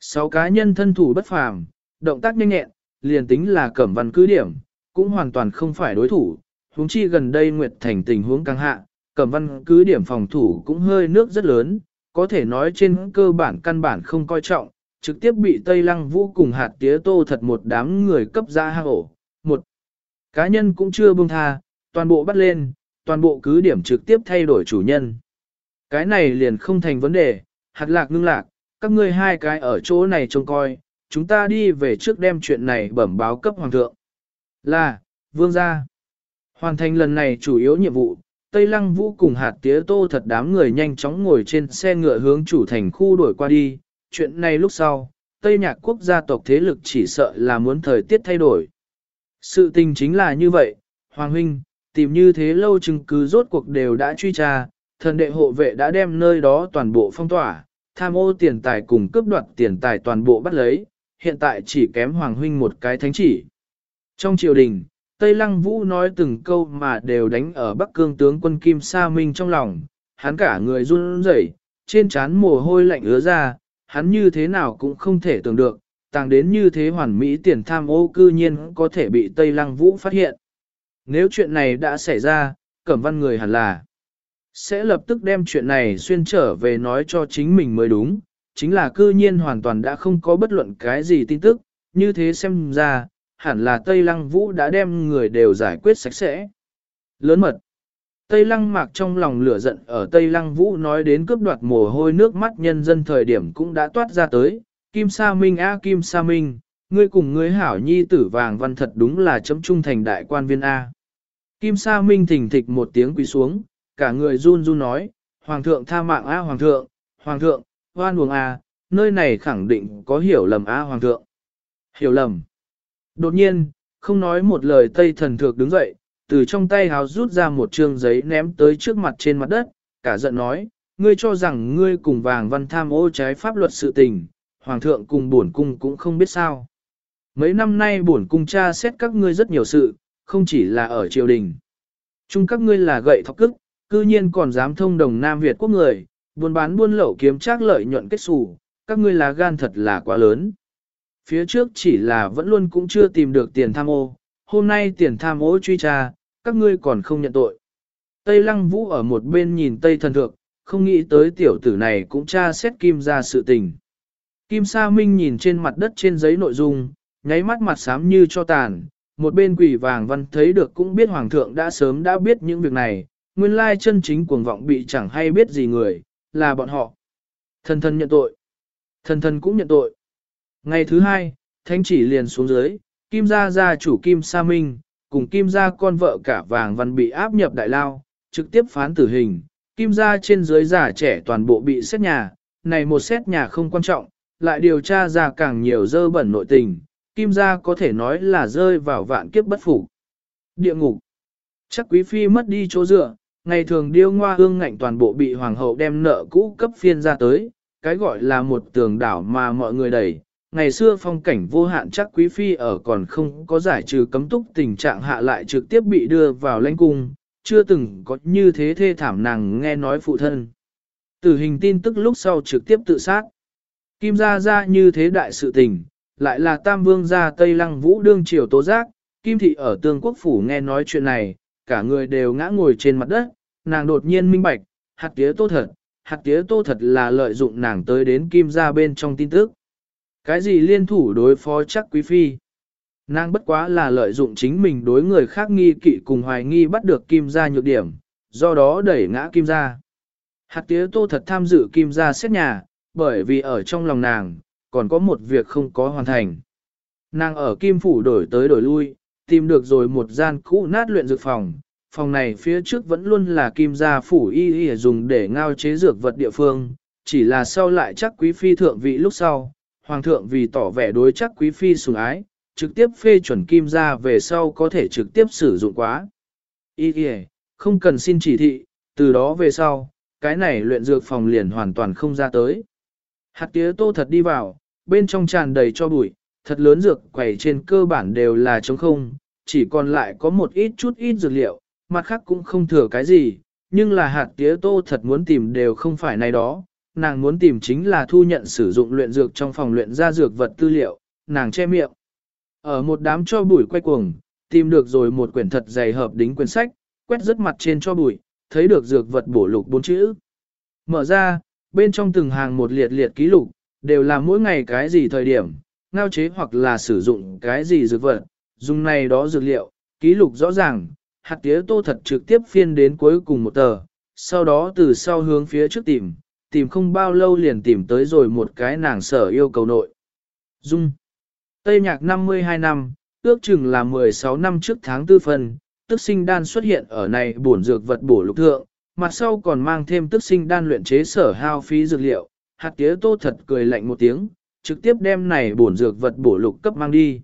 Sáu cá nhân thân thủ bất phàm, động tác nhanh nhẹn, liền tính là cẩm văn cứ điểm, cũng hoàn toàn không phải đối thủ, huống chi gần đây Nguyệt Thành tình huống căng hạ, cẩm văn cứ điểm phòng thủ cũng hơi nước rất lớn, có thể nói trên cơ bản căn bản không coi trọng, trực tiếp bị Tây Lăng Vũ cùng hạt tía tô thật một đám người cấp ra hạ ổ. Một, Cá nhân cũng chưa buông tha, toàn bộ bắt lên, toàn bộ cứ điểm trực tiếp thay đổi chủ nhân. Cái này liền không thành vấn đề, hạt lạc ngưng lạc, các ngươi hai cái ở chỗ này trông coi, chúng ta đi về trước đem chuyện này bẩm báo cấp hoàng thượng. Là, vương gia. Hoàn thành lần này chủ yếu nhiệm vụ, Tây Lăng Vũ cùng hạt tía tô thật đám người nhanh chóng ngồi trên xe ngựa hướng chủ thành khu đổi qua đi. Chuyện này lúc sau, Tây Nhạc quốc gia tộc thế lực chỉ sợ là muốn thời tiết thay đổi. Sự tình chính là như vậy, Hoàng Huynh, tìm như thế lâu chứng cứ rốt cuộc đều đã truy tra, thần đệ hộ vệ đã đem nơi đó toàn bộ phong tỏa, tham ô tiền tài cùng cướp đoạt tiền tài toàn bộ bắt lấy, hiện tại chỉ kém Hoàng Huynh một cái thánh chỉ. Trong triều đình, Tây Lăng Vũ nói từng câu mà đều đánh ở Bắc Cương tướng quân Kim Sa Minh trong lòng, hắn cả người run rẩy, trên trán mồ hôi lạnh ứa ra, hắn như thế nào cũng không thể tưởng được, tàng đến như thế hoàn mỹ tiền tham ô cư nhiên có thể bị Tây Lăng Vũ phát hiện. Nếu chuyện này đã xảy ra, cẩm văn người hẳn là sẽ lập tức đem chuyện này xuyên trở về nói cho chính mình mới đúng, chính là cư nhiên hoàn toàn đã không có bất luận cái gì tin tức, như thế xem ra, hẳn là Tây Lăng Vũ đã đem người đều giải quyết sạch sẽ. Lớn mật. Tây Lăng mạc trong lòng lửa giận ở Tây Lăng Vũ nói đến cướp đoạt mồ hôi nước mắt nhân dân thời điểm cũng đã toát ra tới. Kim Sa Minh A Kim Sa Minh, ngươi cùng ngươi hảo nhi tử vàng văn thật đúng là chấm trung thành đại quan viên A. Kim Sa Minh thỉnh thịch một tiếng quỳ xuống, cả người run run nói, Hoàng thượng tha mạng A Hoàng thượng, Hoàng thượng, hoan uống A, à, nơi này khẳng định có hiểu lầm A Hoàng thượng. Hiểu lầm. Đột nhiên, không nói một lời Tây thần thược đứng dậy, từ trong tay háo rút ra một trương giấy ném tới trước mặt trên mặt đất, cả giận nói, ngươi cho rằng ngươi cùng vàng văn tham ô trái pháp luật sự tình, hoàng thượng cùng bổn cung cũng không biết sao. Mấy năm nay bổn cung tra xét các ngươi rất nhiều sự, không chỉ là ở triều đình. Chung các ngươi là gậy thọc cức, cư nhiên còn dám thông đồng Nam Việt quốc người, buôn bán buôn lậu kiếm trác lợi nhuận kết xù, các ngươi là gan thật là quá lớn phía trước chỉ là vẫn luôn cũng chưa tìm được tiền tham ô, hôm nay tiền tham ô truy tra, các ngươi còn không nhận tội. Tây Lăng Vũ ở một bên nhìn Tây Thần Thượng, không nghĩ tới tiểu tử này cũng tra xét Kim ra sự tình. Kim Sa Minh nhìn trên mặt đất trên giấy nội dung, nháy mắt mặt xám như cho tàn, một bên quỷ vàng văn thấy được cũng biết Hoàng thượng đã sớm đã biết những việc này, nguyên lai chân chính cuồng vọng bị chẳng hay biết gì người, là bọn họ. Thần thần nhận tội. Thần thần cũng nhận tội. Ngày thứ hai, thánh chỉ liền xuống dưới, Kim gia gia chủ Kim Sa Minh, cùng Kim gia con vợ cả vàng văn bị áp nhập đại lao, trực tiếp phán tử hình. Kim gia trên dưới giả trẻ toàn bộ bị xét nhà, này một xét nhà không quan trọng, lại điều tra ra càng nhiều dơ bẩn nội tình, Kim gia có thể nói là rơi vào vạn kiếp bất phục. Địa ngục. Chắc quý phi mất đi chỗ dựa, ngày thường điêu ngoa hương ngạnh toàn bộ bị hoàng hậu đem nợ cũ cấp phiên ra tới, cái gọi là một tường đảo mà mọi người đẩy, ngày xưa phong cảnh vô hạn chắc quý phi ở còn không có giải trừ cấm túc tình trạng hạ lại trực tiếp bị đưa vào lãnh cung, chưa từng có như thế thê thảm nàng nghe nói phụ thân. Tử hình tin tức lúc sau trực tiếp tự sát. Kim gia gia như thế đại sự tình, lại là tam vương gia Tây Lăng Vũ đương triều tố giác, Kim thị ở tương quốc phủ nghe nói chuyện này, cả người đều ngã ngồi trên mặt đất, nàng đột nhiên minh bạch, hạt tía tô thật, hạt tía tô thật là lợi dụng nàng tới đến Kim gia bên trong tin tức. Cái gì liên thủ đối phó chắc quý phi? Nàng bất quá là lợi dụng chính mình đối người khác nghi kỵ cùng hoài nghi bắt được kim gia nhược điểm, do đó đẩy ngã kim gia. Hạt tía tô thật tham dự kim gia xét nhà, bởi vì ở trong lòng nàng, còn có một việc không có hoàn thành. Nàng ở kim phủ đổi tới đổi lui, tìm được rồi một gian cũ nát luyện dược phòng. Phòng này phía trước vẫn luôn là kim gia phủ y y dùng để ngao chế dược vật địa phương, chỉ là sau lại chắc quý phi thượng vị lúc sau, Hoàng thượng vì tỏ vẻ đối chắc quý phi sủng ái, trực tiếp phê chuẩn kim ra về sau có thể trực tiếp sử dụng quá. Y y, không cần xin chỉ thị, từ đó về sau, cái này luyện dược phòng liền hoàn toàn không ra tới. Hạt tía tô thật đi vào, bên trong tràn đầy cho bụi, thật lớn dược quầy trên cơ bản đều là trống không, chỉ còn lại có một ít chút ít dược liệu, mặt khác cũng không thừa cái gì, nhưng là hạt tía tô thật muốn tìm đều không phải này đó, nàng muốn tìm chính là thu nhận sử dụng luyện dược trong phòng luyện ra dược vật tư liệu, nàng che miệng. Ở một đám cho bụi quay cuồng, tìm được rồi một quyển thật dày hợp đính quyển sách, quét rất mặt trên cho bụi, thấy được dược vật bổ lục bốn chữ. Mở ra, bên trong từng hàng một liệt liệt ký lục, đều là mỗi ngày cái gì thời điểm, ngao chế hoặc là sử dụng cái gì dược vật, dùng này đó dược liệu, ký lục rõ ràng, hạt tía tô thật trực tiếp phiên đến cuối cùng một tờ, sau đó từ sau hướng phía trước tìm, tìm không bao lâu liền tìm tới rồi một cái nàng sở yêu cầu nội. Dung Tây nhạc 52 năm, ước chừng là 16 năm trước tháng tư phần, tức sinh đan xuất hiện ở này bổn dược vật bổ lục thượng, mặt sau còn mang thêm tức sinh đan luyện chế sở hao phí dược liệu, hạt tía tô thật cười lạnh một tiếng, trực tiếp đem này bổn dược vật bổ lục cấp mang đi.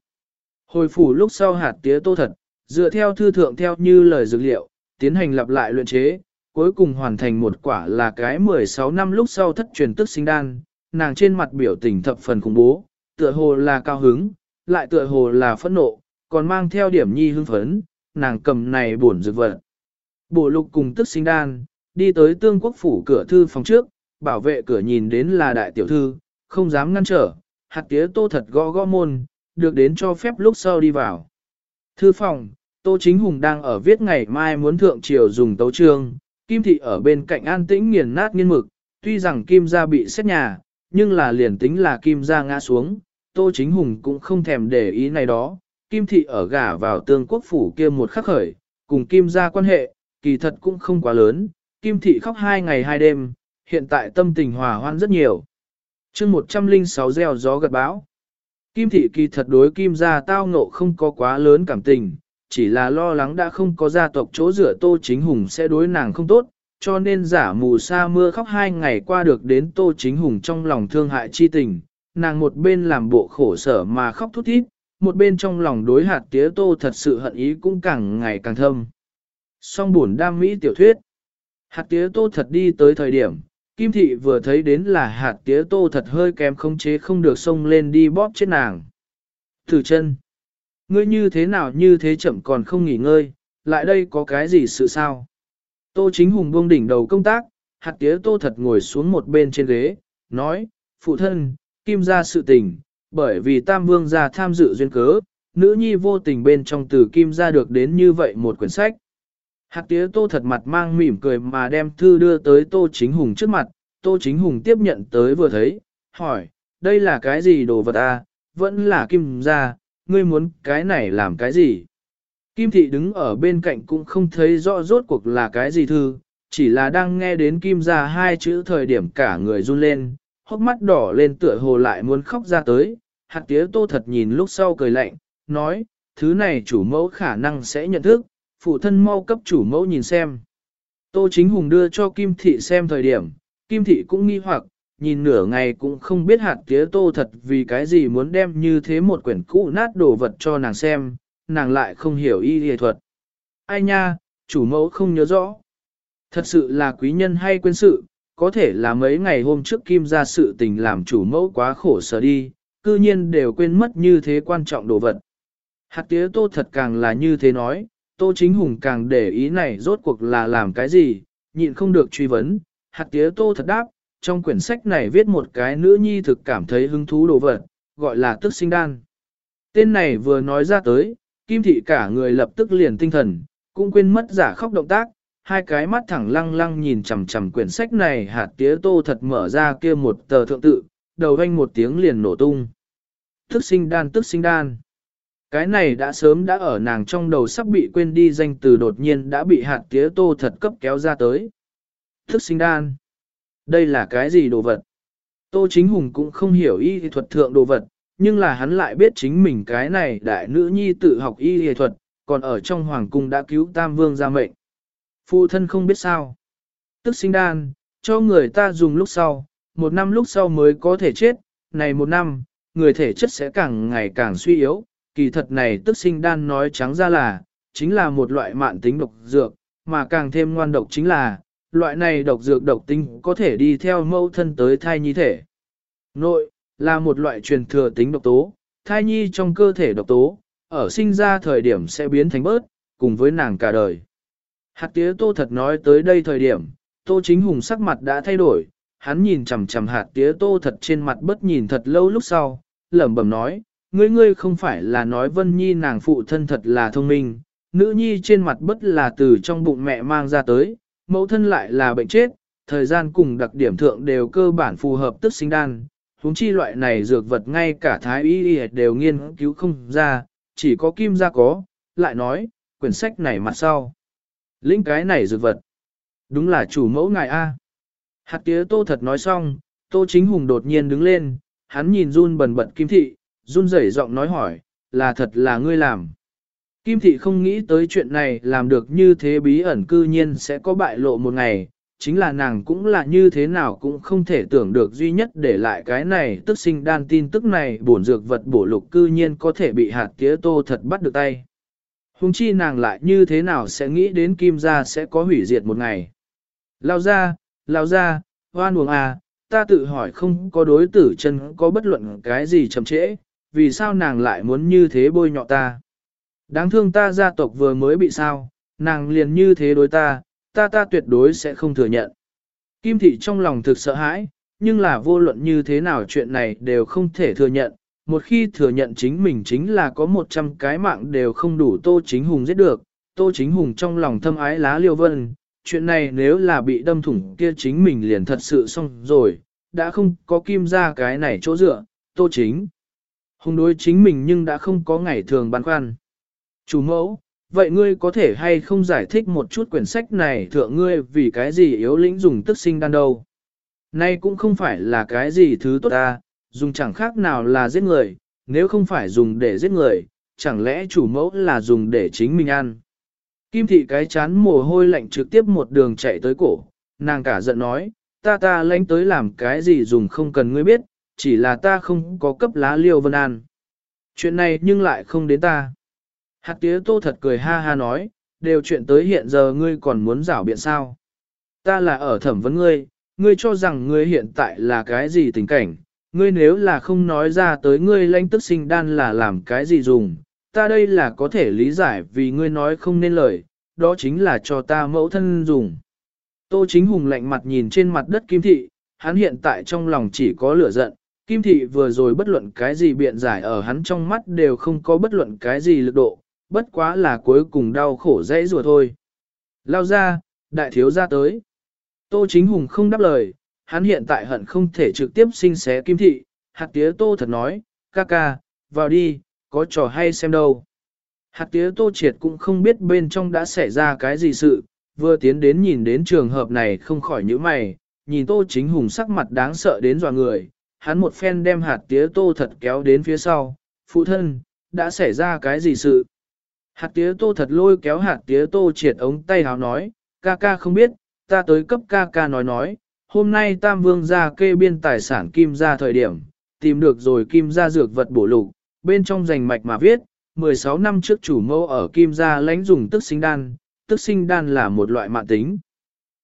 Hồi phủ lúc sau hạt tía tô thật, dựa theo thư thượng theo như lời dược liệu, tiến hành lặp lại luyện chế, cuối cùng hoàn thành một quả là cái 16 năm lúc sau thất truyền tức sinh đan, nàng trên mặt biểu tình thập phần khủng bố, tựa hồ là cao hứng, lại tựa hồ là phẫn nộ, còn mang theo điểm nhi hưng phấn, nàng cầm này buồn dược vật. bộ lục cùng tức sinh đan, đi tới tương quốc phủ cửa thư phòng trước, bảo vệ cửa nhìn đến là đại tiểu thư, không dám ngăn trở, hạt tía tô thật gõ gõ môn, được đến cho phép lúc sau đi vào. Thư phòng, Tô Chính Hùng đang ở viết ngày mai muốn thượng triều dùng tấu trương, Kim Thị ở bên cạnh an tĩnh nghiền nát nghiên mực, tuy rằng Kim gia bị xét nhà, nhưng là liền tính là Kim gia ngã xuống, Tô Chính Hùng cũng không thèm để ý này đó. Kim Thị ở gả vào tương quốc phủ kia một khắc khởi, cùng Kim gia quan hệ, kỳ thật cũng không quá lớn. Kim Thị khóc hai ngày hai đêm, hiện tại tâm tình hòa hoan rất nhiều. chương 106 gieo gió gật bão. Kim Thị kỳ thật đối Kim gia tao ngộ không có quá lớn cảm tình, chỉ là lo lắng đã không có gia tộc chỗ rửa Tô Chính Hùng sẽ đối nàng không tốt, cho nên giả mù sa mưa khóc hai ngày qua được đến Tô Chính Hùng trong lòng thương hại chi tình, nàng một bên làm bộ khổ sở mà khóc thút thít, một bên trong lòng đối hạt tía Tô thật sự hận ý cũng càng ngày càng thâm. Song buồn đam mỹ tiểu thuyết, hạt tía Tô thật đi tới thời điểm, Kim Thị vừa thấy đến là hạt tía Tô thật hơi kém không chế không được xông lên đi bóp chết nàng. Thử chân Ngươi như thế nào như thế chậm còn không nghỉ ngơi, lại đây có cái gì sự sao? Tô chính hùng buông đỉnh đầu công tác, hạt tía tô thật ngồi xuống một bên trên ghế, nói, phụ thân, kim ra sự tình, bởi vì tam vương gia tham dự duyên cớ, nữ nhi vô tình bên trong từ kim ra được đến như vậy một quyển sách. Hạt tía tô thật mặt mang mỉm cười mà đem thư đưa tới tô chính hùng trước mặt, tô chính hùng tiếp nhận tới vừa thấy, hỏi, đây là cái gì đồ vật à, vẫn là kim Gia. ngươi muốn cái này làm cái gì? Kim thị đứng ở bên cạnh cũng không thấy rõ rốt cuộc là cái gì thư, chỉ là đang nghe đến kim Gia hai chữ thời điểm cả người run lên, hốc mắt đỏ lên tựa hồ lại muốn khóc ra tới, hạt tía tô thật nhìn lúc sau cười lạnh, nói, thứ này chủ mẫu khả năng sẽ nhận thức, phụ thân mau cấp chủ mẫu nhìn xem. Tô chính hùng đưa cho kim thị xem thời điểm, kim thị cũng nghi hoặc, nhìn nửa ngày cũng không biết hạt tía tô thật vì cái gì muốn đem như thế một quyển cũ nát đồ vật cho nàng xem, nàng lại không hiểu y y thuật. Ai nha, chủ mẫu không nhớ rõ. Thật sự là quý nhân hay quên sự, có thể là mấy ngày hôm trước kim ra sự tình làm chủ mẫu quá khổ sở đi, cư nhiên đều quên mất như thế quan trọng đồ vật. Hạt tía tô thật càng là như thế nói, tô chính hùng càng để ý này rốt cuộc là làm cái gì, nhịn không được truy vấn, hạt tía tô thật đáp, trong quyển sách này viết một cái nữ nhi thực cảm thấy hứng thú đồ vật, gọi là tức sinh đan. Tên này vừa nói ra tới, kim thị cả người lập tức liền tinh thần, cũng quên mất giả khóc động tác, hai cái mắt thẳng lăng lăng nhìn chằm chằm quyển sách này hạt tía tô thật mở ra kia một tờ thượng tự, đầu vanh một tiếng liền nổ tung. Tức sinh đan tức sinh đan. Cái này đã sớm đã ở nàng trong đầu sắp bị quên đi danh từ đột nhiên đã bị hạt tía tô thật cấp kéo ra tới. Thức sinh đan. Đây là cái gì đồ vật? Tô Chính Hùng cũng không hiểu y thuật thượng đồ vật, nhưng là hắn lại biết chính mình cái này đại nữ nhi tự học y thuật, còn ở trong hoàng cung đã cứu Tam Vương ra mệnh. Phụ thân không biết sao. Tức sinh đan, cho người ta dùng lúc sau, một năm lúc sau mới có thể chết, này một năm, người thể chất sẽ càng ngày càng suy yếu, kỳ thật này tức sinh đan nói trắng ra là, chính là một loại mạn tính độc dược, mà càng thêm ngoan độc chính là, loại này độc dược độc tính có thể đi theo mẫu thân tới thai nhi thể. Nội, là một loại truyền thừa tính độc tố, thai nhi trong cơ thể độc tố, ở sinh ra thời điểm sẽ biến thành bớt, cùng với nàng cả đời. Hạt tía tô thật nói tới đây thời điểm, tô chính hùng sắc mặt đã thay đổi, hắn nhìn chằm chằm hạt tía tô thật trên mặt bớt nhìn thật lâu lúc sau, lẩm bẩm nói, ngươi ngươi không phải là nói vân nhi nàng phụ thân thật là thông minh, nữ nhi trên mặt bất là từ trong bụng mẹ mang ra tới, mẫu thân lại là bệnh chết, thời gian cùng đặc điểm thượng đều cơ bản phù hợp tức sinh đan, huống chi loại này dược vật ngay cả thái y đều nghiên cứu không ra, chỉ có kim gia có, lại nói, quyển sách này mặt sau. Lĩnh cái này dược vật. Đúng là chủ mẫu ngài A. Hạt tía tô thật nói xong, tô chính hùng đột nhiên đứng lên, hắn nhìn run bần bật kim thị, run rẩy giọng nói hỏi, là thật là ngươi làm. Kim thị không nghĩ tới chuyện này làm được như thế bí ẩn cư nhiên sẽ có bại lộ một ngày, chính là nàng cũng là như thế nào cũng không thể tưởng được duy nhất để lại cái này tức sinh đan tin tức này bổn dược vật bổ lục cư nhiên có thể bị hạt tía tô thật bắt được tay. Hùng chi nàng lại như thế nào sẽ nghĩ đến kim gia sẽ có hủy diệt một ngày. Lao ra, lao ra, hoan uổng à, ta tự hỏi không có đối tử chân có bất luận cái gì chậm trễ, vì sao nàng lại muốn như thế bôi nhọ ta. Đáng thương ta gia tộc vừa mới bị sao, nàng liền như thế đối ta, ta ta tuyệt đối sẽ không thừa nhận. Kim thị trong lòng thực sợ hãi, nhưng là vô luận như thế nào chuyện này đều không thể thừa nhận. Một khi thừa nhận chính mình chính là có 100 cái mạng đều không đủ Tô Chính Hùng giết được, Tô Chính Hùng trong lòng thâm ái lá liêu vân, chuyện này nếu là bị đâm thủng kia chính mình liền thật sự xong rồi, đã không có kim ra cái này chỗ dựa, Tô Chính. Hùng đối chính mình nhưng đã không có ngày thường băn khoăn. Chủ mẫu, vậy ngươi có thể hay không giải thích một chút quyển sách này thượng ngươi vì cái gì yếu lĩnh dùng tức sinh đan đâu? Nay cũng không phải là cái gì thứ tốt ta, dùng chẳng khác nào là giết người, nếu không phải dùng để giết người, chẳng lẽ chủ mẫu là dùng để chính mình ăn? Kim thị cái chán mồ hôi lạnh trực tiếp một đường chạy tới cổ, nàng cả giận nói, ta ta lãnh tới làm cái gì dùng không cần ngươi biết, chỉ là ta không có cấp lá liêu vân an. Chuyện này nhưng lại không đến ta. Hạt tía tô thật cười ha ha nói, đều chuyện tới hiện giờ ngươi còn muốn rảo biện sao. Ta là ở thẩm vấn ngươi, ngươi cho rằng ngươi hiện tại là cái gì tình cảnh, ngươi nếu là không nói ra tới ngươi lãnh tức sinh đan là làm cái gì dùng, ta đây là có thể lý giải vì ngươi nói không nên lời, đó chính là cho ta mẫu thân dùng. Tô chính hùng lạnh mặt nhìn trên mặt đất kim thị, hắn hiện tại trong lòng chỉ có lửa giận, kim thị vừa rồi bất luận cái gì biện giải ở hắn trong mắt đều không có bất luận cái gì lực độ, bất quá là cuối cùng đau khổ dễ rùa thôi. Lao ra, đại thiếu ra tới. Tô chính hùng không đáp lời, hắn hiện tại hận không thể trực tiếp sinh xé kim thị, hạt tía tô thật nói, ca ca, vào đi, có trò hay xem đâu. Hạt tía tô triệt cũng không biết bên trong đã xảy ra cái gì sự, vừa tiến đến nhìn đến trường hợp này không khỏi nhíu mày, nhìn tô chính hùng sắc mặt đáng sợ đến dò người, hắn một phen đem hạt tía tô thật kéo đến phía sau, phụ thân, đã xảy ra cái gì sự. Hạt tía tô thật lôi kéo hạt tía tô triệt ống tay háo nói, ca ca không biết, ta tới cấp ca ca nói nói, hôm nay tam vương ra kê biên tài sản kim ra thời điểm, tìm được rồi kim ra dược vật bổ lục, bên trong rành mạch mà viết, 16 năm trước chủ mẫu ở kim gia lãnh dùng tức sinh đan, tức sinh đan là một loại mạng tính.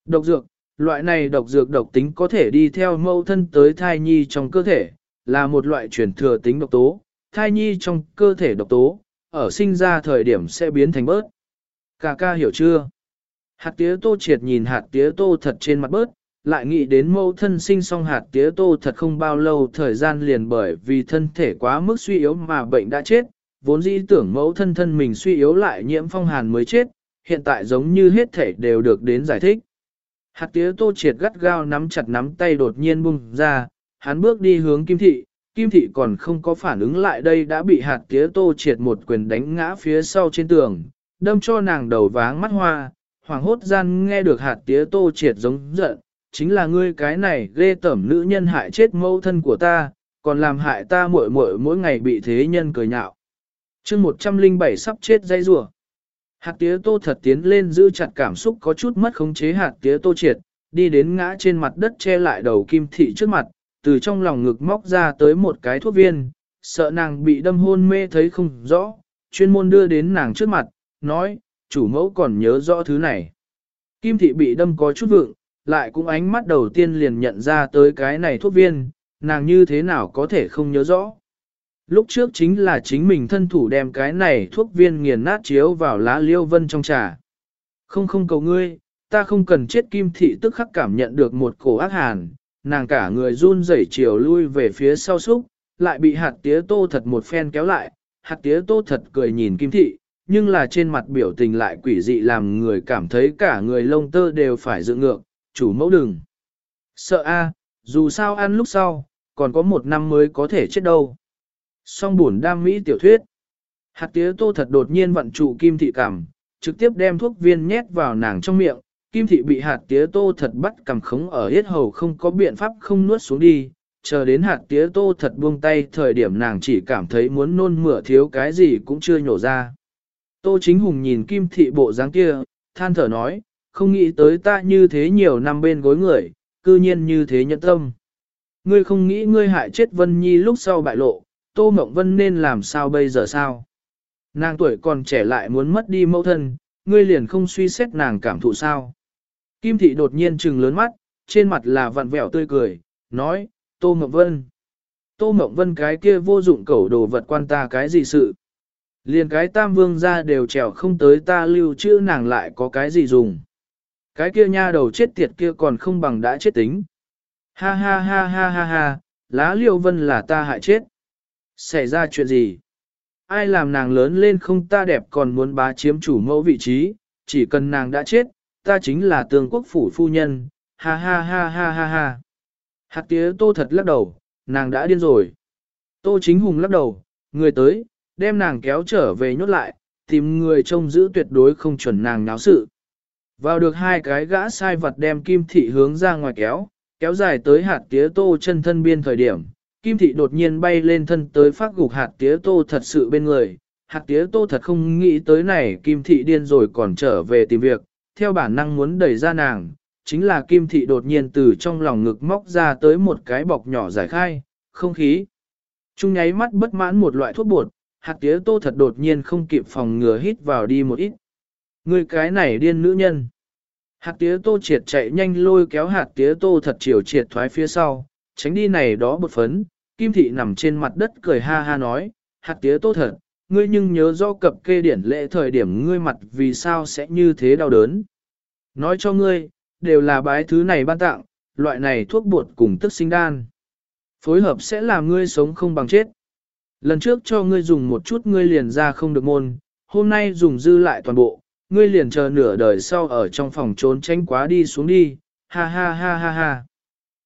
Độc dược, loại này độc dược độc tính có thể đi theo mâu thân tới thai nhi trong cơ thể, là một loại truyền thừa tính độc tố, thai nhi trong cơ thể độc tố, ở sinh ra thời điểm sẽ biến thành bớt. Cà ca hiểu chưa? Hạt tía tô triệt nhìn hạt tía tô thật trên mặt bớt, lại nghĩ đến mâu thân sinh xong hạt tía tô thật không bao lâu thời gian liền bởi vì thân thể quá mức suy yếu mà bệnh đã chết, vốn dĩ tưởng mẫu thân thân mình suy yếu lại nhiễm phong hàn mới chết, hiện tại giống như hết thể đều được đến giải thích. Hạt tía tô triệt gắt gao nắm chặt nắm tay đột nhiên bung ra, hắn bước đi hướng kim thị, kim thị còn không có phản ứng lại đây đã bị hạt tía tô triệt một quyền đánh ngã phía sau trên tường, đâm cho nàng đầu váng mắt hoa, hoàng hốt gian nghe được hạt tía tô triệt giống giận, chính là ngươi cái này ghê tẩm nữ nhân hại chết mẫu thân của ta, còn làm hại ta muội muội mỗi ngày bị thế nhân cười nhạo. chương 107 sắp chết dây rùa. Hạt tía tô thật tiến lên giữ chặt cảm xúc có chút mất khống chế hạt tía tô triệt, đi đến ngã trên mặt đất che lại đầu kim thị trước mặt, từ trong lòng ngực móc ra tới một cái thuốc viên, sợ nàng bị đâm hôn mê thấy không rõ, chuyên môn đưa đến nàng trước mặt, nói, chủ mẫu còn nhớ rõ thứ này. Kim thị bị đâm có chút vượng, lại cũng ánh mắt đầu tiên liền nhận ra tới cái này thuốc viên, nàng như thế nào có thể không nhớ rõ. Lúc trước chính là chính mình thân thủ đem cái này thuốc viên nghiền nát chiếu vào lá liêu vân trong trà. Không không cầu ngươi, ta không cần chết kim thị tức khắc cảm nhận được một cổ ác hàn, nàng cả người run rẩy chiều lui về phía sau súc, lại bị hạt tía tô thật một phen kéo lại, hạt tía tô thật cười nhìn kim thị, nhưng là trên mặt biểu tình lại quỷ dị làm người cảm thấy cả người lông tơ đều phải dựng ngược, chủ mẫu đừng. Sợ a, dù sao ăn lúc sau, còn có một năm mới có thể chết đâu. Song buồn đam mỹ tiểu thuyết. Hạt tía tô thật đột nhiên vận trụ kim thị cảm, trực tiếp đem thuốc viên nhét vào nàng trong miệng, kim thị bị hạt tía tô thật bắt cầm khống ở hết hầu không có biện pháp không nuốt xuống đi, chờ đến hạt tía tô thật buông tay thời điểm nàng chỉ cảm thấy muốn nôn mửa thiếu cái gì cũng chưa nhổ ra. Tô chính hùng nhìn kim thị bộ dáng kia, than thở nói, không nghĩ tới ta như thế nhiều năm bên gối người, cư nhiên như thế nhẫn tâm. Ngươi không nghĩ ngươi hại chết Vân Nhi lúc sau bại lộ, Tô Mộng Vân nên làm sao bây giờ sao? Nàng tuổi còn trẻ lại muốn mất đi mẫu thân, ngươi liền không suy xét nàng cảm thụ sao? Kim thị đột nhiên trừng lớn mắt, trên mặt là vặn vẹo tươi cười, nói, Tô Mộng Vân. Tô Mộng Vân cái kia vô dụng cẩu đồ vật quan ta cái gì sự. Liền cái tam vương ra đều trèo không tới ta lưu trữ nàng lại có cái gì dùng. Cái kia nha đầu chết tiệt kia còn không bằng đã chết tính. Ha ha ha ha ha ha, lá liêu vân là ta hại chết. Xảy ra chuyện gì? Ai làm nàng lớn lên không ta đẹp còn muốn bá chiếm chủ mẫu vị trí, chỉ cần nàng đã chết, ta chính là tương quốc phủ phu nhân, ha ha ha ha ha ha. Hạt tía tô thật lắc đầu, nàng đã điên rồi. Tô chính hùng lắc đầu, người tới, đem nàng kéo trở về nhốt lại, tìm người trông giữ tuyệt đối không chuẩn nàng náo sự. Vào được hai cái gã sai vật đem kim thị hướng ra ngoài kéo, kéo dài tới hạt tía tô chân thân biên thời điểm. Kim thị đột nhiên bay lên thân tới phát gục hạt tía tô thật sự bên người. Hạt tía tô thật không nghĩ tới này kim thị điên rồi còn trở về tìm việc, theo bản năng muốn đẩy ra nàng, chính là kim thị đột nhiên từ trong lòng ngực móc ra tới một cái bọc nhỏ giải khai, không khí. Trung nháy mắt bất mãn một loại thuốc bột, hạt tía tô thật đột nhiên không kịp phòng ngừa hít vào đi một ít. Người cái này điên nữ nhân. Hạt tía tô triệt chạy nhanh lôi kéo hạt tía tô thật chiều triệt thoái phía sau, tránh đi này đó bột phấn, kim thị nằm trên mặt đất cười ha ha nói, hạt tía tốt thật, ngươi nhưng nhớ do cập kê điển lệ thời điểm ngươi mặt vì sao sẽ như thế đau đớn. Nói cho ngươi, đều là bái thứ này ban tặng, loại này thuốc bột cùng tức sinh đan. Phối hợp sẽ làm ngươi sống không bằng chết. Lần trước cho ngươi dùng một chút ngươi liền ra không được môn, hôm nay dùng dư lại toàn bộ, ngươi liền chờ nửa đời sau ở trong phòng trốn tránh quá đi xuống đi, ha ha ha ha ha.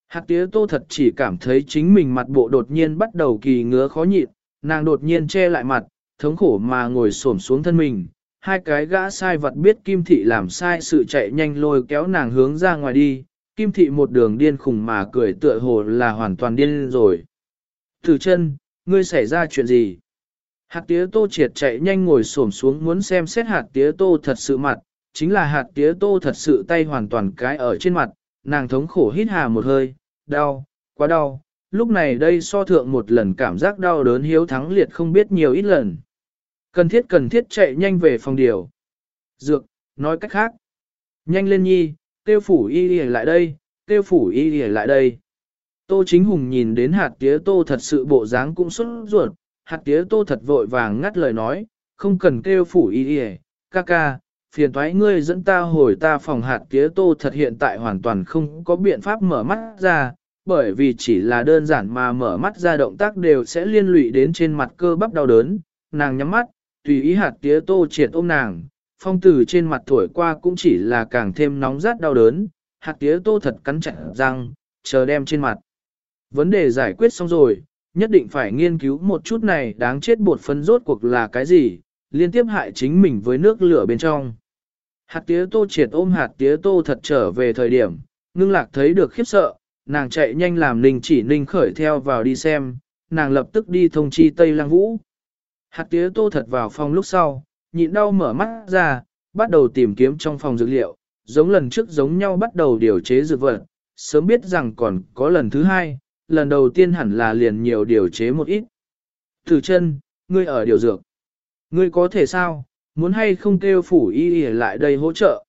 Hạt tía tô thật chỉ cảm thấy chính mình mặt bộ đột nhiên bắt đầu kỳ ngứa khó nhịn, nàng đột nhiên che lại mặt, thống khổ mà ngồi xổm xuống thân mình. Hai cái gã sai vật biết Kim Thị làm sai sự chạy nhanh lôi kéo nàng hướng ra ngoài đi, Kim Thị một đường điên khùng mà cười tựa hồ là hoàn toàn điên rồi. Thử chân, ngươi xảy ra chuyện gì? Hạt tía tô triệt chạy nhanh ngồi xổm xuống muốn xem xét hạt tía tô thật sự mặt, chính là hạt tía tô thật sự tay hoàn toàn cái ở trên mặt, nàng thống khổ hít hà một hơi, đau, quá đau, lúc này đây so thượng một lần cảm giác đau đớn hiếu thắng liệt không biết nhiều ít lần. Cần thiết cần thiết chạy nhanh về phòng điều. Dược, nói cách khác. Nhanh lên nhi, tiêu phủ y đi lại đây, tiêu phủ y đi lại đây. Tô chính hùng nhìn đến hạt tía tô thật sự bộ dáng cũng xuất ruột, hạt tía tô thật vội vàng ngắt lời nói, không cần kêu phủ y đi ca ca, phiền thoái ngươi dẫn ta hồi ta phòng hạt tía tô thật hiện tại hoàn toàn không có biện pháp mở mắt ra, bởi vì chỉ là đơn giản mà mở mắt ra động tác đều sẽ liên lụy đến trên mặt cơ bắp đau đớn, nàng nhắm mắt, tùy ý hạt tía tô triệt ôm nàng, phong tử trên mặt thổi qua cũng chỉ là càng thêm nóng rát đau đớn, hạt tía tô thật cắn chặt răng, chờ đem trên mặt. Vấn đề giải quyết xong rồi, nhất định phải nghiên cứu một chút này đáng chết bột phân rốt cuộc là cái gì, liên tiếp hại chính mình với nước lửa bên trong. Hạt tía tô triệt ôm hạt tía tô thật trở về thời điểm, ngưng lạc thấy được khiếp sợ, nàng chạy nhanh làm ninh chỉ ninh khởi theo vào đi xem, nàng lập tức đi thông chi Tây Lăng Vũ. Hạt tía tô thật vào phòng lúc sau, nhịn đau mở mắt ra, bắt đầu tìm kiếm trong phòng dược liệu, giống lần trước giống nhau bắt đầu điều chế dược vật, sớm biết rằng còn có lần thứ hai, lần đầu tiên hẳn là liền nhiều điều chế một ít. Thử chân, ngươi ở điều dược. Ngươi có thể sao, muốn hay không kêu phủ y y lại đây hỗ trợ.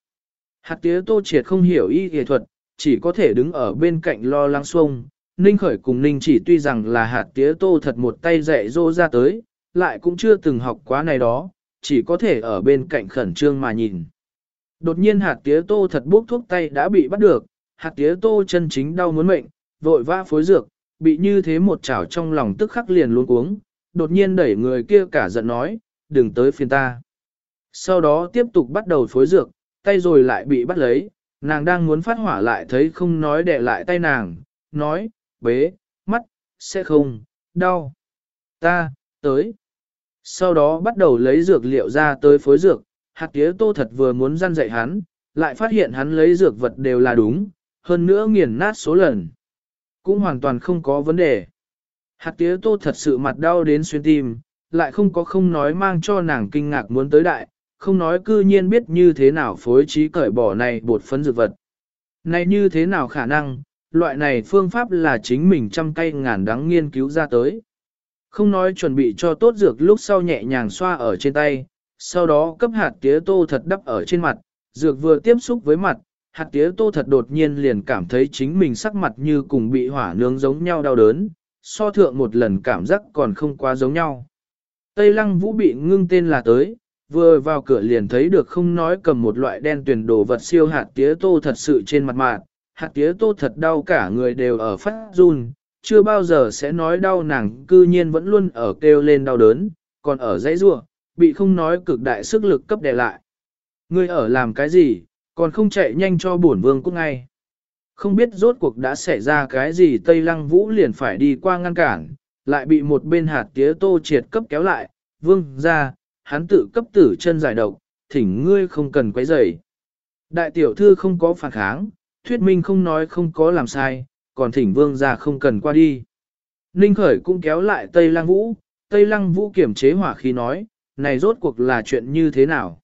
Hạt tía tô triệt không hiểu y y thuật, chỉ có thể đứng ở bên cạnh lo lắng xuông. Ninh khởi cùng Ninh chỉ tuy rằng là hạt tía tô thật một tay dạy dỗ ra tới, lại cũng chưa từng học quá này đó, chỉ có thể ở bên cạnh khẩn trương mà nhìn. Đột nhiên hạt tía tô thật bốc thuốc tay đã bị bắt được, hạt tía tô chân chính đau muốn mệnh, vội vã phối dược, bị như thế một chảo trong lòng tức khắc liền luôn cuống, đột nhiên đẩy người kia cả giận nói, đừng tới phiền ta. Sau đó tiếp tục bắt đầu phối dược, tay rồi lại bị bắt lấy, nàng đang muốn phát hỏa lại thấy không nói để lại tay nàng, nói, bế, mắt, sẽ không, đau. Ta, tới. Sau đó bắt đầu lấy dược liệu ra tới phối dược, hạt tía tô thật vừa muốn răn dạy hắn, lại phát hiện hắn lấy dược vật đều là đúng, hơn nữa nghiền nát số lần. Cũng hoàn toàn không có vấn đề. Hạt tía tô thật sự mặt đau đến xuyên tim, lại không có không nói mang cho nàng kinh ngạc muốn tới đại, không nói cư nhiên biết như thế nào phối trí cởi bỏ này bột phấn dược vật. Này như thế nào khả năng, loại này phương pháp là chính mình trăm cây ngàn đắng nghiên cứu ra tới. Không nói chuẩn bị cho tốt dược lúc sau nhẹ nhàng xoa ở trên tay, sau đó cấp hạt tía tô thật đắp ở trên mặt, dược vừa tiếp xúc với mặt, hạt tía tô thật đột nhiên liền cảm thấy chính mình sắc mặt như cùng bị hỏa nướng giống nhau đau đớn, so thượng một lần cảm giác còn không quá giống nhau. Tây lăng vũ bị ngưng tên là tới, vừa vào cửa liền thấy được không nói cầm một loại đen tuyển đồ vật siêu hạt tía tô thật sự trên mặt mạng, hạt tía tô thật đau cả người đều ở phát run, chưa bao giờ sẽ nói đau nàng cư nhiên vẫn luôn ở kêu lên đau đớn, còn ở dãy rua, bị không nói cực đại sức lực cấp đè lại. Ngươi ở làm cái gì, còn không chạy nhanh cho bổn vương cũng ngay. Không biết rốt cuộc đã xảy ra cái gì Tây Lăng Vũ liền phải đi qua ngăn cản, lại bị một bên hạt tía tô triệt cấp kéo lại, vương ra, hắn tự cấp tử chân giải độc, thỉnh ngươi không cần quấy rầy. Đại tiểu thư không có phản kháng, thuyết minh không nói không có làm sai, còn thỉnh vương ra không cần qua đi. Ninh khởi cũng kéo lại Tây Lăng Vũ, Tây Lăng Vũ kiểm chế hỏa khí nói, này rốt cuộc là chuyện như thế nào?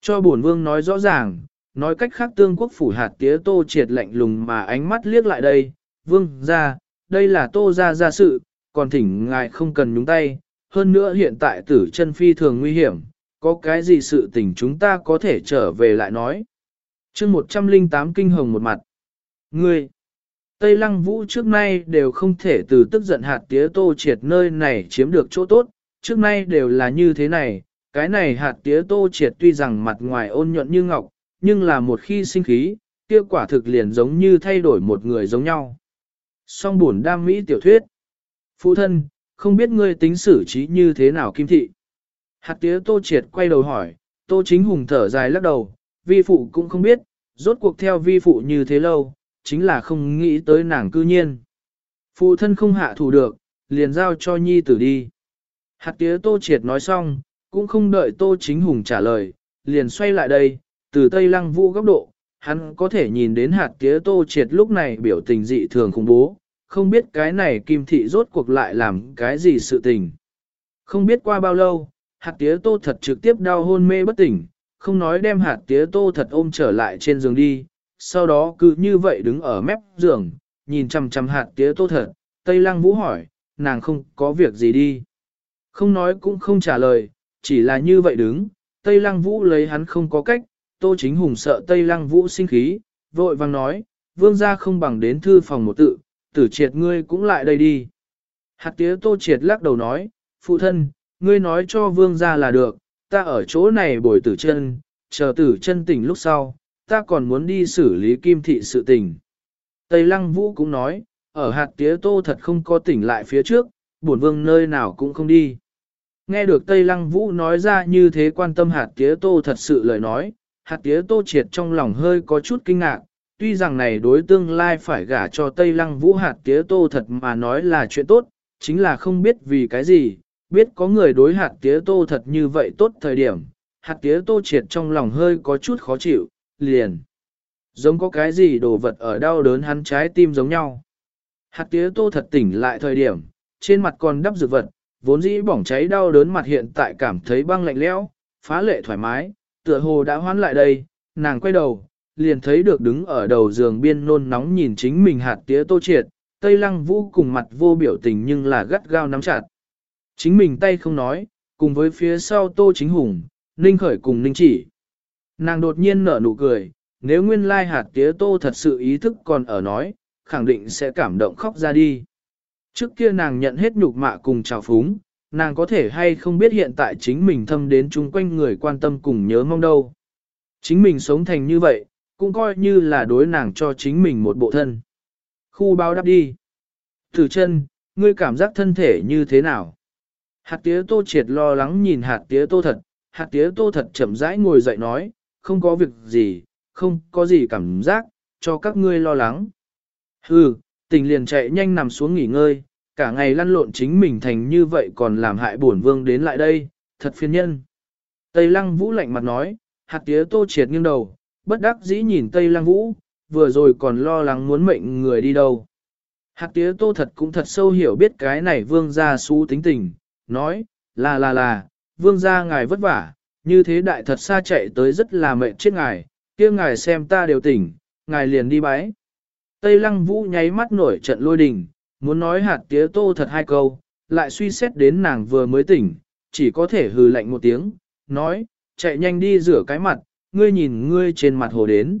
Cho bổn vương nói rõ ràng, nói cách khác tương quốc phủ hạt tía tô triệt lạnh lùng mà ánh mắt liếc lại đây, vương ra, đây là tô ra ra sự, còn thỉnh ngài không cần nhúng tay, hơn nữa hiện tại tử chân phi thường nguy hiểm, có cái gì sự tình chúng ta có thể trở về lại nói. chương 108 kinh hồng một mặt. Ngươi, Tây Lăng Vũ trước nay đều không thể từ tức giận hạt tía tô triệt nơi này chiếm được chỗ tốt, trước nay đều là như thế này, cái này hạt tía tô triệt tuy rằng mặt ngoài ôn nhuận như ngọc, nhưng là một khi sinh khí, kia quả thực liền giống như thay đổi một người giống nhau. Song buồn đam mỹ tiểu thuyết. Phụ thân, không biết ngươi tính xử trí như thế nào kim thị. Hạt tía tô triệt quay đầu hỏi, tô chính hùng thở dài lắc đầu, vi phụ cũng không biết, rốt cuộc theo vi phụ như thế lâu, chính là không nghĩ tới nàng cư nhiên. Phụ thân không hạ thủ được, liền giao cho nhi tử đi. Hạt tía tô triệt nói xong, cũng không đợi tô chính hùng trả lời, liền xoay lại đây, từ tây lăng vũ góc độ, hắn có thể nhìn đến hạt tía tô triệt lúc này biểu tình dị thường khủng bố, không biết cái này kim thị rốt cuộc lại làm cái gì sự tình. Không biết qua bao lâu, hạt tía tô thật trực tiếp đau hôn mê bất tỉnh, không nói đem hạt tía tô thật ôm trở lại trên giường đi, sau đó cứ như vậy đứng ở mép giường, nhìn chằm chằm hạt tía tô thật, Tây Lăng Vũ hỏi, nàng không có việc gì đi. Không nói cũng không trả lời, chỉ là như vậy đứng, Tây Lăng Vũ lấy hắn không có cách, Tô Chính Hùng sợ Tây Lăng Vũ sinh khí, vội vàng nói, vương gia không bằng đến thư phòng một tự, tử triệt ngươi cũng lại đây đi. Hạt tía Tô Triệt lắc đầu nói, phụ thân, ngươi nói cho vương gia là được, ta ở chỗ này bồi tử chân, chờ tử chân tỉnh lúc sau, ta còn muốn đi xử lý kim thị sự tình. Tây Lăng Vũ cũng nói, ở hạt tía Tô thật không có tỉnh lại phía trước, bổn vương nơi nào cũng không đi. Nghe được Tây Lăng Vũ nói ra như thế quan tâm hạt tía tô thật sự lời nói, hạt tía tô triệt trong lòng hơi có chút kinh ngạc, tuy rằng này đối tương lai phải gả cho Tây Lăng Vũ hạt tía tô thật mà nói là chuyện tốt, chính là không biết vì cái gì, biết có người đối hạt tía tô thật như vậy tốt thời điểm, hạt tía tô triệt trong lòng hơi có chút khó chịu, liền. Giống có cái gì đồ vật ở đau đớn hắn trái tim giống nhau. Hạt tía tô thật tỉnh lại thời điểm, trên mặt còn đắp dược vật, vốn dĩ bỏng cháy đau đớn mặt hiện tại cảm thấy băng lạnh lẽo, phá lệ thoải mái, tựa hồ đã hoán lại đây, nàng quay đầu, liền thấy được đứng ở đầu giường biên nôn nóng nhìn chính mình hạt tía tô triệt, tây lăng vũ cùng mặt vô biểu tình nhưng là gắt gao nắm chặt. Chính mình tay không nói, cùng với phía sau tô chính hùng, ninh khởi cùng ninh chỉ. Nàng đột nhiên nở nụ cười, nếu nguyên lai hạt tía tô thật sự ý thức còn ở nói, khẳng định sẽ cảm động khóc ra đi. Trước kia nàng nhận hết nhục mạ cùng trào phúng, nàng có thể hay không biết hiện tại chính mình thâm đến chung quanh người quan tâm cùng nhớ mong đâu. Chính mình sống thành như vậy, cũng coi như là đối nàng cho chính mình một bộ thân. Khu báo đáp đi. Thử chân, ngươi cảm giác thân thể như thế nào? Hạt tía tô triệt lo lắng nhìn hạt tía tô thật, hạt tía tô thật chậm rãi ngồi dậy nói, không có việc gì, không có gì cảm giác, cho các ngươi lo lắng. Hừ, tình liền chạy nhanh nằm xuống nghỉ ngơi, cả ngày lăn lộn chính mình thành như vậy còn làm hại bổn vương đến lại đây, thật phiền nhân. Tây Lăng Vũ lạnh mặt nói, hạt tía tô triệt nghiêng đầu, bất đắc dĩ nhìn Tây Lăng Vũ, vừa rồi còn lo lắng muốn mệnh người đi đâu. Hạt tía tô thật cũng thật sâu hiểu biết cái này vương gia xú tính tình, nói, là là là, vương gia ngài vất vả, như thế đại thật xa chạy tới rất là mệnh chết ngài, kia ngài xem ta đều tỉnh, ngài liền đi bái. Tây lăng vũ nháy mắt nổi trận lôi đình, muốn nói hạt tía tô thật hai câu, lại suy xét đến nàng vừa mới tỉnh, chỉ có thể hừ lạnh một tiếng, nói, chạy nhanh đi rửa cái mặt, ngươi nhìn ngươi trên mặt hồ đến.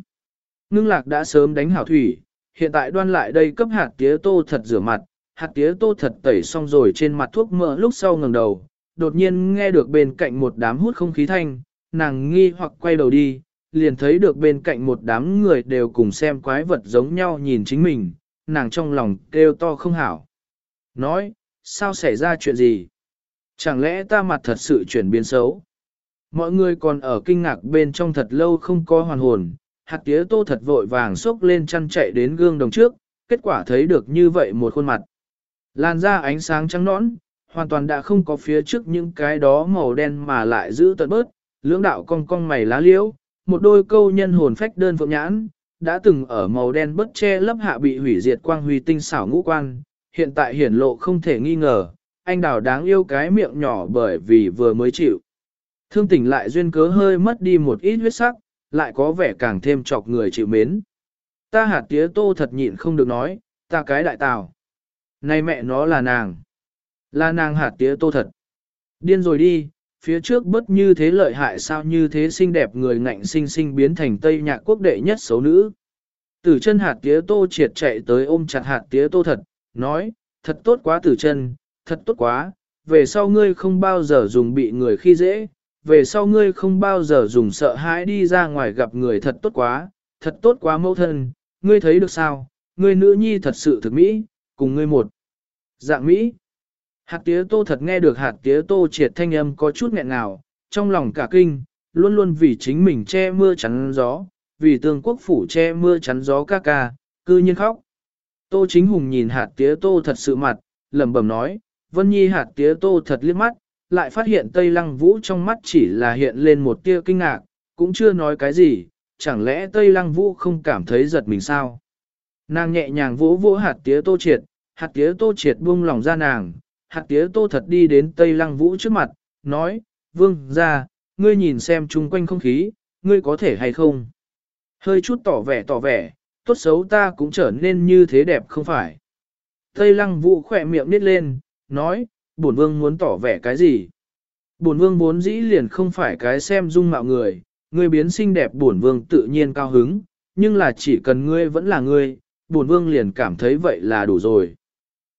Ngưng lạc đã sớm đánh hảo thủy, hiện tại đoan lại đây cấp hạt tía tô thật rửa mặt, hạt tía tô thật tẩy xong rồi trên mặt thuốc mỡ lúc sau ngẩng đầu, đột nhiên nghe được bên cạnh một đám hút không khí thanh, nàng nghi hoặc quay đầu đi, liền thấy được bên cạnh một đám người đều cùng xem quái vật giống nhau nhìn chính mình, nàng trong lòng kêu to không hảo. Nói, sao xảy ra chuyện gì? Chẳng lẽ ta mặt thật sự chuyển biến xấu? Mọi người còn ở kinh ngạc bên trong thật lâu không có hoàn hồn, hạt tía tô thật vội vàng xốc lên chăn chạy đến gương đồng trước, kết quả thấy được như vậy một khuôn mặt. Lan ra ánh sáng trắng nõn, hoàn toàn đã không có phía trước những cái đó màu đen mà lại giữ tận bớt, lưỡng đạo cong cong mày lá liễu, một đôi câu nhân hồn phách đơn phượng nhãn, đã từng ở màu đen bớt che lấp hạ bị hủy diệt quang huy tinh xảo ngũ quan, hiện tại hiển lộ không thể nghi ngờ, anh đào đáng yêu cái miệng nhỏ bởi vì vừa mới chịu. Thương tỉnh lại duyên cớ hơi mất đi một ít huyết sắc, lại có vẻ càng thêm chọc người chịu mến. Ta hạt tía tô thật nhịn không được nói, ta cái đại tào. Này mẹ nó là nàng. Là nàng hạt tía tô thật. Điên rồi đi, phía trước bất như thế lợi hại sao như thế xinh đẹp người ngạnh sinh sinh biến thành Tây Nhạc quốc đệ nhất xấu nữ. Tử chân hạt tía tô triệt chạy tới ôm chặt hạt tía tô thật, nói, thật tốt quá tử chân, thật tốt quá, về sau ngươi không bao giờ dùng bị người khi dễ, về sau ngươi không bao giờ dùng sợ hãi đi ra ngoài gặp người thật tốt quá, thật tốt quá mẫu thân, ngươi thấy được sao, ngươi nữ nhi thật sự thực mỹ, cùng ngươi một. Dạng mỹ. Hạt tía tô thật nghe được hạt tía tô triệt thanh âm có chút nghẹn ngào, trong lòng cả kinh, luôn luôn vì chính mình che mưa chắn gió, vì tương quốc phủ che mưa chắn gió ca ca, cư nhiên khóc. Tô chính hùng nhìn hạt tía tô thật sự mặt, lẩm bẩm nói, vân nhi hạt tía tô thật liếc mắt, lại phát hiện Tây Lăng Vũ trong mắt chỉ là hiện lên một tia kinh ngạc, cũng chưa nói cái gì, chẳng lẽ Tây Lăng Vũ không cảm thấy giật mình sao? Nàng nhẹ nhàng vỗ vỗ hạt tía tô triệt, hạt tía tô triệt buông lòng ra nàng, hạt tía tô thật đi đến Tây Lăng Vũ trước mặt, nói, vương ra, ngươi nhìn xem chung quanh không khí, ngươi có thể hay không? Hơi chút tỏ vẻ tỏ vẻ, tốt xấu ta cũng trở nên như thế đẹp không phải? Tây Lăng Vũ khỏe miệng nít lên, nói, bổn vương muốn tỏ vẻ cái gì? Bổn vương vốn dĩ liền không phải cái xem dung mạo người, ngươi biến xinh đẹp bổn vương tự nhiên cao hứng, nhưng là chỉ cần ngươi vẫn là ngươi, bổn vương liền cảm thấy vậy là đủ rồi.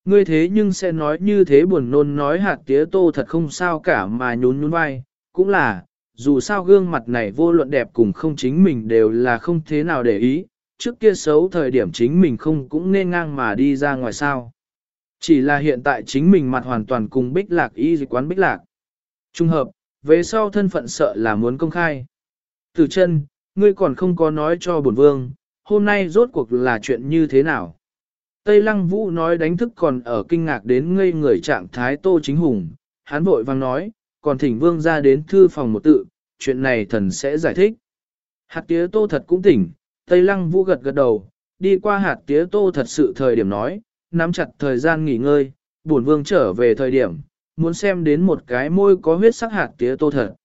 Ngươi thế nhưng sẽ nói như thế buồn nôn nói hạt tía tô thật không sao cả mà nhún nhún vai, cũng là, dù sao gương mặt này vô luận đẹp cùng không chính mình đều là không thế nào để ý, trước kia xấu thời điểm chính mình không cũng nên ngang mà đi ra ngoài sao. Chỉ là hiện tại chính mình mặt hoàn toàn cùng bích lạc y dịch quán bích lạc. Trung hợp, về sau thân phận sợ là muốn công khai. Từ chân, ngươi còn không có nói cho bổn vương, hôm nay rốt cuộc là chuyện như thế nào? Tây Lăng Vũ nói đánh thức còn ở kinh ngạc đến ngây người trạng thái Tô Chính Hùng, hắn vội vang nói, còn thỉnh vương ra đến thư phòng một tự, chuyện này thần sẽ giải thích. Hạt tía Tô thật cũng tỉnh, Tây Lăng Vũ gật gật đầu, đi qua hạt tía Tô thật sự thời điểm nói, nắm chặt thời gian nghỉ ngơi, buồn vương trở về thời điểm, muốn xem đến một cái môi có huyết sắc hạt tía tô thật.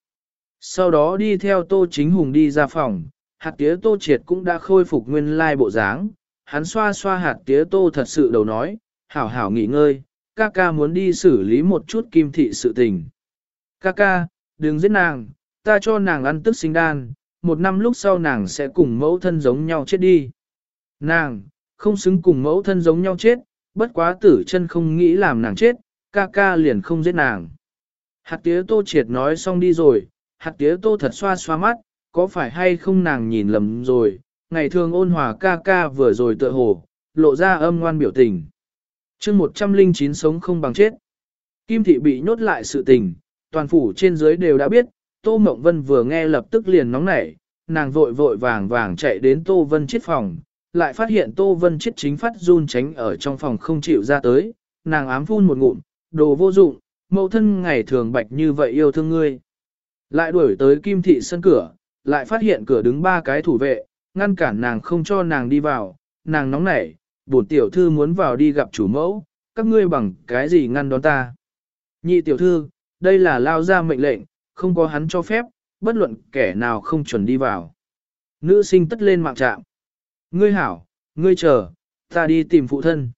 Sau đó đi theo tô chính hùng đi ra phòng, hạt tía tô triệt cũng đã khôi phục nguyên lai bộ dáng, hắn xoa xoa hạt tía tô thật sự đầu nói, hảo hảo nghỉ ngơi, ca ca muốn đi xử lý một chút kim thị sự tình. Ca ca, đừng giết nàng, ta cho nàng ăn tức sinh đan, một năm lúc sau nàng sẽ cùng mẫu thân giống nhau chết đi. Nàng, không xứng cùng mẫu thân giống nhau chết, bất quá tử chân không nghĩ làm nàng chết, ca ca liền không giết nàng. Hạt tía tô triệt nói xong đi rồi, hạt tía tô thật xoa xoa mắt, có phải hay không nàng nhìn lầm rồi, ngày thường ôn hòa ca ca vừa rồi tựa hồ, lộ ra âm ngoan biểu tình. chương 109 sống không bằng chết. Kim thị bị nhốt lại sự tình, toàn phủ trên dưới đều đã biết, Tô Mộng Vân vừa nghe lập tức liền nóng nảy, nàng vội vội vàng vàng chạy đến Tô Vân chết phòng, lại phát hiện Tô Vân chết chính phát run tránh ở trong phòng không chịu ra tới, nàng ám phun một ngụm, đồ vô dụng, mẫu thân ngày thường bạch như vậy yêu thương ngươi. Lại đuổi tới kim thị sân cửa, lại phát hiện cửa đứng ba cái thủ vệ, ngăn cản nàng không cho nàng đi vào, nàng nóng nảy, bổn tiểu thư muốn vào đi gặp chủ mẫu, các ngươi bằng cái gì ngăn đón ta. Nhị tiểu thư, đây là lao ra mệnh lệnh, không có hắn cho phép, bất luận kẻ nào không chuẩn đi vào. Nữ sinh tất lên mạng trạm. Ngươi hảo, ngươi chờ, ta đi tìm phụ thân.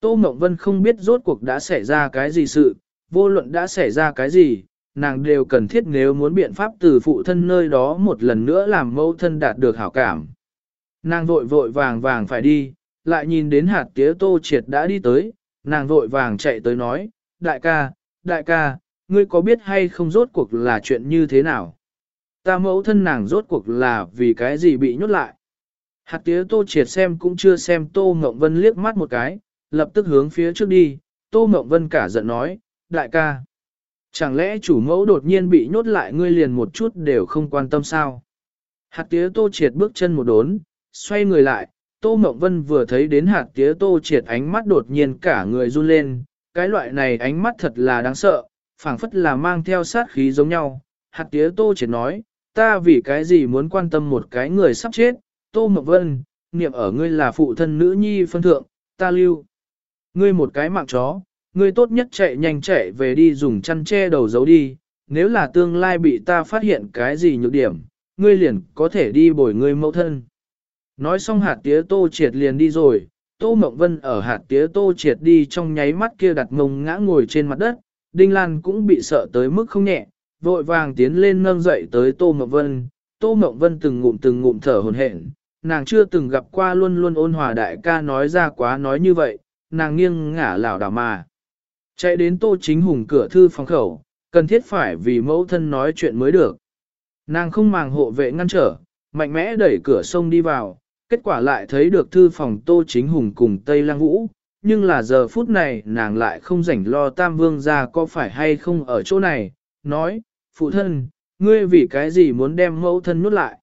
Tô Mộng Vân không biết rốt cuộc đã xảy ra cái gì sự, vô luận đã xảy ra cái gì, nàng đều cần thiết nếu muốn biện pháp từ phụ thân nơi đó một lần nữa làm mẫu thân đạt được hảo cảm. Nàng vội vội vàng vàng phải đi, lại nhìn đến hạt tía tô triệt đã đi tới, nàng vội vàng chạy tới nói, đại ca, đại ca, ngươi có biết hay không rốt cuộc là chuyện như thế nào? Ta mẫu thân nàng rốt cuộc là vì cái gì bị nhốt lại? Hạt tía tô triệt xem cũng chưa xem tô ngộng vân liếc mắt một cái, lập tức hướng phía trước đi, tô ngộng vân cả giận nói, đại ca. Chẳng lẽ chủ mẫu đột nhiên bị nhốt lại ngươi liền một chút đều không quan tâm sao? Hạt tía tô triệt bước chân một đốn, xoay người lại, tô ngộng vân vừa thấy đến hạt tía tô triệt ánh mắt đột nhiên cả người run lên, cái loại này ánh mắt thật là đáng sợ, phảng phất là mang theo sát khí giống nhau. Hạt tía tô triệt nói, ta vì cái gì muốn quan tâm một cái người sắp chết, tô Mộc vân, niệm ở ngươi là phụ thân nữ nhi phân thượng, ta lưu. Ngươi một cái mạng chó, ngươi tốt nhất chạy nhanh chạy về đi dùng chăn che đầu giấu đi, nếu là tương lai bị ta phát hiện cái gì nhược điểm, ngươi liền có thể đi bồi ngươi mẫu thân. Nói xong hạt tía tô triệt liền đi rồi, tô mộng vân ở hạt tía tô triệt đi trong nháy mắt kia đặt mông ngã ngồi trên mặt đất, đinh lan cũng bị sợ tới mức không nhẹ, vội vàng tiến lên nâng dậy tới tô mộng vân, tô mộng vân từng ngụm từng ngụm thở hồn hển, nàng chưa từng gặp qua luôn luôn ôn hòa đại ca nói ra quá nói như vậy, nàng nghiêng ngả lảo đảo mà. Chạy đến tô chính hùng cửa thư phòng khẩu, cần thiết phải vì mẫu thân nói chuyện mới được. Nàng không màng hộ vệ ngăn trở, mạnh mẽ đẩy cửa sông đi vào, kết quả lại thấy được thư phòng tô chính hùng cùng Tây Lang Vũ, nhưng là giờ phút này nàng lại không rảnh lo tam vương ra có phải hay không ở chỗ này, nói, phụ thân, ngươi vì cái gì muốn đem mẫu thân nuốt lại.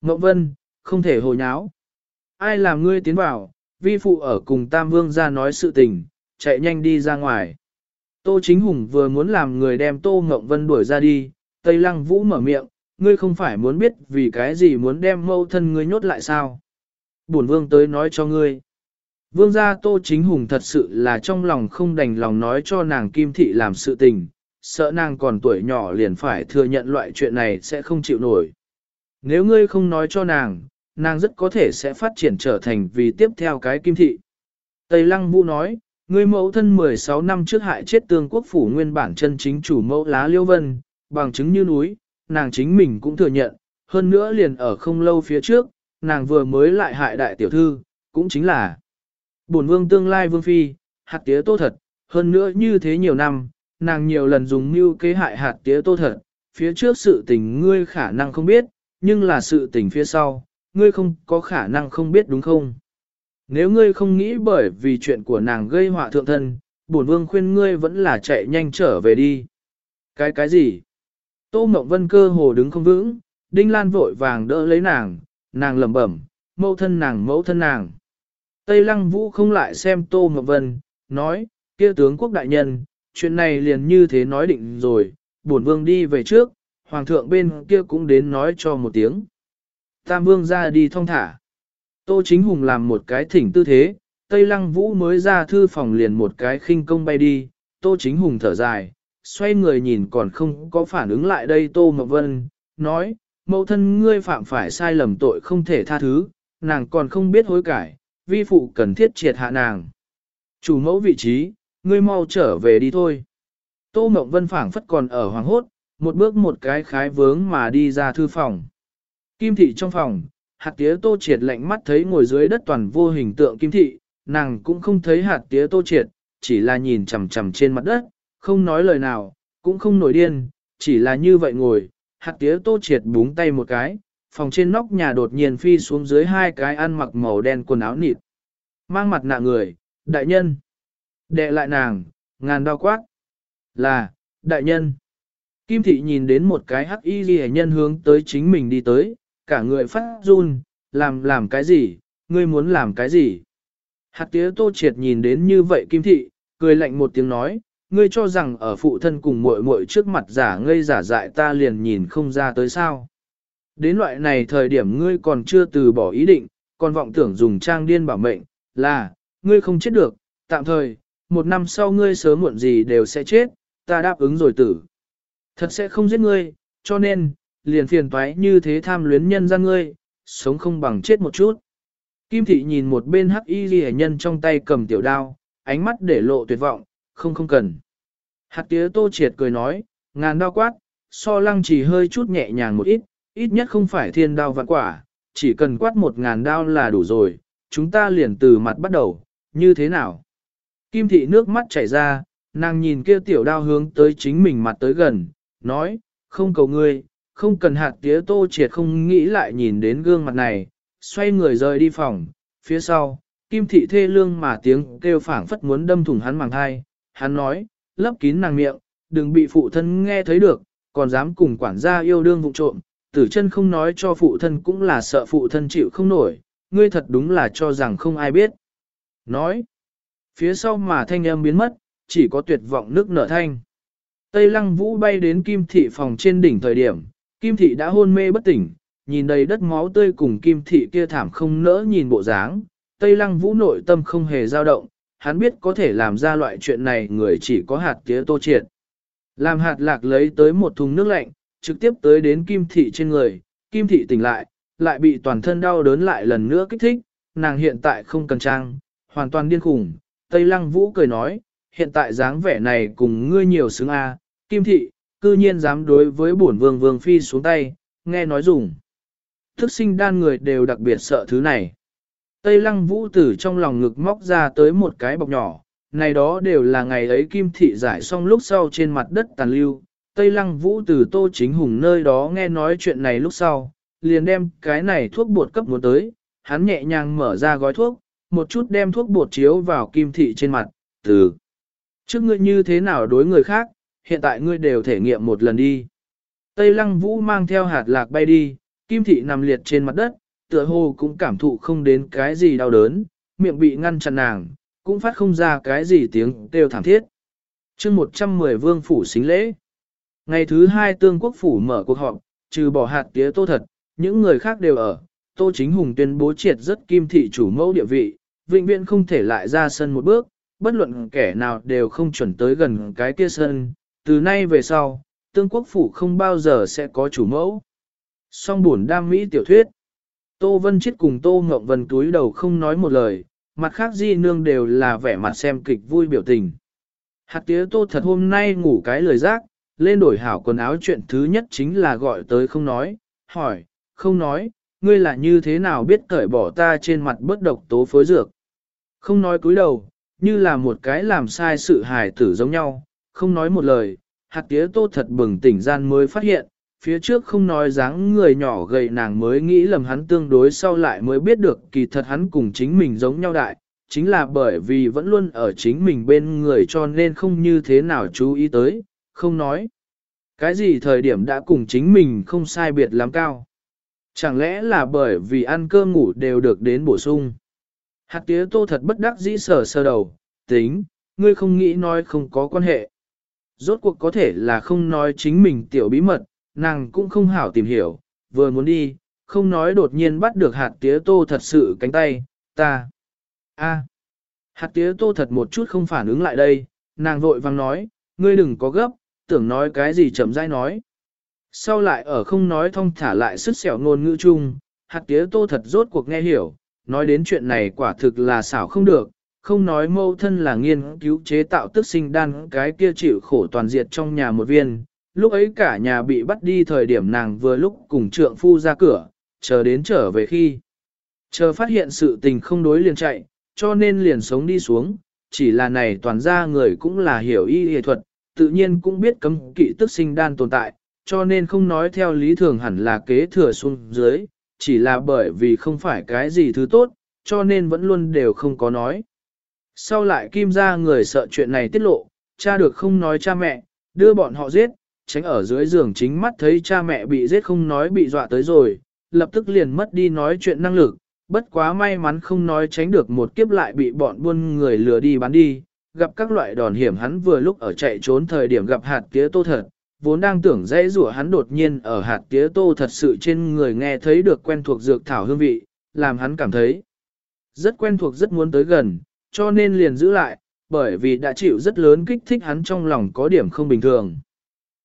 Mậu vân, không thể hồ nháo. Ai làm ngươi tiến vào, vi phụ ở cùng tam vương ra nói sự tình, chạy nhanh đi ra ngoài. Tô Chính Hùng vừa muốn làm người đem Tô Ngộng Vân đuổi ra đi, Tây Lăng Vũ mở miệng, ngươi không phải muốn biết vì cái gì muốn đem mâu thân ngươi nhốt lại sao? Bổn vương tới nói cho ngươi. Vương gia Tô Chính Hùng thật sự là trong lòng không đành lòng nói cho nàng Kim Thị làm sự tình, sợ nàng còn tuổi nhỏ liền phải thừa nhận loại chuyện này sẽ không chịu nổi. Nếu ngươi không nói cho nàng, nàng rất có thể sẽ phát triển trở thành vì tiếp theo cái Kim Thị. Tây Lăng Vũ nói, Người mẫu thân 16 năm trước hại chết tương quốc phủ nguyên bản chân chính chủ mẫu lá liêu vân, bằng chứng như núi, nàng chính mình cũng thừa nhận, hơn nữa liền ở không lâu phía trước, nàng vừa mới lại hại đại tiểu thư, cũng chính là bổn vương tương lai vương phi, hạt tía tô thật, hơn nữa như thế nhiều năm, nàng nhiều lần dùng mưu kế hại hạt tía tô thật, phía trước sự tình ngươi khả năng không biết, nhưng là sự tình phía sau, ngươi không có khả năng không biết đúng không? Nếu ngươi không nghĩ bởi vì chuyện của nàng gây họa thượng thân, bổn vương khuyên ngươi vẫn là chạy nhanh trở về đi. Cái cái gì? Tô Mộng Vân cơ hồ đứng không vững, Đinh Lan vội vàng đỡ lấy nàng, nàng lẩm bẩm, mẫu thân nàng mẫu thân nàng. Tây Lăng Vũ không lại xem Tô Mộng Vân, nói, kia tướng quốc đại nhân, chuyện này liền như thế nói định rồi, bổn vương đi về trước, hoàng thượng bên kia cũng đến nói cho một tiếng. Tam vương ra đi thong thả. Tô Chính Hùng làm một cái thỉnh tư thế, Tây Lăng Vũ mới ra thư phòng liền một cái khinh công bay đi, Tô Chính Hùng thở dài, xoay người nhìn còn không có phản ứng lại đây Tô Mộc Vân, nói, mẫu thân ngươi phạm phải sai lầm tội không thể tha thứ, nàng còn không biết hối cải, vi phụ cần thiết triệt hạ nàng. Chủ mẫu vị trí, ngươi mau trở về đi thôi. Tô Mộng Vân phảng phất còn ở hoàng hốt, một bước một cái khái vướng mà đi ra thư phòng. Kim thị trong phòng, hạt tía tô triệt lạnh mắt thấy ngồi dưới đất toàn vô hình tượng kim thị, nàng cũng không thấy hạt tía tô triệt, chỉ là nhìn chằm chằm trên mặt đất, không nói lời nào, cũng không nổi điên, chỉ là như vậy ngồi, hạt tía tô triệt búng tay một cái, phòng trên nóc nhà đột nhiên phi xuống dưới hai cái ăn mặc màu đen quần áo nịt. Mang mặt nạ người, đại nhân. Đệ lại nàng, ngàn đau quát. Là, đại nhân. Kim thị nhìn đến một cái hắc y ghi nhân hướng tới chính mình đi tới, cả người phát run, làm làm cái gì, ngươi muốn làm cái gì. Hạt tía tô triệt nhìn đến như vậy kim thị, cười lạnh một tiếng nói, ngươi cho rằng ở phụ thân cùng muội muội trước mặt giả ngây giả dại ta liền nhìn không ra tới sao. Đến loại này thời điểm ngươi còn chưa từ bỏ ý định, còn vọng tưởng dùng trang điên bảo mệnh, là, ngươi không chết được, tạm thời, một năm sau ngươi sớm muộn gì đều sẽ chết, ta đáp ứng rồi tử. Thật sẽ không giết ngươi, cho nên, liền phiền toái như thế tham luyến nhân gian ngươi, sống không bằng chết một chút. Kim thị nhìn một bên hắc y ghi nhân trong tay cầm tiểu đao, ánh mắt để lộ tuyệt vọng, không không cần. Hạt tía tô triệt cười nói, ngàn đao quát, so lăng chỉ hơi chút nhẹ nhàng một ít, ít nhất không phải thiên đao vạn quả, chỉ cần quát một ngàn đao là đủ rồi, chúng ta liền từ mặt bắt đầu, như thế nào? Kim thị nước mắt chảy ra, nàng nhìn kia tiểu đao hướng tới chính mình mặt tới gần, nói, không cầu ngươi, không cần hạt tía tô triệt không nghĩ lại nhìn đến gương mặt này, xoay người rời đi phòng, phía sau, kim thị thê lương mà tiếng kêu phảng phất muốn đâm thủng hắn màng thai, hắn nói, lấp kín nàng miệng, đừng bị phụ thân nghe thấy được, còn dám cùng quản gia yêu đương vụ trộm, tử chân không nói cho phụ thân cũng là sợ phụ thân chịu không nổi, ngươi thật đúng là cho rằng không ai biết. Nói, phía sau mà thanh âm biến mất, chỉ có tuyệt vọng nước nở thanh. Tây lăng vũ bay đến kim thị phòng trên đỉnh thời điểm, kim thị đã hôn mê bất tỉnh, nhìn đầy đất máu tươi cùng kim thị kia thảm không nỡ nhìn bộ dáng. Tây lăng vũ nội tâm không hề dao động, hắn biết có thể làm ra loại chuyện này người chỉ có hạt tía tô triệt. Làm hạt lạc lấy tới một thùng nước lạnh, trực tiếp tới đến kim thị trên người, kim thị tỉnh lại, lại bị toàn thân đau đớn lại lần nữa kích thích, nàng hiện tại không cần trang, hoàn toàn điên khủng. Tây lăng vũ cười nói, hiện tại dáng vẻ này cùng ngươi nhiều xứng a kim thị, cư nhiên dám đối với bổn vương vương phi xuống tay, nghe nói dùng. Thức sinh đan người đều đặc biệt sợ thứ này. Tây lăng vũ tử trong lòng ngực móc ra tới một cái bọc nhỏ, này đó đều là ngày ấy kim thị giải xong lúc sau trên mặt đất tàn lưu. Tây lăng vũ tử tô chính hùng nơi đó nghe nói chuyện này lúc sau, liền đem cái này thuốc bột cấp muốn tới, hắn nhẹ nhàng mở ra gói thuốc, một chút đem thuốc bột chiếu vào kim thị trên mặt, từ trước ngươi như thế nào đối người khác, hiện tại ngươi đều thể nghiệm một lần đi. Tây lăng vũ mang theo hạt lạc bay đi, kim thị nằm liệt trên mặt đất, tựa hồ cũng cảm thụ không đến cái gì đau đớn, miệng bị ngăn chặn nàng, cũng phát không ra cái gì tiếng kêu thảm thiết. chương 110 vương phủ xính lễ. Ngày thứ hai tương quốc phủ mở cuộc họp, trừ bỏ hạt tía tô thật, những người khác đều ở. Tô Chính Hùng tuyên bố triệt rất kim thị chủ mẫu địa vị, vĩnh viễn không thể lại ra sân một bước, bất luận kẻ nào đều không chuẩn tới gần cái kia sân. Từ nay về sau, tương quốc phủ không bao giờ sẽ có chủ mẫu. Song buồn đam mỹ tiểu thuyết. Tô Vân Chết cùng Tô Ngộng Vân túi đầu không nói một lời, mặt khác di nương đều là vẻ mặt xem kịch vui biểu tình. Hạt tía Tô thật hôm nay ngủ cái lời giác, lên đổi hảo quần áo chuyện thứ nhất chính là gọi tới không nói, hỏi, không nói, ngươi là như thế nào biết cởi bỏ ta trên mặt bất độc tố phối dược. Không nói cúi đầu, như là một cái làm sai sự hài tử giống nhau, không nói một lời, hạt tía tô thật bừng tỉnh gian mới phát hiện, phía trước không nói dáng người nhỏ gầy nàng mới nghĩ lầm hắn tương đối sau lại mới biết được kỳ thật hắn cùng chính mình giống nhau đại, chính là bởi vì vẫn luôn ở chính mình bên người cho nên không như thế nào chú ý tới, không nói. Cái gì thời điểm đã cùng chính mình không sai biệt lắm cao. Chẳng lẽ là bởi vì ăn cơm ngủ đều được đến bổ sung. Hạt tía tô thật bất đắc dĩ sở sơ đầu, tính, ngươi không nghĩ nói không có quan hệ. Rốt cuộc có thể là không nói chính mình tiểu bí mật, nàng cũng không hảo tìm hiểu, vừa muốn đi, không nói đột nhiên bắt được hạt tía tô thật sự cánh tay, ta. a Hạt tía tô thật một chút không phản ứng lại đây, nàng vội vang nói, ngươi đừng có gấp, tưởng nói cái gì chậm rãi nói. Sau lại ở không nói thông thả lại sức sẹo ngôn ngữ chung, hạt tía tô thật rốt cuộc nghe hiểu, nói đến chuyện này quả thực là xảo không được, không nói mâu thân là nghiên cứu chế tạo tức sinh đan cái kia chịu khổ toàn diệt trong nhà một viên, lúc ấy cả nhà bị bắt đi thời điểm nàng vừa lúc cùng trượng phu ra cửa, chờ đến trở về khi. Chờ phát hiện sự tình không đối liền chạy, cho nên liền sống đi xuống, chỉ là này toàn ra người cũng là hiểu y y thuật, tự nhiên cũng biết cấm kỵ tức sinh đan tồn tại, cho nên không nói theo lý thường hẳn là kế thừa xuống dưới, chỉ là bởi vì không phải cái gì thứ tốt, cho nên vẫn luôn đều không có nói. Sau lại kim ra người sợ chuyện này tiết lộ, cha được không nói cha mẹ, đưa bọn họ giết, tránh ở dưới giường chính mắt thấy cha mẹ bị giết không nói bị dọa tới rồi, lập tức liền mất đi nói chuyện năng lực, bất quá may mắn không nói tránh được một kiếp lại bị bọn buôn người lừa đi bán đi, gặp các loại đòn hiểm hắn vừa lúc ở chạy trốn thời điểm gặp hạt tía tô thật, vốn đang tưởng dễ rủa hắn đột nhiên ở hạt tía tô thật sự trên người nghe thấy được quen thuộc dược thảo hương vị, làm hắn cảm thấy rất quen thuộc rất muốn tới gần, cho nên liền giữ lại, bởi vì đã chịu rất lớn kích thích hắn trong lòng có điểm không bình thường.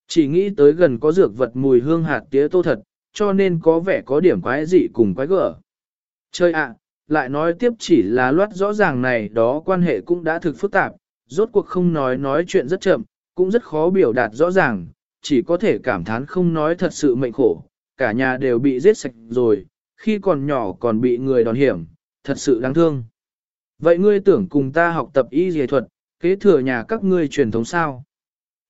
Chỉ nghĩ tới gần có dược vật mùi hương hạt tía tô thật, cho nên có vẻ có điểm quái dị cùng quái gở. Chơi ạ, lại nói tiếp chỉ là loát rõ ràng này đó quan hệ cũng đã thực phức tạp, rốt cuộc không nói nói chuyện rất chậm, cũng rất khó biểu đạt rõ ràng, chỉ có thể cảm thán không nói thật sự mệnh khổ, cả nhà đều bị giết sạch rồi, khi còn nhỏ còn bị người đòn hiểm, thật sự đáng thương. Vậy ngươi tưởng cùng ta học tập y dề thuật, kế thừa nhà các ngươi truyền thống sao?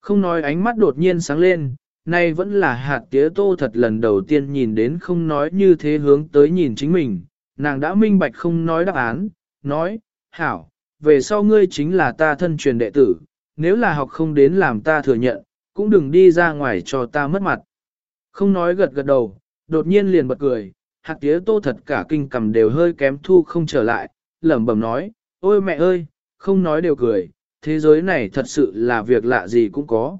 Không nói ánh mắt đột nhiên sáng lên, nay vẫn là hạt tía tô thật lần đầu tiên nhìn đến không nói như thế hướng tới nhìn chính mình, nàng đã minh bạch không nói đáp án, nói, hảo, về sau ngươi chính là ta thân truyền đệ tử, nếu là học không đến làm ta thừa nhận, cũng đừng đi ra ngoài cho ta mất mặt. Không nói gật gật đầu, đột nhiên liền bật cười, hạt tía tô thật cả kinh cầm đều hơi kém thu không trở lại, lẩm bẩm nói, ôi mẹ ơi, không nói đều cười, thế giới này thật sự là việc lạ gì cũng có.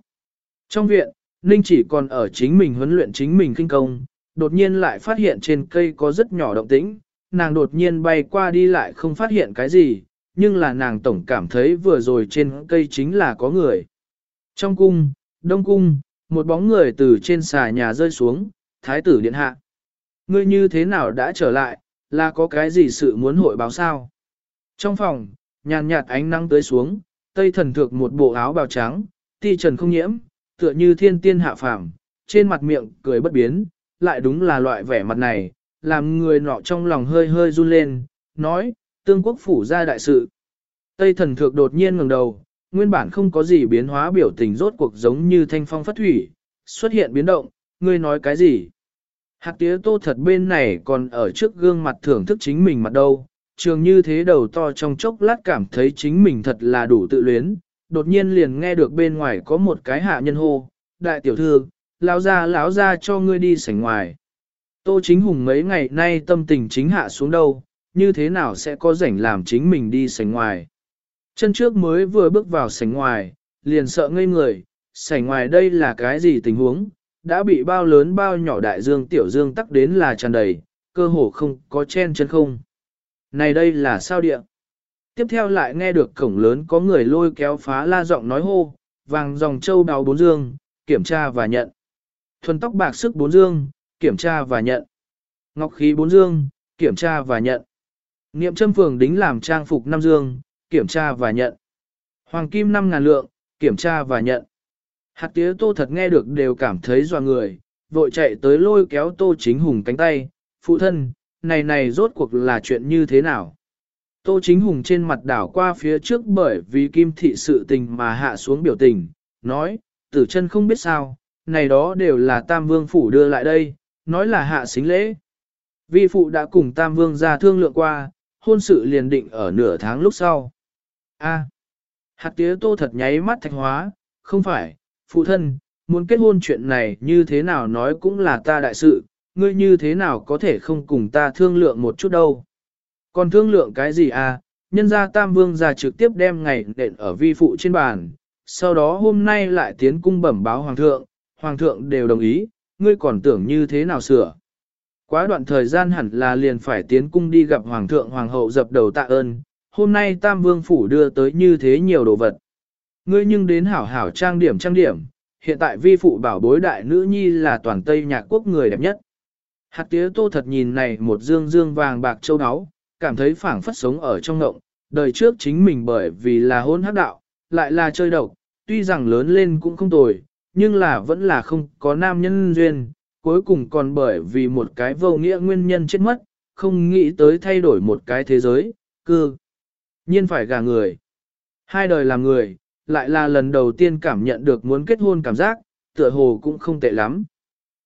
Trong viện, Ninh chỉ còn ở chính mình huấn luyện chính mình kinh công, đột nhiên lại phát hiện trên cây có rất nhỏ động tĩnh, nàng đột nhiên bay qua đi lại không phát hiện cái gì, nhưng là nàng tổng cảm thấy vừa rồi trên cây chính là có người. Trong cung, đông cung, một bóng người từ trên xà nhà rơi xuống, thái tử điện hạ. Ngươi như thế nào đã trở lại, là có cái gì sự muốn hội báo sao? Trong phòng, nhàn nhạt ánh nắng tới xuống, tây thần thược một bộ áo bào trắng, ti trần không nhiễm, tựa như thiên tiên hạ phàm, trên mặt miệng cười bất biến, lại đúng là loại vẻ mặt này, làm người nọ trong lòng hơi hơi run lên, nói, tương quốc phủ ra đại sự. Tây thần thược đột nhiên ngẩng đầu, nguyên bản không có gì biến hóa biểu tình rốt cuộc giống như thanh phong phất thủy, xuất hiện biến động, ngươi nói cái gì? Hạt tía tô thật bên này còn ở trước gương mặt thưởng thức chính mình mặt đâu, trường như thế đầu to trong chốc lát cảm thấy chính mình thật là đủ tự luyến, đột nhiên liền nghe được bên ngoài có một cái hạ nhân hô, đại tiểu thư, lão ra lão ra cho ngươi đi sảnh ngoài. Tô chính hùng mấy ngày nay tâm tình chính hạ xuống đâu, như thế nào sẽ có rảnh làm chính mình đi sảnh ngoài. Chân trước mới vừa bước vào sảnh ngoài, liền sợ ngây người, sảnh ngoài đây là cái gì tình huống, đã bị bao lớn bao nhỏ đại dương tiểu dương tắc đến là tràn đầy, cơ hồ không có chen chân không. Này đây là sao địa? Tiếp theo lại nghe được cổng lớn có người lôi kéo phá la giọng nói hô, vàng dòng châu đào bốn dương, kiểm tra và nhận. Thuần tóc bạc sức bốn dương, kiểm tra và nhận. Ngọc khí bốn dương, kiểm tra và nhận. Niệm châm phường đính làm trang phục năm dương, kiểm tra và nhận. Hoàng kim năm ngàn lượng, kiểm tra và nhận. Hạt tía tô thật nghe được đều cảm thấy dọa người, vội chạy tới lôi kéo tô chính hùng cánh tay, phụ thân, này này rốt cuộc là chuyện như thế nào? Tô chính hùng trên mặt đảo qua phía trước bởi vì kim thị sự tình mà hạ xuống biểu tình, nói, tử chân không biết sao, này đó đều là tam vương phủ đưa lại đây, nói là hạ xính lễ. Vi phụ đã cùng tam vương ra thương lượng qua, hôn sự liền định ở nửa tháng lúc sau. A. hạt tía tô thật nháy mắt thạch hóa, không phải, phụ thân, muốn kết hôn chuyện này như thế nào nói cũng là ta đại sự, ngươi như thế nào có thể không cùng ta thương lượng một chút đâu. Còn thương lượng cái gì à, nhân gia tam vương ra trực tiếp đem ngày nện ở vi phụ trên bàn, sau đó hôm nay lại tiến cung bẩm báo hoàng thượng, hoàng thượng đều đồng ý, ngươi còn tưởng như thế nào sửa. Quá đoạn thời gian hẳn là liền phải tiến cung đi gặp hoàng thượng hoàng hậu dập đầu tạ ơn, hôm nay tam vương phủ đưa tới như thế nhiều đồ vật. Ngươi nhưng đến hảo hảo trang điểm trang điểm, hiện tại vi phụ bảo bối đại nữ nhi là toàn Tây nhạc quốc người đẹp nhất. Hạt tía tô thật nhìn này một dương dương vàng bạc châu áo, cảm thấy phảng phất sống ở trong ngộng, đời trước chính mình bởi vì là hôn hắc đạo, lại là chơi độc, tuy rằng lớn lên cũng không tồi, nhưng là vẫn là không có nam nhân duyên, cuối cùng còn bởi vì một cái vô nghĩa nguyên nhân chết mất, không nghĩ tới thay đổi một cái thế giới, cư. Nhiên phải gà người. Hai đời làm người, lại là lần đầu tiên cảm nhận được muốn kết hôn cảm giác, tựa hồ cũng không tệ lắm.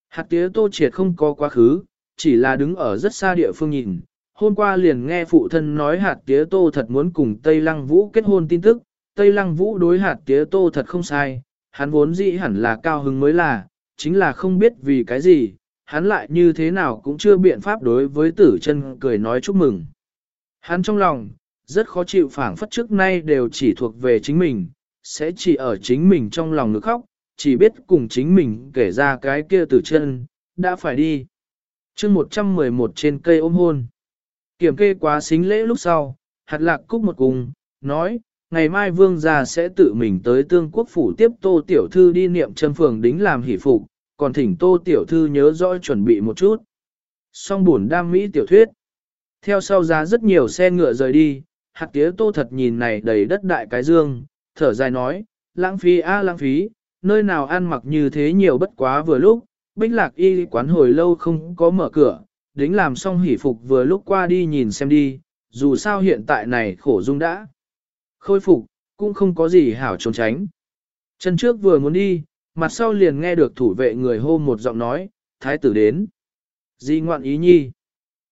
Hạt tía tô triệt không có quá khứ, chỉ là đứng ở rất xa địa phương nhìn. Hôm qua liền nghe phụ thân nói hạt tía tô thật muốn cùng Tây Lăng Vũ kết hôn tin tức, Tây Lăng Vũ đối hạt tía tô thật không sai, hắn vốn dĩ hẳn là cao hứng mới là, chính là không biết vì cái gì, hắn lại như thế nào cũng chưa biện pháp đối với tử chân cười nói chúc mừng. Hắn trong lòng, Rất khó chịu phảng phất trước nay đều chỉ thuộc về chính mình, sẽ chỉ ở chính mình trong lòng ngực khóc, chỉ biết cùng chính mình kể ra cái kia từ chân, đã phải đi. chương 111 trên cây ôm hôn. Kiểm kê quá xính lễ lúc sau, hạt lạc cúc một cùng, nói, ngày mai vương gia sẽ tự mình tới tương quốc phủ tiếp tô tiểu thư đi niệm chân phường đính làm hỷ phục, còn thỉnh tô tiểu thư nhớ rõ chuẩn bị một chút. Song buồn đam mỹ tiểu thuyết. Theo sau giá rất nhiều xe ngựa rời đi, hạt tía tô thật nhìn này đầy đất đại cái dương, thở dài nói, lãng phí a lãng phí, nơi nào ăn mặc như thế nhiều bất quá vừa lúc, bích lạc y quán hồi lâu không có mở cửa, đính làm xong hỷ phục vừa lúc qua đi nhìn xem đi, dù sao hiện tại này khổ dung đã. Khôi phục, cũng không có gì hảo trốn tránh. Chân trước vừa muốn đi, mặt sau liền nghe được thủ vệ người hô một giọng nói, thái tử đến. Di ngoạn ý nhi.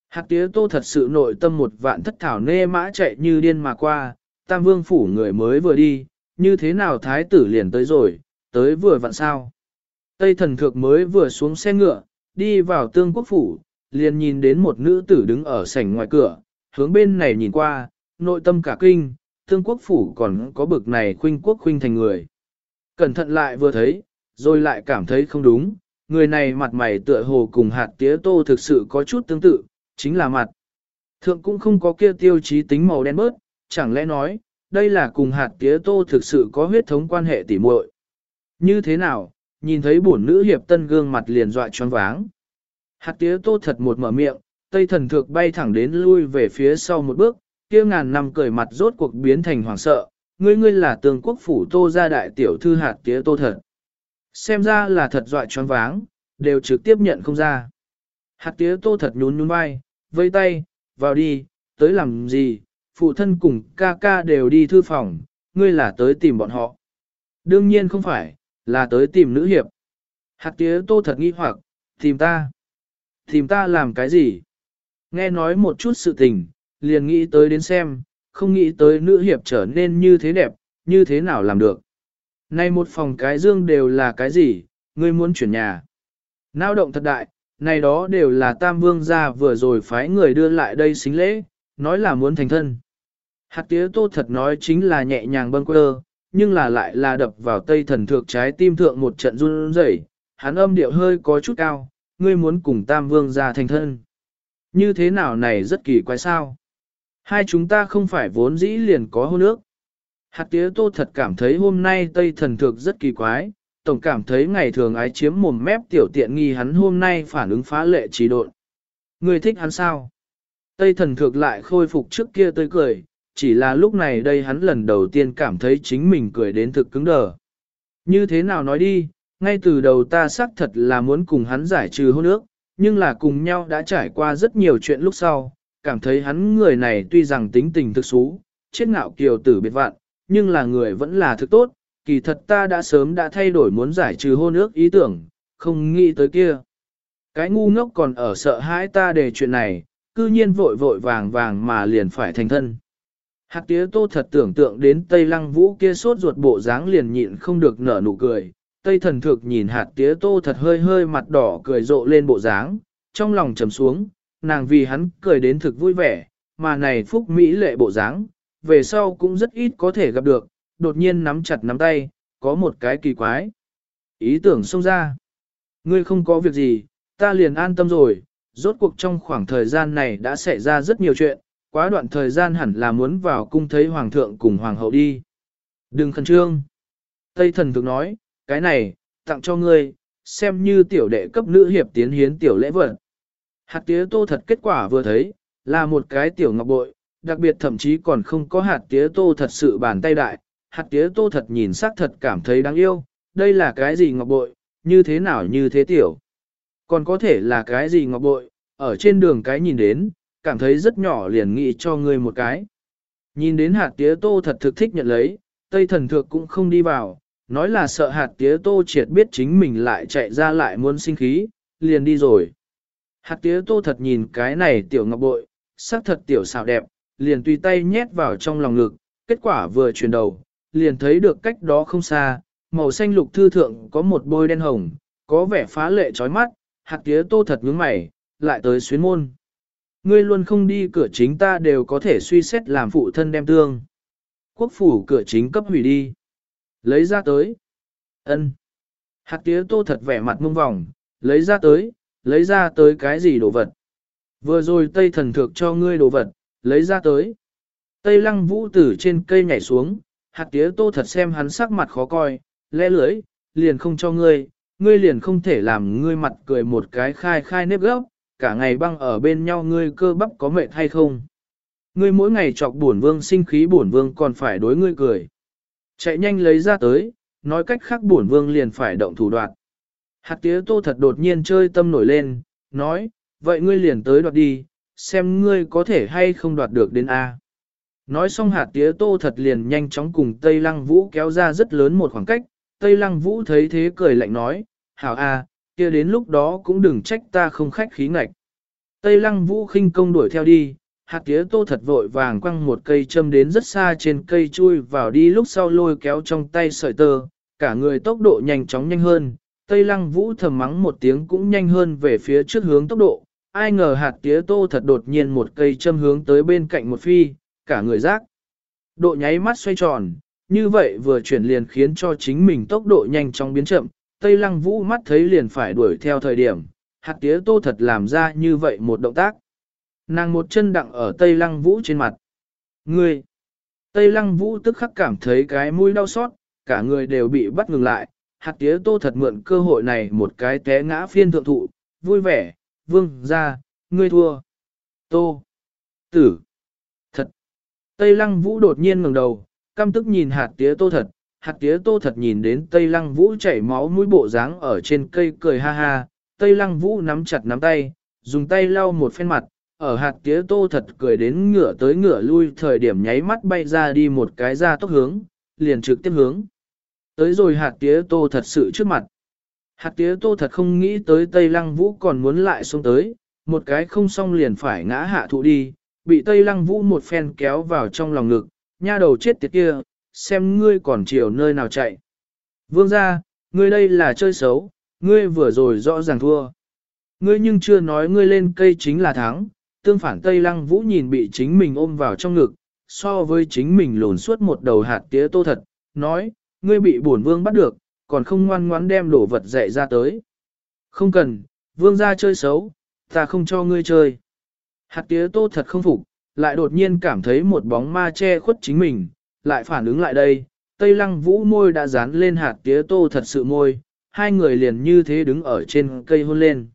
Hạt tía tô thật sự nội tâm một vạn thất thảo nê mã chạy như điên mà qua, tam vương phủ người mới vừa đi, như thế nào thái tử liền tới rồi, tới vừa vặn sao. Tây thần thượng mới vừa xuống xe ngựa, đi vào tương quốc phủ, liền nhìn đến một nữ tử đứng ở sảnh ngoài cửa, hướng bên này nhìn qua, nội tâm cả kinh, tương quốc phủ còn có bực này khuynh quốc khuynh thành người. Cẩn thận lại vừa thấy, rồi lại cảm thấy không đúng, người này mặt mày tựa hồ cùng hạt tía tô thực sự có chút tương tự, chính là mặt. Thượng cũng không có kia tiêu chí tính màu đen bớt, chẳng lẽ nói, đây là cùng hạt tía tô thực sự có huyết thống quan hệ tỉ muội. Như thế nào, nhìn thấy bổn nữ hiệp tân gương mặt liền dọa choáng váng. Hạt tía tô thật một mở miệng, tây thần thược bay thẳng đến lui về phía sau một bước, kia ngàn năm cười mặt rốt cuộc biến thành hoàng sợ, ngươi ngươi là tường quốc phủ tô gia đại tiểu thư hạt tía tô thật. Xem ra là thật dọa choáng váng, đều trực tiếp nhận không ra. Hạt tía tô thật nhún nhún vai, vây tay, vào đi, tới làm gì, phụ thân cùng ca ca đều đi thư phòng, ngươi là tới tìm bọn họ. Đương nhiên không phải, là tới tìm nữ hiệp. Hạt tía tô thật nghi hoặc, tìm ta. Tìm ta làm cái gì? Nghe nói một chút sự tình, liền nghĩ tới đến xem, không nghĩ tới nữ hiệp trở nên như thế đẹp, như thế nào làm được. Nay một phòng cái dương đều là cái gì, ngươi muốn chuyển nhà. Nao động thật đại, này đó đều là Tam Vương gia vừa rồi phái người đưa lại đây xính lễ, nói là muốn thành thân. Hạt tía tô thật nói chính là nhẹ nhàng bâng quơ, nhưng là lại là đập vào tây thần thượng trái tim thượng một trận run rẩy, hắn âm điệu hơi có chút cao, ngươi muốn cùng Tam Vương ra thành thân. Như thế nào này rất kỳ quái sao? Hai chúng ta không phải vốn dĩ liền có hôn ước. Hạt tía tô thật cảm thấy hôm nay Tây thần Thượng rất kỳ quái, tổng cảm thấy ngày thường ái chiếm mồm mép tiểu tiện nghi hắn hôm nay phản ứng phá lệ trí độn. ngươi thích hắn sao? Tây thần Thượng lại khôi phục trước kia tươi cười, chỉ là lúc này đây hắn lần đầu tiên cảm thấy chính mình cười đến thực cứng đờ. Như thế nào nói đi, ngay từ đầu ta xác thật là muốn cùng hắn giải trừ hôn ước, nhưng là cùng nhau đã trải qua rất nhiều chuyện lúc sau, cảm thấy hắn người này tuy rằng tính tình thực xú, chết ngạo kiều tử biệt vạn, nhưng là người vẫn là thực tốt, kỳ thật ta đã sớm đã thay đổi muốn giải trừ hôn ước ý tưởng, không nghĩ tới kia. Cái ngu ngốc còn ở sợ hãi ta để chuyện này, cư nhiên vội vội vàng vàng mà liền phải thành thân. Hạc tía tô thật tưởng tượng đến Tây Lăng Vũ kia sốt ruột bộ dáng liền nhịn không được nở nụ cười. Tây thần thực nhìn hạt tía tô thật hơi hơi mặt đỏ cười rộ lên bộ dáng, trong lòng trầm xuống, nàng vì hắn cười đến thực vui vẻ, mà này phúc mỹ lệ bộ dáng, về sau cũng rất ít có thể gặp được, đột nhiên nắm chặt nắm tay, có một cái kỳ quái. Ý tưởng xông ra. Ngươi không có việc gì, ta liền an tâm rồi, rốt cuộc trong khoảng thời gian này đã xảy ra rất nhiều chuyện, quá đoạn thời gian hẳn là muốn vào cung thấy hoàng thượng cùng hoàng hậu đi. Đừng khẩn trương. Tây thần thực nói, cái này, tặng cho ngươi, xem như tiểu đệ cấp nữ hiệp tiến hiến tiểu lễ vật. Hạt tía tô thật kết quả vừa thấy, là một cái tiểu ngọc bội, đặc biệt thậm chí còn không có hạt tía tô thật sự bàn tay đại, hạt tía tô thật nhìn sắc thật cảm thấy đáng yêu, đây là cái gì ngọc bội, như thế nào như thế tiểu. Còn có thể là cái gì ngọc bội, ở trên đường cái nhìn đến, cảm thấy rất nhỏ liền nghĩ cho ngươi một cái. Nhìn đến hạt tía tô thật thực thích nhận lấy, tây thần thược cũng không đi vào, nói là sợ hạt tía tô triệt biết chính mình lại chạy ra lại muốn sinh khí, liền đi rồi. Hạt tía tô thật nhìn cái này tiểu ngọc bội, sắc thật tiểu xào đẹp, liền tùy tay nhét vào trong lòng ngực, kết quả vừa chuyển đầu, liền thấy được cách đó không xa, màu xanh lục thư thượng có một bôi đen hồng, có vẻ phá lệ chói mắt, hạt tía tô thật nhướng mày, lại tới xuyến môn. Ngươi luôn không đi cửa chính ta đều có thể suy xét làm phụ thân đem tương. Quốc phủ cửa chính cấp hủy đi. Lấy ra tới. ân Hạt tía tô thật vẻ mặt mông vòng, lấy ra tới, lấy ra tới cái gì đồ vật. Vừa rồi Tây thần thược cho ngươi đồ vật, lấy ra tới. Tây lăng vũ tử trên cây nhảy xuống, hạt tía tô thật xem hắn sắc mặt khó coi, lẽ lưỡi, liền không cho ngươi, ngươi liền không thể làm ngươi mặt cười một cái khai khai nếp gốc, cả ngày băng ở bên nhau ngươi cơ bắp có mệt hay không. Ngươi mỗi ngày chọc bổn vương sinh khí bổn vương còn phải đối ngươi cười. Chạy nhanh lấy ra tới, nói cách khác bổn vương liền phải động thủ đoạn. Hạt tía tô thật đột nhiên chơi tâm nổi lên, nói, vậy ngươi liền tới đoạt đi, xem ngươi có thể hay không đoạt được đến A. Nói xong hạt tía tô thật liền nhanh chóng cùng Tây Lăng Vũ kéo ra rất lớn một khoảng cách, Tây Lăng Vũ thấy thế cười lạnh nói, hảo A, kia đến lúc đó cũng đừng trách ta không khách khí ngạch. Tây Lăng Vũ khinh công đuổi theo đi, hạt tía tô thật vội vàng quăng một cây châm đến rất xa trên cây chui vào đi lúc sau lôi kéo trong tay sợi tơ, cả người tốc độ nhanh chóng nhanh hơn, Tây Lăng Vũ thầm mắng một tiếng cũng nhanh hơn về phía trước hướng tốc độ, ai ngờ hạt tía tô thật đột nhiên một cây châm hướng tới bên cạnh một phi, cả người rác. Độ nháy mắt xoay tròn, như vậy vừa chuyển liền khiến cho chính mình tốc độ nhanh chóng biến chậm, Tây Lăng Vũ mắt thấy liền phải đuổi theo thời điểm, hạt tía tô thật làm ra như vậy một động tác. Nàng một chân đặng ở Tây Lăng Vũ trên mặt. Ngươi! Tây Lăng Vũ tức khắc cảm thấy cái mũi đau xót, cả người đều bị bắt ngừng lại, hạt tía tô thật mượn cơ hội này một cái té ngã phiên thượng thụ, vui vẻ, vương, ra, ngươi thua. Tô! Tử! Thật! Tây Lăng Vũ đột nhiên ngẩng đầu, căm tức nhìn hạt tía tô thật, hạt tía tô thật nhìn đến Tây Lăng Vũ chảy máu mũi bộ dáng ở trên cây cười ha ha, Tây Lăng Vũ nắm chặt nắm tay, dùng tay lau một phen mặt, ở hạt tía tô thật cười đến ngửa tới ngửa lui thời điểm nháy mắt bay ra đi một cái ra tốc hướng, liền trực tiếp hướng. Tới rồi hạt tía tô thật sự trước mặt. Hạt tía tô thật không nghĩ tới Tây Lăng Vũ còn muốn lại xuống tới, một cái không xong liền phải ngã hạ thụ đi, bị Tây Lăng Vũ một phen kéo vào trong lòng ngực, nha đầu chết tiệt kia, xem ngươi còn chiều nơi nào chạy. Vương ra, ngươi đây là chơi xấu, ngươi vừa rồi rõ ràng thua. Ngươi nhưng chưa nói ngươi lên cây chính là thắng, tương phản Tây Lăng Vũ nhìn bị chính mình ôm vào trong ngực, so với chính mình lồn suốt một đầu hạt tía tô thật, nói, ngươi bị bổn vương bắt được, còn không ngoan ngoãn đem đổ vật dạy ra tới. Không cần, vương ra chơi xấu, ta không cho ngươi chơi. Hạt tía tô thật không phục, lại đột nhiên cảm thấy một bóng ma che khuất chính mình, lại phản ứng lại đây, Tây Lăng Vũ môi đã dán lên hạt tía tô thật sự môi, hai người liền như thế đứng ở trên cây hôn lên.